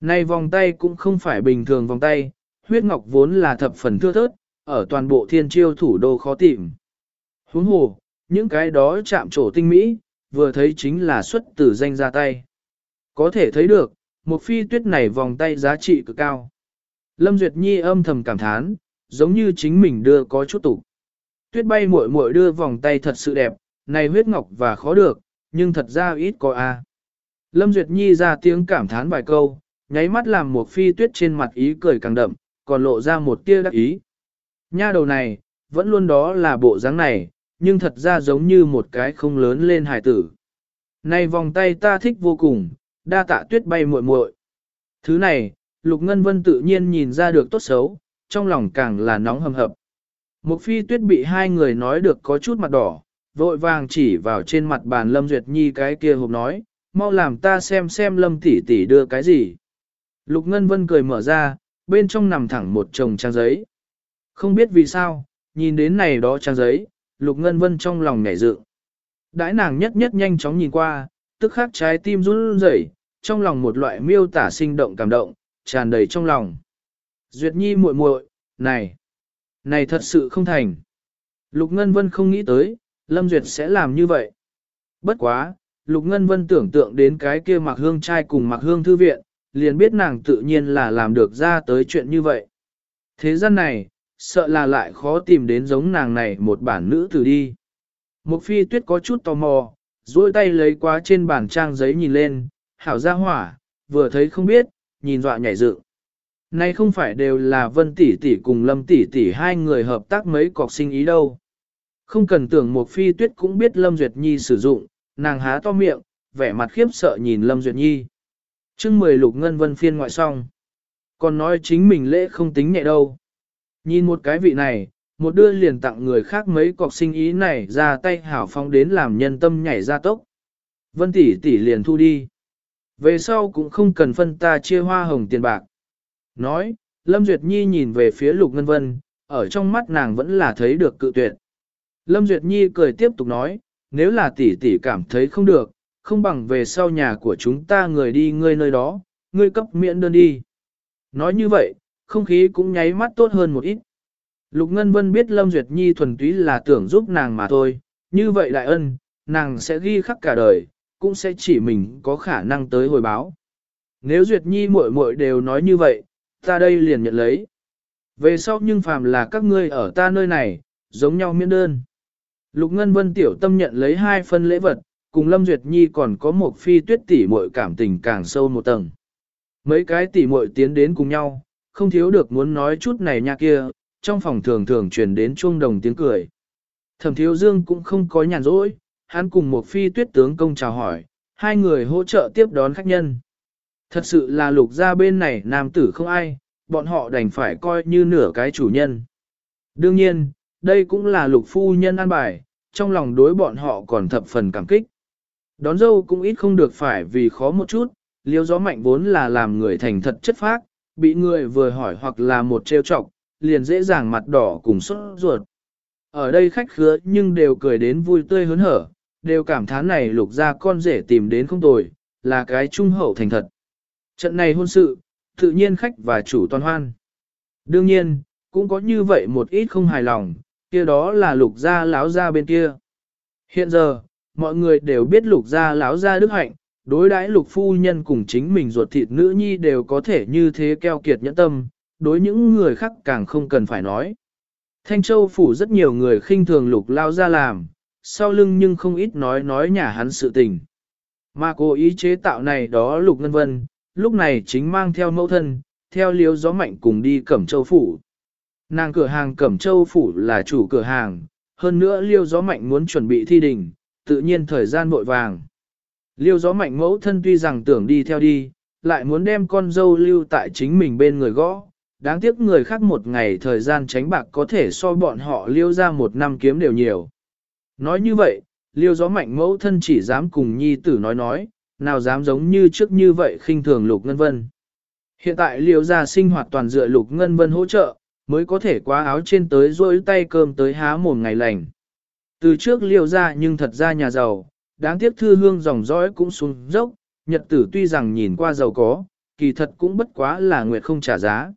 Này vòng tay cũng không phải bình thường vòng tay, huyết ngọc vốn là thập phần thưa thớt, ở toàn bộ thiên chiêu thủ đô khó tìm. Huống hồ, những cái đó chạm trổ tinh mỹ, vừa thấy chính là xuất từ danh ra tay. Có thể thấy được, một phi tuyết này vòng tay giá trị cực cao. Lâm Duyệt Nhi âm thầm cảm thán, giống như chính mình đưa có chút tục. Tuyết bay muội muội đưa vòng tay thật sự đẹp, này huyết ngọc và khó được, nhưng thật ra ít có a. Lâm Duyệt Nhi ra tiếng cảm thán vài câu, nháy mắt làm một phi tuyết trên mặt ý cười càng đậm, còn lộ ra một tia đắc ý. Nha đầu này, vẫn luôn đó là bộ dáng này, nhưng thật ra giống như một cái không lớn lên hài tử. Này vòng tay ta thích vô cùng, đa tạ tuyết bay muội muội. Thứ này, Lục Ngân Vân tự nhiên nhìn ra được tốt xấu, trong lòng càng là nóng hầm hập. Một phi tuyết bị hai người nói được có chút mặt đỏ, vội vàng chỉ vào trên mặt bàn Lâm Duyệt Nhi cái kia hộp nói, mau làm ta xem xem Lâm tỷ tỷ đưa cái gì. Lục Ngân Vân cười mở ra, bên trong nằm thẳng một chồng trang giấy. Không biết vì sao, nhìn đến này đó trang giấy, Lục Ngân Vân trong lòng nhảy dựng. Đãi nàng nhất nhất nhanh chóng nhìn qua, tức khắc trái tim run rẩy, trong lòng một loại miêu tả sinh động cảm động, tràn đầy trong lòng. Duyệt Nhi muội muội, này, này thật sự không thành. Lục Ngân Vân không nghĩ tới, Lâm Duyệt sẽ làm như vậy. Bất quá, Lục Ngân Vân tưởng tượng đến cái kia mặc hương trai cùng mặc hương thư viện, liền biết nàng tự nhiên là làm được ra tới chuyện như vậy. Thế gian này, sợ là lại khó tìm đến giống nàng này một bản nữ tử đi. Mục phi tuyết có chút tò mò, duỗi tay lấy quá trên bản trang giấy nhìn lên, hảo ra hỏa, vừa thấy không biết, nhìn dọa nhảy dựng. Này không phải đều là vân tỷ tỷ cùng lâm tỷ tỷ hai người hợp tác mấy cọc sinh ý đâu. Không cần tưởng một phi tuyết cũng biết lâm duyệt nhi sử dụng, nàng há to miệng, vẻ mặt khiếp sợ nhìn lâm duyệt nhi. chương mười lục ngân vân phiên ngoại song, Còn nói chính mình lễ không tính nhẹ đâu. Nhìn một cái vị này, một đưa liền tặng người khác mấy cọc sinh ý này ra tay hảo phong đến làm nhân tâm nhảy ra tốc. Vân tỷ tỷ liền thu đi. Về sau cũng không cần phân ta chia hoa hồng tiền bạc. Nói, Lâm Duyệt Nhi nhìn về phía Lục Ngân Vân, ở trong mắt nàng vẫn là thấy được cự tuyệt. Lâm Duyệt Nhi cười tiếp tục nói, nếu là tỷ tỷ cảm thấy không được, không bằng về sau nhà của chúng ta người đi ngươi nơi đó, ngươi cấp miễn đơn đi. Nói như vậy, không khí cũng nháy mắt tốt hơn một ít. Lục Ngân Vân biết Lâm Duyệt Nhi thuần túy là tưởng giúp nàng mà thôi, như vậy đại ân, nàng sẽ ghi khắc cả đời, cũng sẽ chỉ mình có khả năng tới hồi báo. Nếu Duyệt Nhi muội muội đều nói như vậy, ta đây liền nhận lấy. Về sau nhưng phàm là các ngươi ở ta nơi này, giống nhau miễn đơn. Lục Ngân Vân tiểu tâm nhận lấy hai phân lễ vật, cùng Lâm Duyệt Nhi còn có một phi tuyết tỷ muội cảm tình càng sâu một tầng. Mấy cái tỷ muội tiến đến cùng nhau, không thiếu được muốn nói chút này nha kia, trong phòng thường thường truyền đến chuông đồng tiếng cười. Thẩm Thiếu Dương cũng không có nhàn rỗi, hắn cùng một phi tuyết tướng công chào hỏi, hai người hỗ trợ tiếp đón khách nhân. Thật sự là lục ra bên này nam tử không ai, bọn họ đành phải coi như nửa cái chủ nhân. Đương nhiên, đây cũng là lục phu nhân an bài, trong lòng đối bọn họ còn thập phần cảm kích. Đón dâu cũng ít không được phải vì khó một chút, liêu gió mạnh vốn là làm người thành thật chất phác, bị người vừa hỏi hoặc là một trêu chọc, liền dễ dàng mặt đỏ cùng sốt ruột. Ở đây khách khứa nhưng đều cười đến vui tươi hớn hở, đều cảm thán này lục ra con rể tìm đến không tồi, là cái trung hậu thành thật. Trận này hôn sự, tự nhiên khách và chủ toàn hoan. Đương nhiên, cũng có như vậy một ít không hài lòng, kia đó là lục gia láo gia bên kia. Hiện giờ, mọi người đều biết lục gia láo gia đức hạnh, đối đãi lục phu nhân cùng chính mình ruột thịt nữ nhi đều có thể như thế keo kiệt nhẫn tâm, đối những người khác càng không cần phải nói. Thanh Châu phủ rất nhiều người khinh thường lục lao ra làm, sau lưng nhưng không ít nói nói nhà hắn sự tình. Mà cố ý chế tạo này đó lục ngân vân, lúc này chính mang theo mẫu thân, theo liếu gió mạnh cùng đi Cẩm Châu phủ. Nàng cửa hàng Cẩm Châu phủ là chủ cửa hàng, hơn nữa liêu gió mạnh muốn chuẩn bị thi đình, tự nhiên thời gian vội vàng. Liêu gió mạnh mẫu thân tuy rằng tưởng đi theo đi, lại muốn đem con dâu lưu tại chính mình bên người gõ, đáng tiếc người khác một ngày thời gian tránh bạc có thể so bọn họ liêu ra một năm kiếm đều nhiều. Nói như vậy, liêu gió mạnh mẫu thân chỉ dám cùng nhi tử nói nói, nào dám giống như trước như vậy khinh thường lục ngân vân. Hiện tại liều ra sinh hoạt toàn dựa lục ngân vân hỗ trợ, mới có thể quá áo trên tới rôi tay cơm tới há mồm ngày lành. Từ trước liều ra nhưng thật ra nhà giàu, đáng tiếc thư hương dòng dõi cũng xuống dốc, nhật tử tuy rằng nhìn qua giàu có, kỳ thật cũng bất quá là nguyệt không trả giá.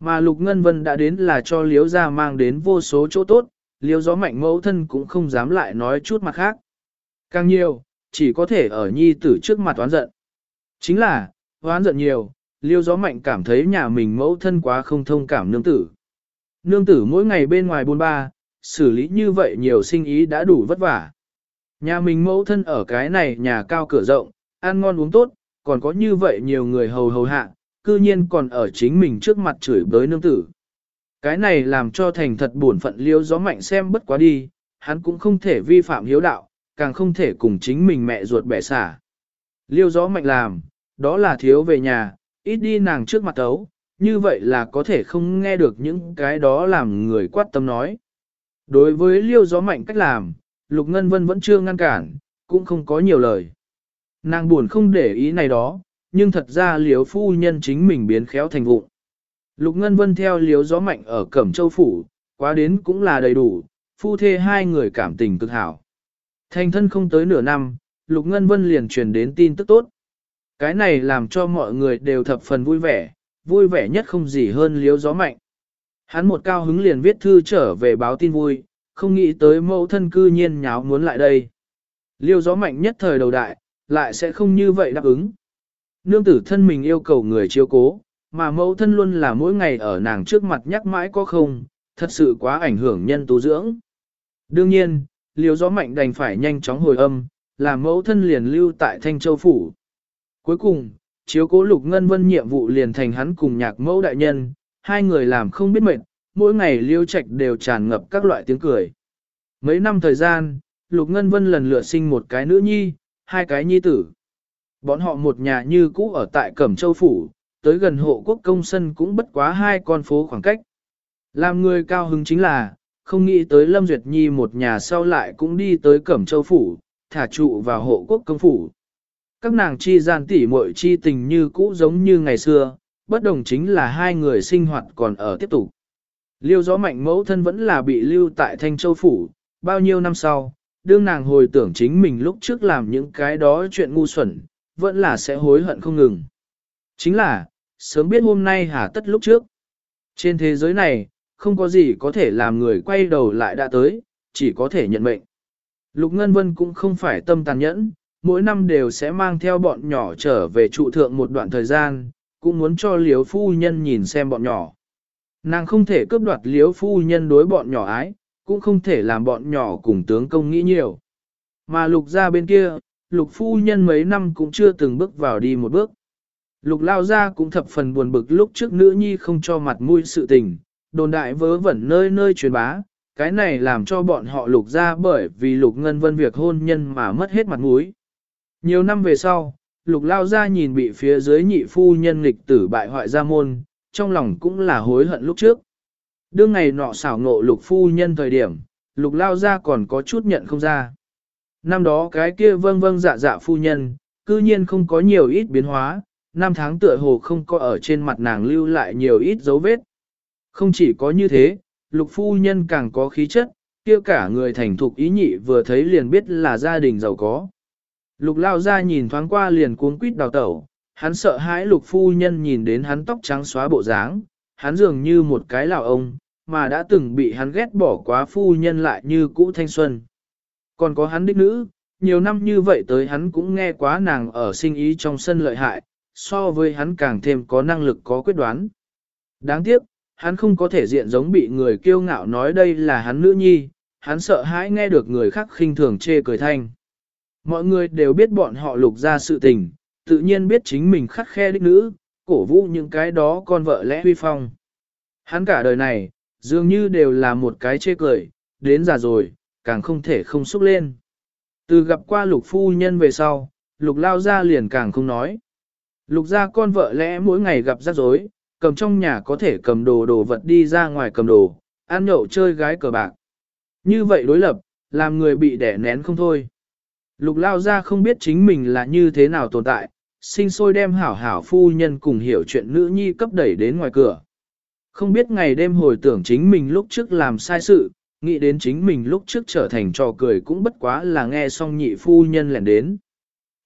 Mà Lục Ngân Vân đã đến là cho Liễu gia mang đến vô số chỗ tốt, Liễu gió mạnh mẫu thân cũng không dám lại nói chút mặt khác. Càng nhiều, chỉ có thể ở nhi tử trước mặt oán giận. Chính là, oán giận nhiều, liêu gió mạnh cảm thấy nhà mình mẫu thân quá không thông cảm nương tử. Nương tử mỗi ngày bên ngoài buôn ba, xử lý như vậy nhiều sinh ý đã đủ vất vả. Nhà mình mẫu thân ở cái này nhà cao cửa rộng, ăn ngon uống tốt, còn có như vậy nhiều người hầu hầu hạ, cư nhiên còn ở chính mình trước mặt chửi bới nương tử. Cái này làm cho thành thật buồn phận liêu gió mạnh xem bất quá đi, hắn cũng không thể vi phạm hiếu đạo, càng không thể cùng chính mình mẹ ruột bẻ xả. Liêu gió mạnh làm, đó là thiếu về nhà, ít đi nàng trước mặt tấu, như vậy là có thể không nghe được những cái đó làm người quát tâm nói. Đối với liêu gió mạnh cách làm, Lục Ngân Vân vẫn chưa ngăn cản, cũng không có nhiều lời. Nàng buồn không để ý này đó, nhưng thật ra liếu phu nhân chính mình biến khéo thành vụ. Lục Ngân Vân theo liếu gió mạnh ở Cẩm Châu Phủ, quá đến cũng là đầy đủ, phu thê hai người cảm tình cực hảo. Thành thân không tới nửa năm, Lục Ngân Vân liền truyền đến tin tức tốt. Cái này làm cho mọi người đều thập phần vui vẻ, vui vẻ nhất không gì hơn liếu gió mạnh. Hắn một cao hứng liền viết thư trở về báo tin vui, không nghĩ tới mẫu thân cư nhiên nháo muốn lại đây. Liêu gió mạnh nhất thời đầu đại, lại sẽ không như vậy đáp ứng. Nương tử thân mình yêu cầu người chiếu cố, mà mẫu thân luôn là mỗi ngày ở nàng trước mặt nhắc mãi có không, thật sự quá ảnh hưởng nhân tú dưỡng. Đương nhiên, liêu gió mạnh đành phải nhanh chóng hồi âm, làm mẫu thân liền lưu tại Thanh Châu Phủ. Cuối cùng, chiếu cố lục ngân vân nhiệm vụ liền thành hắn cùng nhạc mẫu đại nhân, hai người làm không biết mệt, mỗi ngày liêu trạch đều tràn ngập các loại tiếng cười. Mấy năm thời gian, lục ngân vân lần lượt sinh một cái nữ nhi, hai cái nhi tử. Bọn họ một nhà như cũ ở tại Cẩm Châu Phủ, tới gần hộ quốc công sân cũng bất quá hai con phố khoảng cách. Làm người cao hứng chính là, không nghĩ tới Lâm Duyệt Nhi một nhà sau lại cũng đi tới Cẩm Châu Phủ, thả trụ vào hộ quốc công phủ. Các nàng chi gian tỉ muội chi tình như cũ giống như ngày xưa, bất đồng chính là hai người sinh hoạt còn ở tiếp tục. Liêu gió mạnh mẫu thân vẫn là bị lưu tại Thanh Châu Phủ, bao nhiêu năm sau, đương nàng hồi tưởng chính mình lúc trước làm những cái đó chuyện ngu xuẩn, vẫn là sẽ hối hận không ngừng. Chính là, sớm biết hôm nay hà tất lúc trước. Trên thế giới này, không có gì có thể làm người quay đầu lại đã tới, chỉ có thể nhận mệnh. Lục Ngân Vân cũng không phải tâm tàn nhẫn, mỗi năm đều sẽ mang theo bọn nhỏ trở về trụ thượng một đoạn thời gian, cũng muốn cho liếu phu nhân nhìn xem bọn nhỏ. Nàng không thể cướp đoạt liếu phu nhân đối bọn nhỏ ái, cũng không thể làm bọn nhỏ cùng tướng công nghĩ nhiều. Mà lục ra bên kia, lục phu nhân mấy năm cũng chưa từng bước vào đi một bước. Lục lao ra cũng thập phần buồn bực lúc trước nữ nhi không cho mặt mũi sự tình, đồn đại vớ vẩn nơi nơi truyền bá, cái này làm cho bọn họ lục ra bởi vì lục ngân vân việc hôn nhân mà mất hết mặt mũi. Nhiều năm về sau, lục lao ra nhìn bị phía dưới nhị phu nhân lịch tử bại hoại gia môn, trong lòng cũng là hối hận lúc trước. Đương ngày nọ xảo ngộ lục phu nhân thời điểm, lục lao ra còn có chút nhận không ra. Năm đó cái kia vâng vâng dạ dạ phu nhân, cư nhiên không có nhiều ít biến hóa, năm tháng tựa hồ không có ở trên mặt nàng lưu lại nhiều ít dấu vết. Không chỉ có như thế, lục phu nhân càng có khí chất, kia cả người thành thục ý nhị vừa thấy liền biết là gia đình giàu có. Lục lao ra nhìn thoáng qua liền cuống quýt đào tẩu, hắn sợ hãi lục phu nhân nhìn đến hắn tóc trắng xóa bộ dáng, hắn dường như một cái lão ông, mà đã từng bị hắn ghét bỏ quá phu nhân lại như cũ thanh xuân. Còn có hắn đích nữ, nhiều năm như vậy tới hắn cũng nghe quá nàng ở sinh ý trong sân lợi hại, so với hắn càng thêm có năng lực có quyết đoán. Đáng tiếc, hắn không có thể diện giống bị người kiêu ngạo nói đây là hắn nữ nhi, hắn sợ hãi nghe được người khác khinh thường chê cười thanh. Mọi người đều biết bọn họ lục ra sự tình, tự nhiên biết chính mình khắc khe đích nữ, cổ vũ những cái đó con vợ lẽ huy phong. Hắn cả đời này, dường như đều là một cái chê cười, đến già rồi, càng không thể không xúc lên. Từ gặp qua lục phu nhân về sau, lục lao ra liền càng không nói. Lục ra con vợ lẽ mỗi ngày gặp rắc rối, cầm trong nhà có thể cầm đồ đồ vật đi ra ngoài cầm đồ, ăn nhậu chơi gái cờ bạc. Như vậy đối lập, làm người bị đẻ nén không thôi. Lục lao ra không biết chính mình là như thế nào tồn tại, sinh sôi đem hảo hảo phu nhân cùng hiểu chuyện nữ nhi cấp đẩy đến ngoài cửa. Không biết ngày đêm hồi tưởng chính mình lúc trước làm sai sự, nghĩ đến chính mình lúc trước trở thành trò cười cũng bất quá là nghe xong nhị phu nhân lẻn đến.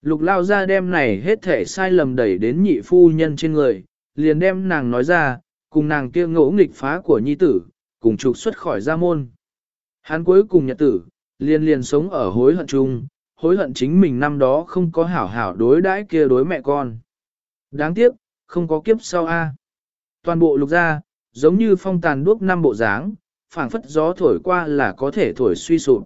Lục lao ra đem này hết thể sai lầm đẩy đến nhị phu nhân trên người, liền đem nàng nói ra, cùng nàng kia ngỗ nghịch phá của nhi tử, cùng trục xuất khỏi gia môn. Hắn cuối cùng nhật tử, liền liền sống ở hối hận chung, hối hận chính mình năm đó không có hảo hảo đối đãi kia đối mẹ con. Đáng tiếc, không có kiếp sau A. Toàn bộ lục gia giống như phong tàn đuốc năm bộ dáng, phảng phất gió thổi qua là có thể thổi suy sụp.